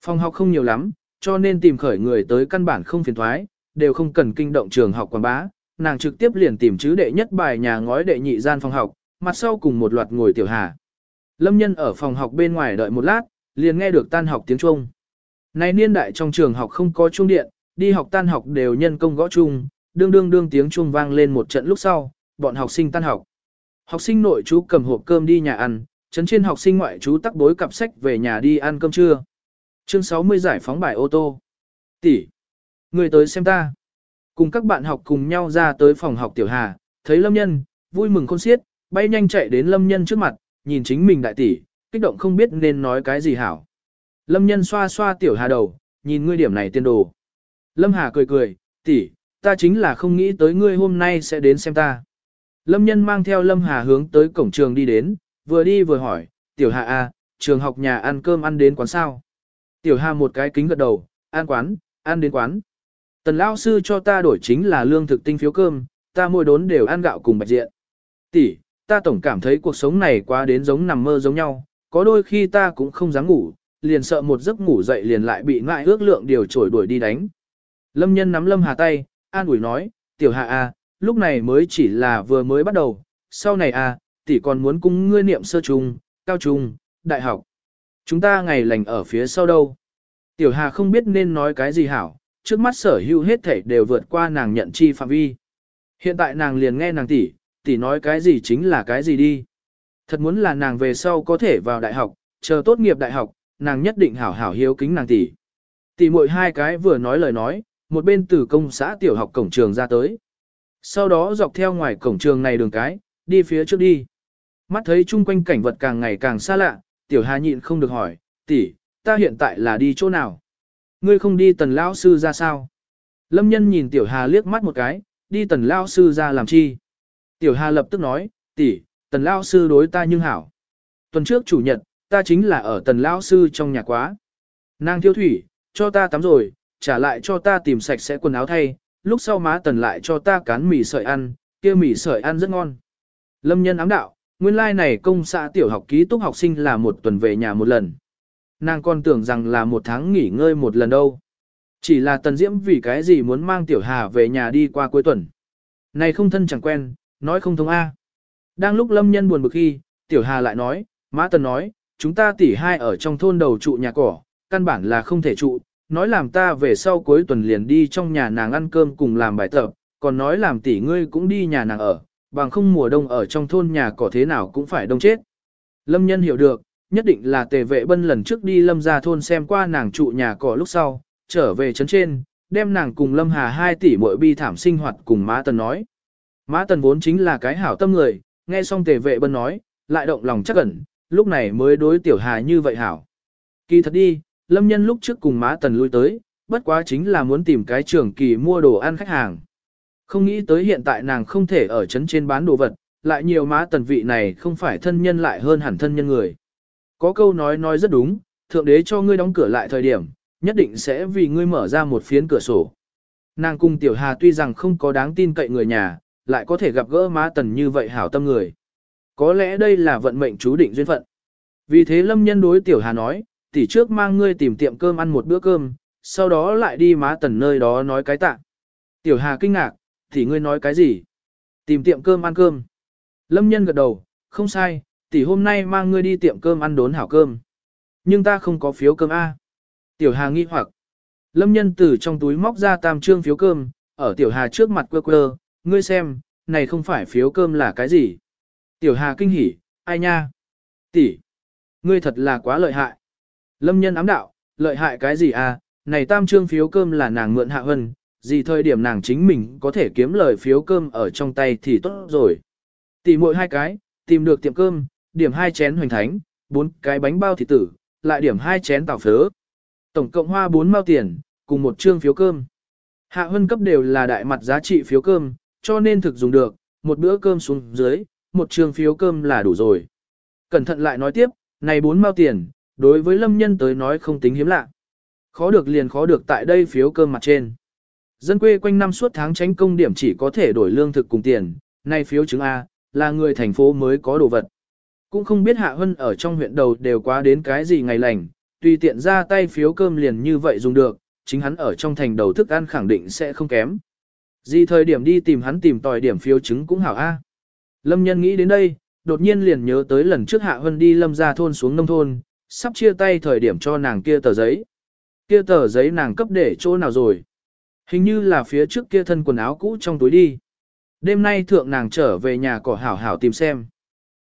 Phòng học không nhiều lắm, cho nên tìm khởi người tới căn bản không phiền thoái, đều không cần kinh động trường học quảng bá, nàng trực tiếp liền tìm chứ đệ nhất bài nhà ngói đệ nhị gian phòng học, mặt sau cùng một loạt ngồi tiểu hà. Lâm nhân ở phòng học bên ngoài đợi một lát, liền nghe được tan học tiếng Trung. Này niên đại trong trường học không có trung điện, đi học tan học đều nhân công gõ chung, đương đương đương tiếng Trung vang lên một trận lúc sau, bọn học sinh tan học. Học sinh nội chú cầm hộp cơm đi nhà ăn, chấn trên học sinh ngoại chú tắc bối cặp sách về nhà đi ăn cơm trưa. Chương 60 giải phóng bài ô tô. Tỷ, người tới xem ta. Cùng các bạn học cùng nhau ra tới phòng học tiểu hà, thấy lâm nhân, vui mừng khôn xiết, bay nhanh chạy đến lâm nhân trước mặt, nhìn chính mình đại tỷ, kích động không biết nên nói cái gì hảo. Lâm nhân xoa xoa tiểu hà đầu, nhìn ngươi điểm này tiên đồ. Lâm Hà cười cười, tỷ, ta chính là không nghĩ tới ngươi hôm nay sẽ đến xem ta. Lâm nhân mang theo Lâm Hà hướng tới cổng trường đi đến, vừa đi vừa hỏi, tiểu hà a, à, trường học nhà ăn cơm ăn đến quán sao. Tiểu hà một cái kính gật đầu, ăn quán, ăn đến quán. Tần lão sư cho ta đổi chính là lương thực tinh phiếu cơm, ta mỗi đốn đều ăn gạo cùng bạch diện. Tỷ, ta tổng cảm thấy cuộc sống này quá đến giống nằm mơ giống nhau, có đôi khi ta cũng không dám ngủ, liền sợ một giấc ngủ dậy liền lại bị ngại ước lượng điều trổi đuổi đi đánh. Lâm nhân nắm Lâm Hà tay, an ủi nói, tiểu Hà à, lúc này mới chỉ là vừa mới bắt đầu, sau này à, tỷ còn muốn cung ngươi niệm sơ trung, cao trung, đại học. Chúng ta ngày lành ở phía sau đâu. Tiểu Hà không biết nên nói cái gì hảo, trước mắt sở hữu hết thảy đều vượt qua nàng nhận chi phạm vi. Hiện tại nàng liền nghe nàng tỷ, tỷ nói cái gì chính là cái gì đi. Thật muốn là nàng về sau có thể vào đại học, chờ tốt nghiệp đại học, nàng nhất định hảo hảo hiếu kính nàng tỷ. Tỷ muội hai cái vừa nói lời nói, một bên từ công xã tiểu học cổng trường ra tới. Sau đó dọc theo ngoài cổng trường này đường cái, đi phía trước đi. Mắt thấy chung quanh cảnh vật càng ngày càng xa lạ, tiểu hà nhịn không được hỏi, tỷ, ta hiện tại là đi chỗ nào? Ngươi không đi tần lão sư ra sao? Lâm nhân nhìn tiểu hà liếc mắt một cái, đi tần lão sư ra làm chi? Tiểu hà lập tức nói, tỷ, tần lão sư đối ta nhưng hảo. Tuần trước chủ nhật, ta chính là ở tần lão sư trong nhà quá. Nàng thiêu thủy, cho ta tắm rồi, trả lại cho ta tìm sạch sẽ quần áo thay, lúc sau má tần lại cho ta cán mì sợi ăn, kia mì sợi ăn rất ngon. Lâm nhân ám đạo, nguyên lai like này công xã tiểu học ký túc học sinh là một tuần về nhà một lần. Nàng còn tưởng rằng là một tháng nghỉ ngơi một lần đâu. Chỉ là tần diễm vì cái gì muốn mang tiểu hà về nhà đi qua cuối tuần. Này không thân chẳng quen, nói không thông A. Đang lúc lâm nhân buồn bực khi, tiểu hà lại nói, mã tần nói, chúng ta tỉ hai ở trong thôn đầu trụ nhà cỏ, căn bản là không thể trụ, nói làm ta về sau cuối tuần liền đi trong nhà nàng ăn cơm cùng làm bài tập, còn nói làm tỷ ngươi cũng đi nhà nàng ở, bằng không mùa đông ở trong thôn nhà cỏ thế nào cũng phải đông chết. Lâm nhân hiểu được, nhất định là tề vệ bân lần trước đi lâm ra thôn xem qua nàng trụ nhà cỏ lúc sau, trở về trấn trên, đem nàng cùng lâm hà hai tỷ mỗi bi thảm sinh hoạt cùng má tần nói. Má tần vốn chính là cái hảo tâm người, nghe xong tề vệ bân nói, lại động lòng chắc ẩn, lúc này mới đối tiểu hà như vậy hảo. Kỳ thật đi, lâm nhân lúc trước cùng má tần lui tới, bất quá chính là muốn tìm cái trường kỳ mua đồ ăn khách hàng. Không nghĩ tới hiện tại nàng không thể ở trấn trên bán đồ vật, lại nhiều má tần vị này không phải thân nhân lại hơn hẳn thân nhân người. Có câu nói nói rất đúng, thượng đế cho ngươi đóng cửa lại thời điểm, nhất định sẽ vì ngươi mở ra một phiến cửa sổ. Nàng cùng tiểu hà tuy rằng không có đáng tin cậy người nhà, lại có thể gặp gỡ má tần như vậy hảo tâm người. Có lẽ đây là vận mệnh chú định duyên phận. Vì thế lâm nhân đối tiểu hà nói, tỷ trước mang ngươi tìm tiệm cơm ăn một bữa cơm, sau đó lại đi má tần nơi đó nói cái tạ. Tiểu hà kinh ngạc, tỷ ngươi nói cái gì? Tìm tiệm cơm ăn cơm. Lâm nhân gật đầu, không sai, tỷ hôm nay mang ngươi đi tiệm cơm ăn đốn hảo cơm. Nhưng ta không có phiếu cơm A. Tiểu Hà nghi hoặc. Lâm nhân từ trong túi móc ra tam trương phiếu cơm, ở Tiểu Hà trước mặt quơ quơ, ngươi xem, này không phải phiếu cơm là cái gì. Tiểu Hà kinh hỉ, ai nha? Tỷ, ngươi thật là quá lợi hại. Lâm nhân ám đạo, lợi hại cái gì à, này tam trương phiếu cơm là nàng mượn hạ hân, gì thời điểm nàng chính mình có thể kiếm lời phiếu cơm ở trong tay thì tốt rồi. Tỷ muội hai cái, tìm được tiệm cơm, điểm hai chén hoành thánh, bốn cái bánh bao thịt tử, lại điểm hai chén tảo phớ. Tổng cộng hoa bốn mao tiền, cùng một trương phiếu cơm. Hạ Hân cấp đều là đại mặt giá trị phiếu cơm, cho nên thực dùng được, một bữa cơm xuống dưới, một trương phiếu cơm là đủ rồi. Cẩn thận lại nói tiếp, này bốn mao tiền, đối với lâm nhân tới nói không tính hiếm lạ. Khó được liền khó được tại đây phiếu cơm mặt trên. Dân quê quanh năm suốt tháng tránh công điểm chỉ có thể đổi lương thực cùng tiền, nay phiếu chứng A, là người thành phố mới có đồ vật. Cũng không biết Hạ Hân ở trong huyện đầu đều quá đến cái gì ngày lành, tùy tiện ra tay phiếu cơm liền như vậy dùng được, chính hắn ở trong thành đầu thức ăn khẳng định sẽ không kém. Gì thời điểm đi tìm hắn tìm tòi điểm phiếu chứng cũng hảo A. Lâm nhân nghĩ đến đây, đột nhiên liền nhớ tới lần trước Hạ Hân đi lâm ra thôn xuống nông thôn, sắp chia tay thời điểm cho nàng kia tờ giấy. Kia tờ giấy nàng cấp để chỗ nào rồi? Hình như là phía trước kia thân quần áo cũ trong túi đi. Đêm nay thượng nàng trở về nhà cỏ hảo hảo tìm xem.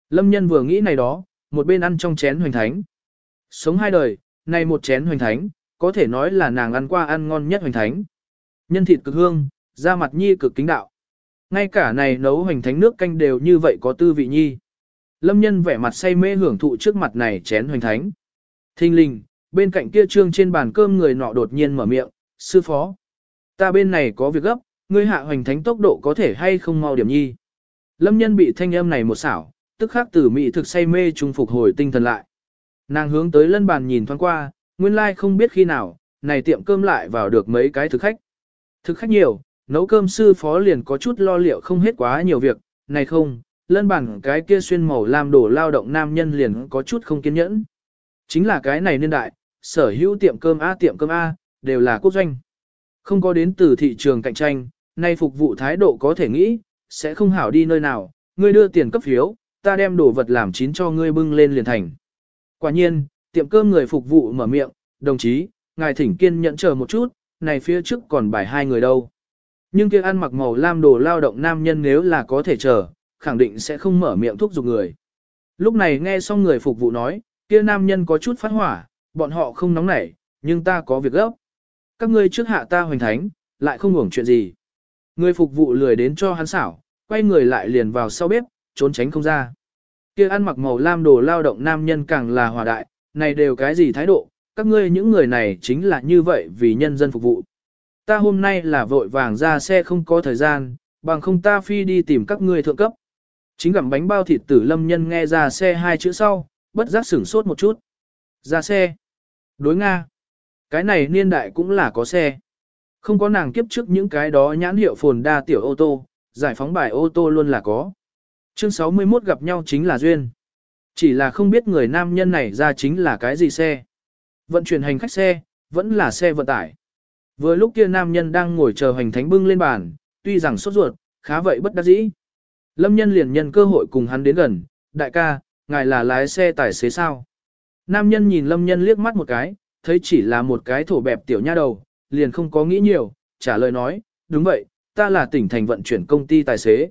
Lâm nhân vừa nghĩ này đó, một bên ăn trong chén hoành thánh. Sống hai đời, này một chén hoành thánh, có thể nói là nàng ăn qua ăn ngon nhất hoành thánh. Nhân thịt cực hương, da mặt nhi cực kính đạo. Ngay cả này nấu hoành thánh nước canh đều như vậy có tư vị nhi. Lâm nhân vẻ mặt say mê hưởng thụ trước mặt này chén hoành thánh. Thinh linh, bên cạnh kia trương trên bàn cơm người nọ đột nhiên mở miệng, sư phó. Ta bên này có việc gấp, ngươi hạ hoành thánh tốc độ có thể hay không mau điểm nhi. Lâm nhân bị thanh âm này một xảo, tức khắc từ mị thực say mê trung phục hồi tinh thần lại. Nàng hướng tới lân bàn nhìn thoáng qua, nguyên lai like không biết khi nào, này tiệm cơm lại vào được mấy cái thực khách. Thực khách nhiều, nấu cơm sư phó liền có chút lo liệu không hết quá nhiều việc, này không, lân bàn cái kia xuyên màu làm đổ lao động nam nhân liền có chút không kiên nhẫn. Chính là cái này niên đại, sở hữu tiệm cơm A tiệm cơm A, đều là quốc doanh. Không có đến từ thị trường cạnh tranh, nay phục vụ thái độ có thể nghĩ, sẽ không hảo đi nơi nào, ngươi đưa tiền cấp phiếu, ta đem đồ vật làm chín cho ngươi bưng lên liền thành. Quả nhiên, tiệm cơm người phục vụ mở miệng, đồng chí, ngài thỉnh kiên nhẫn chờ một chút, này phía trước còn bài hai người đâu. Nhưng kia ăn mặc màu lam đồ lao động nam nhân nếu là có thể chờ, khẳng định sẽ không mở miệng thúc giục người. Lúc này nghe xong người phục vụ nói, kia nam nhân có chút phát hỏa, bọn họ không nóng nảy, nhưng ta có việc gấp. Các ngươi trước hạ ta hoành thánh, lại không hưởng chuyện gì. Người phục vụ lười đến cho hắn xảo, quay người lại liền vào sau bếp, trốn tránh không ra. Kia ăn mặc màu lam đồ lao động nam nhân càng là hòa đại, này đều cái gì thái độ, các ngươi những người này chính là như vậy vì nhân dân phục vụ. Ta hôm nay là vội vàng ra xe không có thời gian, bằng không ta phi đi tìm các ngươi thượng cấp. Chính gặm bánh bao thịt tử lâm nhân nghe ra xe hai chữ sau, bất giác sửng sốt một chút. Ra xe. Đối Nga. Cái này niên đại cũng là có xe. Không có nàng kiếp trước những cái đó nhãn hiệu phồn đa tiểu ô tô, giải phóng bài ô tô luôn là có. Chương 61 gặp nhau chính là duyên. Chỉ là không biết người nam nhân này ra chính là cái gì xe. Vận chuyển hành khách xe, vẫn là xe vận tải. Vừa lúc kia nam nhân đang ngồi chờ hành thánh bưng lên bàn, tuy rằng sốt ruột, khá vậy bất đắc dĩ. Lâm nhân liền nhân cơ hội cùng hắn đến gần, đại ca, ngài là lái xe tài xế sao? Nam nhân nhìn lâm nhân liếc mắt một cái, thấy chỉ là một cái thổ bẹp tiểu nha đầu, liền không có nghĩ nhiều, trả lời nói, đúng vậy, ta là tỉnh thành vận chuyển công ty tài xế.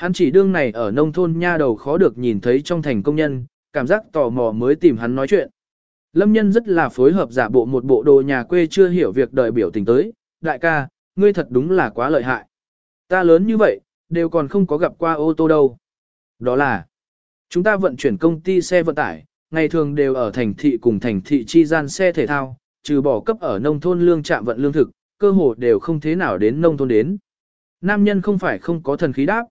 Hắn chỉ đương này ở nông thôn nha đầu khó được nhìn thấy trong thành công nhân, cảm giác tò mò mới tìm hắn nói chuyện. Lâm nhân rất là phối hợp giả bộ một bộ đồ nhà quê chưa hiểu việc đời biểu tình tới, đại ca, ngươi thật đúng là quá lợi hại. Ta lớn như vậy, đều còn không có gặp qua ô tô đâu. Đó là, chúng ta vận chuyển công ty xe vận tải, ngày thường đều ở thành thị cùng thành thị chi gian xe thể thao, trừ bỏ cấp ở nông thôn lương trạm vận lương thực, cơ hồ đều không thế nào đến nông thôn đến. Nam nhân không phải không có thần khí đáp.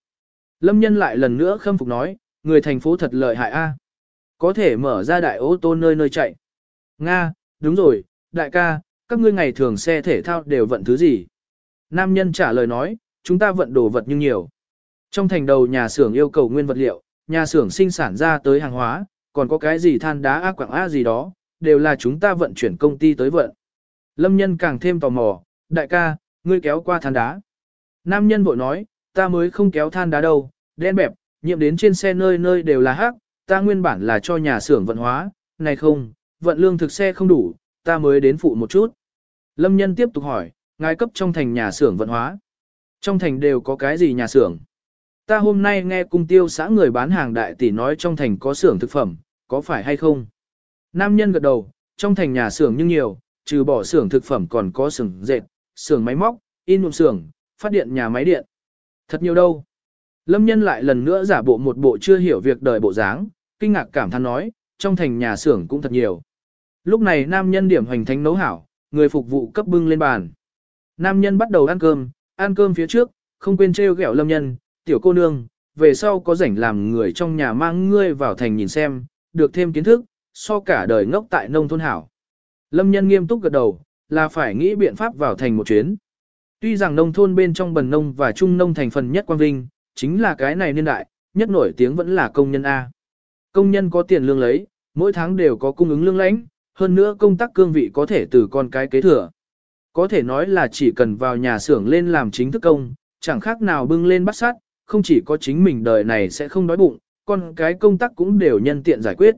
Lâm nhân lại lần nữa khâm phục nói, người thành phố thật lợi hại a, Có thể mở ra đại ô tô nơi nơi chạy. Nga, đúng rồi, đại ca, các ngươi ngày thường xe thể thao đều vận thứ gì? Nam nhân trả lời nói, chúng ta vận đồ vật nhưng nhiều. Trong thành đầu nhà xưởng yêu cầu nguyên vật liệu, nhà xưởng sinh sản ra tới hàng hóa, còn có cái gì than đá ác quảng á gì đó, đều là chúng ta vận chuyển công ty tới vận. Lâm nhân càng thêm tò mò, đại ca, ngươi kéo qua than đá. Nam nhân vội nói, ta mới không kéo than đá đâu, đen bẹp, nhiệm đến trên xe nơi nơi đều là hắc, ta nguyên bản là cho nhà xưởng vận hóa, này không, vận lương thực xe không đủ, ta mới đến phụ một chút. Lâm nhân tiếp tục hỏi, ngài cấp trong thành nhà xưởng vận hóa. Trong thành đều có cái gì nhà xưởng? Ta hôm nay nghe cung tiêu xã người bán hàng đại tỷ nói trong thành có xưởng thực phẩm, có phải hay không? Nam nhân gật đầu, trong thành nhà xưởng nhưng nhiều, trừ bỏ xưởng thực phẩm còn có xưởng dệt, xưởng máy móc, in nhuộm xưởng, phát điện nhà máy điện. Thật nhiều đâu. Lâm nhân lại lần nữa giả bộ một bộ chưa hiểu việc đời bộ dáng, kinh ngạc cảm thán nói, trong thành nhà xưởng cũng thật nhiều. Lúc này nam nhân điểm hoành thánh nấu hảo, người phục vụ cấp bưng lên bàn. Nam nhân bắt đầu ăn cơm, ăn cơm phía trước, không quên trêu ghẹo lâm nhân, tiểu cô nương, về sau có rảnh làm người trong nhà mang ngươi vào thành nhìn xem, được thêm kiến thức, so cả đời ngốc tại nông thôn hảo. Lâm nhân nghiêm túc gật đầu, là phải nghĩ biện pháp vào thành một chuyến. Tuy rằng nông thôn bên trong bần nông và trung nông thành phần nhất quang vinh, chính là cái này niên đại, nhất nổi tiếng vẫn là công nhân A. Công nhân có tiền lương lấy, mỗi tháng đều có cung ứng lương lãnh, hơn nữa công tác cương vị có thể từ con cái kế thừa. Có thể nói là chỉ cần vào nhà xưởng lên làm chính thức công, chẳng khác nào bưng lên bắt sát, không chỉ có chính mình đời này sẽ không đói bụng, con cái công tác cũng đều nhân tiện giải quyết.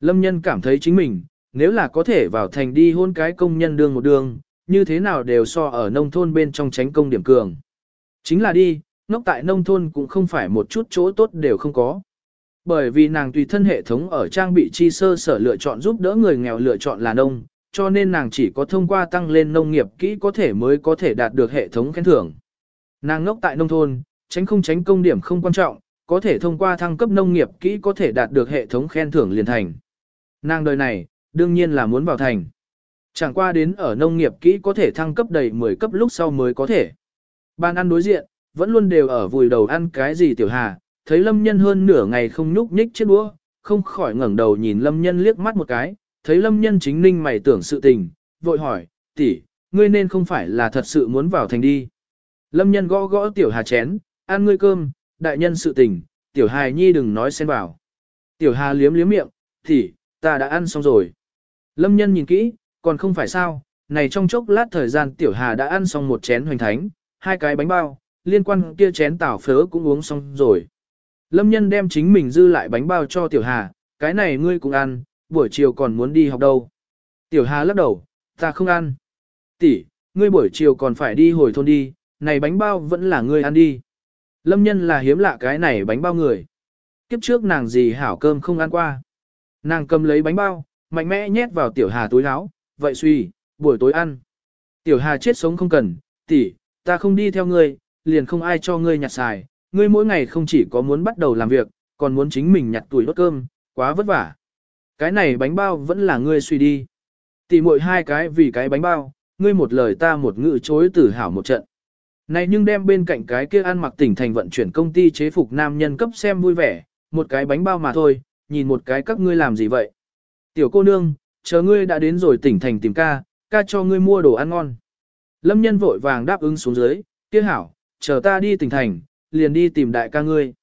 Lâm nhân cảm thấy chính mình, nếu là có thể vào thành đi hôn cái công nhân đương một đường, như thế nào đều so ở nông thôn bên trong tránh công điểm cường. Chính là đi, ngốc tại nông thôn cũng không phải một chút chỗ tốt đều không có. Bởi vì nàng tùy thân hệ thống ở trang bị chi sơ sở lựa chọn giúp đỡ người nghèo lựa chọn là nông, cho nên nàng chỉ có thông qua tăng lên nông nghiệp kỹ có thể mới có thể đạt được hệ thống khen thưởng. Nàng ngốc tại nông thôn, tránh không tránh công điểm không quan trọng, có thể thông qua thăng cấp nông nghiệp kỹ có thể đạt được hệ thống khen thưởng liền thành. Nàng đời này, đương nhiên là muốn vào thành. Chẳng qua đến ở nông nghiệp kỹ có thể thăng cấp đầy 10 cấp lúc sau mới có thể. Ban ăn đối diện, vẫn luôn đều ở vùi đầu ăn cái gì tiểu hà, thấy lâm nhân hơn nửa ngày không nhúc nhích chiếc đũa, không khỏi ngẩng đầu nhìn lâm nhân liếc mắt một cái, thấy lâm nhân chính ninh mày tưởng sự tình, vội hỏi, tỷ, ngươi nên không phải là thật sự muốn vào thành đi. Lâm nhân gõ gõ tiểu hà chén, ăn ngươi cơm, đại nhân sự tình, tiểu hài nhi đừng nói xen vào. Tiểu hà liếm liếm miệng, tỷ, ta đã ăn xong rồi. Lâm nhân nhìn kỹ, còn không phải sao, này trong chốc lát thời gian tiểu hà đã ăn xong một chén hoành thánh, hai cái bánh bao, liên quan kia chén tảo phớ cũng uống xong rồi. Lâm nhân đem chính mình dư lại bánh bao cho tiểu hà, cái này ngươi cũng ăn, buổi chiều còn muốn đi học đâu. Tiểu hà lắc đầu, ta không ăn. Tỷ, ngươi buổi chiều còn phải đi hồi thôn đi, này bánh bao vẫn là ngươi ăn đi. Lâm nhân là hiếm lạ cái này bánh bao người. Kiếp trước nàng gì hảo cơm không ăn qua. Nàng cầm lấy bánh bao, mạnh mẽ nhét vào tiểu hà túi áo, vậy suy, buổi tối ăn. Tiểu hà chết sống không cần, tỷ, ta không đi theo ngươi, liền không ai cho ngươi nhặt xài, ngươi mỗi ngày không chỉ có muốn bắt đầu làm việc, còn muốn chính mình nhặt tuổi đốt cơm, quá vất vả. Cái này bánh bao vẫn là ngươi suy đi. Tỷ muội hai cái vì cái bánh bao, ngươi một lời ta một ngữ chối tử hảo một trận. Này nhưng đem bên cạnh cái kia ăn mặc tỉnh thành vận chuyển công ty chế phục nam nhân cấp xem vui vẻ, một cái bánh bao mà thôi, nhìn một cái các ngươi làm gì vậy. Tiểu cô nương, chờ ngươi đã đến rồi tỉnh thành tìm ca, ca cho ngươi mua đồ ăn ngon. Lâm nhân vội vàng đáp ứng xuống dưới, kia hảo, chờ ta đi tỉnh thành, liền đi tìm đại ca ngươi.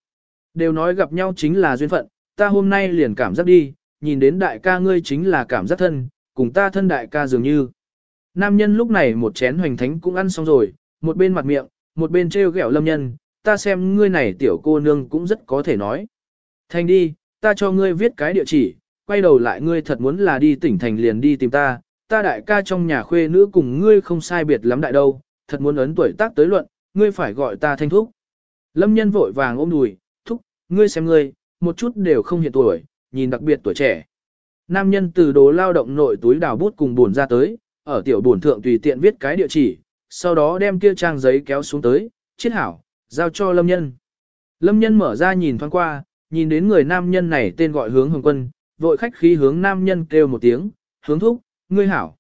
Đều nói gặp nhau chính là duyên phận, ta hôm nay liền cảm giác đi, nhìn đến đại ca ngươi chính là cảm giác thân, cùng ta thân đại ca dường như. Nam nhân lúc này một chén hoành thánh cũng ăn xong rồi, một bên mặt miệng, một bên treo ghẹo lâm nhân, ta xem ngươi này tiểu cô nương cũng rất có thể nói. Thành đi, ta cho ngươi viết cái địa chỉ, quay đầu lại ngươi thật muốn là đi tỉnh thành liền đi tìm ta, ta đại ca trong nhà khuê nữ cùng ngươi không sai biệt lắm đại đâu, thật muốn ấn tuổi tác tới luận, ngươi phải gọi ta thanh thúc. Lâm nhân vội vàng ôm đùi, thúc, ngươi xem ngươi, một chút đều không hiện tuổi, nhìn đặc biệt tuổi trẻ. Nam nhân từ đồ lao động nội túi đào bút cùng buồn ra tới, ở tiểu buồn thượng tùy tiện viết cái địa chỉ, sau đó đem kia trang giấy kéo xuống tới, chiết hảo, giao cho lâm nhân. Lâm nhân mở ra nhìn thoáng qua, nhìn đến người nam nhân này tên gọi hướng hồng quân, vội khách khí hướng nam nhân kêu một tiếng, hướng thúc, ngươi hảo.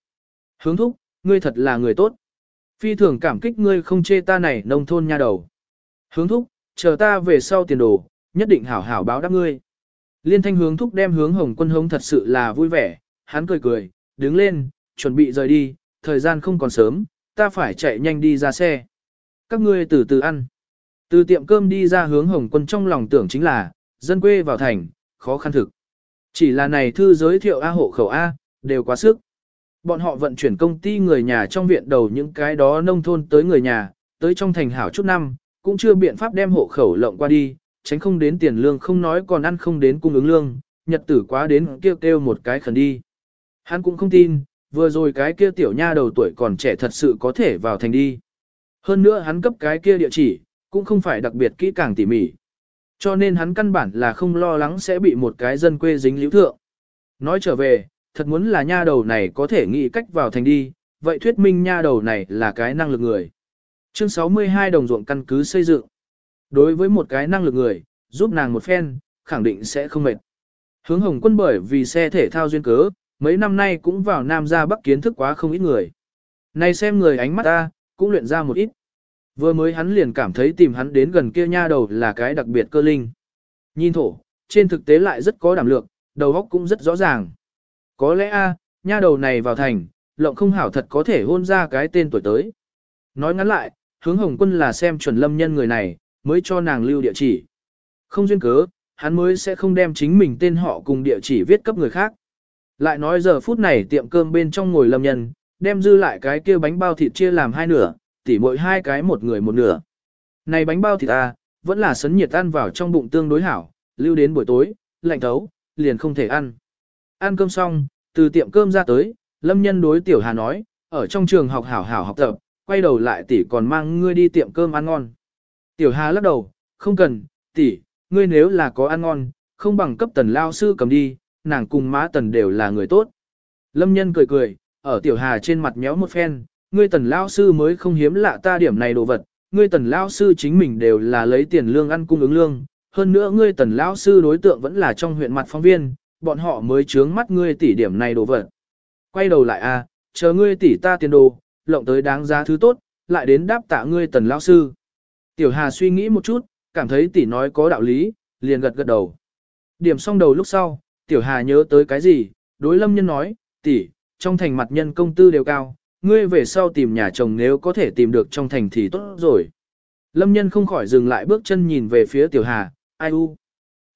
Hướng thúc, ngươi thật là người tốt. Phi thường cảm kích ngươi không chê ta này nông thôn nha đầu. Hướng thúc, chờ ta về sau tiền đồ, nhất định hảo hảo báo đáp ngươi. Liên thanh hướng thúc đem hướng hồng quân hống thật sự là vui vẻ, hắn cười cười, đứng lên, chuẩn bị rời đi, thời gian không còn sớm, ta phải chạy nhanh đi ra xe. Các ngươi từ từ ăn. Từ tiệm cơm đi ra hướng hồng quân trong lòng tưởng chính là, dân quê vào thành, khó khăn thực. Chỉ là này thư giới thiệu A hộ khẩu A, đều quá sức. Bọn họ vận chuyển công ty người nhà trong viện đầu những cái đó nông thôn tới người nhà, tới trong thành hảo chút năm, cũng chưa biện pháp đem hộ khẩu lộng qua đi, tránh không đến tiền lương không nói còn ăn không đến cung ứng lương, nhật tử quá đến kêu kêu một cái khẩn đi. Hắn cũng không tin, vừa rồi cái kia tiểu nha đầu tuổi còn trẻ thật sự có thể vào thành đi. Hơn nữa hắn cấp cái kia địa chỉ, cũng không phải đặc biệt kỹ càng tỉ mỉ. Cho nên hắn căn bản là không lo lắng sẽ bị một cái dân quê dính liễu thượng. Nói trở về, thật muốn là nha đầu này có thể nghĩ cách vào thành đi, vậy thuyết minh nha đầu này là cái năng lực người. Chương 62 đồng ruộng căn cứ xây dựng. đối với một cái năng lực người, giúp nàng một phen, khẳng định sẽ không mệt. Hướng hồng quân bởi vì xe thể thao duyên cớ, mấy năm nay cũng vào Nam ra Bắc kiến thức quá không ít người. Này xem người ánh mắt ta, cũng luyện ra một ít. Vừa mới hắn liền cảm thấy tìm hắn đến gần kia nha đầu là cái đặc biệt cơ linh. Nhìn thổ, trên thực tế lại rất có đảm lượng, đầu óc cũng rất rõ ràng. Có lẽ a, nha đầu này vào thành, lộng không hảo thật có thể hôn ra cái tên tuổi tới. Nói ngắn lại, hướng hồng quân là xem chuẩn lâm nhân người này, mới cho nàng lưu địa chỉ. Không duyên cớ, hắn mới sẽ không đem chính mình tên họ cùng địa chỉ viết cấp người khác. Lại nói giờ phút này tiệm cơm bên trong ngồi lâm nhân, đem dư lại cái kia bánh bao thịt chia làm hai nửa, tỉ mỗi hai cái một người một nửa. Này bánh bao thịt ta, vẫn là sấn nhiệt ăn vào trong bụng tương đối hảo, lưu đến buổi tối, lạnh thấu, liền không thể ăn. Ăn cơm xong, từ tiệm cơm ra tới, lâm nhân đối tiểu hà nói, ở trong trường học hảo hảo học tập, quay đầu lại tỷ còn mang ngươi đi tiệm cơm ăn ngon. Tiểu hà lắc đầu, không cần, tỷ, ngươi nếu là có ăn ngon, không bằng cấp tần lao sư cầm đi, nàng cùng má tần đều là người tốt. Lâm nhân cười cười, ở tiểu hà trên mặt méo một phen, ngươi tần lao sư mới không hiếm lạ ta điểm này đồ vật, ngươi tần lao sư chính mình đều là lấy tiền lương ăn cung ứng lương, hơn nữa ngươi tần lao sư đối tượng vẫn là trong huyện mặt phóng viên, bọn họ mới chướng mắt ngươi tỷ điểm này đồ vật. Quay đầu lại a, à, chờ ngươi tỷ ta tiền đồ, lộng tới đáng giá thứ tốt, lại đến đáp tạ ngươi tần lao sư. Tiểu Hà suy nghĩ một chút, cảm thấy tỷ nói có đạo lý, liền gật gật đầu. Điểm xong đầu lúc sau, Tiểu Hà nhớ tới cái gì, đối lâm nhân nói, tỷ, trong thành mặt nhân công tư đều cao, ngươi về sau tìm nhà chồng nếu có thể tìm được trong thành thì tốt rồi. Lâm nhân không khỏi dừng lại bước chân nhìn về phía Tiểu Hà, ai u.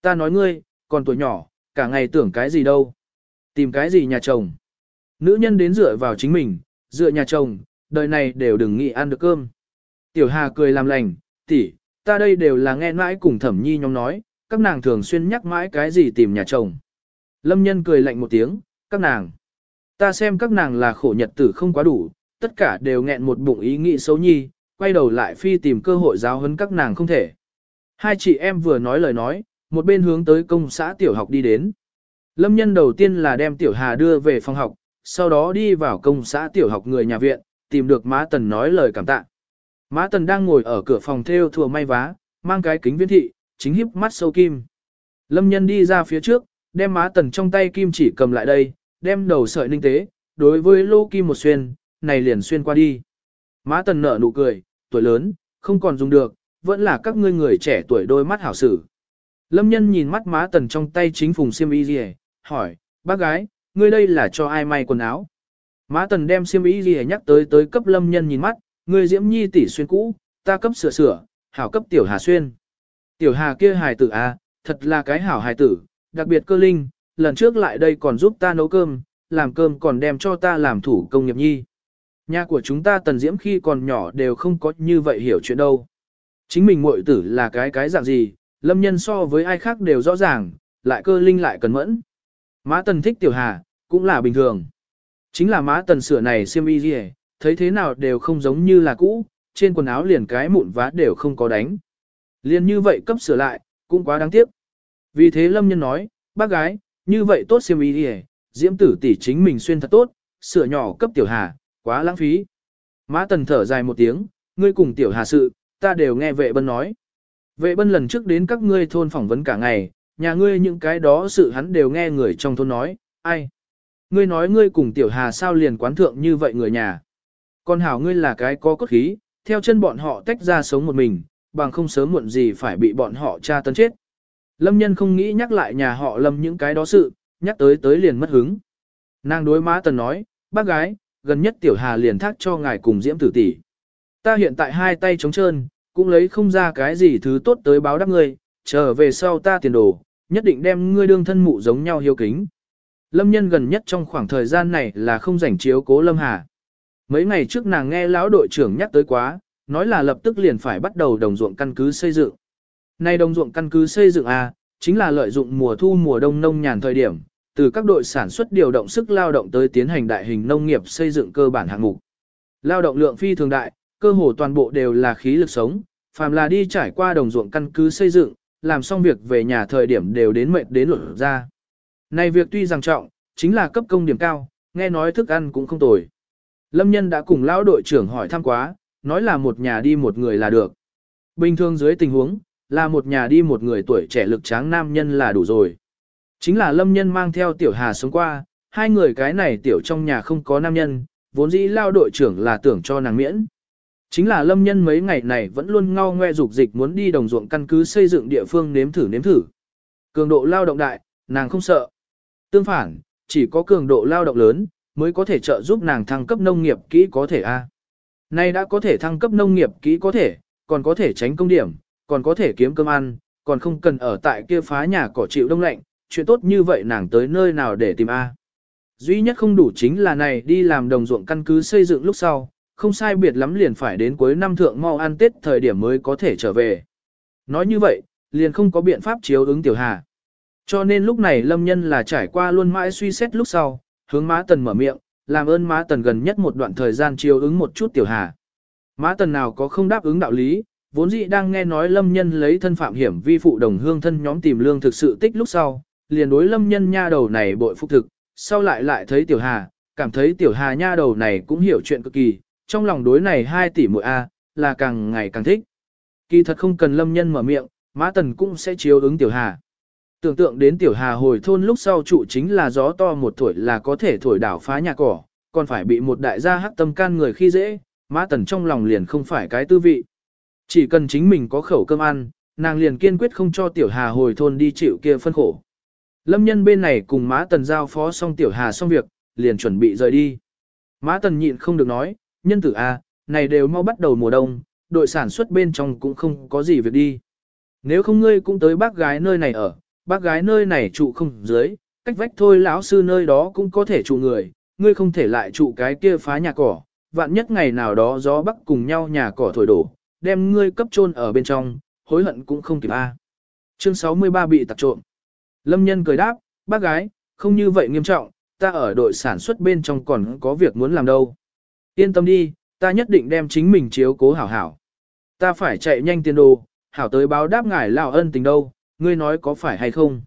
Ta nói ngươi, còn tuổi nhỏ, cả ngày tưởng cái gì đâu. Tìm cái gì nhà chồng. Nữ nhân đến dựa vào chính mình, dựa nhà chồng, đời này đều đừng nghĩ ăn được cơm. Tiểu Hà cười làm lành, tỷ, ta đây đều là nghe mãi cùng thẩm nhi nhóm nói, các nàng thường xuyên nhắc mãi cái gì tìm nhà chồng. Lâm nhân cười lạnh một tiếng, các nàng. Ta xem các nàng là khổ nhật tử không quá đủ, tất cả đều nghẹn một bụng ý nghĩ xấu nhi, quay đầu lại phi tìm cơ hội giáo huấn các nàng không thể. Hai chị em vừa nói lời nói, một bên hướng tới công xã tiểu học đi đến. Lâm nhân đầu tiên là đem tiểu hà đưa về phòng học, sau đó đi vào công xã tiểu học người nhà viện, tìm được má tần nói lời cảm tạ. Má tần đang ngồi ở cửa phòng theo thùa may vá, mang cái kính viễn thị, chính híp mắt sâu kim. Lâm nhân đi ra phía trước, đem má tần trong tay kim chỉ cầm lại đây, đem đầu sợi ninh tế, đối với lô kim một xuyên, này liền xuyên qua đi. Mã tần nở nụ cười, tuổi lớn, không còn dùng được, vẫn là các ngươi người trẻ tuổi đôi mắt hảo sử. Lâm nhân nhìn mắt má tần trong tay chính phùng xiêm y gì hỏi, bác gái, ngươi đây là cho ai may quần áo? Má tần đem xiêm y gì nhắc tới tới cấp lâm nhân nhìn mắt, ngươi diễm nhi tỷ xuyên cũ, ta cấp sửa sửa, hảo cấp tiểu hà xuyên. Tiểu hà kia hài tử à, thật là cái hảo hài tử, đặc biệt cơ linh, lần trước lại đây còn giúp ta nấu cơm, làm cơm còn đem cho ta làm thủ công nghiệp nhi. Nhà của chúng ta tần diễm khi còn nhỏ đều không có như vậy hiểu chuyện đâu. Chính mình muội tử là cái cái dạng gì, lâm nhân so với ai khác đều rõ ràng, lại cơ linh lại cần mẫn. Má tần thích tiểu hà, cũng là bình thường. Chính là má tần sửa này xiêm y gì, thấy thế nào đều không giống như là cũ, trên quần áo liền cái mụn vá đều không có đánh. Liền như vậy cấp sửa lại, cũng quá đáng tiếc. Vì thế lâm nhân nói, bác gái, như vậy tốt xiêm y đi diễm tử tỷ chính mình xuyên thật tốt, sửa nhỏ cấp tiểu hà, quá lãng phí. Mã tần thở dài một tiếng, ngươi cùng tiểu hà sự, ta đều nghe vệ bân nói. Vệ bân lần trước đến các ngươi thôn phỏng vấn cả ngày, nhà ngươi những cái đó sự hắn đều nghe người trong thôn nói, ai? Ngươi nói ngươi cùng tiểu hà sao liền quán thượng như vậy người nhà. Con hảo ngươi là cái có cốt khí, theo chân bọn họ tách ra sống một mình, bằng không sớm muộn gì phải bị bọn họ tra tấn chết. Lâm nhân không nghĩ nhắc lại nhà họ lâm những cái đó sự, nhắc tới tới liền mất hứng. Nàng đối má tần nói, bác gái, gần nhất tiểu hà liền thác cho ngài cùng diễm tử tỷ. Ta hiện tại hai tay trống trơn, cũng lấy không ra cái gì thứ tốt tới báo đáp ngươi, trở về sau ta tiền đồ, nhất định đem ngươi đương thân mụ giống nhau hiếu kính. Lâm nhân gần nhất trong khoảng thời gian này là không rảnh chiếu cố Lâm Hà. Mấy ngày trước nàng nghe lão đội trưởng nhắc tới quá, nói là lập tức liền phải bắt đầu đồng ruộng căn cứ xây dựng. Nay đồng ruộng căn cứ xây dựng A, chính là lợi dụng mùa thu mùa đông nông nhàn thời điểm, từ các đội sản xuất điều động sức lao động tới tiến hành đại hình nông nghiệp xây dựng cơ bản hạng mục. Lao động lượng phi thường đại, cơ hồ toàn bộ đều là khí lực sống, phàm là đi trải qua đồng ruộng căn cứ xây dựng, làm xong việc về nhà thời điểm đều đến mệt đến lột ra. Này việc tuy rằng trọng, chính là cấp công điểm cao, nghe nói thức ăn cũng không tồi. Lâm nhân đã cùng lão đội trưởng hỏi thăm quá, nói là một nhà đi một người là được. Bình thường dưới tình huống, là một nhà đi một người tuổi trẻ lực tráng nam nhân là đủ rồi. Chính là lâm nhân mang theo tiểu hà sống qua, hai người cái này tiểu trong nhà không có nam nhân, vốn dĩ lao đội trưởng là tưởng cho nàng miễn. Chính là lâm nhân mấy ngày này vẫn luôn ngao ngoe dục dịch muốn đi đồng ruộng căn cứ xây dựng địa phương nếm thử nếm thử. Cường độ lao động đại, nàng không sợ. Tương phản, chỉ có cường độ lao động lớn, mới có thể trợ giúp nàng thăng cấp nông nghiệp kỹ có thể a. Nay đã có thể thăng cấp nông nghiệp kỹ có thể, còn có thể tránh công điểm, còn có thể kiếm cơm ăn, còn không cần ở tại kia phá nhà cỏ chịu đông lạnh, chuyện tốt như vậy nàng tới nơi nào để tìm A. Duy nhất không đủ chính là này đi làm đồng ruộng căn cứ xây dựng lúc sau, không sai biệt lắm liền phải đến cuối năm thượng mau ăn Tết thời điểm mới có thể trở về. Nói như vậy, liền không có biện pháp chiếu ứng tiểu hà. Cho nên lúc này lâm nhân là trải qua luôn mãi suy xét lúc sau, hướng má tần mở miệng, làm ơn má tần gần nhất một đoạn thời gian chiếu ứng một chút tiểu hà. Má tần nào có không đáp ứng đạo lý, vốn dĩ đang nghe nói lâm nhân lấy thân phạm hiểm vi phụ đồng hương thân nhóm tìm lương thực sự tích lúc sau, liền đối lâm nhân nha đầu này bội phục thực, sau lại lại thấy tiểu hà, cảm thấy tiểu hà nha đầu này cũng hiểu chuyện cực kỳ, trong lòng đối này hai tỷ muội A, là càng ngày càng thích. Kỳ thật không cần lâm nhân mở miệng, Mã tần cũng sẽ chiếu ứng tiểu hà. Tưởng tượng đến tiểu hà hồi thôn lúc sau trụ chính là gió to một tuổi là có thể thổi đảo phá nhà cỏ, còn phải bị một đại gia hắc tâm can người khi dễ, Mã tần trong lòng liền không phải cái tư vị. Chỉ cần chính mình có khẩu cơm ăn, nàng liền kiên quyết không cho tiểu hà hồi thôn đi chịu kia phân khổ. Lâm nhân bên này cùng mã tần giao phó xong tiểu hà xong việc, liền chuẩn bị rời đi. mã tần nhịn không được nói, nhân tử A, này đều mau bắt đầu mùa đông, đội sản xuất bên trong cũng không có gì việc đi. Nếu không ngươi cũng tới bác gái nơi này ở, bác gái nơi này trụ không dưới, cách vách thôi lão sư nơi đó cũng có thể trụ người, ngươi không thể lại trụ cái kia phá nhà cỏ, vạn nhất ngày nào đó gió bắc cùng nhau nhà cỏ thổi đổ, đem ngươi cấp chôn ở bên trong, hối hận cũng không kịp a. Chương 63 bị tặc trộm. Lâm nhân cười đáp, bác gái, không như vậy nghiêm trọng, ta ở đội sản xuất bên trong còn có việc muốn làm đâu. Yên tâm đi, ta nhất định đem chính mình chiếu cố hảo hảo. Ta phải chạy nhanh tiền đồ, hảo tới báo đáp ngài lão ân tình đâu, ngươi nói có phải hay không.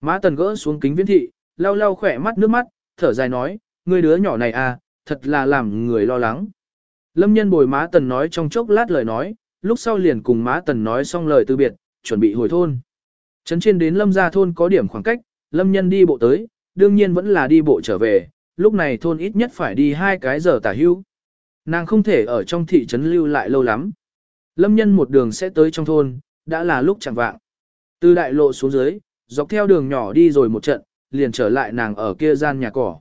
Mã tần gỡ xuống kính viễn thị, lau lau khỏe mắt nước mắt, thở dài nói, ngươi đứa nhỏ này à, thật là làm người lo lắng. Lâm nhân bồi má tần nói trong chốc lát lời nói, lúc sau liền cùng má tần nói xong lời từ biệt, chuẩn bị hồi thôn. Trấn trên đến lâm gia thôn có điểm khoảng cách, lâm nhân đi bộ tới, đương nhiên vẫn là đi bộ trở về, lúc này thôn ít nhất phải đi hai cái giờ tả hưu. Nàng không thể ở trong thị trấn lưu lại lâu lắm. Lâm nhân một đường sẽ tới trong thôn, đã là lúc chẳng vạng. Từ đại lộ xuống dưới, dọc theo đường nhỏ đi rồi một trận, liền trở lại nàng ở kia gian nhà cỏ.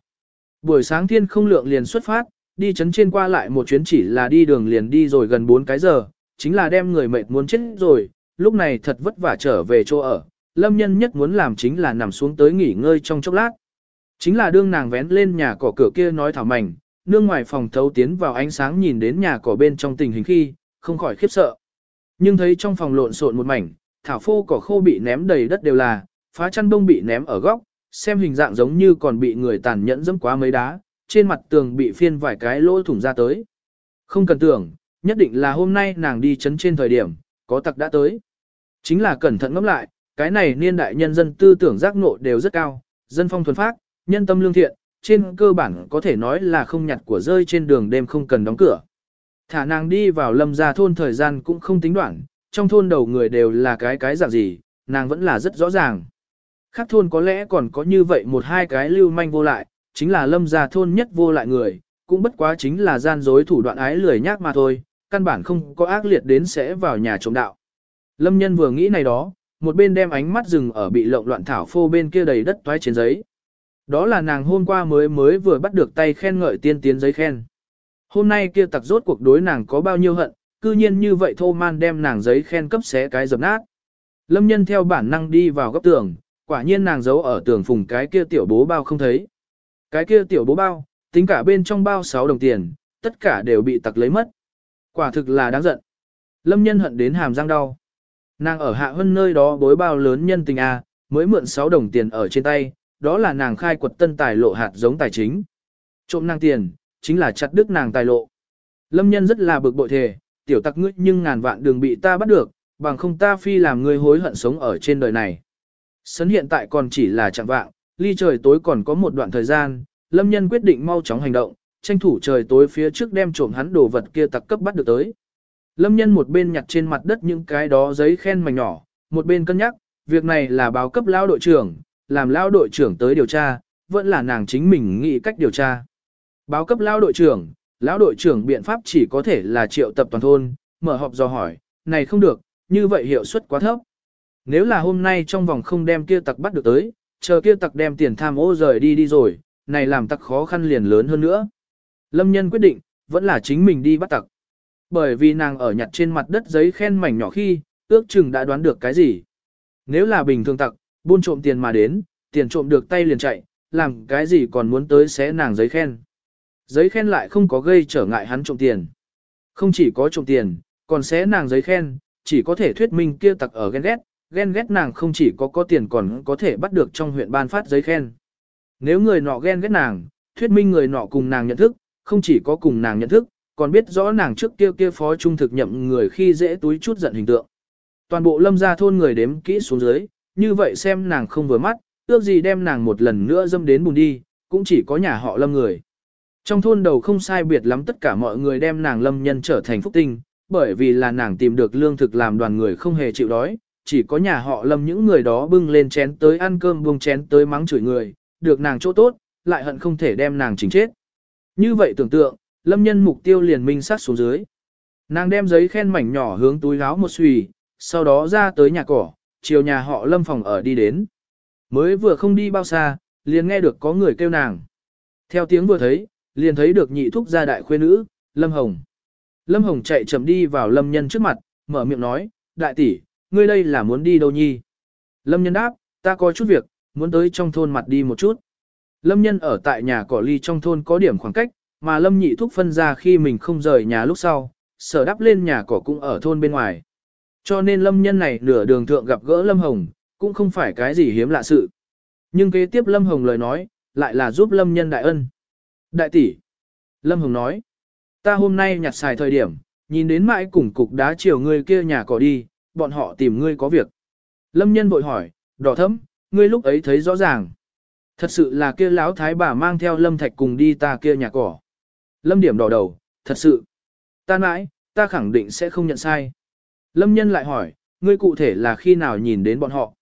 Buổi sáng thiên không lượng liền xuất phát, đi chấn trên qua lại một chuyến chỉ là đi đường liền đi rồi gần 4 cái giờ, chính là đem người mệt muốn chết rồi, lúc này thật vất vả trở về chỗ ở, lâm nhân nhất muốn làm chính là nằm xuống tới nghỉ ngơi trong chốc lát. Chính là đương nàng vén lên nhà cỏ cửa kia nói thảo mảnh, nương ngoài phòng thấu tiến vào ánh sáng nhìn đến nhà cỏ bên trong tình hình khi, không khỏi khiếp sợ. Nhưng thấy trong phòng lộn xộn một mảnh, thảo phô cỏ khô bị ném đầy đất đều là, phá chăn bông bị ném ở góc, xem hình dạng giống như còn bị người tàn nhẫn dẫm quá mấy đá, trên mặt tường bị phiên vài cái lỗ thủng ra tới. Không cần tưởng, nhất định là hôm nay nàng đi chấn trên thời điểm, có tặc đã tới. Chính là cẩn thận ngẫm lại, cái này niên đại nhân dân tư tưởng giác ngộ đều rất cao, dân phong thuần phác, nhân tâm lương thiện, trên cơ bản có thể nói là không nhặt của rơi trên đường đêm không cần đóng cửa. Thả nàng đi vào lâm gia thôn thời gian cũng không tính đoạn, trong thôn đầu người đều là cái cái dạng gì, nàng vẫn là rất rõ ràng. Khác thôn có lẽ còn có như vậy một hai cái lưu manh vô lại, chính là lâm gia thôn nhất vô lại người, cũng bất quá chính là gian dối thủ đoạn ái lười nhác mà thôi, căn bản không có ác liệt đến sẽ vào nhà trộm đạo. Lâm nhân vừa nghĩ này đó, một bên đem ánh mắt dừng ở bị lộn loạn thảo phô bên kia đầy đất toái trên giấy. Đó là nàng hôm qua mới mới vừa bắt được tay khen ngợi tiên tiến giấy khen. Hôm nay kia tặc rốt cuộc đối nàng có bao nhiêu hận, cư nhiên như vậy thô man đem nàng giấy khen cấp xé cái dập nát. Lâm nhân theo bản năng đi vào góc tường, quả nhiên nàng giấu ở tường phùng cái kia tiểu bố bao không thấy. Cái kia tiểu bố bao, tính cả bên trong bao 6 đồng tiền, tất cả đều bị tặc lấy mất. Quả thực là đáng giận. Lâm nhân hận đến hàm răng đau. Nàng ở hạ hơn nơi đó bối bao lớn nhân tình A, mới mượn 6 đồng tiền ở trên tay, đó là nàng khai quật tân tài lộ hạt giống tài chính. Trộm nàng tiền, chính là chặt đứt nàng tài lộ. Lâm nhân rất là bực bội thề, tiểu tặc ngươi nhưng ngàn vạn đường bị ta bắt được, bằng không ta phi làm ngươi hối hận sống ở trên đời này. Sấn hiện tại còn chỉ là trạng vạng, ly trời tối còn có một đoạn thời gian, lâm nhân quyết định mau chóng hành động, tranh thủ trời tối phía trước đem trộm hắn đồ vật kia tặc cấp bắt được tới. Lâm nhân một bên nhặt trên mặt đất những cái đó giấy khen mảnh nhỏ, một bên cân nhắc, việc này là báo cấp lao đội trưởng, làm lao đội trưởng tới điều tra, vẫn là nàng chính mình nghĩ cách điều tra. Báo cấp lao đội trưởng, lão đội trưởng biện pháp chỉ có thể là triệu tập toàn thôn, mở họp do hỏi, này không được, như vậy hiệu suất quá thấp. Nếu là hôm nay trong vòng không đem kia tặc bắt được tới, chờ kia tặc đem tiền tham ô rời đi đi rồi, này làm tặc khó khăn liền lớn hơn nữa. Lâm nhân quyết định, vẫn là chính mình đi bắt tặc. Bởi vì nàng ở nhặt trên mặt đất giấy khen mảnh nhỏ khi, ước chừng đã đoán được cái gì. Nếu là bình thường tặc, buôn trộm tiền mà đến, tiền trộm được tay liền chạy, làm cái gì còn muốn tới xé nàng giấy khen. Giấy khen lại không có gây trở ngại hắn trộm tiền. Không chỉ có trộm tiền, còn xé nàng giấy khen, chỉ có thể thuyết minh kia tặc ở ghen ghét, ghen ghét nàng không chỉ có có tiền còn có thể bắt được trong huyện ban phát giấy khen. Nếu người nọ ghen ghét nàng, thuyết minh người nọ cùng nàng nhận thức, không chỉ có cùng nàng nhận thức, còn biết rõ nàng trước kia kia phó trung thực nhậm người khi dễ túi chút giận hình tượng. Toàn bộ lâm gia thôn người đếm kỹ xuống dưới, như vậy xem nàng không vừa mắt, ước gì đem nàng một lần nữa dâm đến bùn đi, cũng chỉ có nhà họ lâm người. Trong thôn đầu không sai biệt lắm tất cả mọi người đem nàng lâm nhân trở thành phúc tinh, bởi vì là nàng tìm được lương thực làm đoàn người không hề chịu đói, chỉ có nhà họ lâm những người đó bưng lên chén tới ăn cơm buông chén tới mắng chửi người, được nàng chỗ tốt, lại hận không thể đem nàng chính chết. Như vậy tưởng tượng, lâm nhân mục tiêu liền minh sát xuống dưới. Nàng đem giấy khen mảnh nhỏ hướng túi gáo một xùy, sau đó ra tới nhà cỏ, chiều nhà họ lâm phòng ở đi đến. Mới vừa không đi bao xa, liền nghe được có người kêu nàng. Theo tiếng vừa thấy, liền thấy được nhị thúc gia đại khuê nữ, Lâm Hồng. Lâm Hồng chạy chậm đi vào Lâm Nhân trước mặt, mở miệng nói, đại tỷ, ngươi đây là muốn đi đâu nhi? Lâm Nhân đáp, ta có chút việc, muốn tới trong thôn mặt đi một chút. Lâm Nhân ở tại nhà cỏ ly trong thôn có điểm khoảng cách, mà Lâm nhị thúc phân ra khi mình không rời nhà lúc sau, sở đắp lên nhà cỏ cũng ở thôn bên ngoài. Cho nên Lâm Nhân này nửa đường thượng gặp gỡ Lâm Hồng, cũng không phải cái gì hiếm lạ sự. Nhưng kế tiếp Lâm Hồng lời nói, lại là giúp Lâm Nhân đại ân. Đại tỷ. Lâm Hồng nói. Ta hôm nay nhặt xài thời điểm, nhìn đến mãi cùng cục đá chiều người kia nhà cỏ đi, bọn họ tìm ngươi có việc. Lâm nhân bội hỏi, đỏ thấm, ngươi lúc ấy thấy rõ ràng. Thật sự là kia lão thái bà mang theo Lâm Thạch cùng đi ta kia nhà cỏ. Lâm điểm đỏ đầu, thật sự. Ta mãi, ta khẳng định sẽ không nhận sai. Lâm nhân lại hỏi, ngươi cụ thể là khi nào nhìn đến bọn họ.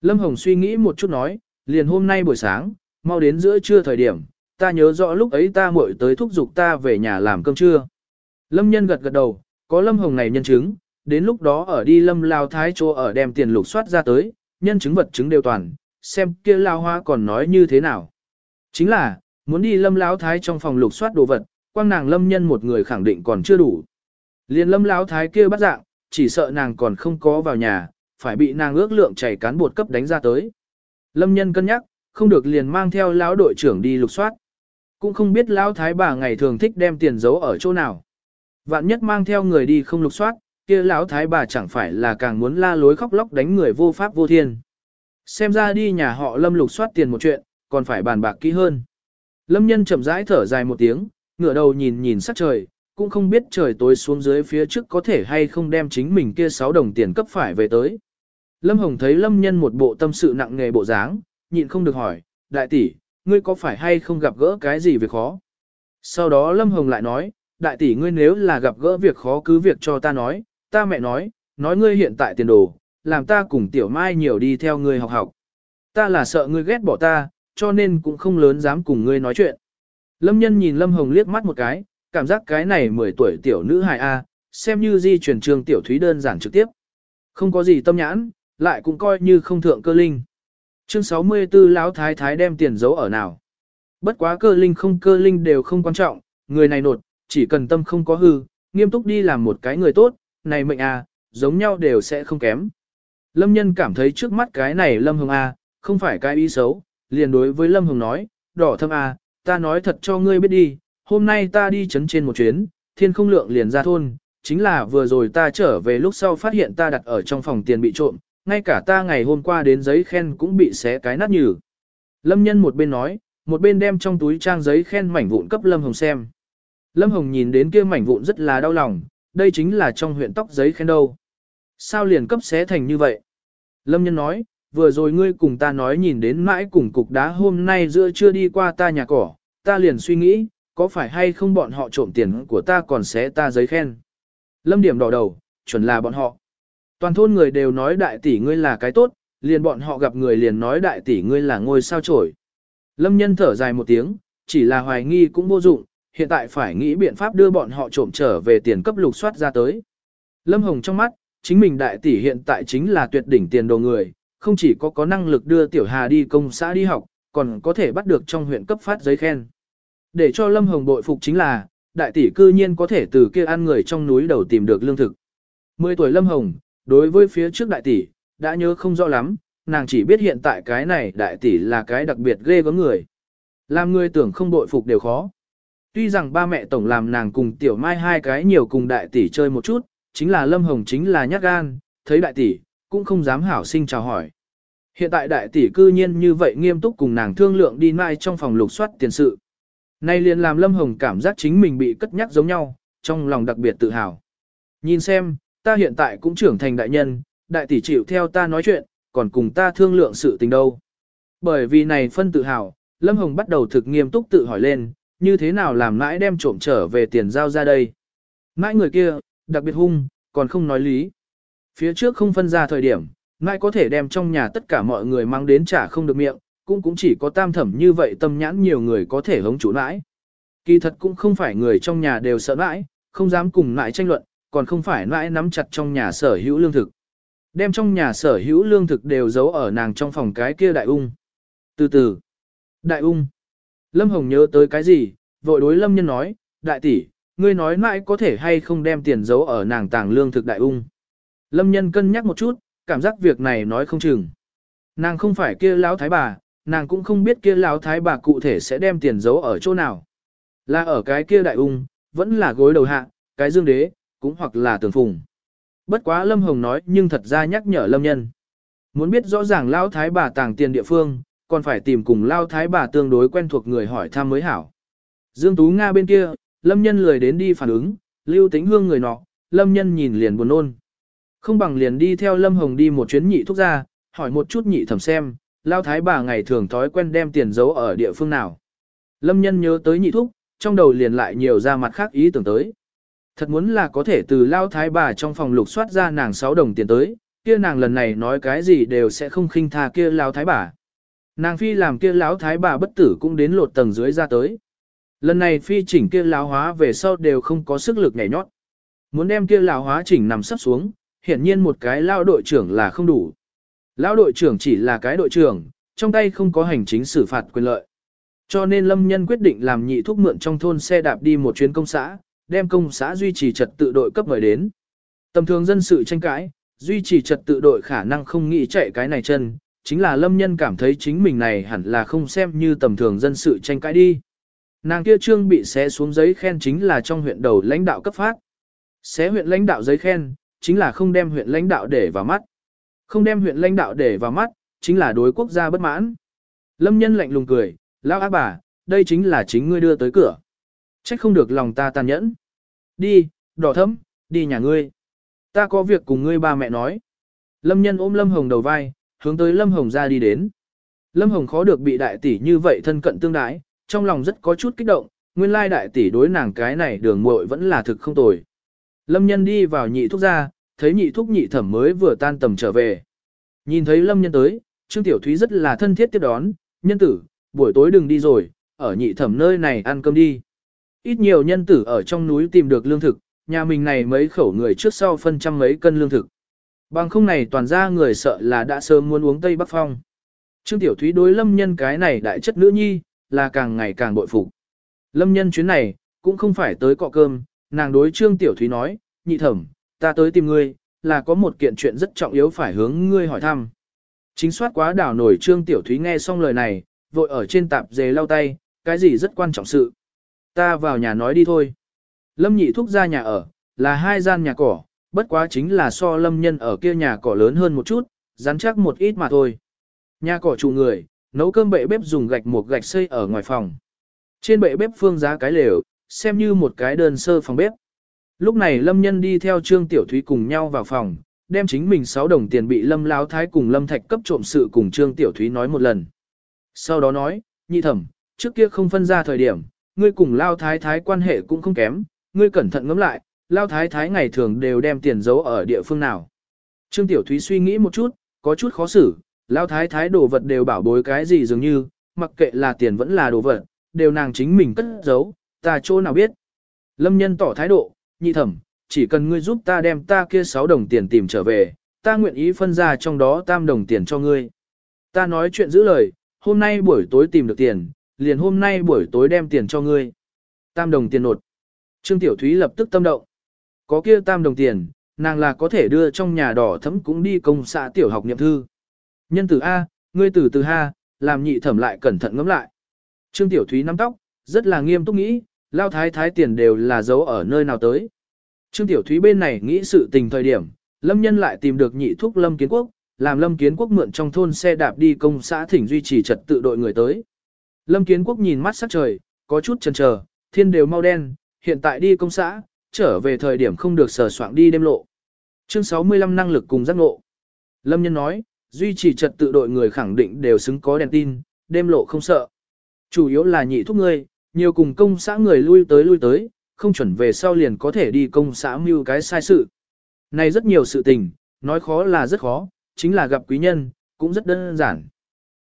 Lâm Hồng suy nghĩ một chút nói, liền hôm nay buổi sáng, mau đến giữa trưa thời điểm, ta nhớ rõ lúc ấy ta muội tới thúc giục ta về nhà làm cơm trưa. Lâm nhân gật gật đầu, có Lâm Hồng này nhân chứng, đến lúc đó ở đi Lâm Lao Thái chỗ ở đem tiền lục soát ra tới, nhân chứng vật chứng đều toàn, xem kia Lao Hoa còn nói như thế nào. Chính là, muốn đi Lâm Lao Thái trong phòng lục soát đồ vật, quang nàng Lâm nhân một người khẳng định còn chưa đủ. Liền Lâm Lao Thái kia bắt dạng, chỉ sợ nàng còn không có vào nhà, phải bị nàng ước lượng chảy cán bột cấp đánh ra tới. Lâm nhân cân nhắc, không được liền mang theo lão đội trưởng đi lục soát. Cũng không biết lão thái bà ngày thường thích đem tiền giấu ở chỗ nào. Vạn nhất mang theo người đi không lục soát, kia lão thái bà chẳng phải là càng muốn la lối khóc lóc đánh người vô pháp vô thiên. Xem ra đi nhà họ Lâm lục soát tiền một chuyện, còn phải bàn bạc kỹ hơn. Lâm nhân chậm rãi thở dài một tiếng, ngửa đầu nhìn nhìn sắc trời, cũng không biết trời tối xuống dưới phía trước có thể hay không đem chính mình kia 6 đồng tiền cấp phải về tới. Lâm Hồng thấy Lâm nhân một bộ tâm sự nặng nề bộ dáng, nhịn không được hỏi, đại tỷ, ngươi có phải hay không gặp gỡ cái gì việc khó? Sau đó Lâm Hồng lại nói, đại tỷ ngươi nếu là gặp gỡ việc khó cứ việc cho ta nói, ta mẹ nói, nói ngươi hiện tại tiền đồ, làm ta cùng tiểu mai nhiều đi theo ngươi học học. Ta là sợ ngươi ghét bỏ ta, cho nên cũng không lớn dám cùng ngươi nói chuyện. Lâm nhân nhìn Lâm Hồng liếc mắt một cái, cảm giác cái này 10 tuổi tiểu nữ hài A, xem như di truyền trường tiểu thúy đơn giản trực tiếp. Không có gì tâm nhãn, lại cũng coi như không thượng cơ linh. Chương 64 lão thái thái đem tiền giấu ở nào. Bất quá cơ linh không cơ linh đều không quan trọng, người này nột, chỉ cần tâm không có hư, nghiêm túc đi làm một cái người tốt, này mệnh à, giống nhau đều sẽ không kém. Lâm nhân cảm thấy trước mắt cái này Lâm Hồng A, không phải cái ý xấu, liền đối với Lâm Hồng nói, đỏ thâm A, ta nói thật cho ngươi biết đi, hôm nay ta đi chấn trên một chuyến, thiên không lượng liền ra thôn, chính là vừa rồi ta trở về lúc sau phát hiện ta đặt ở trong phòng tiền bị trộm, ngay cả ta ngày hôm qua đến giấy khen cũng bị xé cái nát nhừ. Lâm nhân một bên nói, một bên đem trong túi trang giấy khen mảnh vụn cấp Lâm Hồng xem. Lâm Hồng nhìn đến kia mảnh vụn rất là đau lòng, đây chính là trong huyện tóc giấy khen đâu. Sao liền cấp xé thành như vậy? Lâm nhân nói, vừa rồi ngươi cùng ta nói nhìn đến mãi cùng cục đá hôm nay giữa chưa đi qua ta nhà cỏ, ta liền suy nghĩ, có phải hay không bọn họ trộm tiền của ta còn xé ta giấy khen. Lâm điểm đỏ đầu, chuẩn là bọn họ. Toàn thôn người đều nói đại tỷ ngươi là cái tốt, liền bọn họ gặp người liền nói đại tỷ ngươi là ngôi sao trổi. Lâm nhân thở dài một tiếng, chỉ là hoài nghi cũng vô dụng, hiện tại phải nghĩ biện pháp đưa bọn họ trộm trở về tiền cấp lục soát ra tới. Lâm Hồng trong mắt, chính mình đại tỷ hiện tại chính là tuyệt đỉnh tiền đồ người, không chỉ có có năng lực đưa Tiểu Hà đi công xã đi học, còn có thể bắt được trong huyện cấp phát giấy khen. Để cho Lâm Hồng bội phục chính là, đại tỷ cư nhiên có thể từ kia ăn người trong núi đầu tìm được lương thực. Mười tuổi Lâm Hồng, đối với phía trước đại tỷ, đã nhớ không rõ lắm, nàng chỉ biết hiện tại cái này đại tỷ là cái đặc biệt ghê gớm người. Làm người tưởng không bội phục đều khó. Tuy rằng ba mẹ tổng làm nàng cùng tiểu mai hai cái nhiều cùng đại tỷ chơi một chút, chính là Lâm Hồng chính là nhát gan, thấy đại tỷ, cũng không dám hảo sinh chào hỏi. Hiện tại đại tỷ cư nhiên như vậy nghiêm túc cùng nàng thương lượng đi mai trong phòng lục soát tiền sự. Nay liền làm Lâm Hồng cảm giác chính mình bị cất nhắc giống nhau, trong lòng đặc biệt tự hào. Nhìn xem, ta hiện tại cũng trưởng thành đại nhân, đại tỷ chịu theo ta nói chuyện, còn cùng ta thương lượng sự tình đâu. Bởi vì này phân tự hào, Lâm Hồng bắt đầu thực nghiêm túc tự hỏi lên, như thế nào làm mãi đem trộm trở về tiền giao ra đây. Mãi người kia, đặc biệt hung, còn không nói lý. Phía trước không phân ra thời điểm, mãi có thể đem trong nhà tất cả mọi người mang đến trả không được miệng, cũng cũng chỉ có tam thẩm như vậy tâm nhãn nhiều người có thể hống chủ mãi. Kỳ thật cũng không phải người trong nhà đều sợ mãi, không dám cùng mãi tranh luận, còn không phải mãi nắm chặt trong nhà sở hữu lương thực. Đem trong nhà sở hữu lương thực đều giấu ở nàng trong phòng cái kia đại ung. Từ từ, đại ung. Lâm Hồng nhớ tới cái gì, vội đối Lâm Nhân nói, đại tỷ, ngươi nói mãi có thể hay không đem tiền giấu ở nàng tàng lương thực đại ung. Lâm Nhân cân nhắc một chút, cảm giác việc này nói không chừng. Nàng không phải kia lão thái bà, nàng cũng không biết kia lão thái bà cụ thể sẽ đem tiền giấu ở chỗ nào. Là ở cái kia đại ung, vẫn là gối đầu hạ, cái dương đế, cũng hoặc là tường phùng. Bất quá Lâm Hồng nói nhưng thật ra nhắc nhở Lâm Nhân. Muốn biết rõ ràng lão thái bà tàng tiền địa phương, còn phải tìm cùng lao thái bà tương đối quen thuộc người hỏi thăm mới hảo. Dương Tú Nga bên kia, Lâm Nhân lười đến đi phản ứng, lưu tính hương người nọ, Lâm Nhân nhìn liền buồn nôn. Không bằng liền đi theo Lâm Hồng đi một chuyến nhị thuốc ra, hỏi một chút nhị thẩm xem, lao thái bà ngày thường thói quen đem tiền giấu ở địa phương nào. Lâm Nhân nhớ tới nhị thuốc, trong đầu liền lại nhiều ra mặt khác ý tưởng tới. Thật muốn là có thể từ lao thái bà trong phòng lục soát ra nàng 6 đồng tiền tới, kia nàng lần này nói cái gì đều sẽ không khinh tha kia lao thái bà. Nàng phi làm kia lão thái bà bất tử cũng đến lột tầng dưới ra tới. Lần này phi chỉnh kia lão hóa về sau đều không có sức lực nhảy nhót. Muốn đem kia lão hóa chỉnh nằm sắp xuống, hiển nhiên một cái lao đội trưởng là không đủ. Lão đội trưởng chỉ là cái đội trưởng, trong tay không có hành chính xử phạt quyền lợi. Cho nên Lâm Nhân quyết định làm nhị thúc mượn trong thôn xe đạp đi một chuyến công xã, đem công xã duy trì trật tự đội cấp mời đến. Tầm thường dân sự tranh cãi, duy trì trật tự đội khả năng không nghĩ chạy cái này chân, chính là lâm nhân cảm thấy chính mình này hẳn là không xem như tầm thường dân sự tranh cãi đi. Nàng kia trương bị xé xuống giấy khen chính là trong huyện đầu lãnh đạo cấp phát. Xé huyện lãnh đạo giấy khen, chính là không đem huyện lãnh đạo để vào mắt. Không đem huyện lãnh đạo để vào mắt, chính là đối quốc gia bất mãn. Lâm nhân lạnh lùng cười, lão ác bà, đây chính là chính ngươi đưa tới cửa. Trách không được lòng ta tàn nhẫn. Đi, đỏ thấm, đi nhà ngươi. Ta có việc cùng ngươi ba mẹ nói. Lâm nhân ôm Lâm Hồng đầu vai, hướng tới Lâm Hồng ra đi đến. Lâm Hồng khó được bị đại tỷ như vậy thân cận tương đái, trong lòng rất có chút kích động, nguyên lai đại tỷ đối nàng cái này đường muội vẫn là thực không tồi. Lâm nhân đi vào nhị thúc ra, thấy nhị thúc nhị thẩm mới vừa tan tầm trở về. Nhìn thấy Lâm nhân tới, Trương Tiểu Thúy rất là thân thiết tiếp đón, nhân tử, buổi tối đừng đi rồi, ở nhị thẩm nơi này ăn cơm đi. Ít nhiều nhân tử ở trong núi tìm được lương thực, nhà mình này mấy khẩu người trước sau phân trăm mấy cân lương thực. Bằng không này toàn ra người sợ là đã sớm muốn uống Tây Bắc Phong. Trương Tiểu Thúy đối lâm nhân cái này đại chất nữ nhi, là càng ngày càng bội phục. Lâm nhân chuyến này, cũng không phải tới cọ cơm, nàng đối Trương Tiểu Thúy nói, nhị thẩm, ta tới tìm ngươi, là có một kiện chuyện rất trọng yếu phải hướng ngươi hỏi thăm. Chính soát quá đảo nổi Trương Tiểu Thúy nghe xong lời này, vội ở trên tạp dề lau tay, cái gì rất quan trọng sự. Ta vào nhà nói đi thôi. Lâm nhị thúc ra nhà ở, là hai gian nhà cỏ, bất quá chính là so lâm nhân ở kia nhà cỏ lớn hơn một chút, rắn chắc một ít mà thôi. Nhà cỏ trụ người, nấu cơm bệ bếp dùng gạch một gạch xây ở ngoài phòng. Trên bệ bếp phương giá cái lều, xem như một cái đơn sơ phòng bếp. Lúc này lâm nhân đi theo trương tiểu thúy cùng nhau vào phòng, đem chính mình 6 đồng tiền bị lâm láo thái cùng lâm thạch cấp trộm sự cùng trương tiểu thúy nói một lần. Sau đó nói, nhị thẩm, trước kia không phân ra thời điểm, ngươi cùng lao thái thái quan hệ cũng không kém, ngươi cẩn thận ngẫm lại, lao thái thái ngày thường đều đem tiền giấu ở địa phương nào. Trương Tiểu Thúy suy nghĩ một chút, có chút khó xử, lao thái thái đồ vật đều bảo bối cái gì dường như, mặc kệ là tiền vẫn là đồ vật, đều nàng chính mình cất giấu, ta chỗ nào biết. Lâm nhân tỏ thái độ, nhị thẩm, chỉ cần ngươi giúp ta đem ta kia 6 đồng tiền tìm trở về, ta nguyện ý phân ra trong đó tam đồng tiền cho ngươi. Ta nói chuyện giữ lời, hôm nay buổi tối tìm được tiền, liền hôm nay buổi tối đem tiền cho ngươi. Tam đồng tiền nột. Trương Tiểu Thúy lập tức tâm động. Có kia tam đồng tiền, nàng là có thể đưa trong nhà đỏ thấm cũng đi công xã tiểu học niệm thư. Nhân tử A, ngươi tử từ ha, làm nhị thẩm lại cẩn thận ngẫm lại. Trương Tiểu Thúy nắm tóc, rất là nghiêm túc nghĩ, lao thái thái tiền đều là giấu ở nơi nào tới. Trương Tiểu Thúy bên này nghĩ sự tình thời điểm, Lâm Nhân lại tìm được nhị thúc Lâm Kiến Quốc, làm Lâm Kiến Quốc mượn trong thôn xe đạp đi công xã thỉnh duy trì trật tự đội người tới. Lâm Kiến Quốc nhìn mắt sắc trời, có chút chần chờ, thiên đều mau đen, hiện tại đi công xã, trở về thời điểm không được sờ soạng đi đêm lộ. Chương 65 năng lực cùng giác ngộ. Lâm Nhân nói, duy trì trật tự đội người khẳng định đều xứng có đèn tin, đêm lộ không sợ. Chủ yếu là nhị thúc ngươi, nhiều cùng công xã người lui tới lui tới, không chuẩn về sau liền có thể đi công xã mưu cái sai sự. Này rất nhiều sự tình, nói khó là rất khó, chính là gặp quý nhân, cũng rất đơn giản.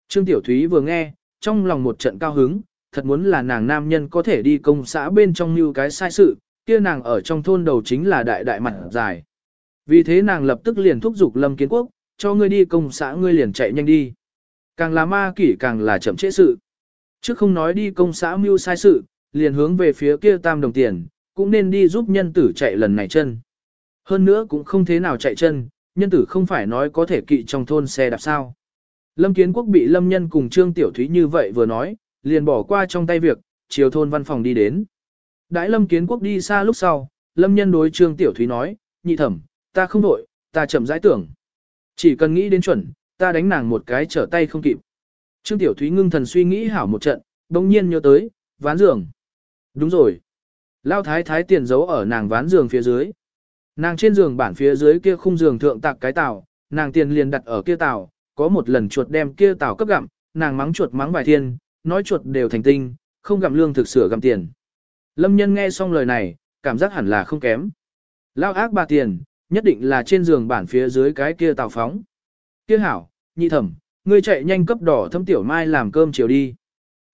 Trương Tiểu Thúy vừa nghe, trong lòng một trận cao hứng, thật muốn là nàng nam nhân có thể đi công xã bên trong mưu cái sai sự, kia nàng ở trong thôn đầu chính là đại đại mặt dài. Vì thế nàng lập tức liền thúc giục Lâm Kiến Quốc, cho ngươi đi công xã ngươi liền chạy nhanh đi. Càng là ma kỷ càng là chậm trễ sự. Trước không nói đi công xã mưu sai sự, liền hướng về phía kia tam đồng tiền, cũng nên đi giúp nhân tử chạy lần này chân. Hơn nữa cũng không thế nào chạy chân, nhân tử không phải nói có thể kỵ trong thôn xe đạp sao. Lâm Kiến Quốc bị Lâm Nhân cùng Trương Tiểu Thúy như vậy vừa nói, liền bỏ qua trong tay việc, chiều thôn văn phòng đi đến. Đãi Lâm Kiến Quốc đi xa lúc sau, Lâm Nhân đối Trương Tiểu Thúy nói, nhị thẩm, ta không đổi, ta chậm rãi tưởng. Chỉ cần nghĩ đến chuẩn, ta đánh nàng một cái trở tay không kịp. Trương Tiểu Thúy ngưng thần suy nghĩ hảo một trận, bỗng nhiên nhớ tới, ván giường. Đúng rồi. Lao thái thái tiền giấu ở nàng ván giường phía dưới. Nàng trên giường bản phía dưới kia khung giường thượng tạc cái tàu, nàng tiền liền đặt ở kia tàu, có một lần chuột đem kia tàu cấp gặm, nàng mắng chuột mắng vài thiên, nói chuột đều thành tinh, không gặm lương thực sửa gặm tiền. Lâm nhân nghe xong lời này, cảm giác hẳn là không kém. Lao ác bà tiền, nhất định là trên giường bản phía dưới cái kia tàu phóng. Kia hảo, nhị thẩm, ngươi chạy nhanh cấp đỏ thâm tiểu mai làm cơm chiều đi.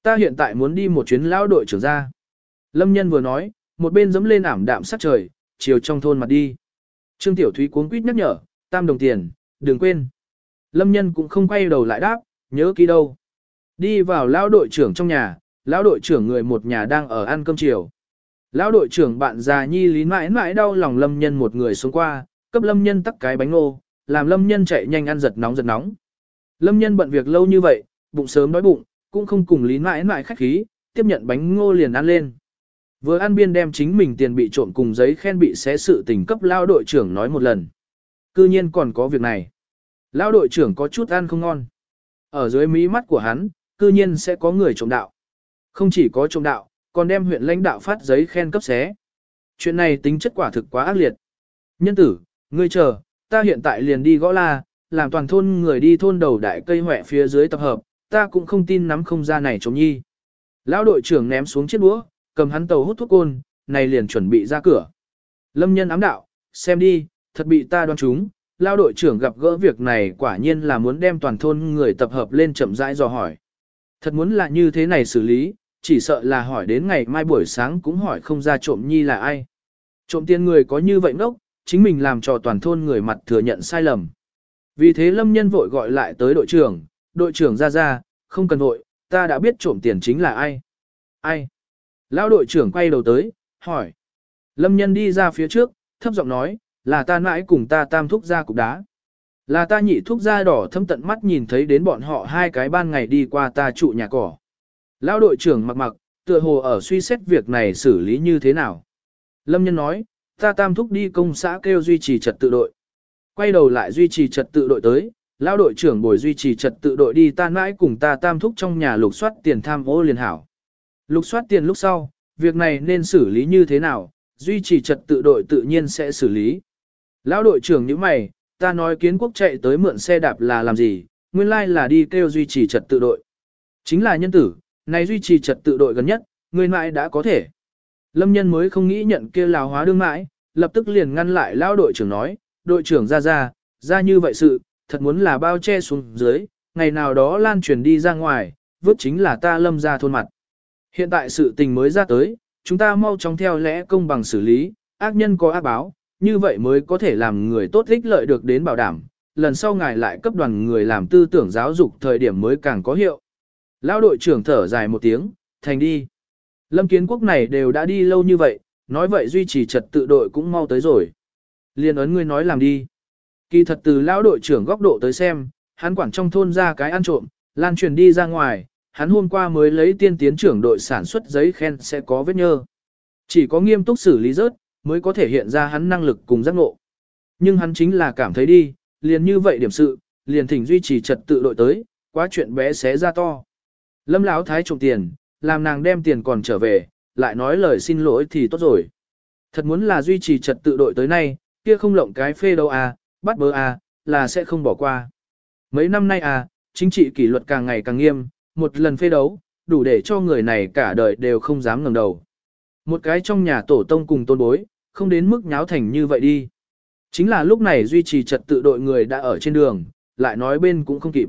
Ta hiện tại muốn đi một chuyến lão đội trưởng ra. Lâm nhân vừa nói, một bên dẫm lên ảm đạm sát trời, chiều trong thôn mặt đi. Trương Tiểu Thúy cuống quýt nhắc nhở, tam đồng tiền, đừng quên. Lâm nhân cũng không quay đầu lại đáp, nhớ kỹ đâu. Đi vào lão đội trưởng trong nhà, lão đội trưởng người một nhà đang ở ăn cơm chiều. Lão đội trưởng bạn già nhi lý mãi mãi đau lòng lâm nhân một người xuống qua, cấp lâm nhân tắc cái bánh ngô, làm lâm nhân chạy nhanh ăn giật nóng giật nóng. Lâm nhân bận việc lâu như vậy, bụng sớm đói bụng, cũng không cùng lý mãi mãi khách khí, tiếp nhận bánh ngô liền ăn lên. Vừa ăn biên đem chính mình tiền bị trộm cùng giấy khen bị xé sự tình cấp lao đội trưởng nói một lần. Cư nhiên còn có việc này. Lao đội trưởng có chút ăn không ngon. Ở dưới mí mắt của hắn, cư nhiên sẽ có người trộm đạo. Không chỉ có trộm đạo, còn đem huyện lãnh đạo phát giấy khen cấp xé. Chuyện này tính chất quả thực quá ác liệt. Nhân tử, ngươi chờ, ta hiện tại liền đi gõ la, làm toàn thôn người đi thôn đầu đại cây hỏe phía dưới tập hợp, ta cũng không tin nắm không ra này chống nhi. Lão đội trưởng ném xuống chiếc đũa, cầm hắn tàu hút thuốc côn, này liền chuẩn bị ra cửa. Lâm nhân ám đạo, xem đi, thật bị ta đoán chúng. lao đội trưởng gặp gỡ việc này quả nhiên là muốn đem toàn thôn người tập hợp lên chậm rãi dò hỏi. Thật muốn là như thế này xử lý, chỉ sợ là hỏi đến ngày mai buổi sáng cũng hỏi không ra trộm nhi là ai. Trộm tiền người có như vậy ngốc, chính mình làm cho toàn thôn người mặt thừa nhận sai lầm. Vì thế lâm nhân vội gọi lại tới đội trưởng, đội trưởng ra ra, không cần vội, ta đã biết trộm tiền chính là ai. Ai? Lão đội trưởng quay đầu tới, hỏi. Lâm nhân đi ra phía trước, thấp giọng nói, là ta mãi cùng ta tam thúc ra cục đá. Là ta nhị thúc ra đỏ thâm tận mắt nhìn thấy đến bọn họ hai cái ban ngày đi qua ta trụ nhà cỏ. Lão đội trưởng mặc mặc, tựa hồ ở suy xét việc này xử lý như thế nào. Lâm nhân nói, ta tam thúc đi công xã kêu duy trì trật tự đội. Quay đầu lại duy trì trật tự đội tới, lão đội trưởng bồi duy trì trật tự đội đi ta mãi cùng ta tam thúc trong nhà lục soát tiền tham ô liền hảo. Lục soát tiền lúc sau, việc này nên xử lý như thế nào, duy trì trật tự đội tự nhiên sẽ xử lý. Lão đội trưởng như mày, ta nói kiến quốc chạy tới mượn xe đạp là làm gì, nguyên lai là đi kêu duy trì trật tự đội. Chính là nhân tử, này duy trì trật tự đội gần nhất, người mãi đã có thể. Lâm nhân mới không nghĩ nhận kia lào hóa đương mãi, lập tức liền ngăn lại lao đội trưởng nói, đội trưởng ra ra, ra như vậy sự, thật muốn là bao che xuống dưới, ngày nào đó lan truyền đi ra ngoài, vứt chính là ta lâm ra thôn mặt. Hiện tại sự tình mới ra tới, chúng ta mau chóng theo lẽ công bằng xử lý, ác nhân có ác báo, như vậy mới có thể làm người tốt ích lợi được đến bảo đảm, lần sau ngài lại cấp đoàn người làm tư tưởng giáo dục thời điểm mới càng có hiệu. Lão đội trưởng thở dài một tiếng, thành đi. Lâm kiến quốc này đều đã đi lâu như vậy, nói vậy duy trì trật tự đội cũng mau tới rồi. Liên ấn ngươi nói làm đi. Kỳ thật từ lão đội trưởng góc độ tới xem, hắn quản trong thôn ra cái ăn trộm, lan truyền đi ra ngoài, hắn hôm qua mới lấy tiên tiến trưởng đội sản xuất giấy khen sẽ có vết nhơ. Chỉ có nghiêm túc xử lý rớt, mới có thể hiện ra hắn năng lực cùng giác ngộ. Nhưng hắn chính là cảm thấy đi, liền như vậy điểm sự, liền thỉnh duy trì trật tự đội tới, quá chuyện bé xé ra to. Lâm Lão thái trộm tiền, làm nàng đem tiền còn trở về, lại nói lời xin lỗi thì tốt rồi. Thật muốn là duy trì trật tự đội tới nay, kia không lộng cái phê đâu à, bắt bớ à, là sẽ không bỏ qua. Mấy năm nay à, chính trị kỷ luật càng ngày càng nghiêm, một lần phê đấu, đủ để cho người này cả đời đều không dám ngẩng đầu. Một cái trong nhà tổ tông cùng tôn bối, không đến mức nháo thành như vậy đi. Chính là lúc này duy trì trật tự đội người đã ở trên đường, lại nói bên cũng không kịp.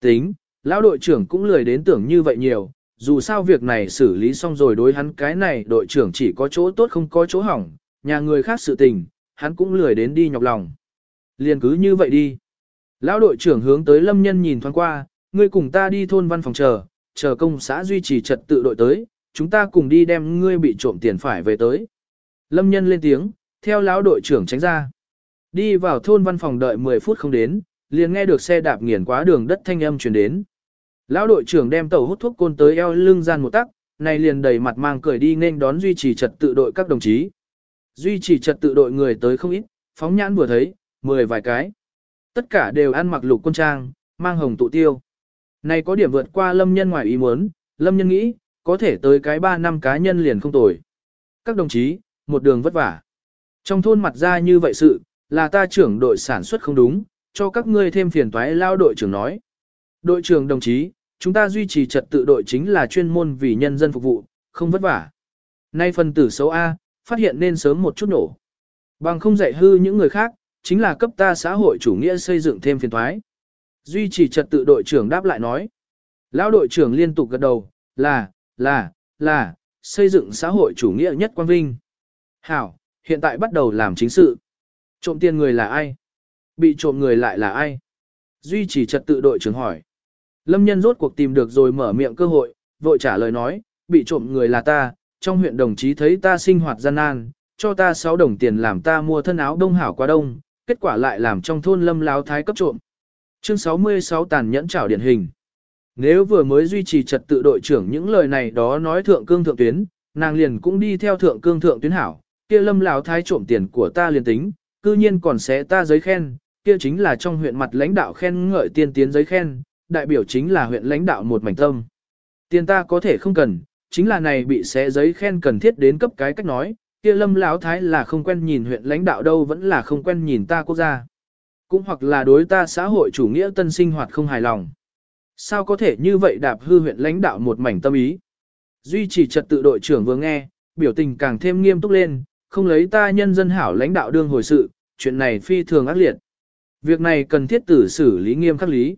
Tính, lão đội trưởng cũng lười đến tưởng như vậy nhiều, dù sao việc này xử lý xong rồi đối hắn cái này đội trưởng chỉ có chỗ tốt không có chỗ hỏng, nhà người khác sự tình, hắn cũng lười đến đi nhọc lòng. Liền cứ như vậy đi. Lão đội trưởng hướng tới lâm nhân nhìn thoáng qua, ngươi cùng ta đi thôn văn phòng chờ, chờ công xã duy trì trật tự đội tới, chúng ta cùng đi đem ngươi bị trộm tiền phải về tới. Lâm nhân lên tiếng, theo lão đội trưởng tránh ra. Đi vào thôn văn phòng đợi 10 phút không đến, liền nghe được xe đạp nghiền quá đường đất thanh âm truyền đến. Lão đội trưởng đem tàu hút thuốc côn tới eo lưng gian một tắc, này liền đầy mặt mang cười đi nên đón duy trì trật tự đội các đồng chí. Duy trì trật tự đội người tới không ít, phóng nhãn vừa thấy, mười vài cái. Tất cả đều ăn mặc lục quân trang, mang hồng tụ tiêu. Này có điểm vượt qua lâm nhân ngoài ý muốn, lâm nhân nghĩ, có thể tới cái 3 năm cá nhân liền không tồi. Các đồng chí, một đường vất vả. Trong thôn mặt ra như vậy sự, là ta trưởng đội sản xuất không đúng, cho các ngươi thêm phiền toái lao đội trưởng nói. Đội trưởng đồng chí, chúng ta duy trì trật tự đội chính là chuyên môn vì nhân dân phục vụ, không vất vả. Nay phần tử xấu A, phát hiện nên sớm một chút nổ. Bằng không dạy hư những người khác, chính là cấp ta xã hội chủ nghĩa xây dựng thêm phiền toái. Duy trì trật tự đội trưởng đáp lại nói. Lão đội trưởng liên tục gật đầu, là, là, là, xây dựng xã hội chủ nghĩa nhất quan vinh. Hảo, hiện tại bắt đầu làm chính sự. Trộm tiền người là ai? Bị trộm người lại là ai? Duy trì trật tự đội trưởng hỏi. Lâm nhân rốt cuộc tìm được rồi mở miệng cơ hội, vội trả lời nói, bị trộm người là ta, trong huyện đồng chí thấy ta sinh hoạt gian nan, cho ta 6 đồng tiền làm ta mua thân áo đông hảo qua đông, kết quả lại làm trong thôn lâm láo thái cấp trộm. Chương 66 tàn nhẫn trảo điển hình. Nếu vừa mới duy trì trật tự đội trưởng những lời này đó nói thượng cương thượng tuyến, nàng liền cũng đi theo thượng cương thượng tuyến hảo, kia lâm Lão thái trộm tiền của ta liền tính, cư nhiên còn sẽ ta giấy khen, kia chính là trong huyện mặt lãnh đạo khen ngợi tiên tiến giấy khen, đại biểu chính là huyện lãnh đạo một mảnh tâm. Tiền ta có thể không cần, chính là này bị xé giấy khen cần thiết đến cấp cái cách nói, kia lâm lão thái là không quen nhìn huyện lãnh đạo đâu vẫn là không quen nhìn ta quốc gia. Cũng hoặc là đối ta xã hội chủ nghĩa tân sinh hoạt không hài lòng. Sao có thể như vậy đạp hư huyện lãnh đạo một mảnh tâm ý? Duy trì trật tự đội trưởng vừa nghe, biểu tình càng thêm nghiêm túc lên, không lấy ta nhân dân hảo lãnh đạo đương hồi sự, chuyện này phi thường ác liệt. Việc này cần thiết tử xử lý nghiêm khắc lý.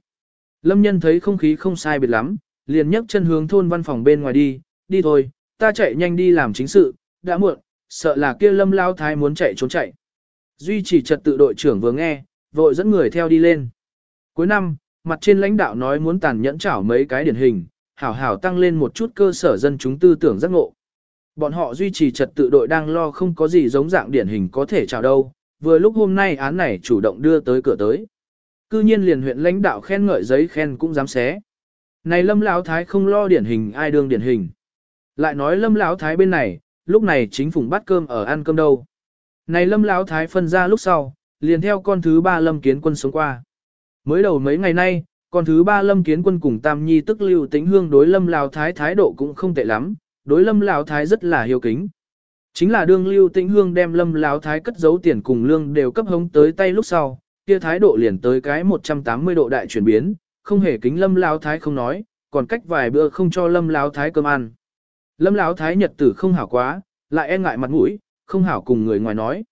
Lâm nhân thấy không khí không sai biệt lắm, liền nhấc chân hướng thôn văn phòng bên ngoài đi, đi thôi, ta chạy nhanh đi làm chính sự, đã muộn, sợ là kia lâm lao thái muốn chạy trốn chạy. Duy trì trật tự đội trưởng vừa nghe, vội dẫn người theo đi lên. Cuối năm, mặt trên lãnh đạo nói muốn tàn nhẫn chảo mấy cái điển hình, hảo hảo tăng lên một chút cơ sở dân chúng tư tưởng giác ngộ. Bọn họ duy trì trật tự đội đang lo không có gì giống dạng điển hình có thể chào đâu, vừa lúc hôm nay án này chủ động đưa tới cửa tới. Cư nhiên liền huyện lãnh đạo khen ngợi giấy khen cũng dám xé. Này lâm lão thái không lo điển hình ai đương điển hình. Lại nói lâm lão thái bên này, lúc này chính phủ bắt cơm ở ăn cơm đâu. Này lâm lão thái phân ra lúc sau, liền theo con thứ ba lâm kiến quân sống qua. Mới đầu mấy ngày nay, con thứ ba lâm kiến quân cùng tam nhi tức lưu tĩnh hương đối lâm lão thái thái độ cũng không tệ lắm, đối lâm lão thái rất là hiếu kính. Chính là đương lưu tĩnh hương đem lâm lão thái cất giấu tiền cùng lương đều cấp hống tới tay lúc sau, kia thái độ liền tới cái 180 độ đại chuyển biến, không hề kính lâm lão thái không nói, còn cách vài bữa không cho lâm lão thái cơm ăn. Lâm lão thái nhật tử không hảo quá, lại e ngại mặt mũi, không hảo cùng người ngoài nói.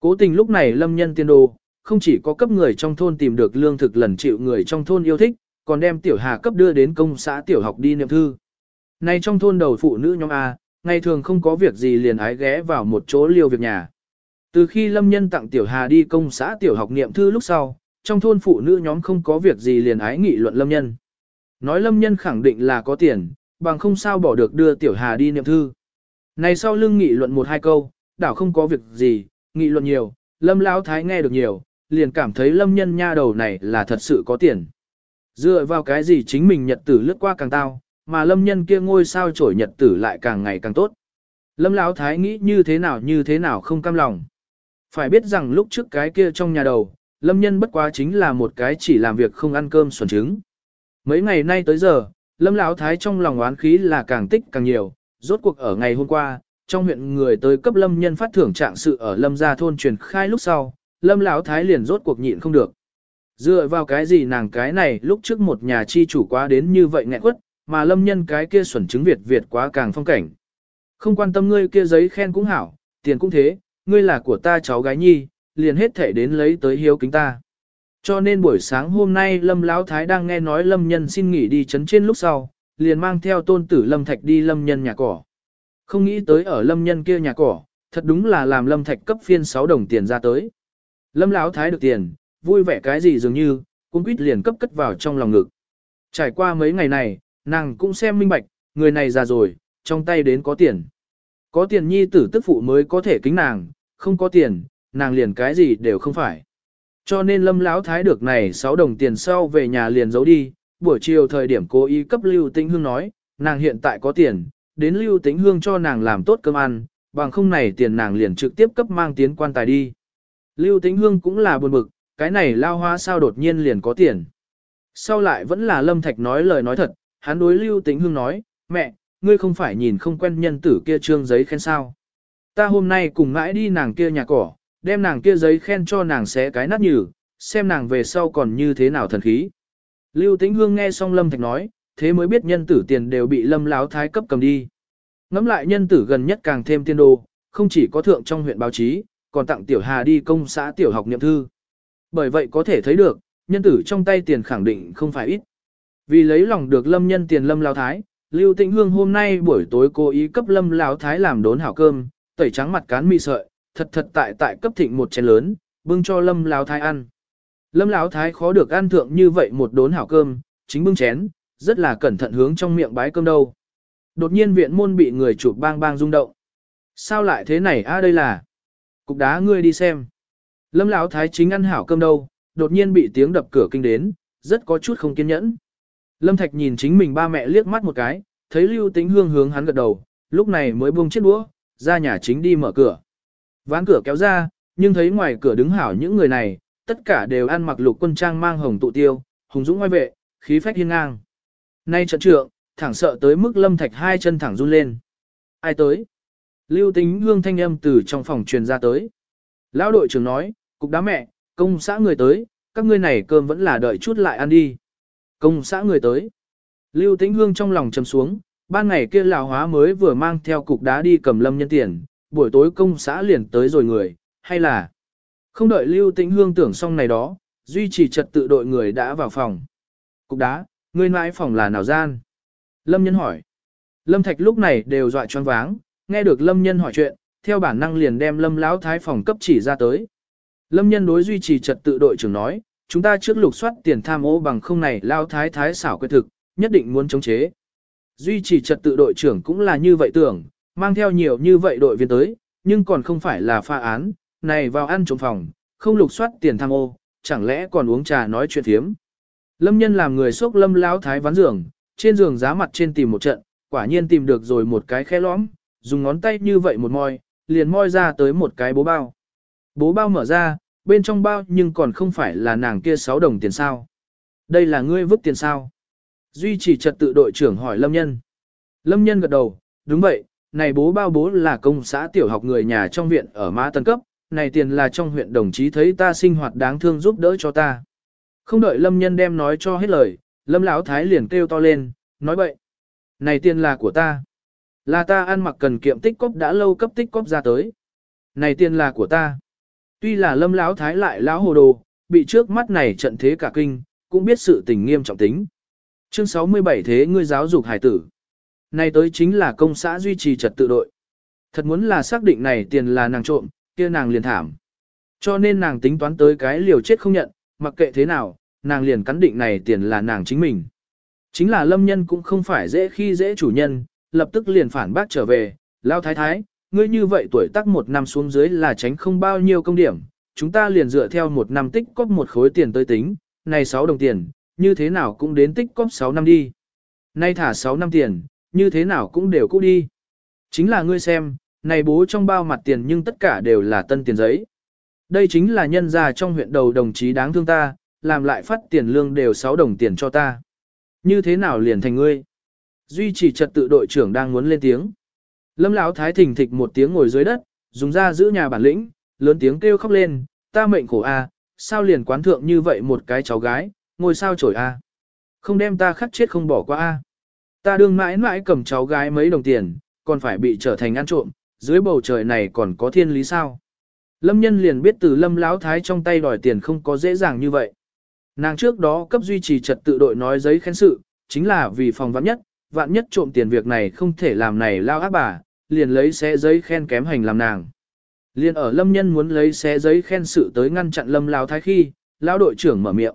Cố tình lúc này lâm nhân tiên đồ, không chỉ có cấp người trong thôn tìm được lương thực lần chịu người trong thôn yêu thích, còn đem tiểu hà cấp đưa đến công xã tiểu học đi niệm thư. Nay trong thôn đầu phụ nữ nhóm A, ngày thường không có việc gì liền ái ghé vào một chỗ liêu việc nhà. Từ khi lâm nhân tặng tiểu hà đi công xã tiểu học niệm thư lúc sau, trong thôn phụ nữ nhóm không có việc gì liền ái nghị luận lâm nhân. Nói lâm nhân khẳng định là có tiền, bằng không sao bỏ được đưa tiểu hà đi niệm thư. Này sau lưng nghị luận một hai câu, đảo không có việc gì, nghị luận nhiều, lâm lão thái nghe được nhiều, liền cảm thấy lâm nhân nha đầu này là thật sự có tiền. Dựa vào cái gì chính mình nhật tử lướt qua càng tao, mà lâm nhân kia ngôi sao trổi nhật tử lại càng ngày càng tốt. Lâm lão thái nghĩ như thế nào như thế nào không cam lòng. Phải biết rằng lúc trước cái kia trong nhà đầu, lâm nhân bất quá chính là một cái chỉ làm việc không ăn cơm xuẩn trứng. Mấy ngày nay tới giờ, lâm lão thái trong lòng oán khí là càng tích càng nhiều, rốt cuộc ở ngày hôm qua, trong huyện người tới cấp lâm nhân phát thưởng trạng sự ở lâm gia thôn truyền khai lúc sau, lâm lão thái liền rốt cuộc nhịn không được. Dựa vào cái gì nàng cái này lúc trước một nhà chi chủ quá đến như vậy nghẹn quất, mà lâm nhân cái kia xuẩn chứng Việt Việt quá càng phong cảnh. Không quan tâm ngươi kia giấy khen cũng hảo, tiền cũng thế, ngươi là của ta cháu gái nhi, liền hết thể đến lấy tới hiếu kính ta. Cho nên buổi sáng hôm nay Lâm Lão Thái đang nghe nói Lâm Nhân xin nghỉ đi chấn trên lúc sau, liền mang theo tôn tử Lâm Thạch đi Lâm Nhân nhà cỏ. Không nghĩ tới ở Lâm Nhân kia nhà cỏ, thật đúng là làm Lâm Thạch cấp phiên 6 đồng tiền ra tới. Lâm Lão Thái được tiền, vui vẻ cái gì dường như, cũng quýt liền cấp cất vào trong lòng ngực. Trải qua mấy ngày này, nàng cũng xem minh bạch, người này già rồi, trong tay đến có tiền. Có tiền nhi tử tức phụ mới có thể kính nàng, không có tiền, nàng liền cái gì đều không phải. Cho nên lâm lão thái được này 6 đồng tiền sau về nhà liền giấu đi, buổi chiều thời điểm cố ý cấp Lưu Tĩnh Hương nói, nàng hiện tại có tiền, đến Lưu Tĩnh Hương cho nàng làm tốt cơm ăn, bằng không này tiền nàng liền trực tiếp cấp mang tiến quan tài đi. Lưu Tĩnh Hương cũng là buồn bực, cái này lao hoa sao đột nhiên liền có tiền. Sau lại vẫn là Lâm Thạch nói lời nói thật, hắn đối Lưu Tĩnh Hương nói, mẹ, ngươi không phải nhìn không quen nhân tử kia trương giấy khen sao. Ta hôm nay cùng mãi đi nàng kia nhà cỏ, đem nàng kia giấy khen cho nàng xé cái nát nhừ, xem nàng về sau còn như thế nào thần khí. Lưu Tĩnh Hương nghe xong Lâm Thạch nói, thế mới biết nhân tử tiền đều bị Lâm Láo Thái cấp cầm đi. Ngắm lại nhân tử gần nhất càng thêm tiên đồ, không chỉ có thượng trong huyện báo chí, còn tặng Tiểu Hà đi công xã tiểu học niệm thư. Bởi vậy có thể thấy được, nhân tử trong tay tiền khẳng định không phải ít. Vì lấy lòng được Lâm nhân tiền Lâm lao Thái, Lưu Tĩnh Hương hôm nay buổi tối cố ý cấp Lâm lao Thái làm đốn hảo cơm, tẩy trắng mặt cán mì sợi, thật thật tại tại cấp thịnh một chén lớn, bưng cho Lâm lao Thái ăn. Lâm lão Thái khó được ăn thượng như vậy một đốn hảo cơm, chính bưng chén, rất là cẩn thận hướng trong miệng bái cơm đâu. Đột nhiên viện môn bị người chụp bang bang rung động. Sao lại thế này a đây là? Cục đá ngươi đi xem. Lâm Lão Thái chính ăn hảo cơm đâu, đột nhiên bị tiếng đập cửa kinh đến, rất có chút không kiên nhẫn. Lâm Thạch nhìn chính mình ba mẹ liếc mắt một cái, thấy Lưu Tĩnh Hương hướng hắn gật đầu, lúc này mới buông chiếc đũa, ra nhà chính đi mở cửa. Ván cửa kéo ra, nhưng thấy ngoài cửa đứng hảo những người này, tất cả đều ăn mặc lục quân trang mang hồng tụ tiêu, hùng dũng ngoài vệ, khí phách hiên ngang. Nay trận trượng, thẳng sợ tới mức Lâm Thạch hai chân thẳng run lên. Ai tới? Lưu Tĩnh Hương thanh âm từ trong phòng truyền ra tới. Lão đội trưởng nói, cục đá mẹ, công xã người tới, các ngươi này cơm vẫn là đợi chút lại ăn đi. Công xã người tới. Lưu Tĩnh Hương trong lòng trầm xuống, ban ngày kia lão hóa mới vừa mang theo cục đá đi cầm lâm nhân tiền, buổi tối công xã liền tới rồi người, hay là không đợi Lưu Tĩnh Hương tưởng xong này đó, duy trì trật tự đội người đã vào phòng. Cục đá, người mãi phòng là nào gian? Lâm nhân hỏi. Lâm Thạch lúc này đều dọa choáng váng, nghe được Lâm nhân hỏi chuyện, theo bản năng liền đem Lâm lão thái phòng cấp chỉ ra tới. Lâm nhân đối duy trì trật tự đội trưởng nói, chúng ta trước lục soát tiền tham ô bằng không này lao thái thái xảo quyệt thực, nhất định muốn chống chế. Duy trì trật tự đội trưởng cũng là như vậy tưởng, mang theo nhiều như vậy đội viên tới, nhưng còn không phải là pha án, này vào ăn trộm phòng, không lục soát tiền tham ô, chẳng lẽ còn uống trà nói chuyện thiếm. Lâm nhân làm người xốc lâm lao thái ván giường, trên giường giá mặt trên tìm một trận, quả nhiên tìm được rồi một cái khe lõm, dùng ngón tay như vậy một moi, liền moi ra tới một cái bố bao. Bố bao mở ra, bên trong bao nhưng còn không phải là nàng kia 6 đồng tiền sao. Đây là ngươi vứt tiền sao. Duy trì trật tự đội trưởng hỏi Lâm Nhân. Lâm Nhân gật đầu, đúng vậy, này bố bao bố là công xã tiểu học người nhà trong viện ở Mã Tân Cấp, này tiền là trong huyện đồng chí thấy ta sinh hoạt đáng thương giúp đỡ cho ta. Không đợi Lâm Nhân đem nói cho hết lời, Lâm Lão Thái liền kêu to lên, nói bậy. Này tiền là của ta. Là ta ăn mặc cần kiệm tích cóp đã lâu cấp tích cóp ra tới. Này tiền là của ta. Tuy là lâm lão thái lại lão hồ đồ, bị trước mắt này trận thế cả kinh, cũng biết sự tình nghiêm trọng tính. Chương 67 thế ngươi giáo dục hải tử. Này tới chính là công xã duy trì trật tự đội. Thật muốn là xác định này tiền là nàng trộm, kia nàng liền thảm. Cho nên nàng tính toán tới cái liều chết không nhận, mặc kệ thế nào, nàng liền cắn định này tiền là nàng chính mình. Chính là lâm nhân cũng không phải dễ khi dễ chủ nhân, lập tức liền phản bác trở về, lao thái thái, ngươi như vậy tuổi tác một năm xuống dưới là tránh không bao nhiêu công điểm, chúng ta liền dựa theo một năm tích cóp một khối tiền tới tính, này 6 đồng tiền, như thế nào cũng đến tích cóp 6 năm đi. Nay thả 6 năm tiền, như thế nào cũng đều cũ đi. Chính là ngươi xem, này bố trong bao mặt tiền nhưng tất cả đều là tân tiền giấy. Đây chính là nhân gia trong huyện đầu đồng chí đáng thương ta, làm lại phát tiền lương đều 6 đồng tiền cho ta. Như thế nào liền thành ngươi? Duy trì trật tự đội trưởng đang muốn lên tiếng. Lâm Lão thái thình thịch một tiếng ngồi dưới đất, dùng ra giữ nhà bản lĩnh, lớn tiếng kêu khóc lên, ta mệnh khổ a, sao liền quán thượng như vậy một cái cháu gái, ngồi sao chổi a. Không đem ta khắc chết không bỏ qua a. Ta đương mãi mãi cầm cháu gái mấy đồng tiền, còn phải bị trở thành ăn trộm, dưới bầu trời này còn có thiên lý sao. Lâm nhân liền biết từ lâm lão thái trong tay đòi tiền không có dễ dàng như vậy. Nàng trước đó cấp duy trì trật tự đội nói giấy khen sự, chính là vì phòng vắng nhất, vạn nhất trộm tiền việc này không thể làm này lao ác bà, liền lấy xé giấy khen kém hành làm nàng. Liền ở lâm nhân muốn lấy xé giấy khen sự tới ngăn chặn lâm lao thái khi, lao đội trưởng mở miệng.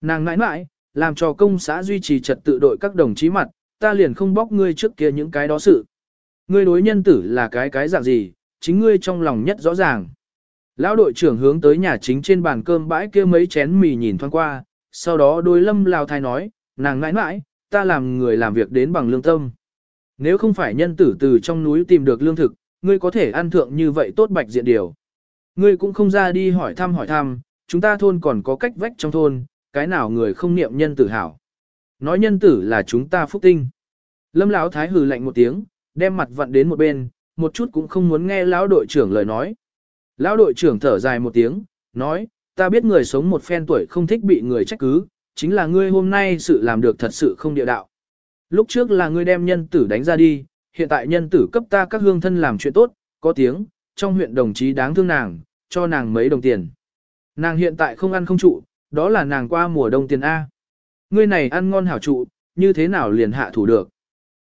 Nàng ngãi mãi, làm cho công xã duy trì trật tự đội các đồng chí mặt, ta liền không bóc ngươi trước kia những cái đó sự. Ngươi đối nhân tử là cái cái dạng gì, chính ngươi trong lòng nhất rõ ràng. Lão đội trưởng hướng tới nhà chính trên bàn cơm bãi kia mấy chén mì nhìn thoáng qua, sau đó đối lâm lao thái nói, nàng ngãi mãi, ta làm người làm việc đến bằng lương tâm. Nếu không phải nhân tử từ trong núi tìm được lương thực, ngươi có thể ăn thượng như vậy tốt bạch diện điều. Ngươi cũng không ra đi hỏi thăm hỏi thăm, chúng ta thôn còn có cách vách trong thôn, cái nào người không niệm nhân tử hảo. Nói nhân tử là chúng ta phúc tinh. Lâm Lão thái hừ lạnh một tiếng, đem mặt vặn đến một bên, một chút cũng không muốn nghe lão đội trưởng lời nói. Lão đội trưởng thở dài một tiếng, nói, ta biết người sống một phen tuổi không thích bị người trách cứ, chính là ngươi hôm nay sự làm được thật sự không địa đạo. Lúc trước là ngươi đem nhân tử đánh ra đi, hiện tại nhân tử cấp ta các hương thân làm chuyện tốt, có tiếng, trong huyện đồng chí đáng thương nàng, cho nàng mấy đồng tiền. Nàng hiện tại không ăn không trụ, đó là nàng qua mùa đông tiền A. Ngươi này ăn ngon hảo trụ, như thế nào liền hạ thủ được.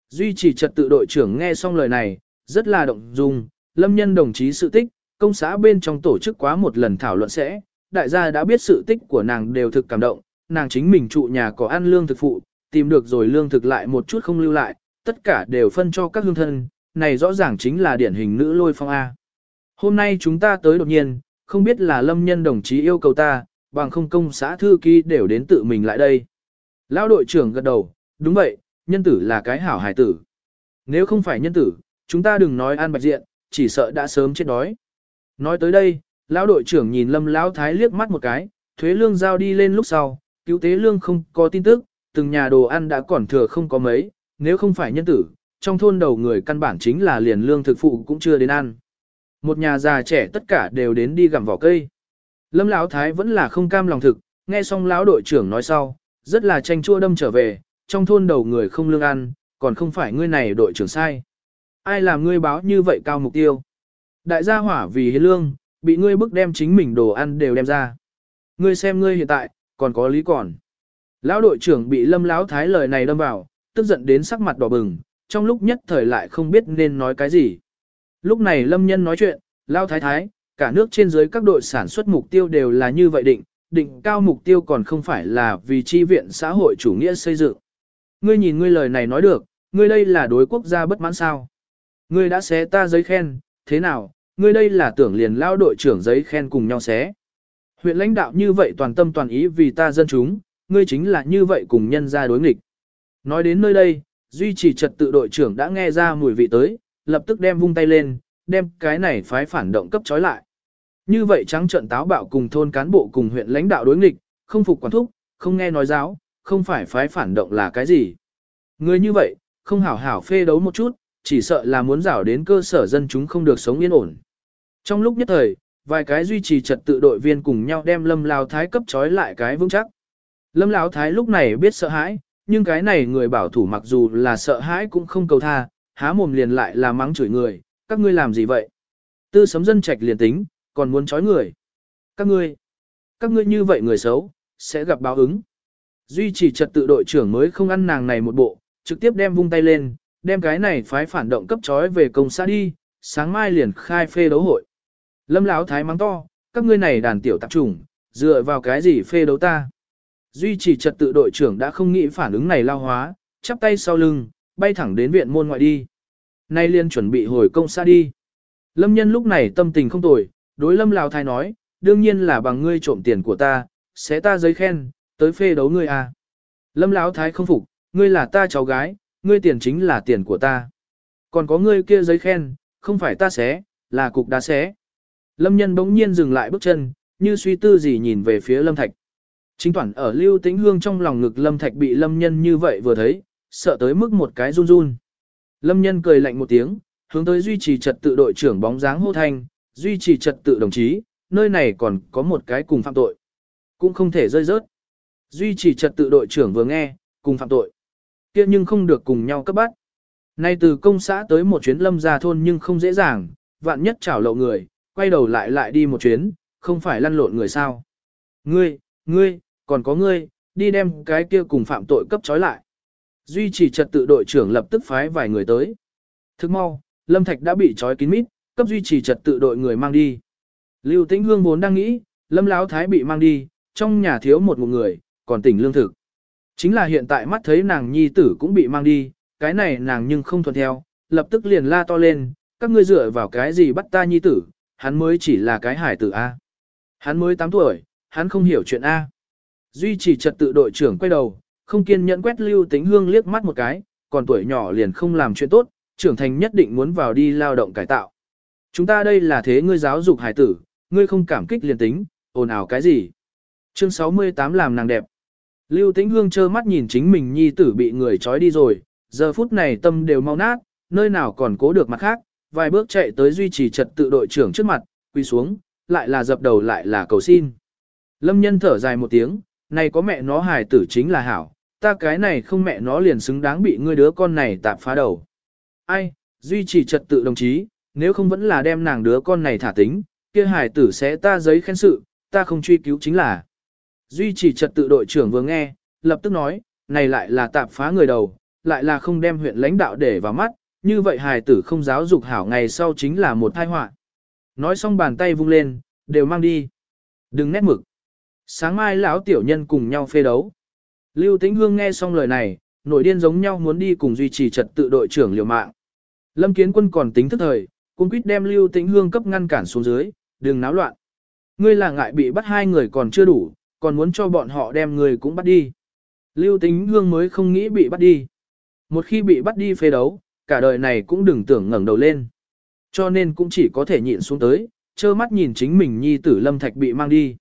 Duy trì trật tự đội trưởng nghe xong lời này, rất là động dung, lâm nhân đồng chí sự tích, công xã bên trong tổ chức quá một lần thảo luận sẽ, đại gia đã biết sự tích của nàng đều thực cảm động, nàng chính mình trụ nhà có ăn lương thực phụ, tìm được rồi lương thực lại một chút không lưu lại, tất cả đều phân cho các hương thân, này rõ ràng chính là điển hình nữ lôi phong A. Hôm nay chúng ta tới đột nhiên, không biết là lâm nhân đồng chí yêu cầu ta, bằng không công xã thư ký đều đến tự mình lại đây. Lão đội trưởng gật đầu, đúng vậy, nhân tử là cái hảo hải tử. Nếu không phải nhân tử, chúng ta đừng nói an bạch diện, chỉ sợ đã sớm chết đói. Nói tới đây, lão đội trưởng nhìn lâm lão thái liếc mắt một cái, thuế lương giao đi lên lúc sau, cứu tế lương không có tin tức, từng nhà đồ ăn đã còn thừa không có mấy, nếu không phải nhân tử, trong thôn đầu người căn bản chính là liền lương thực phụ cũng chưa đến ăn. Một nhà già trẻ tất cả đều đến đi gặm vỏ cây. Lâm Lão Thái vẫn là không cam lòng thực, nghe xong lão đội trưởng nói sau, rất là tranh chua đâm trở về, trong thôn đầu người không lương ăn, còn không phải ngươi này đội trưởng sai. Ai làm ngươi báo như vậy cao mục tiêu? Đại gia hỏa vì hiến lương, bị ngươi bức đem chính mình đồ ăn đều đem ra. Ngươi xem ngươi hiện tại, còn có lý còn. Lão đội trưởng bị lâm lão thái lời này đâm vào, tức giận đến sắc mặt đỏ bừng, trong lúc nhất thời lại không biết nên nói cái gì. Lúc này lâm nhân nói chuyện, lão thái thái, cả nước trên dưới các đội sản xuất mục tiêu đều là như vậy định, định cao mục tiêu còn không phải là vì chi viện xã hội chủ nghĩa xây dựng. Ngươi nhìn ngươi lời này nói được, ngươi đây là đối quốc gia bất mãn sao. Ngươi đã xé ta giấy khen, thế nào, ngươi đây là tưởng liền lao đội trưởng giấy khen cùng nhau xé. Huyện lãnh đạo như vậy toàn tâm toàn ý vì ta dân chúng, ngươi chính là như vậy cùng nhân ra đối nghịch. Nói đến nơi đây, duy trì trật tự đội trưởng đã nghe ra mùi vị tới, lập tức đem vung tay lên, đem cái này phái phản động cấp trói lại. Như vậy trắng trận táo bạo cùng thôn cán bộ cùng huyện lãnh đạo đối nghịch, không phục quản thúc, không nghe nói giáo, không phải phái phản động là cái gì. Người như vậy, không hảo hảo phê đấu một chút, chỉ sợ là muốn rảo đến cơ sở dân chúng không được sống yên ổn. Trong lúc nhất thời, vài cái duy trì trật tự đội viên cùng nhau đem Lâm lao Thái cấp trói lại cái vững chắc. Lâm Lão Thái lúc này biết sợ hãi, nhưng cái này người bảo thủ mặc dù là sợ hãi cũng không cầu tha, há mồm liền lại là mắng chửi người, các ngươi làm gì vậy? Tư sấm dân trạch liền tính, còn muốn trói người. Các ngươi, các ngươi như vậy người xấu, sẽ gặp báo ứng. Duy trì trật tự đội trưởng mới không ăn nàng này một bộ, trực tiếp đem vung tay lên, đem cái này phái phản động cấp trói về công xã đi, sáng mai liền khai phê đấu hội. Lâm Lão thái mắng to, các ngươi này đàn tiểu tạp chủng, dựa vào cái gì phê đấu ta. Duy trì trật tự đội trưởng đã không nghĩ phản ứng này lao hóa, chắp tay sau lưng, bay thẳng đến viện môn ngoại đi. Nay liên chuẩn bị hồi công xa đi. Lâm nhân lúc này tâm tình không tồi, đối lâm Lão thái nói, đương nhiên là bằng ngươi trộm tiền của ta, sẽ ta giấy khen, tới phê đấu ngươi à. Lâm Lão thái không phục, ngươi là ta cháu gái, ngươi tiền chính là tiền của ta. Còn có ngươi kia giấy khen, không phải ta xé, là cục đá xé. Lâm nhân bỗng nhiên dừng lại bước chân, như suy tư gì nhìn về phía Lâm Thạch. Chính toàn ở lưu tĩnh hương trong lòng ngực Lâm Thạch bị Lâm nhân như vậy vừa thấy, sợ tới mức một cái run run. Lâm nhân cười lạnh một tiếng, hướng tới duy trì trật tự đội trưởng bóng dáng hô thanh, duy trì trật tự đồng chí, nơi này còn có một cái cùng phạm tội. Cũng không thể rơi rớt. Duy trì trật tự đội trưởng vừa nghe, cùng phạm tội. kia nhưng không được cùng nhau cấp bắt. Nay từ công xã tới một chuyến lâm gia thôn nhưng không dễ dàng, vạn nhất chảo lậu người, quay đầu lại lại đi một chuyến, không phải lăn lộn người sao. Ngươi, ngươi, còn có ngươi, đi đem cái kia cùng phạm tội cấp trói lại. Duy trì trật tự đội trưởng lập tức phái vài người tới. Thức mau, Lâm Thạch đã bị trói kín mít, cấp duy trì trật tự đội người mang đi. Lưu Tĩnh Hương vốn đang nghĩ, Lâm Lão Thái bị mang đi, trong nhà thiếu một một người, còn tỉnh lương thực. Chính là hiện tại mắt thấy nàng nhi tử cũng bị mang đi, cái này nàng nhưng không thuận theo, lập tức liền la to lên, các ngươi dựa vào cái gì bắt ta nhi tử, hắn mới chỉ là cái hải tử A. Hắn mới 8 tuổi, hắn không hiểu chuyện A. Duy trì trật tự đội trưởng quay đầu, không kiên nhẫn quét lưu tính hương liếc mắt một cái, còn tuổi nhỏ liền không làm chuyện tốt, trưởng thành nhất định muốn vào đi lao động cải tạo. Chúng ta đây là thế ngươi giáo dục hải tử, ngươi không cảm kích liền tính, ồn ào cái gì. Chương 68 làm nàng đẹp. Lưu Tĩnh Hương trơ mắt nhìn chính mình nhi tử bị người trói đi rồi, giờ phút này tâm đều mau nát, nơi nào còn cố được mặt khác, vài bước chạy tới duy trì trật tự đội trưởng trước mặt, quỳ xuống, lại là dập đầu lại là cầu xin. Lâm nhân thở dài một tiếng, này có mẹ nó hài tử chính là hảo, ta cái này không mẹ nó liền xứng đáng bị ngươi đứa con này tạp phá đầu. Ai, duy trì trật tự đồng chí, nếu không vẫn là đem nàng đứa con này thả tính, kia hài tử sẽ ta giấy khen sự, ta không truy cứu chính là. Duy trì trật tự đội trưởng vừa nghe, lập tức nói, này lại là tạp phá người đầu, lại là không đem huyện lãnh đạo để vào mắt, như vậy hài tử không giáo dục hảo ngày sau chính là một tai họa. Nói xong bàn tay vung lên, đều mang đi. Đừng nét mực. Sáng mai lão tiểu nhân cùng nhau phê đấu. Lưu Tĩnh Hương nghe xong lời này, nổi điên giống nhau muốn đi cùng duy trì trật tự đội trưởng liều mạng. Lâm Kiến Quân còn tính thức thời, cũng quyết đem Lưu Tĩnh Hương cấp ngăn cản xuống dưới, đừng náo loạn. Ngươi là ngại bị bắt hai người còn chưa đủ, còn muốn cho bọn họ đem người cũng bắt đi. Lưu Tĩnh Hương mới không nghĩ bị bắt đi. Một khi bị bắt đi phê đấu, cả đời này cũng đừng tưởng ngẩng đầu lên. Cho nên cũng chỉ có thể nhịn xuống tới, trơ mắt nhìn chính mình nhi tử Lâm Thạch bị mang đi.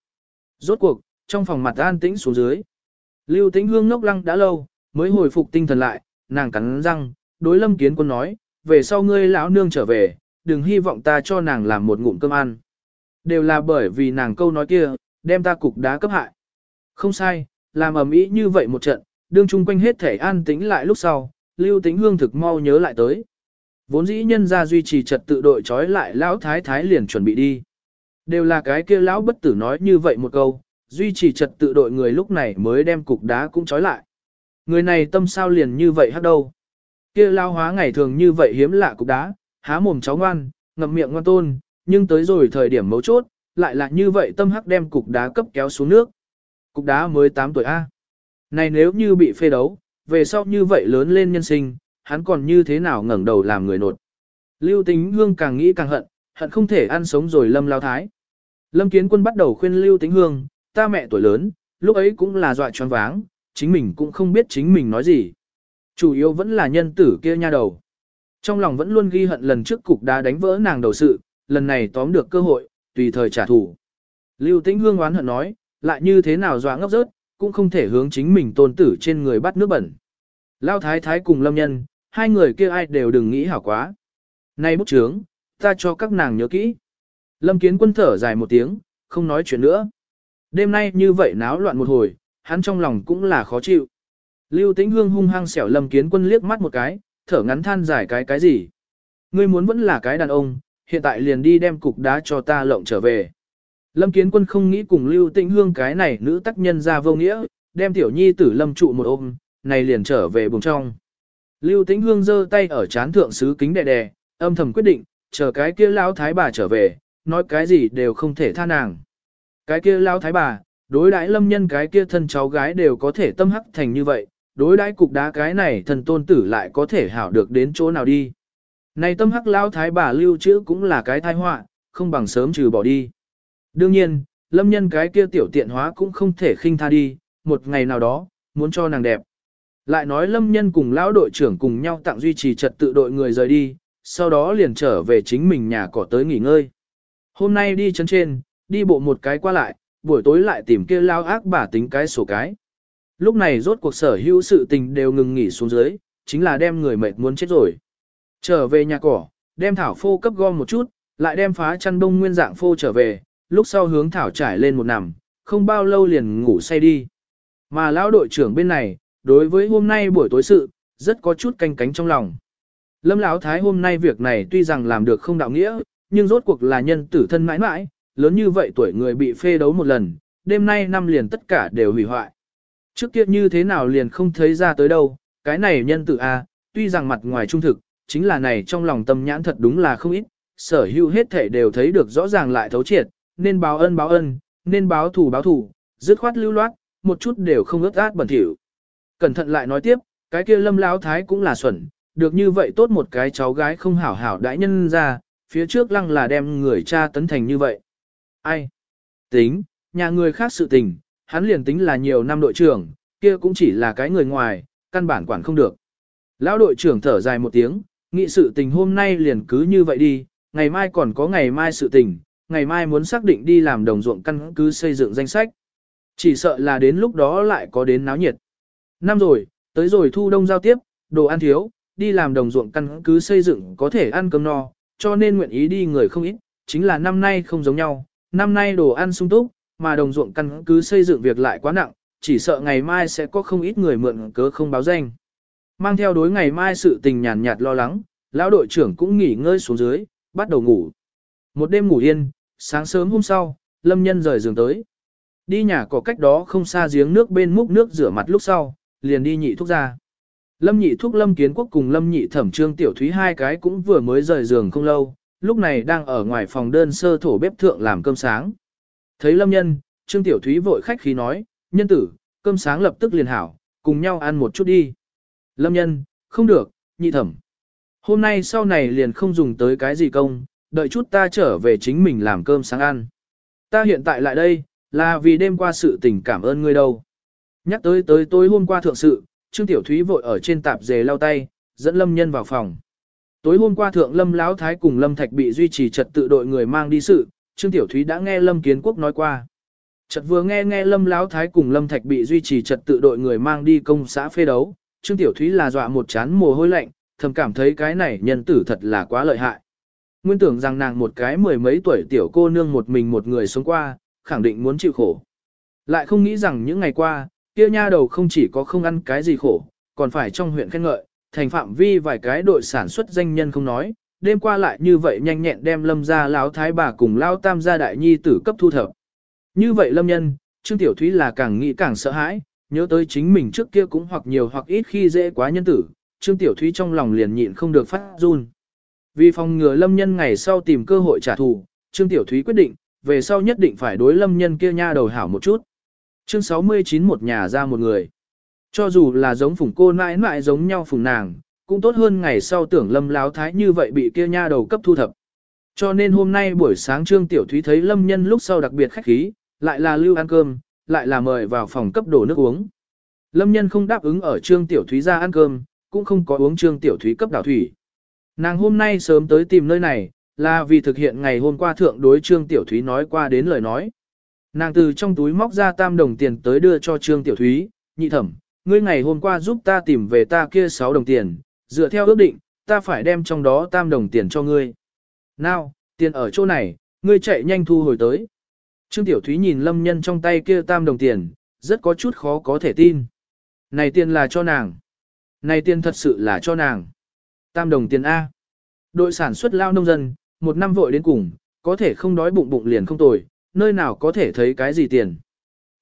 Rốt cuộc, trong phòng mặt an tĩnh xuống dưới. Lưu Tĩnh Hương ngốc lăng đã lâu, mới hồi phục tinh thần lại, nàng cắn răng, đối Lâm Kiến Quân nói, về sau ngươi lão nương trở về, đừng hy vọng ta cho nàng làm một ngụm cơm ăn. Đều là bởi vì nàng câu nói kia, đem ta cục đá cấp hại. Không sai, làm ầm ĩ như vậy một trận, đương chung quanh hết thể an tĩnh lại lúc sau, Lưu Tĩnh Hương thực mau nhớ lại tới. Vốn dĩ nhân ra duy trì trật tự đội trói lại lão thái thái liền chuẩn bị đi. Đều là cái kia lão bất tử nói như vậy một câu, duy trì trật tự đội người lúc này mới đem cục đá cũng trói lại. Người này tâm sao liền như vậy hắc đâu. Kia lao hóa ngày thường như vậy hiếm lạ cục đá, há mồm cháu ngoan, ngậm miệng ngoan tôn, nhưng tới rồi thời điểm mấu chốt, lại là như vậy tâm hắc đem cục đá cấp kéo xuống nước. Cục đá mới 8 tuổi A. Này nếu như bị phê đấu, về sau như vậy lớn lên nhân sinh, hắn còn như thế nào ngẩng đầu làm người nột. Lưu Tính Hương càng nghĩ càng hận, hận không thể ăn sống rồi Lâm Lao Thái. Lâm Kiến Quân bắt đầu khuyên Lưu Tính Hương, ta mẹ tuổi lớn, lúc ấy cũng là dọa choáng váng, chính mình cũng không biết chính mình nói gì. Chủ yếu vẫn là nhân tử kia nha đầu. Trong lòng vẫn luôn ghi hận lần trước cục đá đánh vỡ nàng đầu sự, lần này tóm được cơ hội, tùy thời trả thù. Lưu Tĩnh Hương oán hận nói, lại như thế nào dọa ngốc rớt, cũng không thể hướng chính mình tôn tử trên người bắt nước bẩn. Lao thái thái cùng lâm nhân, hai người kia ai đều đừng nghĩ hảo quá. Nay bút trướng, ta cho các nàng nhớ kỹ. Lâm kiến quân thở dài một tiếng, không nói chuyện nữa. Đêm nay như vậy náo loạn một hồi, hắn trong lòng cũng là khó chịu. Lưu tĩnh hương hung hăng xẻo lâm kiến quân liếc mắt một cái, thở ngắn than dài cái cái gì. Ngươi muốn vẫn là cái đàn ông, hiện tại liền đi đem cục đá cho ta lộng trở về. Lâm Kiến Quân không nghĩ cùng Lưu Tĩnh Hương cái này nữ tác nhân ra vô nghĩa, đem tiểu nhi tử Lâm trụ một ôm, này liền trở về buồng trong. Lưu Tĩnh Hương giơ tay ở chán thượng sứ kính đè đè, âm thầm quyết định, chờ cái kia lão thái bà trở về, nói cái gì đều không thể tha nàng. Cái kia lão thái bà, đối đãi lâm nhân cái kia thân cháu gái đều có thể tâm hắc thành như vậy, đối đãi cục đá cái này thần tôn tử lại có thể hảo được đến chỗ nào đi. Này tâm hắc lão thái bà lưu trữ cũng là cái tai họa, không bằng sớm trừ bỏ đi. Đương nhiên, lâm nhân cái kia tiểu tiện hóa cũng không thể khinh tha đi, một ngày nào đó, muốn cho nàng đẹp. Lại nói lâm nhân cùng lão đội trưởng cùng nhau tặng duy trì trật tự đội người rời đi, sau đó liền trở về chính mình nhà cỏ tới nghỉ ngơi. Hôm nay đi chân trên, đi bộ một cái qua lại, buổi tối lại tìm kia lao ác bà tính cái sổ cái. Lúc này rốt cuộc sở hữu sự tình đều ngừng nghỉ xuống dưới, chính là đem người mệt muốn chết rồi. Trở về nhà cỏ, đem thảo phô cấp gom một chút, lại đem phá chăn đông nguyên dạng phô trở về, lúc sau hướng thảo trải lên một nằm, không bao lâu liền ngủ say đi. Mà lão đội trưởng bên này, đối với hôm nay buổi tối sự, rất có chút canh cánh trong lòng. Lâm Lão Thái hôm nay việc này tuy rằng làm được không đạo nghĩa, nhưng rốt cuộc là nhân tử thân mãi mãi, lớn như vậy tuổi người bị phê đấu một lần, đêm nay năm liền tất cả đều hủy hoại. Trước kia như thế nào liền không thấy ra tới đâu, cái này nhân tử A, tuy rằng mặt ngoài trung thực, chính là này trong lòng tâm nhãn thật đúng là không ít, sở hữu hết thể đều thấy được rõ ràng lại thấu triệt, nên báo ân báo ân, nên báo thù báo thù, dứt khoát lưu loát, một chút đều không ướt át bẩn thỉu. Cẩn thận lại nói tiếp, cái kia lâm lão thái cũng là xuẩn, được như vậy tốt một cái cháu gái không hảo hảo đãi nhân ra, phía trước lăng là đem người cha tấn thành như vậy. Ai? Tính, nhà người khác sự tình, hắn liền tính là nhiều năm đội trưởng, kia cũng chỉ là cái người ngoài, căn bản quản không được. Lão đội trưởng thở dài một tiếng, nghị sự tình hôm nay liền cứ như vậy đi, ngày mai còn có ngày mai sự tình, ngày mai muốn xác định đi làm đồng ruộng căn cứ xây dựng danh sách. Chỉ sợ là đến lúc đó lại có đến náo nhiệt. Năm rồi, tới rồi thu đông giao tiếp, đồ ăn thiếu, đi làm đồng ruộng căn cứ xây dựng có thể ăn cơm no, cho nên nguyện ý đi người không ít, chính là năm nay không giống nhau, năm nay đồ ăn sung túc, mà đồng ruộng căn cứ xây dựng việc lại quá nặng, chỉ sợ ngày mai sẽ có không ít người mượn cớ không báo danh. Mang theo đối ngày mai sự tình nhàn nhạt lo lắng, lão đội trưởng cũng nghỉ ngơi xuống dưới, bắt đầu ngủ. Một đêm ngủ yên, sáng sớm hôm sau, lâm nhân rời giường tới. Đi nhà có cách đó không xa giếng nước bên múc nước rửa mặt lúc sau, liền đi nhị thuốc ra. Lâm nhị thuốc lâm kiến quốc cùng lâm nhị thẩm trương tiểu thúy hai cái cũng vừa mới rời giường không lâu, lúc này đang ở ngoài phòng đơn sơ thổ bếp thượng làm cơm sáng. Thấy lâm nhân, trương tiểu thúy vội khách khí nói, nhân tử, cơm sáng lập tức liền hảo, cùng nhau ăn một chút đi. Lâm nhân, không được, nhị thẩm. Hôm nay sau này liền không dùng tới cái gì công, đợi chút ta trở về chính mình làm cơm sáng ăn. Ta hiện tại lại đây, là vì đêm qua sự tình cảm ơn ngươi đâu. Nhắc tới tới tối hôm qua thượng sự, Trương Tiểu Thúy vội ở trên tạp dề lau tay, dẫn Lâm Nhân vào phòng. Tối hôm qua thượng Lâm Lão Thái cùng Lâm Thạch bị duy trì trật tự đội người mang đi sự, Trương Tiểu Thúy đã nghe Lâm Kiến Quốc nói qua. Chợt vừa nghe nghe Lâm Lão Thái cùng Lâm Thạch bị duy trì trật tự đội người mang đi công xã phê đấu, Trương Tiểu Thúy là dọa một chán mồ hôi lạnh, thầm cảm thấy cái này nhân tử thật là quá lợi hại. Nguyên tưởng rằng nàng một cái mười mấy tuổi tiểu cô nương một mình một người sống qua, khẳng định muốn chịu khổ. Lại không nghĩ rằng những ngày qua, kia nha đầu không chỉ có không ăn cái gì khổ, còn phải trong huyện khen ngợi, thành phạm vi vài cái đội sản xuất danh nhân không nói, đêm qua lại như vậy nhanh nhẹn đem lâm ra lão thái bà cùng lao tam gia đại nhi tử cấp thu thập. Như vậy lâm nhân, Trương Tiểu Thúy là càng nghĩ càng sợ hãi, nhớ tới chính mình trước kia cũng hoặc nhiều hoặc ít khi dễ quá nhân tử, Trương Tiểu Thúy trong lòng liền nhịn không được phát run. Vì phòng ngừa lâm nhân ngày sau tìm cơ hội trả thù, Trương Tiểu Thúy quyết định, về sau nhất định phải đối lâm nhân kia nha đầu hảo một chút. Chương 69 một nhà ra một người. Cho dù là giống phùng cô nãi nãi giống nhau phùng nàng, cũng tốt hơn ngày sau tưởng lâm láo thái như vậy bị kia nha đầu cấp thu thập. Cho nên hôm nay buổi sáng Trương Tiểu Thúy thấy lâm nhân lúc sau đặc biệt khách khí, lại là lưu ăn cơm, lại là mời vào phòng cấp đổ nước uống. Lâm nhân không đáp ứng ở Trương Tiểu Thúy ra ăn cơm, cũng không có uống Trương Tiểu Thúy cấp đảo thủy. Nàng hôm nay sớm tới tìm nơi này, là vì thực hiện ngày hôm qua thượng đối Trương Tiểu Thúy nói qua đến lời nói. Nàng từ trong túi móc ra tam đồng tiền tới đưa cho Trương Tiểu Thúy, nhị thẩm, ngươi ngày hôm qua giúp ta tìm về ta kia 6 đồng tiền, dựa theo ước định, ta phải đem trong đó tam đồng tiền cho ngươi. Nào, tiền ở chỗ này, ngươi chạy nhanh thu hồi tới. Trương Tiểu Thúy nhìn lâm nhân trong tay kia tam đồng tiền, rất có chút khó có thể tin. Này tiền là cho nàng. Này tiền thật sự là cho nàng. Tam đồng tiền A. Đội sản xuất lao nông dân, một năm vội đến cùng, có thể không đói bụng bụng liền không tồi, nơi nào có thể thấy cái gì tiền.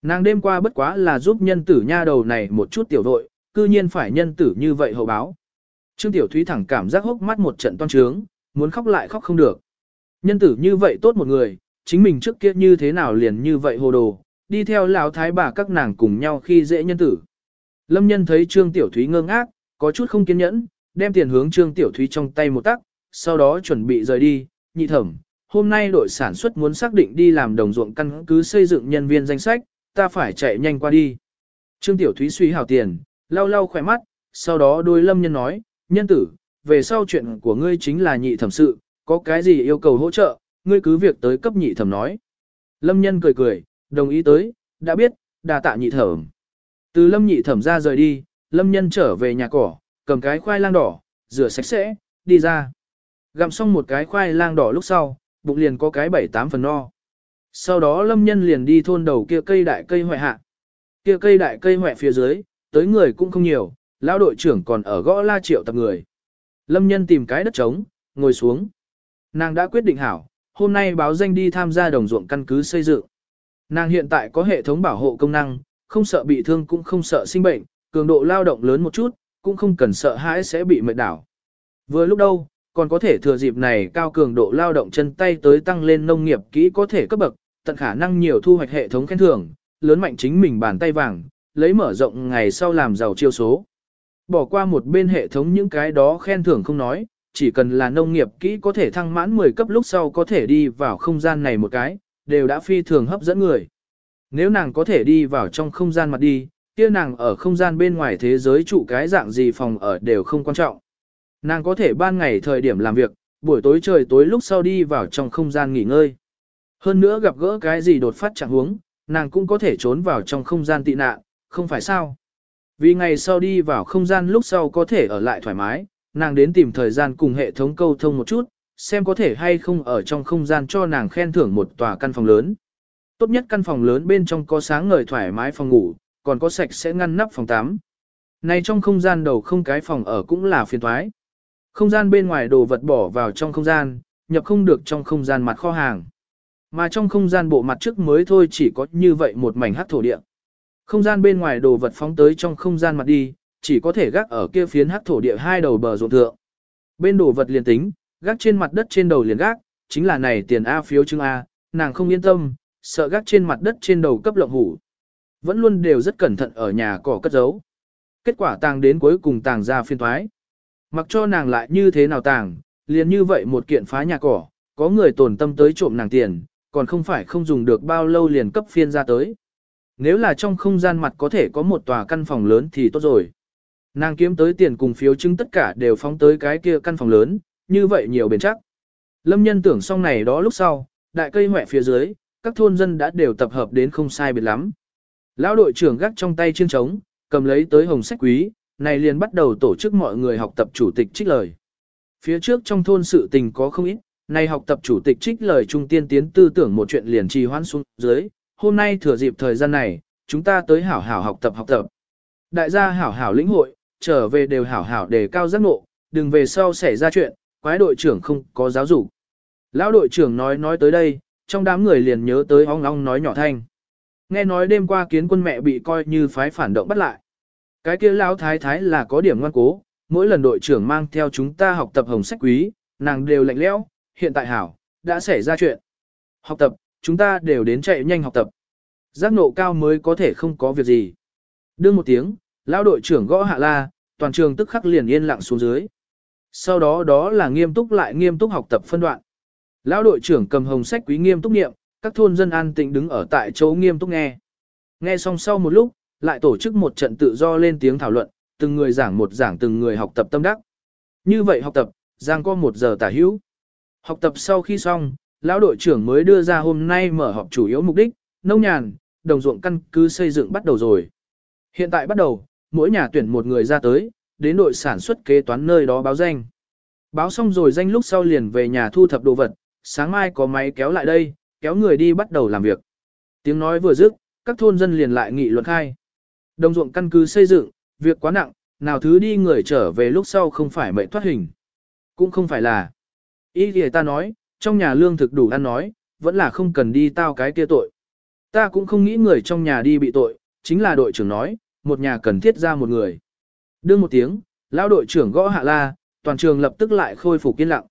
Nàng đêm qua bất quá là giúp nhân tử nha đầu này một chút tiểu đội, cư nhiên phải nhân tử như vậy hậu báo. Trương Tiểu Thúy thẳng cảm giác hốc mắt một trận toan trướng, muốn khóc lại khóc không được. Nhân tử như vậy tốt một người, chính mình trước kia như thế nào liền như vậy hồ đồ, đi theo lão thái bà các nàng cùng nhau khi dễ nhân tử. Lâm nhân thấy Trương Tiểu Thúy ngơ ngác, có chút không kiên nhẫn, đem tiền hướng Trương Tiểu Thúy trong tay một tắc, sau đó chuẩn bị rời đi, nhị thẩm. Hôm nay đội sản xuất muốn xác định đi làm đồng ruộng căn cứ xây dựng nhân viên danh sách, ta phải chạy nhanh qua đi. Trương Tiểu Thúy suy hào tiền, lau lau khỏe mắt, sau đó đôi lâm nhân nói, nhân tử, về sau chuyện của ngươi chính là nhị thẩm sự, có cái gì yêu cầu hỗ trợ, ngươi cứ việc tới cấp nhị thẩm nói. Lâm nhân cười cười, đồng ý tới, đã biết, đà tạ nhị thẩm. Từ lâm nhị thẩm ra rời đi, lâm nhân trở về nhà cỏ, cầm cái khoai lang đỏ, rửa sạch sẽ, đi ra. Gặm xong một cái khoai lang đỏ lúc sau, bụng liền có cái bảy tám phần no. Sau đó lâm nhân liền đi thôn đầu kia cây đại cây hoại hạ. Kia cây đại cây hoại phía dưới, tới người cũng không nhiều, lão đội trưởng còn ở gõ la triệu tập người. Lâm nhân tìm cái đất trống, ngồi xuống. Nàng đã quyết định hảo, hôm nay báo danh đi tham gia đồng ruộng căn cứ xây dựng. Nàng hiện tại có hệ thống bảo hộ công năng, không sợ bị thương cũng không sợ sinh bệnh, cường độ lao động lớn một chút, cũng không cần sợ hãi sẽ bị mệt đảo. Vừa lúc đâu, còn có thể thừa dịp này cao cường độ lao động chân tay tới tăng lên nông nghiệp kỹ có thể cấp bậc, tận khả năng nhiều thu hoạch hệ thống khen thưởng, lớn mạnh chính mình bàn tay vàng, lấy mở rộng ngày sau làm giàu chiêu số. Bỏ qua một bên hệ thống những cái đó khen thưởng không nói, chỉ cần là nông nghiệp kỹ có thể thăng mãn 10 cấp lúc sau có thể đi vào không gian này một cái, đều đã phi thường hấp dẫn người. Nếu nàng có thể đi vào trong không gian mặt đi, kia nàng ở không gian bên ngoài thế giới trụ cái dạng gì phòng ở đều không quan trọng. Nàng có thể ban ngày thời điểm làm việc, buổi tối trời tối lúc sau đi vào trong không gian nghỉ ngơi. Hơn nữa gặp gỡ cái gì đột phát chẳng huống, nàng cũng có thể trốn vào trong không gian tị nạn, không phải sao. Vì ngày sau đi vào không gian lúc sau có thể ở lại thoải mái, nàng đến tìm thời gian cùng hệ thống câu thông một chút, xem có thể hay không ở trong không gian cho nàng khen thưởng một tòa căn phòng lớn. Tốt nhất căn phòng lớn bên trong có sáng ngời thoải mái phòng ngủ, còn có sạch sẽ ngăn nắp phòng tắm. Này trong không gian đầu không cái phòng ở cũng là phiền thoái. Không gian bên ngoài đồ vật bỏ vào trong không gian, nhập không được trong không gian mặt kho hàng. Mà trong không gian bộ mặt trước mới thôi chỉ có như vậy một mảnh hắc thổ địa. Không gian bên ngoài đồ vật phóng tới trong không gian mặt đi, chỉ có thể gác ở kia phiến hắc thổ địa hai đầu bờ ruộng thượng. Bên đồ vật liền tính, gác trên mặt đất trên đầu liền gác, chính là này tiền A phiếu chứng A, nàng không yên tâm, sợ gác trên mặt đất trên đầu cấp lộng hủ. Vẫn luôn đều rất cẩn thận ở nhà cỏ cất giấu. Kết quả tàng đến cuối cùng tàng ra phiên thoái. Mặc cho nàng lại như thế nào tàng, liền như vậy một kiện phá nhà cỏ, có người tổn tâm tới trộm nàng tiền, còn không phải không dùng được bao lâu liền cấp phiên ra tới. Nếu là trong không gian mặt có thể có một tòa căn phòng lớn thì tốt rồi. Nàng kiếm tới tiền cùng phiếu chứng tất cả đều phóng tới cái kia căn phòng lớn, như vậy nhiều bền chắc. Lâm nhân tưởng xong này đó lúc sau, đại cây hỏe phía dưới, các thôn dân đã đều tập hợp đến không sai biệt lắm. Lão đội trưởng gác trong tay chiên trống, cầm lấy tới hồng sách quý, này liền bắt đầu tổ chức mọi người học tập chủ tịch trích lời. Phía trước trong thôn sự tình có không ít, này học tập chủ tịch trích lời trung tiên tiến tư tưởng một chuyện liền trì hoãn xuống dưới, hôm nay thừa dịp thời gian này, chúng ta tới hảo hảo học tập học tập. Đại gia hảo hảo lĩnh hội, trở về đều hảo hảo đề cao giác ngộ, đừng về sau xảy ra chuyện, quái đội trưởng không có giáo dục. Lão đội trưởng nói nói tới đây, trong đám người liền nhớ tới ong ong nói nhỏ thanh. Nghe nói đêm qua kiến quân mẹ bị coi như phái phản động bắt lại. Cái kia lão thái thái là có điểm ngoan cố, mỗi lần đội trưởng mang theo chúng ta học tập hồng sách quý, nàng đều lạnh lẽo, hiện tại hảo, đã xảy ra chuyện. Học tập, chúng ta đều đến chạy nhanh học tập. Giác nộ cao mới có thể không có việc gì. Đương một tiếng, lão đội trưởng gõ hạ la, toàn trường tức khắc liền yên lặng xuống dưới. Sau đó đó là nghiêm túc lại nghiêm túc học tập phân đoạn. Lão đội trưởng cầm hồng sách quý nghiêm túc niệm, các thôn dân an tĩnh đứng ở tại chỗ nghiêm túc nghe. Nghe xong sau một lúc, lại tổ chức một trận tự do lên tiếng thảo luận, từng người giảng một giảng từng người học tập tâm đắc. Như vậy học tập, giang có một giờ tả hữu. Học tập sau khi xong, lão đội trưởng mới đưa ra hôm nay mở họp chủ yếu mục đích, nông nhàn, đồng ruộng căn cứ xây dựng bắt đầu rồi. Hiện tại bắt đầu, mỗi nhà tuyển một người ra tới, đến đội sản xuất kế toán nơi đó báo danh. Báo xong rồi danh lúc sau liền về nhà thu thập đồ vật, sáng mai có máy kéo lại đây, kéo người đi bắt đầu làm việc. Tiếng nói vừa dứt, các thôn dân liền lại nghị luận khai. Đồng ruộng căn cứ xây dựng, việc quá nặng, nào thứ đi người trở về lúc sau không phải mệnh thoát hình. Cũng không phải là. Ý thì ta nói, trong nhà lương thực đủ ăn nói, vẫn là không cần đi tao cái kia tội. Ta cũng không nghĩ người trong nhà đi bị tội, chính là đội trưởng nói, một nhà cần thiết ra một người. Đương một tiếng, lão đội trưởng gõ hạ la, toàn trường lập tức lại khôi phục yên lặng.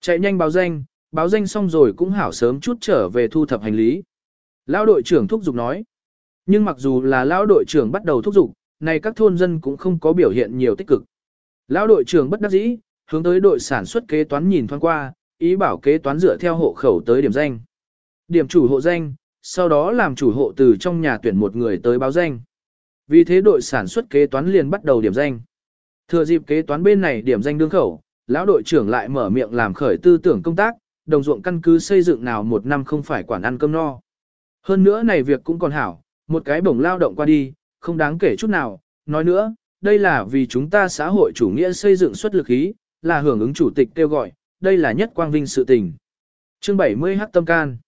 Chạy nhanh báo danh, báo danh xong rồi cũng hảo sớm chút trở về thu thập hành lý. Lão đội trưởng thúc giục nói. Nhưng mặc dù là lão đội trưởng bắt đầu thúc giục, này các thôn dân cũng không có biểu hiện nhiều tích cực. Lão đội trưởng bất đắc dĩ, hướng tới đội sản xuất kế toán nhìn thoáng qua, ý bảo kế toán dựa theo hộ khẩu tới điểm danh. Điểm chủ hộ danh, sau đó làm chủ hộ từ trong nhà tuyển một người tới báo danh. Vì thế đội sản xuất kế toán liền bắt đầu điểm danh. Thừa dịp kế toán bên này điểm danh đương khẩu, lão đội trưởng lại mở miệng làm khởi tư tưởng công tác, đồng ruộng căn cứ xây dựng nào một năm không phải quản ăn cơm no. Hơn nữa này việc cũng còn hảo, một cái bổng lao động qua đi, không đáng kể chút nào, nói nữa, đây là vì chúng ta xã hội chủ nghĩa xây dựng xuất lực ý, là hưởng ứng chủ tịch kêu gọi, đây là nhất quang vinh sự tình. Chương 70 Hắc Tâm Can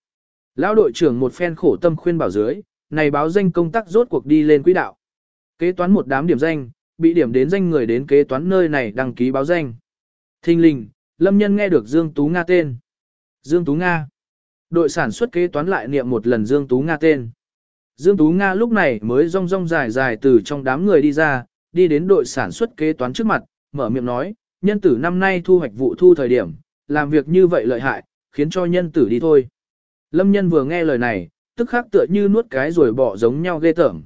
Lão đội trưởng một phen khổ tâm khuyên bảo dưới, này báo danh công tác rốt cuộc đi lên quỹ đạo. Kế toán một đám điểm danh, bị điểm đến danh người đến kế toán nơi này đăng ký báo danh. Thinh linh, Lâm Nhân nghe được Dương Tú Nga tên. Dương Tú Nga. Đội sản xuất kế toán lại niệm một lần Dương Tú Nga tên. Dương Tú Nga lúc này mới rong rong dài dài từ trong đám người đi ra, đi đến đội sản xuất kế toán trước mặt, mở miệng nói, nhân tử năm nay thu hoạch vụ thu thời điểm, làm việc như vậy lợi hại, khiến cho nhân tử đi thôi. Lâm nhân vừa nghe lời này, tức khắc tựa như nuốt cái rồi bỏ giống nhau ghê tởm.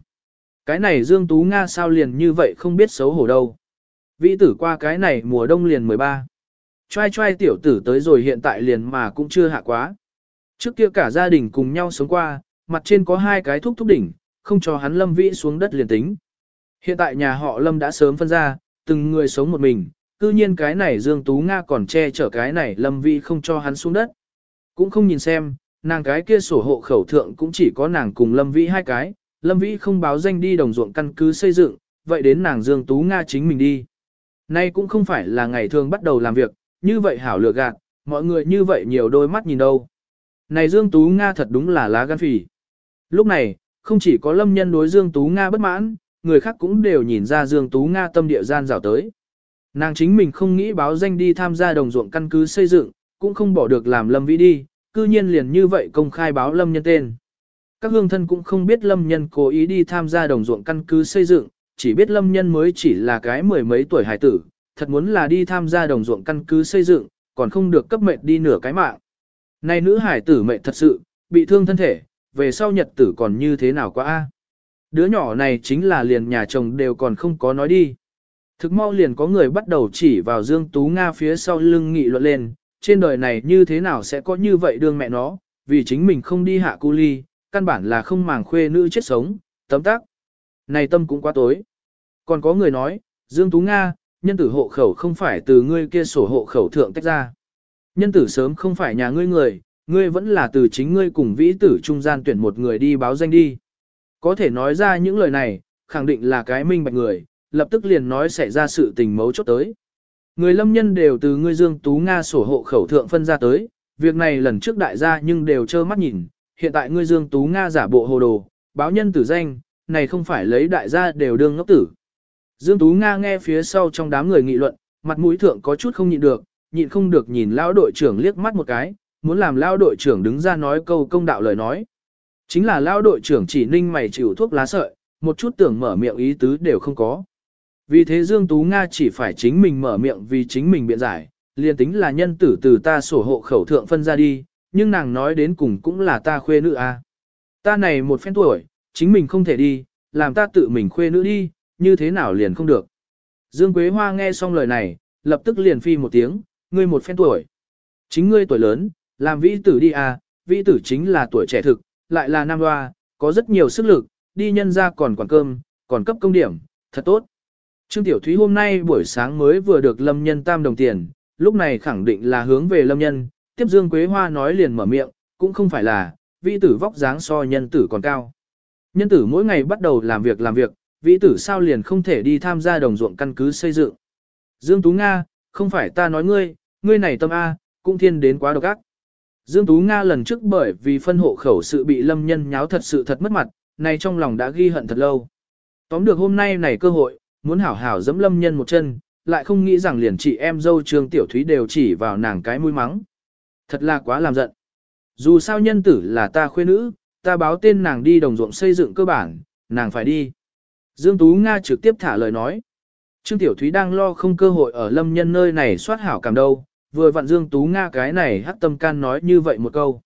Cái này Dương Tú Nga sao liền như vậy không biết xấu hổ đâu. Vĩ tử qua cái này mùa đông liền 13. Choai choai tiểu tử tới rồi hiện tại liền mà cũng chưa hạ quá. Trước kia cả gia đình cùng nhau sống qua, mặt trên có hai cái thúc thúc đỉnh, không cho hắn Lâm Vĩ xuống đất liền tính. Hiện tại nhà họ Lâm đã sớm phân ra, từng người sống một mình, cư nhiên cái này Dương Tú Nga còn che chở cái này Lâm Vĩ không cho hắn xuống đất. Cũng không nhìn xem, nàng cái kia sổ hộ khẩu thượng cũng chỉ có nàng cùng Lâm Vĩ hai cái, Lâm Vĩ không báo danh đi đồng ruộng căn cứ xây dựng, vậy đến nàng Dương Tú Nga chính mình đi. Nay cũng không phải là ngày thường bắt đầu làm việc, như vậy hảo lựa gạt, mọi người như vậy nhiều đôi mắt nhìn đâu. Này Dương Tú Nga thật đúng là lá gan phỉ. Lúc này, không chỉ có lâm nhân đối Dương Tú Nga bất mãn, người khác cũng đều nhìn ra Dương Tú Nga tâm địa gian rào tới. Nàng chính mình không nghĩ báo danh đi tham gia đồng ruộng căn cứ xây dựng, cũng không bỏ được làm lâm vĩ đi, cư nhiên liền như vậy công khai báo lâm nhân tên. Các hương thân cũng không biết lâm nhân cố ý đi tham gia đồng ruộng căn cứ xây dựng, chỉ biết lâm nhân mới chỉ là cái mười mấy tuổi hải tử, thật muốn là đi tham gia đồng ruộng căn cứ xây dựng, còn không được cấp mệnh đi nửa cái mạng. Này nữ hải tử mệt thật sự, bị thương thân thể, về sau nhật tử còn như thế nào quá a? Đứa nhỏ này chính là liền nhà chồng đều còn không có nói đi. Thực mau liền có người bắt đầu chỉ vào Dương Tú Nga phía sau lưng nghị luận lên, trên đời này như thế nào sẽ có như vậy đương mẹ nó, vì chính mình không đi hạ cu ly, căn bản là không màng khuê nữ chết sống, tấm tắc. Này tâm cũng quá tối. Còn có người nói, Dương Tú Nga, nhân tử hộ khẩu không phải từ ngươi kia sổ hộ khẩu thượng tách ra. Nhân tử sớm không phải nhà ngươi người, ngươi vẫn là từ chính ngươi cùng vĩ tử trung gian tuyển một người đi báo danh đi. Có thể nói ra những lời này, khẳng định là cái minh bạch người, lập tức liền nói sẽ ra sự tình mấu chốt tới. Người lâm nhân đều từ ngươi Dương Tú Nga sổ hộ khẩu thượng phân ra tới, việc này lần trước đại gia nhưng đều trơ mắt nhìn, hiện tại ngươi Dương Tú Nga giả bộ hồ đồ, báo nhân tử danh, này không phải lấy đại gia đều đương ngốc tử. Dương Tú Nga nghe phía sau trong đám người nghị luận, mặt mũi thượng có chút không nhịn được, nhịn không được nhìn lão đội trưởng liếc mắt một cái, muốn làm lão đội trưởng đứng ra nói câu công đạo lời nói. Chính là lão đội trưởng chỉ ninh mày chịu thuốc lá sợi, một chút tưởng mở miệng ý tứ đều không có. Vì thế Dương Tú Nga chỉ phải chính mình mở miệng vì chính mình biện giải, liền tính là nhân tử từ ta sổ hộ khẩu thượng phân ra đi, nhưng nàng nói đến cùng cũng là ta khuê nữ a. À. Ta này một phen tuổi, chính mình không thể đi, làm ta tự mình khuê nữ đi, như thế nào liền không được. Dương Quế Hoa nghe xong lời này, lập tức liền phi một tiếng, ngươi một phen tuổi. Chính ngươi tuổi lớn, làm vĩ tử đi à, vĩ tử chính là tuổi trẻ thực, lại là nam hoa, có rất nhiều sức lực, đi nhân ra còn quản cơm, còn cấp công điểm, thật tốt. Trương Tiểu Thúy hôm nay buổi sáng mới vừa được lâm nhân tam đồng tiền, lúc này khẳng định là hướng về lâm nhân, tiếp Dương Quế Hoa nói liền mở miệng, cũng không phải là, vĩ tử vóc dáng so nhân tử còn cao. Nhân tử mỗi ngày bắt đầu làm việc làm việc, vĩ tử sao liền không thể đi tham gia đồng ruộng căn cứ xây dựng. Dương Tú Nga, không phải ta nói ngươi, ngươi này tâm A, cũng thiên đến quá độc ác. Dương Tú Nga lần trước bởi vì phân hộ khẩu sự bị lâm nhân nháo thật sự thật mất mặt, này trong lòng đã ghi hận thật lâu. Tóm được hôm nay này cơ hội, muốn hảo hảo dẫm lâm nhân một chân, lại không nghĩ rằng liền chị em dâu Trương Tiểu Thúy đều chỉ vào nàng cái mũi mắng. Thật là quá làm giận. Dù sao nhân tử là ta khuê nữ, ta báo tên nàng đi đồng ruộng xây dựng cơ bản, nàng phải đi. Dương Tú Nga trực tiếp thả lời nói. Trương Tiểu Thúy đang lo không cơ hội ở lâm nhân nơi này soát hảo cảm đâu, vừa vặn Dương Tú Nga cái này hắc tâm can nói như vậy một câu.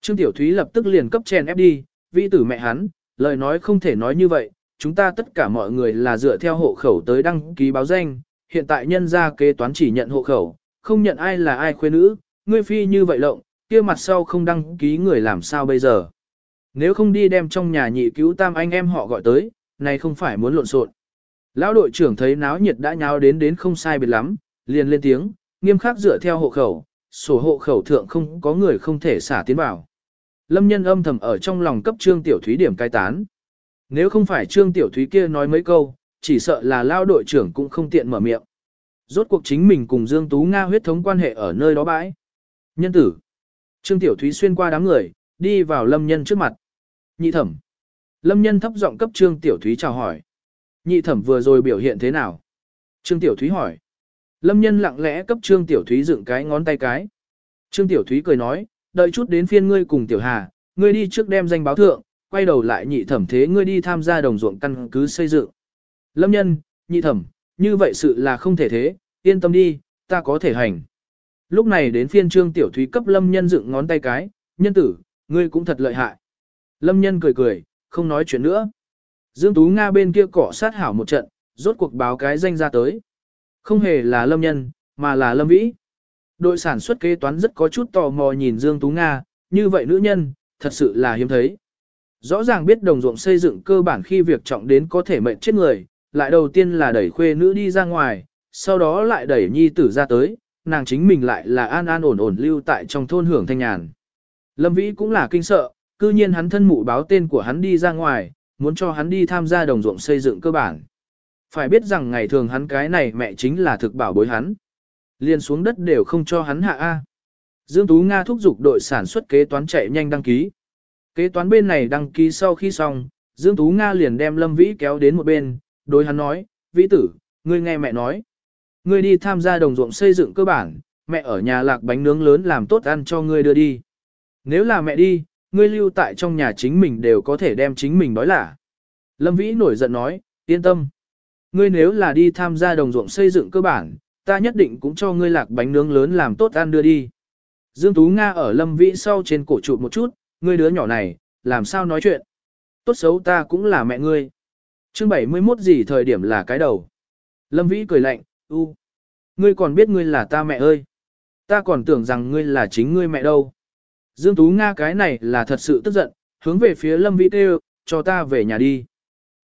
Trương Tiểu Thúy lập tức liền cấp chèn ép đi, vị tử mẹ hắn, lời nói không thể nói như vậy, chúng ta tất cả mọi người là dựa theo hộ khẩu tới đăng ký báo danh, hiện tại nhân gia kế toán chỉ nhận hộ khẩu, không nhận ai là ai khuê nữ, ngươi phi như vậy lộng, kia mặt sau không đăng ký người làm sao bây giờ. Nếu không đi đem trong nhà nhị cứu tam anh em họ gọi tới, này không phải muốn lộn xộn. Lão đội trưởng thấy náo nhiệt đã nháo đến đến không sai biệt lắm, liền lên tiếng, nghiêm khắc dựa theo hộ khẩu, sổ hộ khẩu thượng không có người không thể xả tiến vào. Lâm nhân âm thầm ở trong lòng cấp trương tiểu thúy điểm cai tán. Nếu không phải trương tiểu thúy kia nói mấy câu, chỉ sợ là lao đội trưởng cũng không tiện mở miệng. Rốt cuộc chính mình cùng Dương Tú Nga huyết thống quan hệ ở nơi đó bãi. Nhân tử. Trương Tiểu Thúy xuyên qua đám người, đi vào Lâm Nhân trước mặt. Nhị thẩm. Lâm Nhân thấp giọng cấp Trương Tiểu Thúy chào hỏi. Nhị thẩm vừa rồi biểu hiện thế nào? Trương Tiểu Thúy hỏi. Lâm Nhân lặng lẽ cấp Trương Tiểu Thúy dựng cái ngón tay cái. Trương Tiểu Thúy cười nói, đợi chút đến phiên ngươi cùng Tiểu Hà, ngươi đi trước đem danh báo thượng, quay đầu lại nhị thẩm thế ngươi đi tham gia đồng ruộng căn cứ xây dựng. Lâm Nhân, nhị thẩm, như vậy sự là không thể thế, yên tâm đi, ta có thể hành. Lúc này đến phiên Trương Tiểu Thúy cấp Lâm Nhân dựng ngón tay cái, nhân tử, ngươi cũng thật lợi hại. Lâm Nhân cười cười, không nói chuyện nữa. Dương Tú Nga bên kia cỏ sát hảo một trận, rốt cuộc báo cái danh ra tới. Không hề là Lâm Nhân, mà là Lâm Vĩ. Đội sản xuất kế toán rất có chút tò mò nhìn Dương Tú Nga, như vậy nữ nhân, thật sự là hiếm thấy. Rõ ràng biết đồng ruộng xây dựng cơ bản khi việc trọng đến có thể mệnh chết người, lại đầu tiên là đẩy khuê nữ đi ra ngoài, sau đó lại đẩy nhi tử ra tới, nàng chính mình lại là an an ổn ổn lưu tại trong thôn hưởng thanh nhàn. Lâm Vĩ cũng là kinh sợ, cư nhiên hắn thân mụ báo tên của hắn đi ra ngoài, muốn cho hắn đi tham gia đồng ruộng xây dựng cơ bản. Phải biết rằng ngày thường hắn cái này mẹ chính là thực bảo bối hắn. Liên xuống đất đều không cho hắn hạ A. Dương Tú Nga thúc giục đội sản xuất kế toán chạy nhanh đăng ký. Kế toán bên này đăng ký sau khi xong, Dương Tú Nga liền đem Lâm Vĩ kéo đến một bên, đối hắn nói, Vĩ tử, ngươi nghe mẹ nói. Ngươi đi tham gia đồng ruộng xây dựng cơ bản, mẹ ở nhà lạc bánh nướng lớn làm tốt ăn cho ngươi đưa đi. Nếu là mẹ đi, ngươi lưu tại trong nhà chính mình đều có thể đem chính mình nói là. Lâm Vĩ nổi giận nói, yên tâm. Ngươi nếu là đi tham gia đồng ruộng xây dựng cơ bản, ta nhất định cũng cho ngươi lạc bánh nướng lớn làm tốt ăn đưa đi. Dương Tú Nga ở Lâm Vĩ sau trên cổ trụ một chút, ngươi đứa nhỏ này, làm sao nói chuyện. Tốt xấu ta cũng là mẹ ngươi. chương 71 gì thời điểm là cái đầu. Lâm Vĩ cười lạnh, u. Ngươi còn biết ngươi là ta mẹ ơi. Ta còn tưởng rằng ngươi là chính ngươi mẹ đâu. Dương Tú Nga cái này là thật sự tức giận, hướng về phía Lâm Vĩ kêu, cho ta về nhà đi.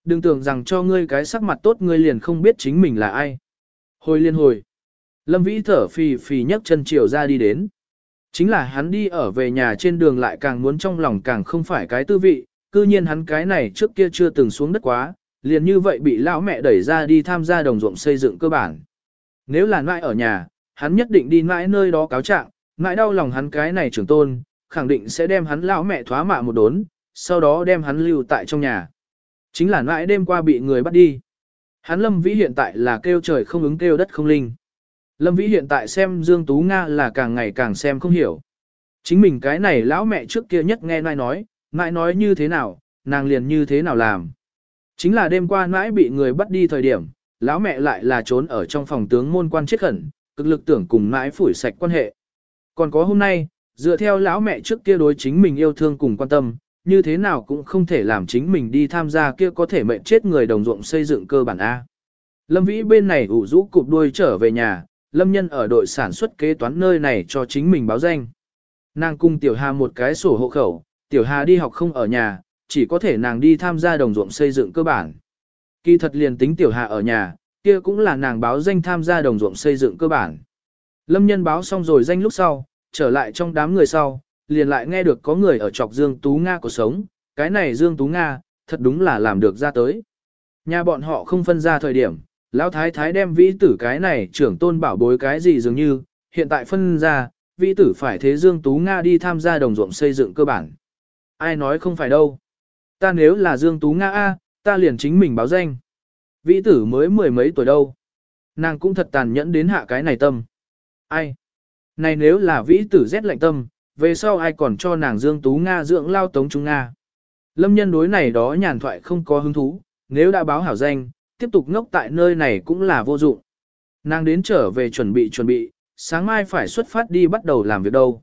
Đừng tưởng rằng cho ngươi cái sắc mặt tốt ngươi liền không biết chính mình là ai. Hồi liên hồi. Lâm Vĩ thở phì phì nhấc chân chiều ra đi đến. Chính là hắn đi ở về nhà trên đường lại càng muốn trong lòng càng không phải cái tư vị, cư nhiên hắn cái này trước kia chưa từng xuống đất quá, liền như vậy bị lão mẹ đẩy ra đi tham gia đồng ruộng xây dựng cơ bản. Nếu là nãi ở nhà, hắn nhất định đi nãi nơi đó cáo trạng, nãi đau lòng hắn cái này trưởng tôn, khẳng định sẽ đem hắn lão mẹ thoá mạ một đốn, sau đó đem hắn lưu tại trong nhà. Chính là nãi đêm qua bị người bắt đi. Hắn Lâm Vĩ hiện tại là kêu trời không ứng kêu đất không linh. Lâm Vĩ hiện tại xem Dương Tú Nga là càng ngày càng xem không hiểu. Chính mình cái này lão mẹ trước kia nhất nghe nãi nói, nãi nói như thế nào, nàng liền như thế nào làm. Chính là đêm qua nãi bị người bắt đi thời điểm, lão mẹ lại là trốn ở trong phòng tướng môn quan chết khẩn, cực lực tưởng cùng nãi phủi sạch quan hệ. Còn có hôm nay, dựa theo lão mẹ trước kia đối chính mình yêu thương cùng quan tâm, như thế nào cũng không thể làm chính mình đi tham gia kia có thể mệnh chết người đồng ruộng xây dựng cơ bản A. Lâm Vĩ bên này ủ rũ cụp đuôi trở về nhà, Lâm Nhân ở đội sản xuất kế toán nơi này cho chính mình báo danh. Nàng cung Tiểu Hà một cái sổ hộ khẩu, Tiểu Hà đi học không ở nhà, chỉ có thể nàng đi tham gia đồng ruộng xây dựng cơ bản. Kỳ thật liền tính Tiểu Hà ở nhà, kia cũng là nàng báo danh tham gia đồng ruộng xây dựng cơ bản. Lâm Nhân báo xong rồi danh lúc sau, trở lại trong đám người sau, liền lại nghe được có người ở chọc Dương Tú Nga của sống, cái này Dương Tú Nga, thật đúng là làm được ra tới. Nhà bọn họ không phân ra thời điểm, Lão Thái Thái đem vĩ tử cái này trưởng tôn bảo bối cái gì dường như, hiện tại phân ra, vĩ tử phải thế Dương Tú Nga đi tham gia đồng ruộng xây dựng cơ bản. Ai nói không phải đâu. Ta nếu là Dương Tú Nga A, ta liền chính mình báo danh. Vĩ tử mới mười mấy tuổi đâu. Nàng cũng thật tàn nhẫn đến hạ cái này tâm. Ai? Này nếu là vĩ tử rét lạnh tâm, về sau ai còn cho nàng Dương Tú Nga dưỡng lao tống chúng Nga. Lâm nhân đối này đó nhàn thoại không có hứng thú, nếu đã báo hảo danh, tiếp tục ngốc tại nơi này cũng là vô dụng. Nàng đến trở về chuẩn bị chuẩn bị, sáng mai phải xuất phát đi bắt đầu làm việc đâu.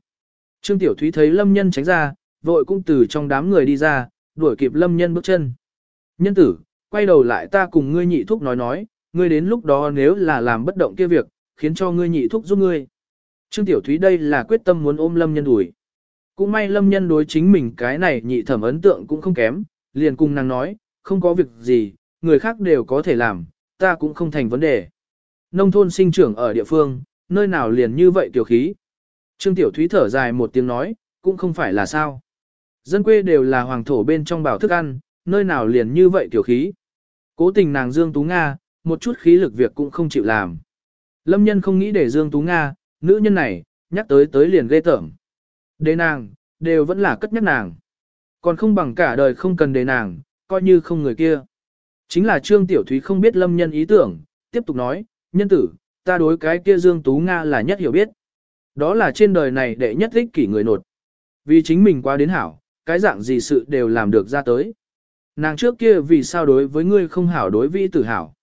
Trương Tiểu Thúy thấy Lâm Nhân tránh ra, vội cũng từ trong đám người đi ra, đuổi kịp Lâm Nhân bước chân. Nhân tử, quay đầu lại ta cùng ngươi nhị thúc nói nói, ngươi đến lúc đó nếu là làm bất động kia việc, khiến cho ngươi nhị thúc giúp ngươi. Trương Tiểu Thúy đây là quyết tâm muốn ôm Lâm Nhân đuổi. Cũng may Lâm Nhân đối chính mình cái này nhị thẩm ấn tượng cũng không kém, liền cùng nàng nói, không có việc gì, người khác đều có thể làm, ta cũng không thành vấn đề. Nông thôn sinh trưởng ở địa phương, nơi nào liền như vậy tiểu khí. Trương Tiểu Thúy thở dài một tiếng nói, cũng không phải là sao. Dân quê đều là hoàng thổ bên trong bảo thức ăn, nơi nào liền như vậy tiểu khí. Cố tình nàng Dương Tú Nga, một chút khí lực việc cũng không chịu làm. Lâm nhân không nghĩ để Dương Tú Nga, nữ nhân này, nhắc tới tới liền ghê tởm. Đề nàng, đều vẫn là cất nhắc nàng. Còn không bằng cả đời không cần đề nàng, coi như không người kia. Chính là Trương Tiểu Thúy không biết lâm nhân ý tưởng, tiếp tục nói, nhân tử, ta đối cái kia Dương Tú Nga là nhất hiểu biết. Đó là trên đời này đệ nhất ích kỷ người nột. Vì chính mình quá đến hảo, cái dạng gì sự đều làm được ra tới. Nàng trước kia vì sao đối với ngươi không hảo đối vĩ tử hảo.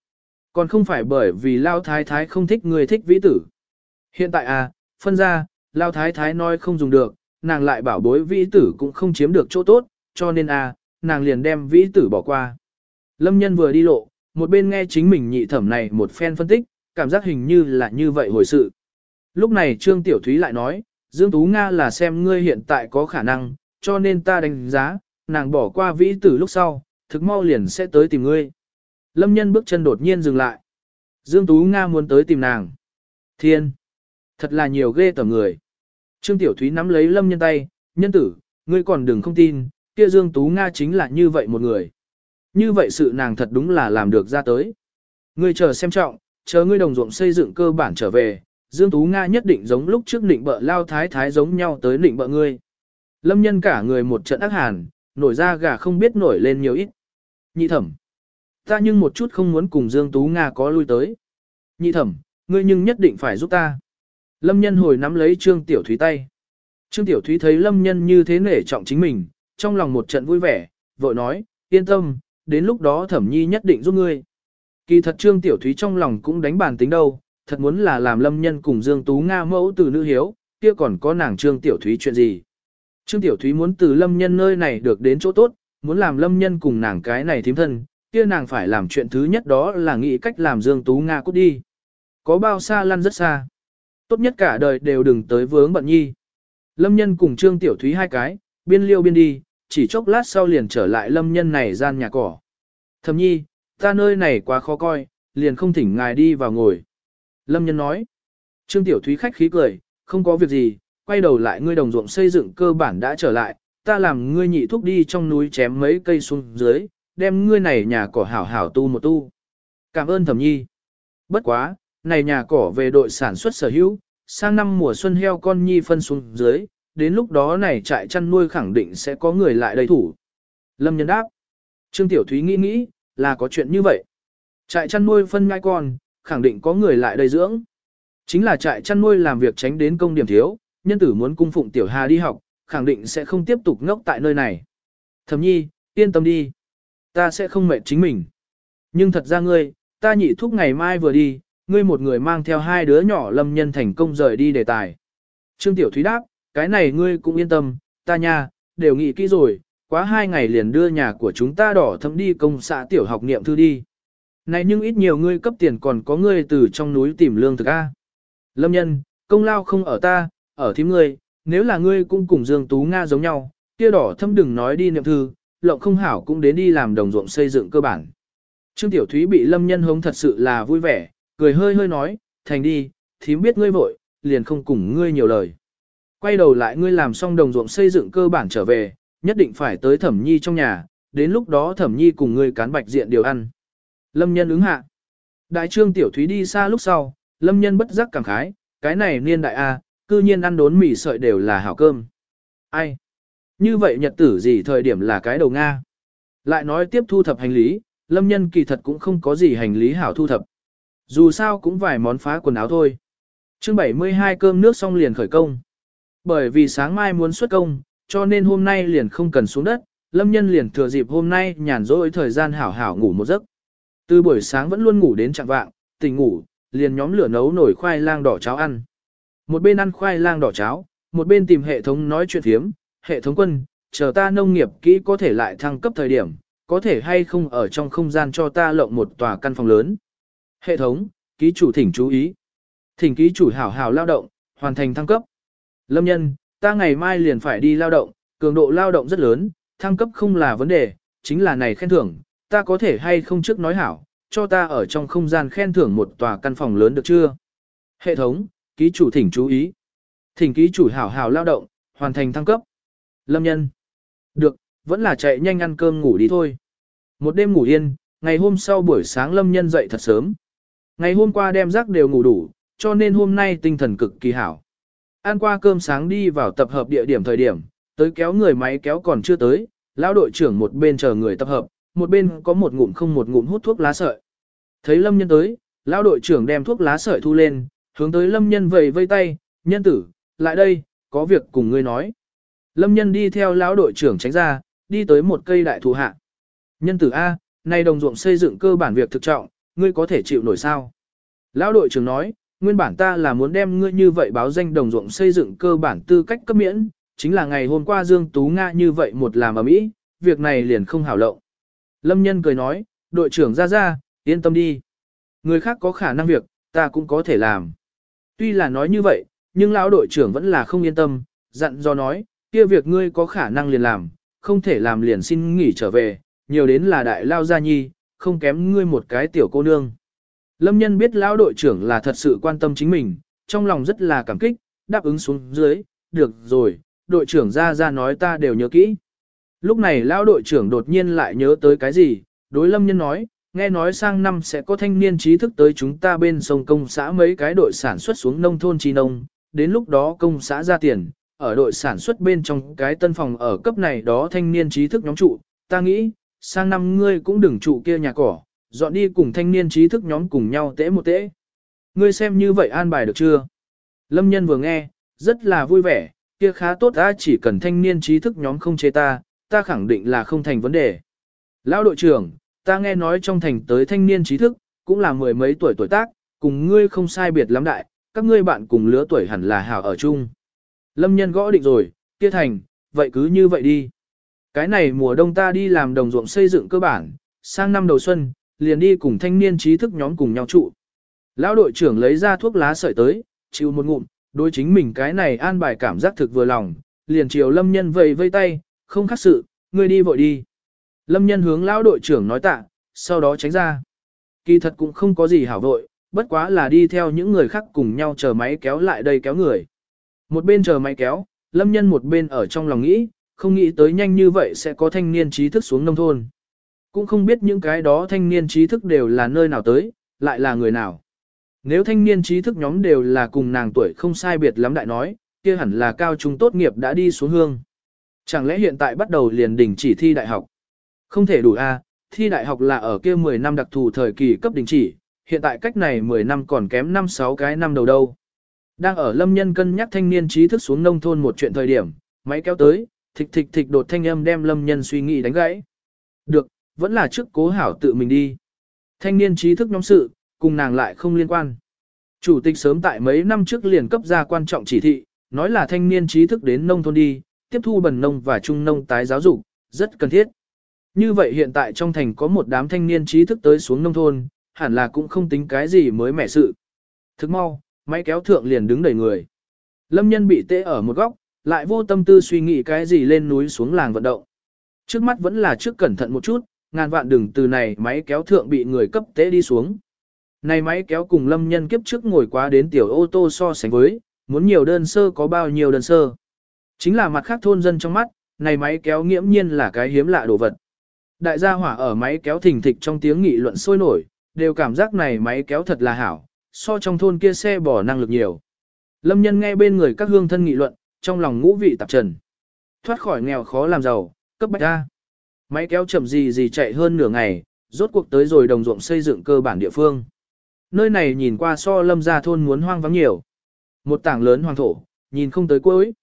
Còn không phải bởi vì Lao Thái Thái không thích ngươi thích vĩ tử. Hiện tại à, phân ra, Lao Thái Thái nói không dùng được, nàng lại bảo bối vĩ tử cũng không chiếm được chỗ tốt, cho nên à, nàng liền đem vĩ tử bỏ qua. Lâm nhân vừa đi lộ, một bên nghe chính mình nhị thẩm này một phen phân tích, cảm giác hình như là như vậy hồi sự. Lúc này Trương Tiểu Thúy lại nói, Dương Tú Nga là xem ngươi hiện tại có khả năng, cho nên ta đánh giá, nàng bỏ qua vĩ tử lúc sau, thực mau liền sẽ tới tìm ngươi. Lâm nhân bước chân đột nhiên dừng lại. Dương Tú Nga muốn tới tìm nàng. Thiên! Thật là nhiều ghê tởm người. Trương Tiểu Thúy nắm lấy Lâm nhân tay, nhân tử, ngươi còn đừng không tin, kia Dương Tú Nga chính là như vậy một người. Như vậy sự nàng thật đúng là làm được ra tới. Ngươi chờ xem trọng, chờ ngươi đồng ruộng xây dựng cơ bản trở về, Dương Tú Nga nhất định giống lúc trước định bợ lao thái thái giống nhau tới định bợ ngươi. Lâm nhân cả người một trận ác hàn, nổi ra gà không biết nổi lên nhiều ít. Nhị thẩm. Ta nhưng một chút không muốn cùng Dương Tú Nga có lui tới. Nhị thẩm, ngươi nhưng nhất định phải giúp ta. Lâm nhân hồi nắm lấy Trương Tiểu Thúy tay. Trương Tiểu Thúy thấy Lâm nhân như thế nể trọng chính mình, trong lòng một trận vui vẻ, vội nói, yên tâm, đến lúc đó thẩm nhi nhất định giúp ngươi. Kỳ thật Trương Tiểu Thúy trong lòng cũng đánh bàn tính đâu, thật muốn là làm lâm nhân cùng Dương Tú Nga mẫu từ nữ hiếu, kia còn có nàng Trương Tiểu Thúy chuyện gì. Trương Tiểu Thúy muốn từ lâm nhân nơi này được đến chỗ tốt, muốn làm lâm nhân cùng nàng cái này thím thân, kia nàng phải làm chuyện thứ nhất đó là nghĩ cách làm Dương Tú Nga cút đi. Có bao xa lăn rất xa. Tốt nhất cả đời đều đừng tới vướng bận nhi. Lâm nhân cùng Trương Tiểu Thúy hai cái, biên liêu biên đi, chỉ chốc lát sau liền trở lại lâm nhân này gian nhà cỏ. Thầm nhi, ta nơi này quá khó coi, liền không thỉnh ngài đi vào ngồi. Lâm nhân nói, Trương Tiểu Thúy khách khí cười, không có việc gì, quay đầu lại ngươi đồng ruộng xây dựng cơ bản đã trở lại, ta làm ngươi nhị thúc đi trong núi chém mấy cây xuống dưới, đem ngươi này nhà cỏ hảo hảo tu một tu. Cảm ơn thẩm nhi. Bất quá, này nhà cỏ về đội sản xuất sở hữu, sang năm mùa xuân heo con nhi phân xuống dưới, đến lúc đó này trại chăn nuôi khẳng định sẽ có người lại đầy thủ. Lâm nhân đáp. Trương Tiểu Thúy nghĩ nghĩ, là có chuyện như vậy. Trại chăn nuôi phân ngai con, khẳng định có người lại đầy dưỡng. Chính là trại chăn nuôi làm việc tránh đến công điểm thiếu, nhân tử muốn cung phụng Tiểu Hà đi học, khẳng định sẽ không tiếp tục ngốc tại nơi này. Thẩm nhi, yên tâm đi. Ta sẽ không mệt chính mình. Nhưng thật ra ngươi, ta nhị thúc ngày mai vừa đi, ngươi một người mang theo hai đứa nhỏ lâm nhân thành công rời đi đề tài. Trương Tiểu Thúy đáp, cái này ngươi cũng yên tâm, ta nha, đều nghĩ kỹ rồi, quá hai ngày liền đưa nhà của chúng ta đỏ thấm đi công xã tiểu học niệm thư đi. Này nhưng ít nhiều ngươi cấp tiền còn có ngươi từ trong núi tìm lương thực A. Lâm nhân, công lao không ở ta, ở thím ngươi, nếu là ngươi cũng cùng Dương Tú Nga giống nhau, kia đỏ thâm đừng nói đi niệm thư, lộng không hảo cũng đến đi làm đồng ruộng xây dựng cơ bản. Trương Tiểu Thúy bị Lâm nhân hống thật sự là vui vẻ, cười hơi hơi nói, thành đi, thím biết ngươi vội, liền không cùng ngươi nhiều lời. Quay đầu lại ngươi làm xong đồng ruộng xây dựng cơ bản trở về, nhất định phải tới thẩm nhi trong nhà, đến lúc đó thẩm nhi cùng ngươi cán bạch diện điều ăn. Lâm nhân ứng hạ. Đại trương tiểu thúy đi xa lúc sau, lâm nhân bất giác cảm khái, cái này niên đại A, cư nhiên ăn đốn mì sợi đều là hảo cơm. Ai? Như vậy nhật tử gì thời điểm là cái đầu Nga? Lại nói tiếp thu thập hành lý, lâm nhân kỳ thật cũng không có gì hành lý hảo thu thập. Dù sao cũng vài món phá quần áo thôi. chương 72 cơm nước xong liền khởi công. bởi vì sáng mai muốn xuất công, cho nên hôm nay liền không cần xuống đất, lâm nhân liền thừa dịp hôm nay nhàn rỗi thời gian hảo hảo ngủ một giấc. Từ buổi sáng vẫn luôn ngủ đến trạng vạng, tỉnh ngủ, liền nhóm lửa nấu nổi khoai lang đỏ cháo ăn. Một bên ăn khoai lang đỏ cháo, một bên tìm hệ thống nói chuyện thiếm, hệ thống quân, chờ ta nông nghiệp kỹ có thể lại thăng cấp thời điểm, có thể hay không ở trong không gian cho ta lộng một tòa căn phòng lớn. Hệ thống, ký chủ thỉnh chú ý. Thỉnh ký chủ hảo hảo lao động, hoàn thành thăng cấp. Lâm nhân, ta ngày mai liền phải đi lao động, cường độ lao động rất lớn, thăng cấp không là vấn đề, chính là này khen thưởng, ta có thể hay không trước nói hảo, cho ta ở trong không gian khen thưởng một tòa căn phòng lớn được chưa? Hệ thống, ký chủ thỉnh chú ý. Thỉnh ký chủ hảo hảo lao động, hoàn thành thăng cấp. Lâm nhân. Được, vẫn là chạy nhanh ăn cơm ngủ đi thôi. Một đêm ngủ yên, ngày hôm sau buổi sáng Lâm nhân dậy thật sớm. Ngày hôm qua đem rác đều ngủ đủ, cho nên hôm nay tinh thần cực kỳ hảo. Ăn qua cơm sáng đi vào tập hợp địa điểm thời điểm, tới kéo người máy kéo còn chưa tới, lão đội trưởng một bên chờ người tập hợp, một bên có một ngụm không một ngụm hút thuốc lá sợi. Thấy Lâm Nhân tới, lão đội trưởng đem thuốc lá sợi thu lên, hướng tới Lâm Nhân vầy vây tay, "Nhân tử, lại đây, có việc cùng ngươi nói." Lâm Nhân đi theo lão đội trưởng tránh ra, đi tới một cây đại thụ hạ. "Nhân tử a, nay đồng ruộng xây dựng cơ bản việc thực trọng, ngươi có thể chịu nổi sao?" Lão đội trưởng nói, nguyên bản ta là muốn đem ngươi như vậy báo danh đồng ruộng xây dựng cơ bản tư cách cấp miễn, chính là ngày hôm qua Dương Tú Nga như vậy một làm ở mỹ, việc này liền không hảo lộng. Lâm Nhân cười nói, đội trưởng ra ra, yên tâm đi. Người khác có khả năng việc, ta cũng có thể làm. Tuy là nói như vậy, nhưng lão đội trưởng vẫn là không yên tâm, dặn do nói, kia việc ngươi có khả năng liền làm, không thể làm liền xin nghỉ trở về, nhiều đến là đại lao gia nhi, không kém ngươi một cái tiểu cô nương. Lâm nhân biết lão đội trưởng là thật sự quan tâm chính mình, trong lòng rất là cảm kích, đáp ứng xuống dưới, được rồi, đội trưởng ra ra nói ta đều nhớ kỹ. Lúc này lão đội trưởng đột nhiên lại nhớ tới cái gì, đối lâm nhân nói, nghe nói sang năm sẽ có thanh niên trí thức tới chúng ta bên sông công xã mấy cái đội sản xuất xuống nông thôn chi nông, đến lúc đó công xã ra tiền, ở đội sản xuất bên trong cái tân phòng ở cấp này đó thanh niên trí thức nhóm trụ, ta nghĩ, sang năm ngươi cũng đừng trụ kia nhà cỏ, dọn đi cùng thanh niên trí thức nhóm cùng nhau tễ một tễ. Ngươi xem như vậy an bài được chưa? Lâm nhân vừa nghe, rất là vui vẻ, kia khá tốt ta chỉ cần thanh niên trí thức nhóm không chế ta, ta khẳng định là không thành vấn đề. Lão đội trưởng, ta nghe nói trong thành tới thanh niên trí thức, cũng là mười mấy tuổi tuổi tác, cùng ngươi không sai biệt lắm đại, các ngươi bạn cùng lứa tuổi hẳn là hảo ở chung. Lâm nhân gõ định rồi, kia thành, vậy cứ như vậy đi. Cái này mùa đông ta đi làm đồng ruộng xây dựng cơ bản, sang năm đầu xuân, liền đi cùng thanh niên trí thức nhóm cùng nhau trụ. Lão đội trưởng lấy ra thuốc lá sợi tới, chịu một ngụm, đối chính mình cái này an bài cảm giác thực vừa lòng, liền chiều lâm nhân vây vây tay, không khác sự, ngươi đi vội đi. Lâm nhân hướng lão đội trưởng nói tạ, sau đó tránh ra. Kỳ thật cũng không có gì hảo vội, bất quá là đi theo những người khác cùng nhau chờ máy kéo lại đây kéo người. Một bên chờ máy kéo, lâm nhân một bên ở trong lòng nghĩ, không nghĩ tới nhanh như vậy sẽ có thanh niên trí thức xuống nông thôn. Cũng không biết những cái đó thanh niên trí thức đều là nơi nào tới, lại là người nào. Nếu thanh niên trí thức nhóm đều là cùng nàng tuổi không sai biệt lắm đại nói, kia hẳn là cao trung tốt nghiệp đã đi xuống hương. Chẳng lẽ hiện tại bắt đầu liền đình chỉ thi đại học? Không thể đủ a, thi đại học là ở kia 10 năm đặc thù thời kỳ cấp đình chỉ, hiện tại cách này 10 năm còn kém 5-6 cái năm đầu đâu. Đang ở lâm nhân cân nhắc thanh niên trí thức xuống nông thôn một chuyện thời điểm, máy kéo tới, thịch thịch thịch đột thanh âm đem lâm nhân suy nghĩ đánh gãy. Được, vẫn là trước cố hảo tự mình đi. Thanh niên trí thức nhóm sự, cùng nàng lại không liên quan. Chủ tịch sớm tại mấy năm trước liền cấp ra quan trọng chỉ thị, nói là thanh niên trí thức đến nông thôn đi, tiếp thu bần nông và trung nông tái giáo dục, rất cần thiết. Như vậy hiện tại trong thành có một đám thanh niên trí thức tới xuống nông thôn, hẳn là cũng không tính cái gì mới mẻ sự. Thức mau, máy kéo thượng liền đứng đầy người. Lâm nhân bị tê ở một góc, lại vô tâm tư suy nghĩ cái gì lên núi xuống làng vận động. Trước mắt vẫn là trước cẩn thận một chút, ngàn vạn đừng từ này máy kéo thượng bị người cấp tế đi xuống. Này máy kéo cùng lâm nhân kiếp trước ngồi quá đến tiểu ô tô so sánh với, muốn nhiều đơn sơ có bao nhiêu đơn sơ. Chính là mặt khác thôn dân trong mắt, này máy kéo nghiễm nhiên là cái hiếm lạ đồ vật. Đại gia hỏa ở máy kéo thình thịch trong tiếng nghị luận sôi nổi, đều cảm giác này máy kéo thật là hảo, so trong thôn kia xe bỏ năng lực nhiều. Lâm nhân nghe bên người các hương thân nghị luận, trong lòng ngũ vị tạp trần. Thoát khỏi nghèo khó làm giàu, cấp bách ra. Máy kéo chậm gì gì chạy hơn nửa ngày, rốt cuộc tới rồi đồng ruộng xây dựng cơ bản địa phương. Nơi này nhìn qua so lâm gia thôn muốn hoang vắng nhiều. Một tảng lớn hoang thổ, nhìn không tới cuối.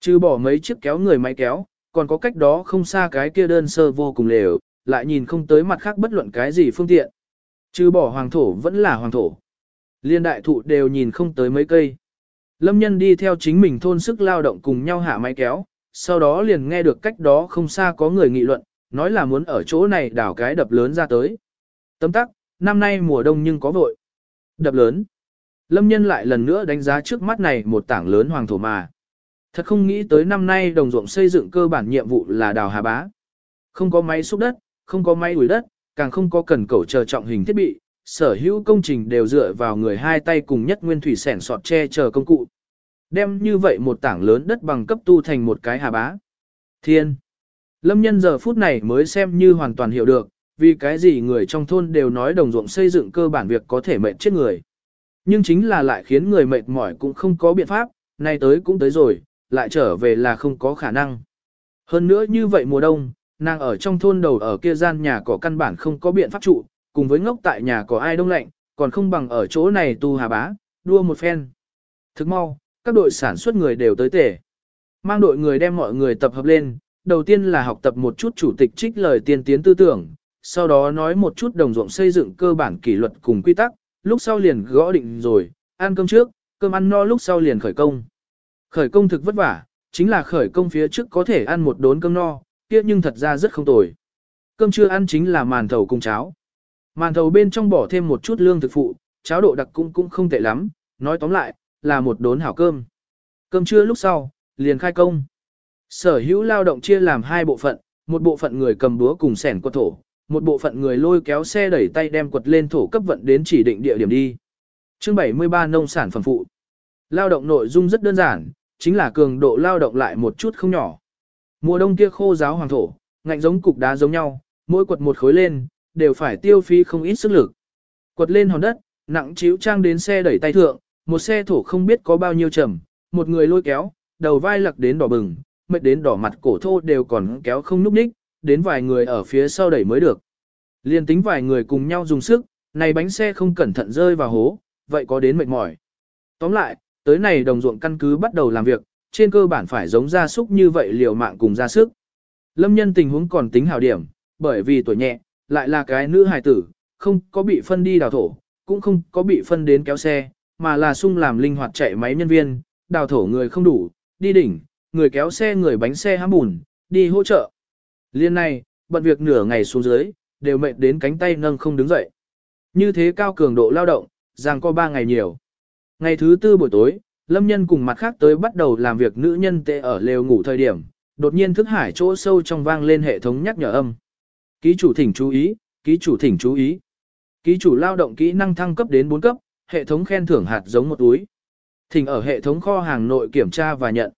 Trừ bỏ mấy chiếc kéo người máy kéo, còn có cách đó không xa cái kia đơn sơ vô cùng lều, lại nhìn không tới mặt khác bất luận cái gì phương tiện. Trừ bỏ hoàng thổ vẫn là hoàng thổ. Liên đại thụ đều nhìn không tới mấy cây. Lâm nhân đi theo chính mình thôn sức lao động cùng nhau hạ máy kéo, sau đó liền nghe được cách đó không xa có người nghị luận, nói là muốn ở chỗ này đào cái đập lớn ra tới. Tấm tắc, năm nay mùa đông nhưng có vội. Đập lớn. Lâm nhân lại lần nữa đánh giá trước mắt này một tảng lớn hoàng thổ mà. Thật không nghĩ tới năm nay đồng ruộng xây dựng cơ bản nhiệm vụ là đào hà bá. Không có máy xúc đất, không có máy ủi đất, càng không có cần cầu chờ trọng hình thiết bị, sở hữu công trình đều dựa vào người hai tay cùng nhất nguyên thủy sẻn sọt che chờ công cụ. Đem như vậy một tảng lớn đất bằng cấp tu thành một cái hà bá. Thiên. Lâm nhân giờ phút này mới xem như hoàn toàn hiểu được, vì cái gì người trong thôn đều nói đồng ruộng xây dựng cơ bản việc có thể mệt chết người. Nhưng chính là lại khiến người mệt mỏi cũng không có biện pháp, nay tới cũng tới rồi, lại trở về là không có khả năng. Hơn nữa như vậy mùa đông, nàng ở trong thôn đầu ở kia gian nhà có căn bản không có biện pháp trụ, cùng với ngốc tại nhà có ai đông lạnh, còn không bằng ở chỗ này tu hà bá, đua một phen. Thức mau, các đội sản xuất người đều tới tể. Mang đội người đem mọi người tập hợp lên, đầu tiên là học tập một chút chủ tịch trích lời tiên tiến tư tưởng, sau đó nói một chút đồng ruộng xây dựng cơ bản kỷ luật cùng quy tắc, lúc sau liền gõ định rồi, ăn cơm trước, cơm ăn no lúc sau liền khởi công. Khởi công thực vất vả, chính là khởi công phía trước có thể ăn một đốn cơm no, kia nhưng thật ra rất không tồi. Cơm chưa ăn chính là màn thầu cùng cháo. Màn thầu bên trong bỏ thêm một chút lương thực phụ, cháo độ đặc cũng cũng không tệ lắm, nói tóm lại, là một đốn hảo cơm. Cơm trưa lúc sau, liền khai công. Sở hữu lao động chia làm hai bộ phận, một bộ phận người cầm búa cùng sẻn quật thổ, một bộ phận người lôi kéo xe đẩy tay đem quật lên thổ cấp vận đến chỉ định địa điểm đi. Chương 73 nông sản phẩm phụ. Lao động nội dung rất đơn giản, chính là cường độ lao động lại một chút không nhỏ. Mùa đông kia khô giáo hoàng thổ, ngạnh giống cục đá giống nhau, mỗi quật một khối lên, đều phải tiêu phí không ít sức lực. Quật lên hòn đất, nặng chiếu trang đến xe đẩy tay thượng, một xe thổ không biết có bao nhiêu trầm, một người lôi kéo, đầu vai lặc đến đỏ bừng, mệt đến đỏ mặt cổ thô đều còn kéo không núp ních, đến vài người ở phía sau đẩy mới được. Liên tính vài người cùng nhau dùng sức, này bánh xe không cẩn thận rơi vào hố, vậy có đến mệt mỏi. Tóm lại, tới này đồng ruộng căn cứ bắt đầu làm việc, trên cơ bản phải giống gia súc như vậy liều mạng cùng ra sức. Lâm nhân tình huống còn tính hào điểm, bởi vì tuổi nhẹ, lại là cái nữ hài tử, không có bị phân đi đào thổ, cũng không có bị phân đến kéo xe, mà là sung làm linh hoạt chạy máy nhân viên, đào thổ người không đủ, đi đỉnh, người kéo xe người bánh xe hãm bùn, đi hỗ trợ. Liên này, bận việc nửa ngày xuống dưới, đều mệt đến cánh tay nâng không đứng dậy. Như thế cao cường độ lao động, rằng có ba ngày nhiều. Ngày thứ tư buổi tối, Lâm Nhân cùng mặt khác tới bắt đầu làm việc nữ nhân tệ ở lều ngủ thời điểm, đột nhiên thức hải chỗ sâu trong vang lên hệ thống nhắc nhở âm. Ký chủ thỉnh chú ý, ký chủ thỉnh chú ý. Ký chủ lao động kỹ năng thăng cấp đến 4 cấp, hệ thống khen thưởng hạt giống một túi. Thỉnh ở hệ thống kho hàng nội kiểm tra và nhận.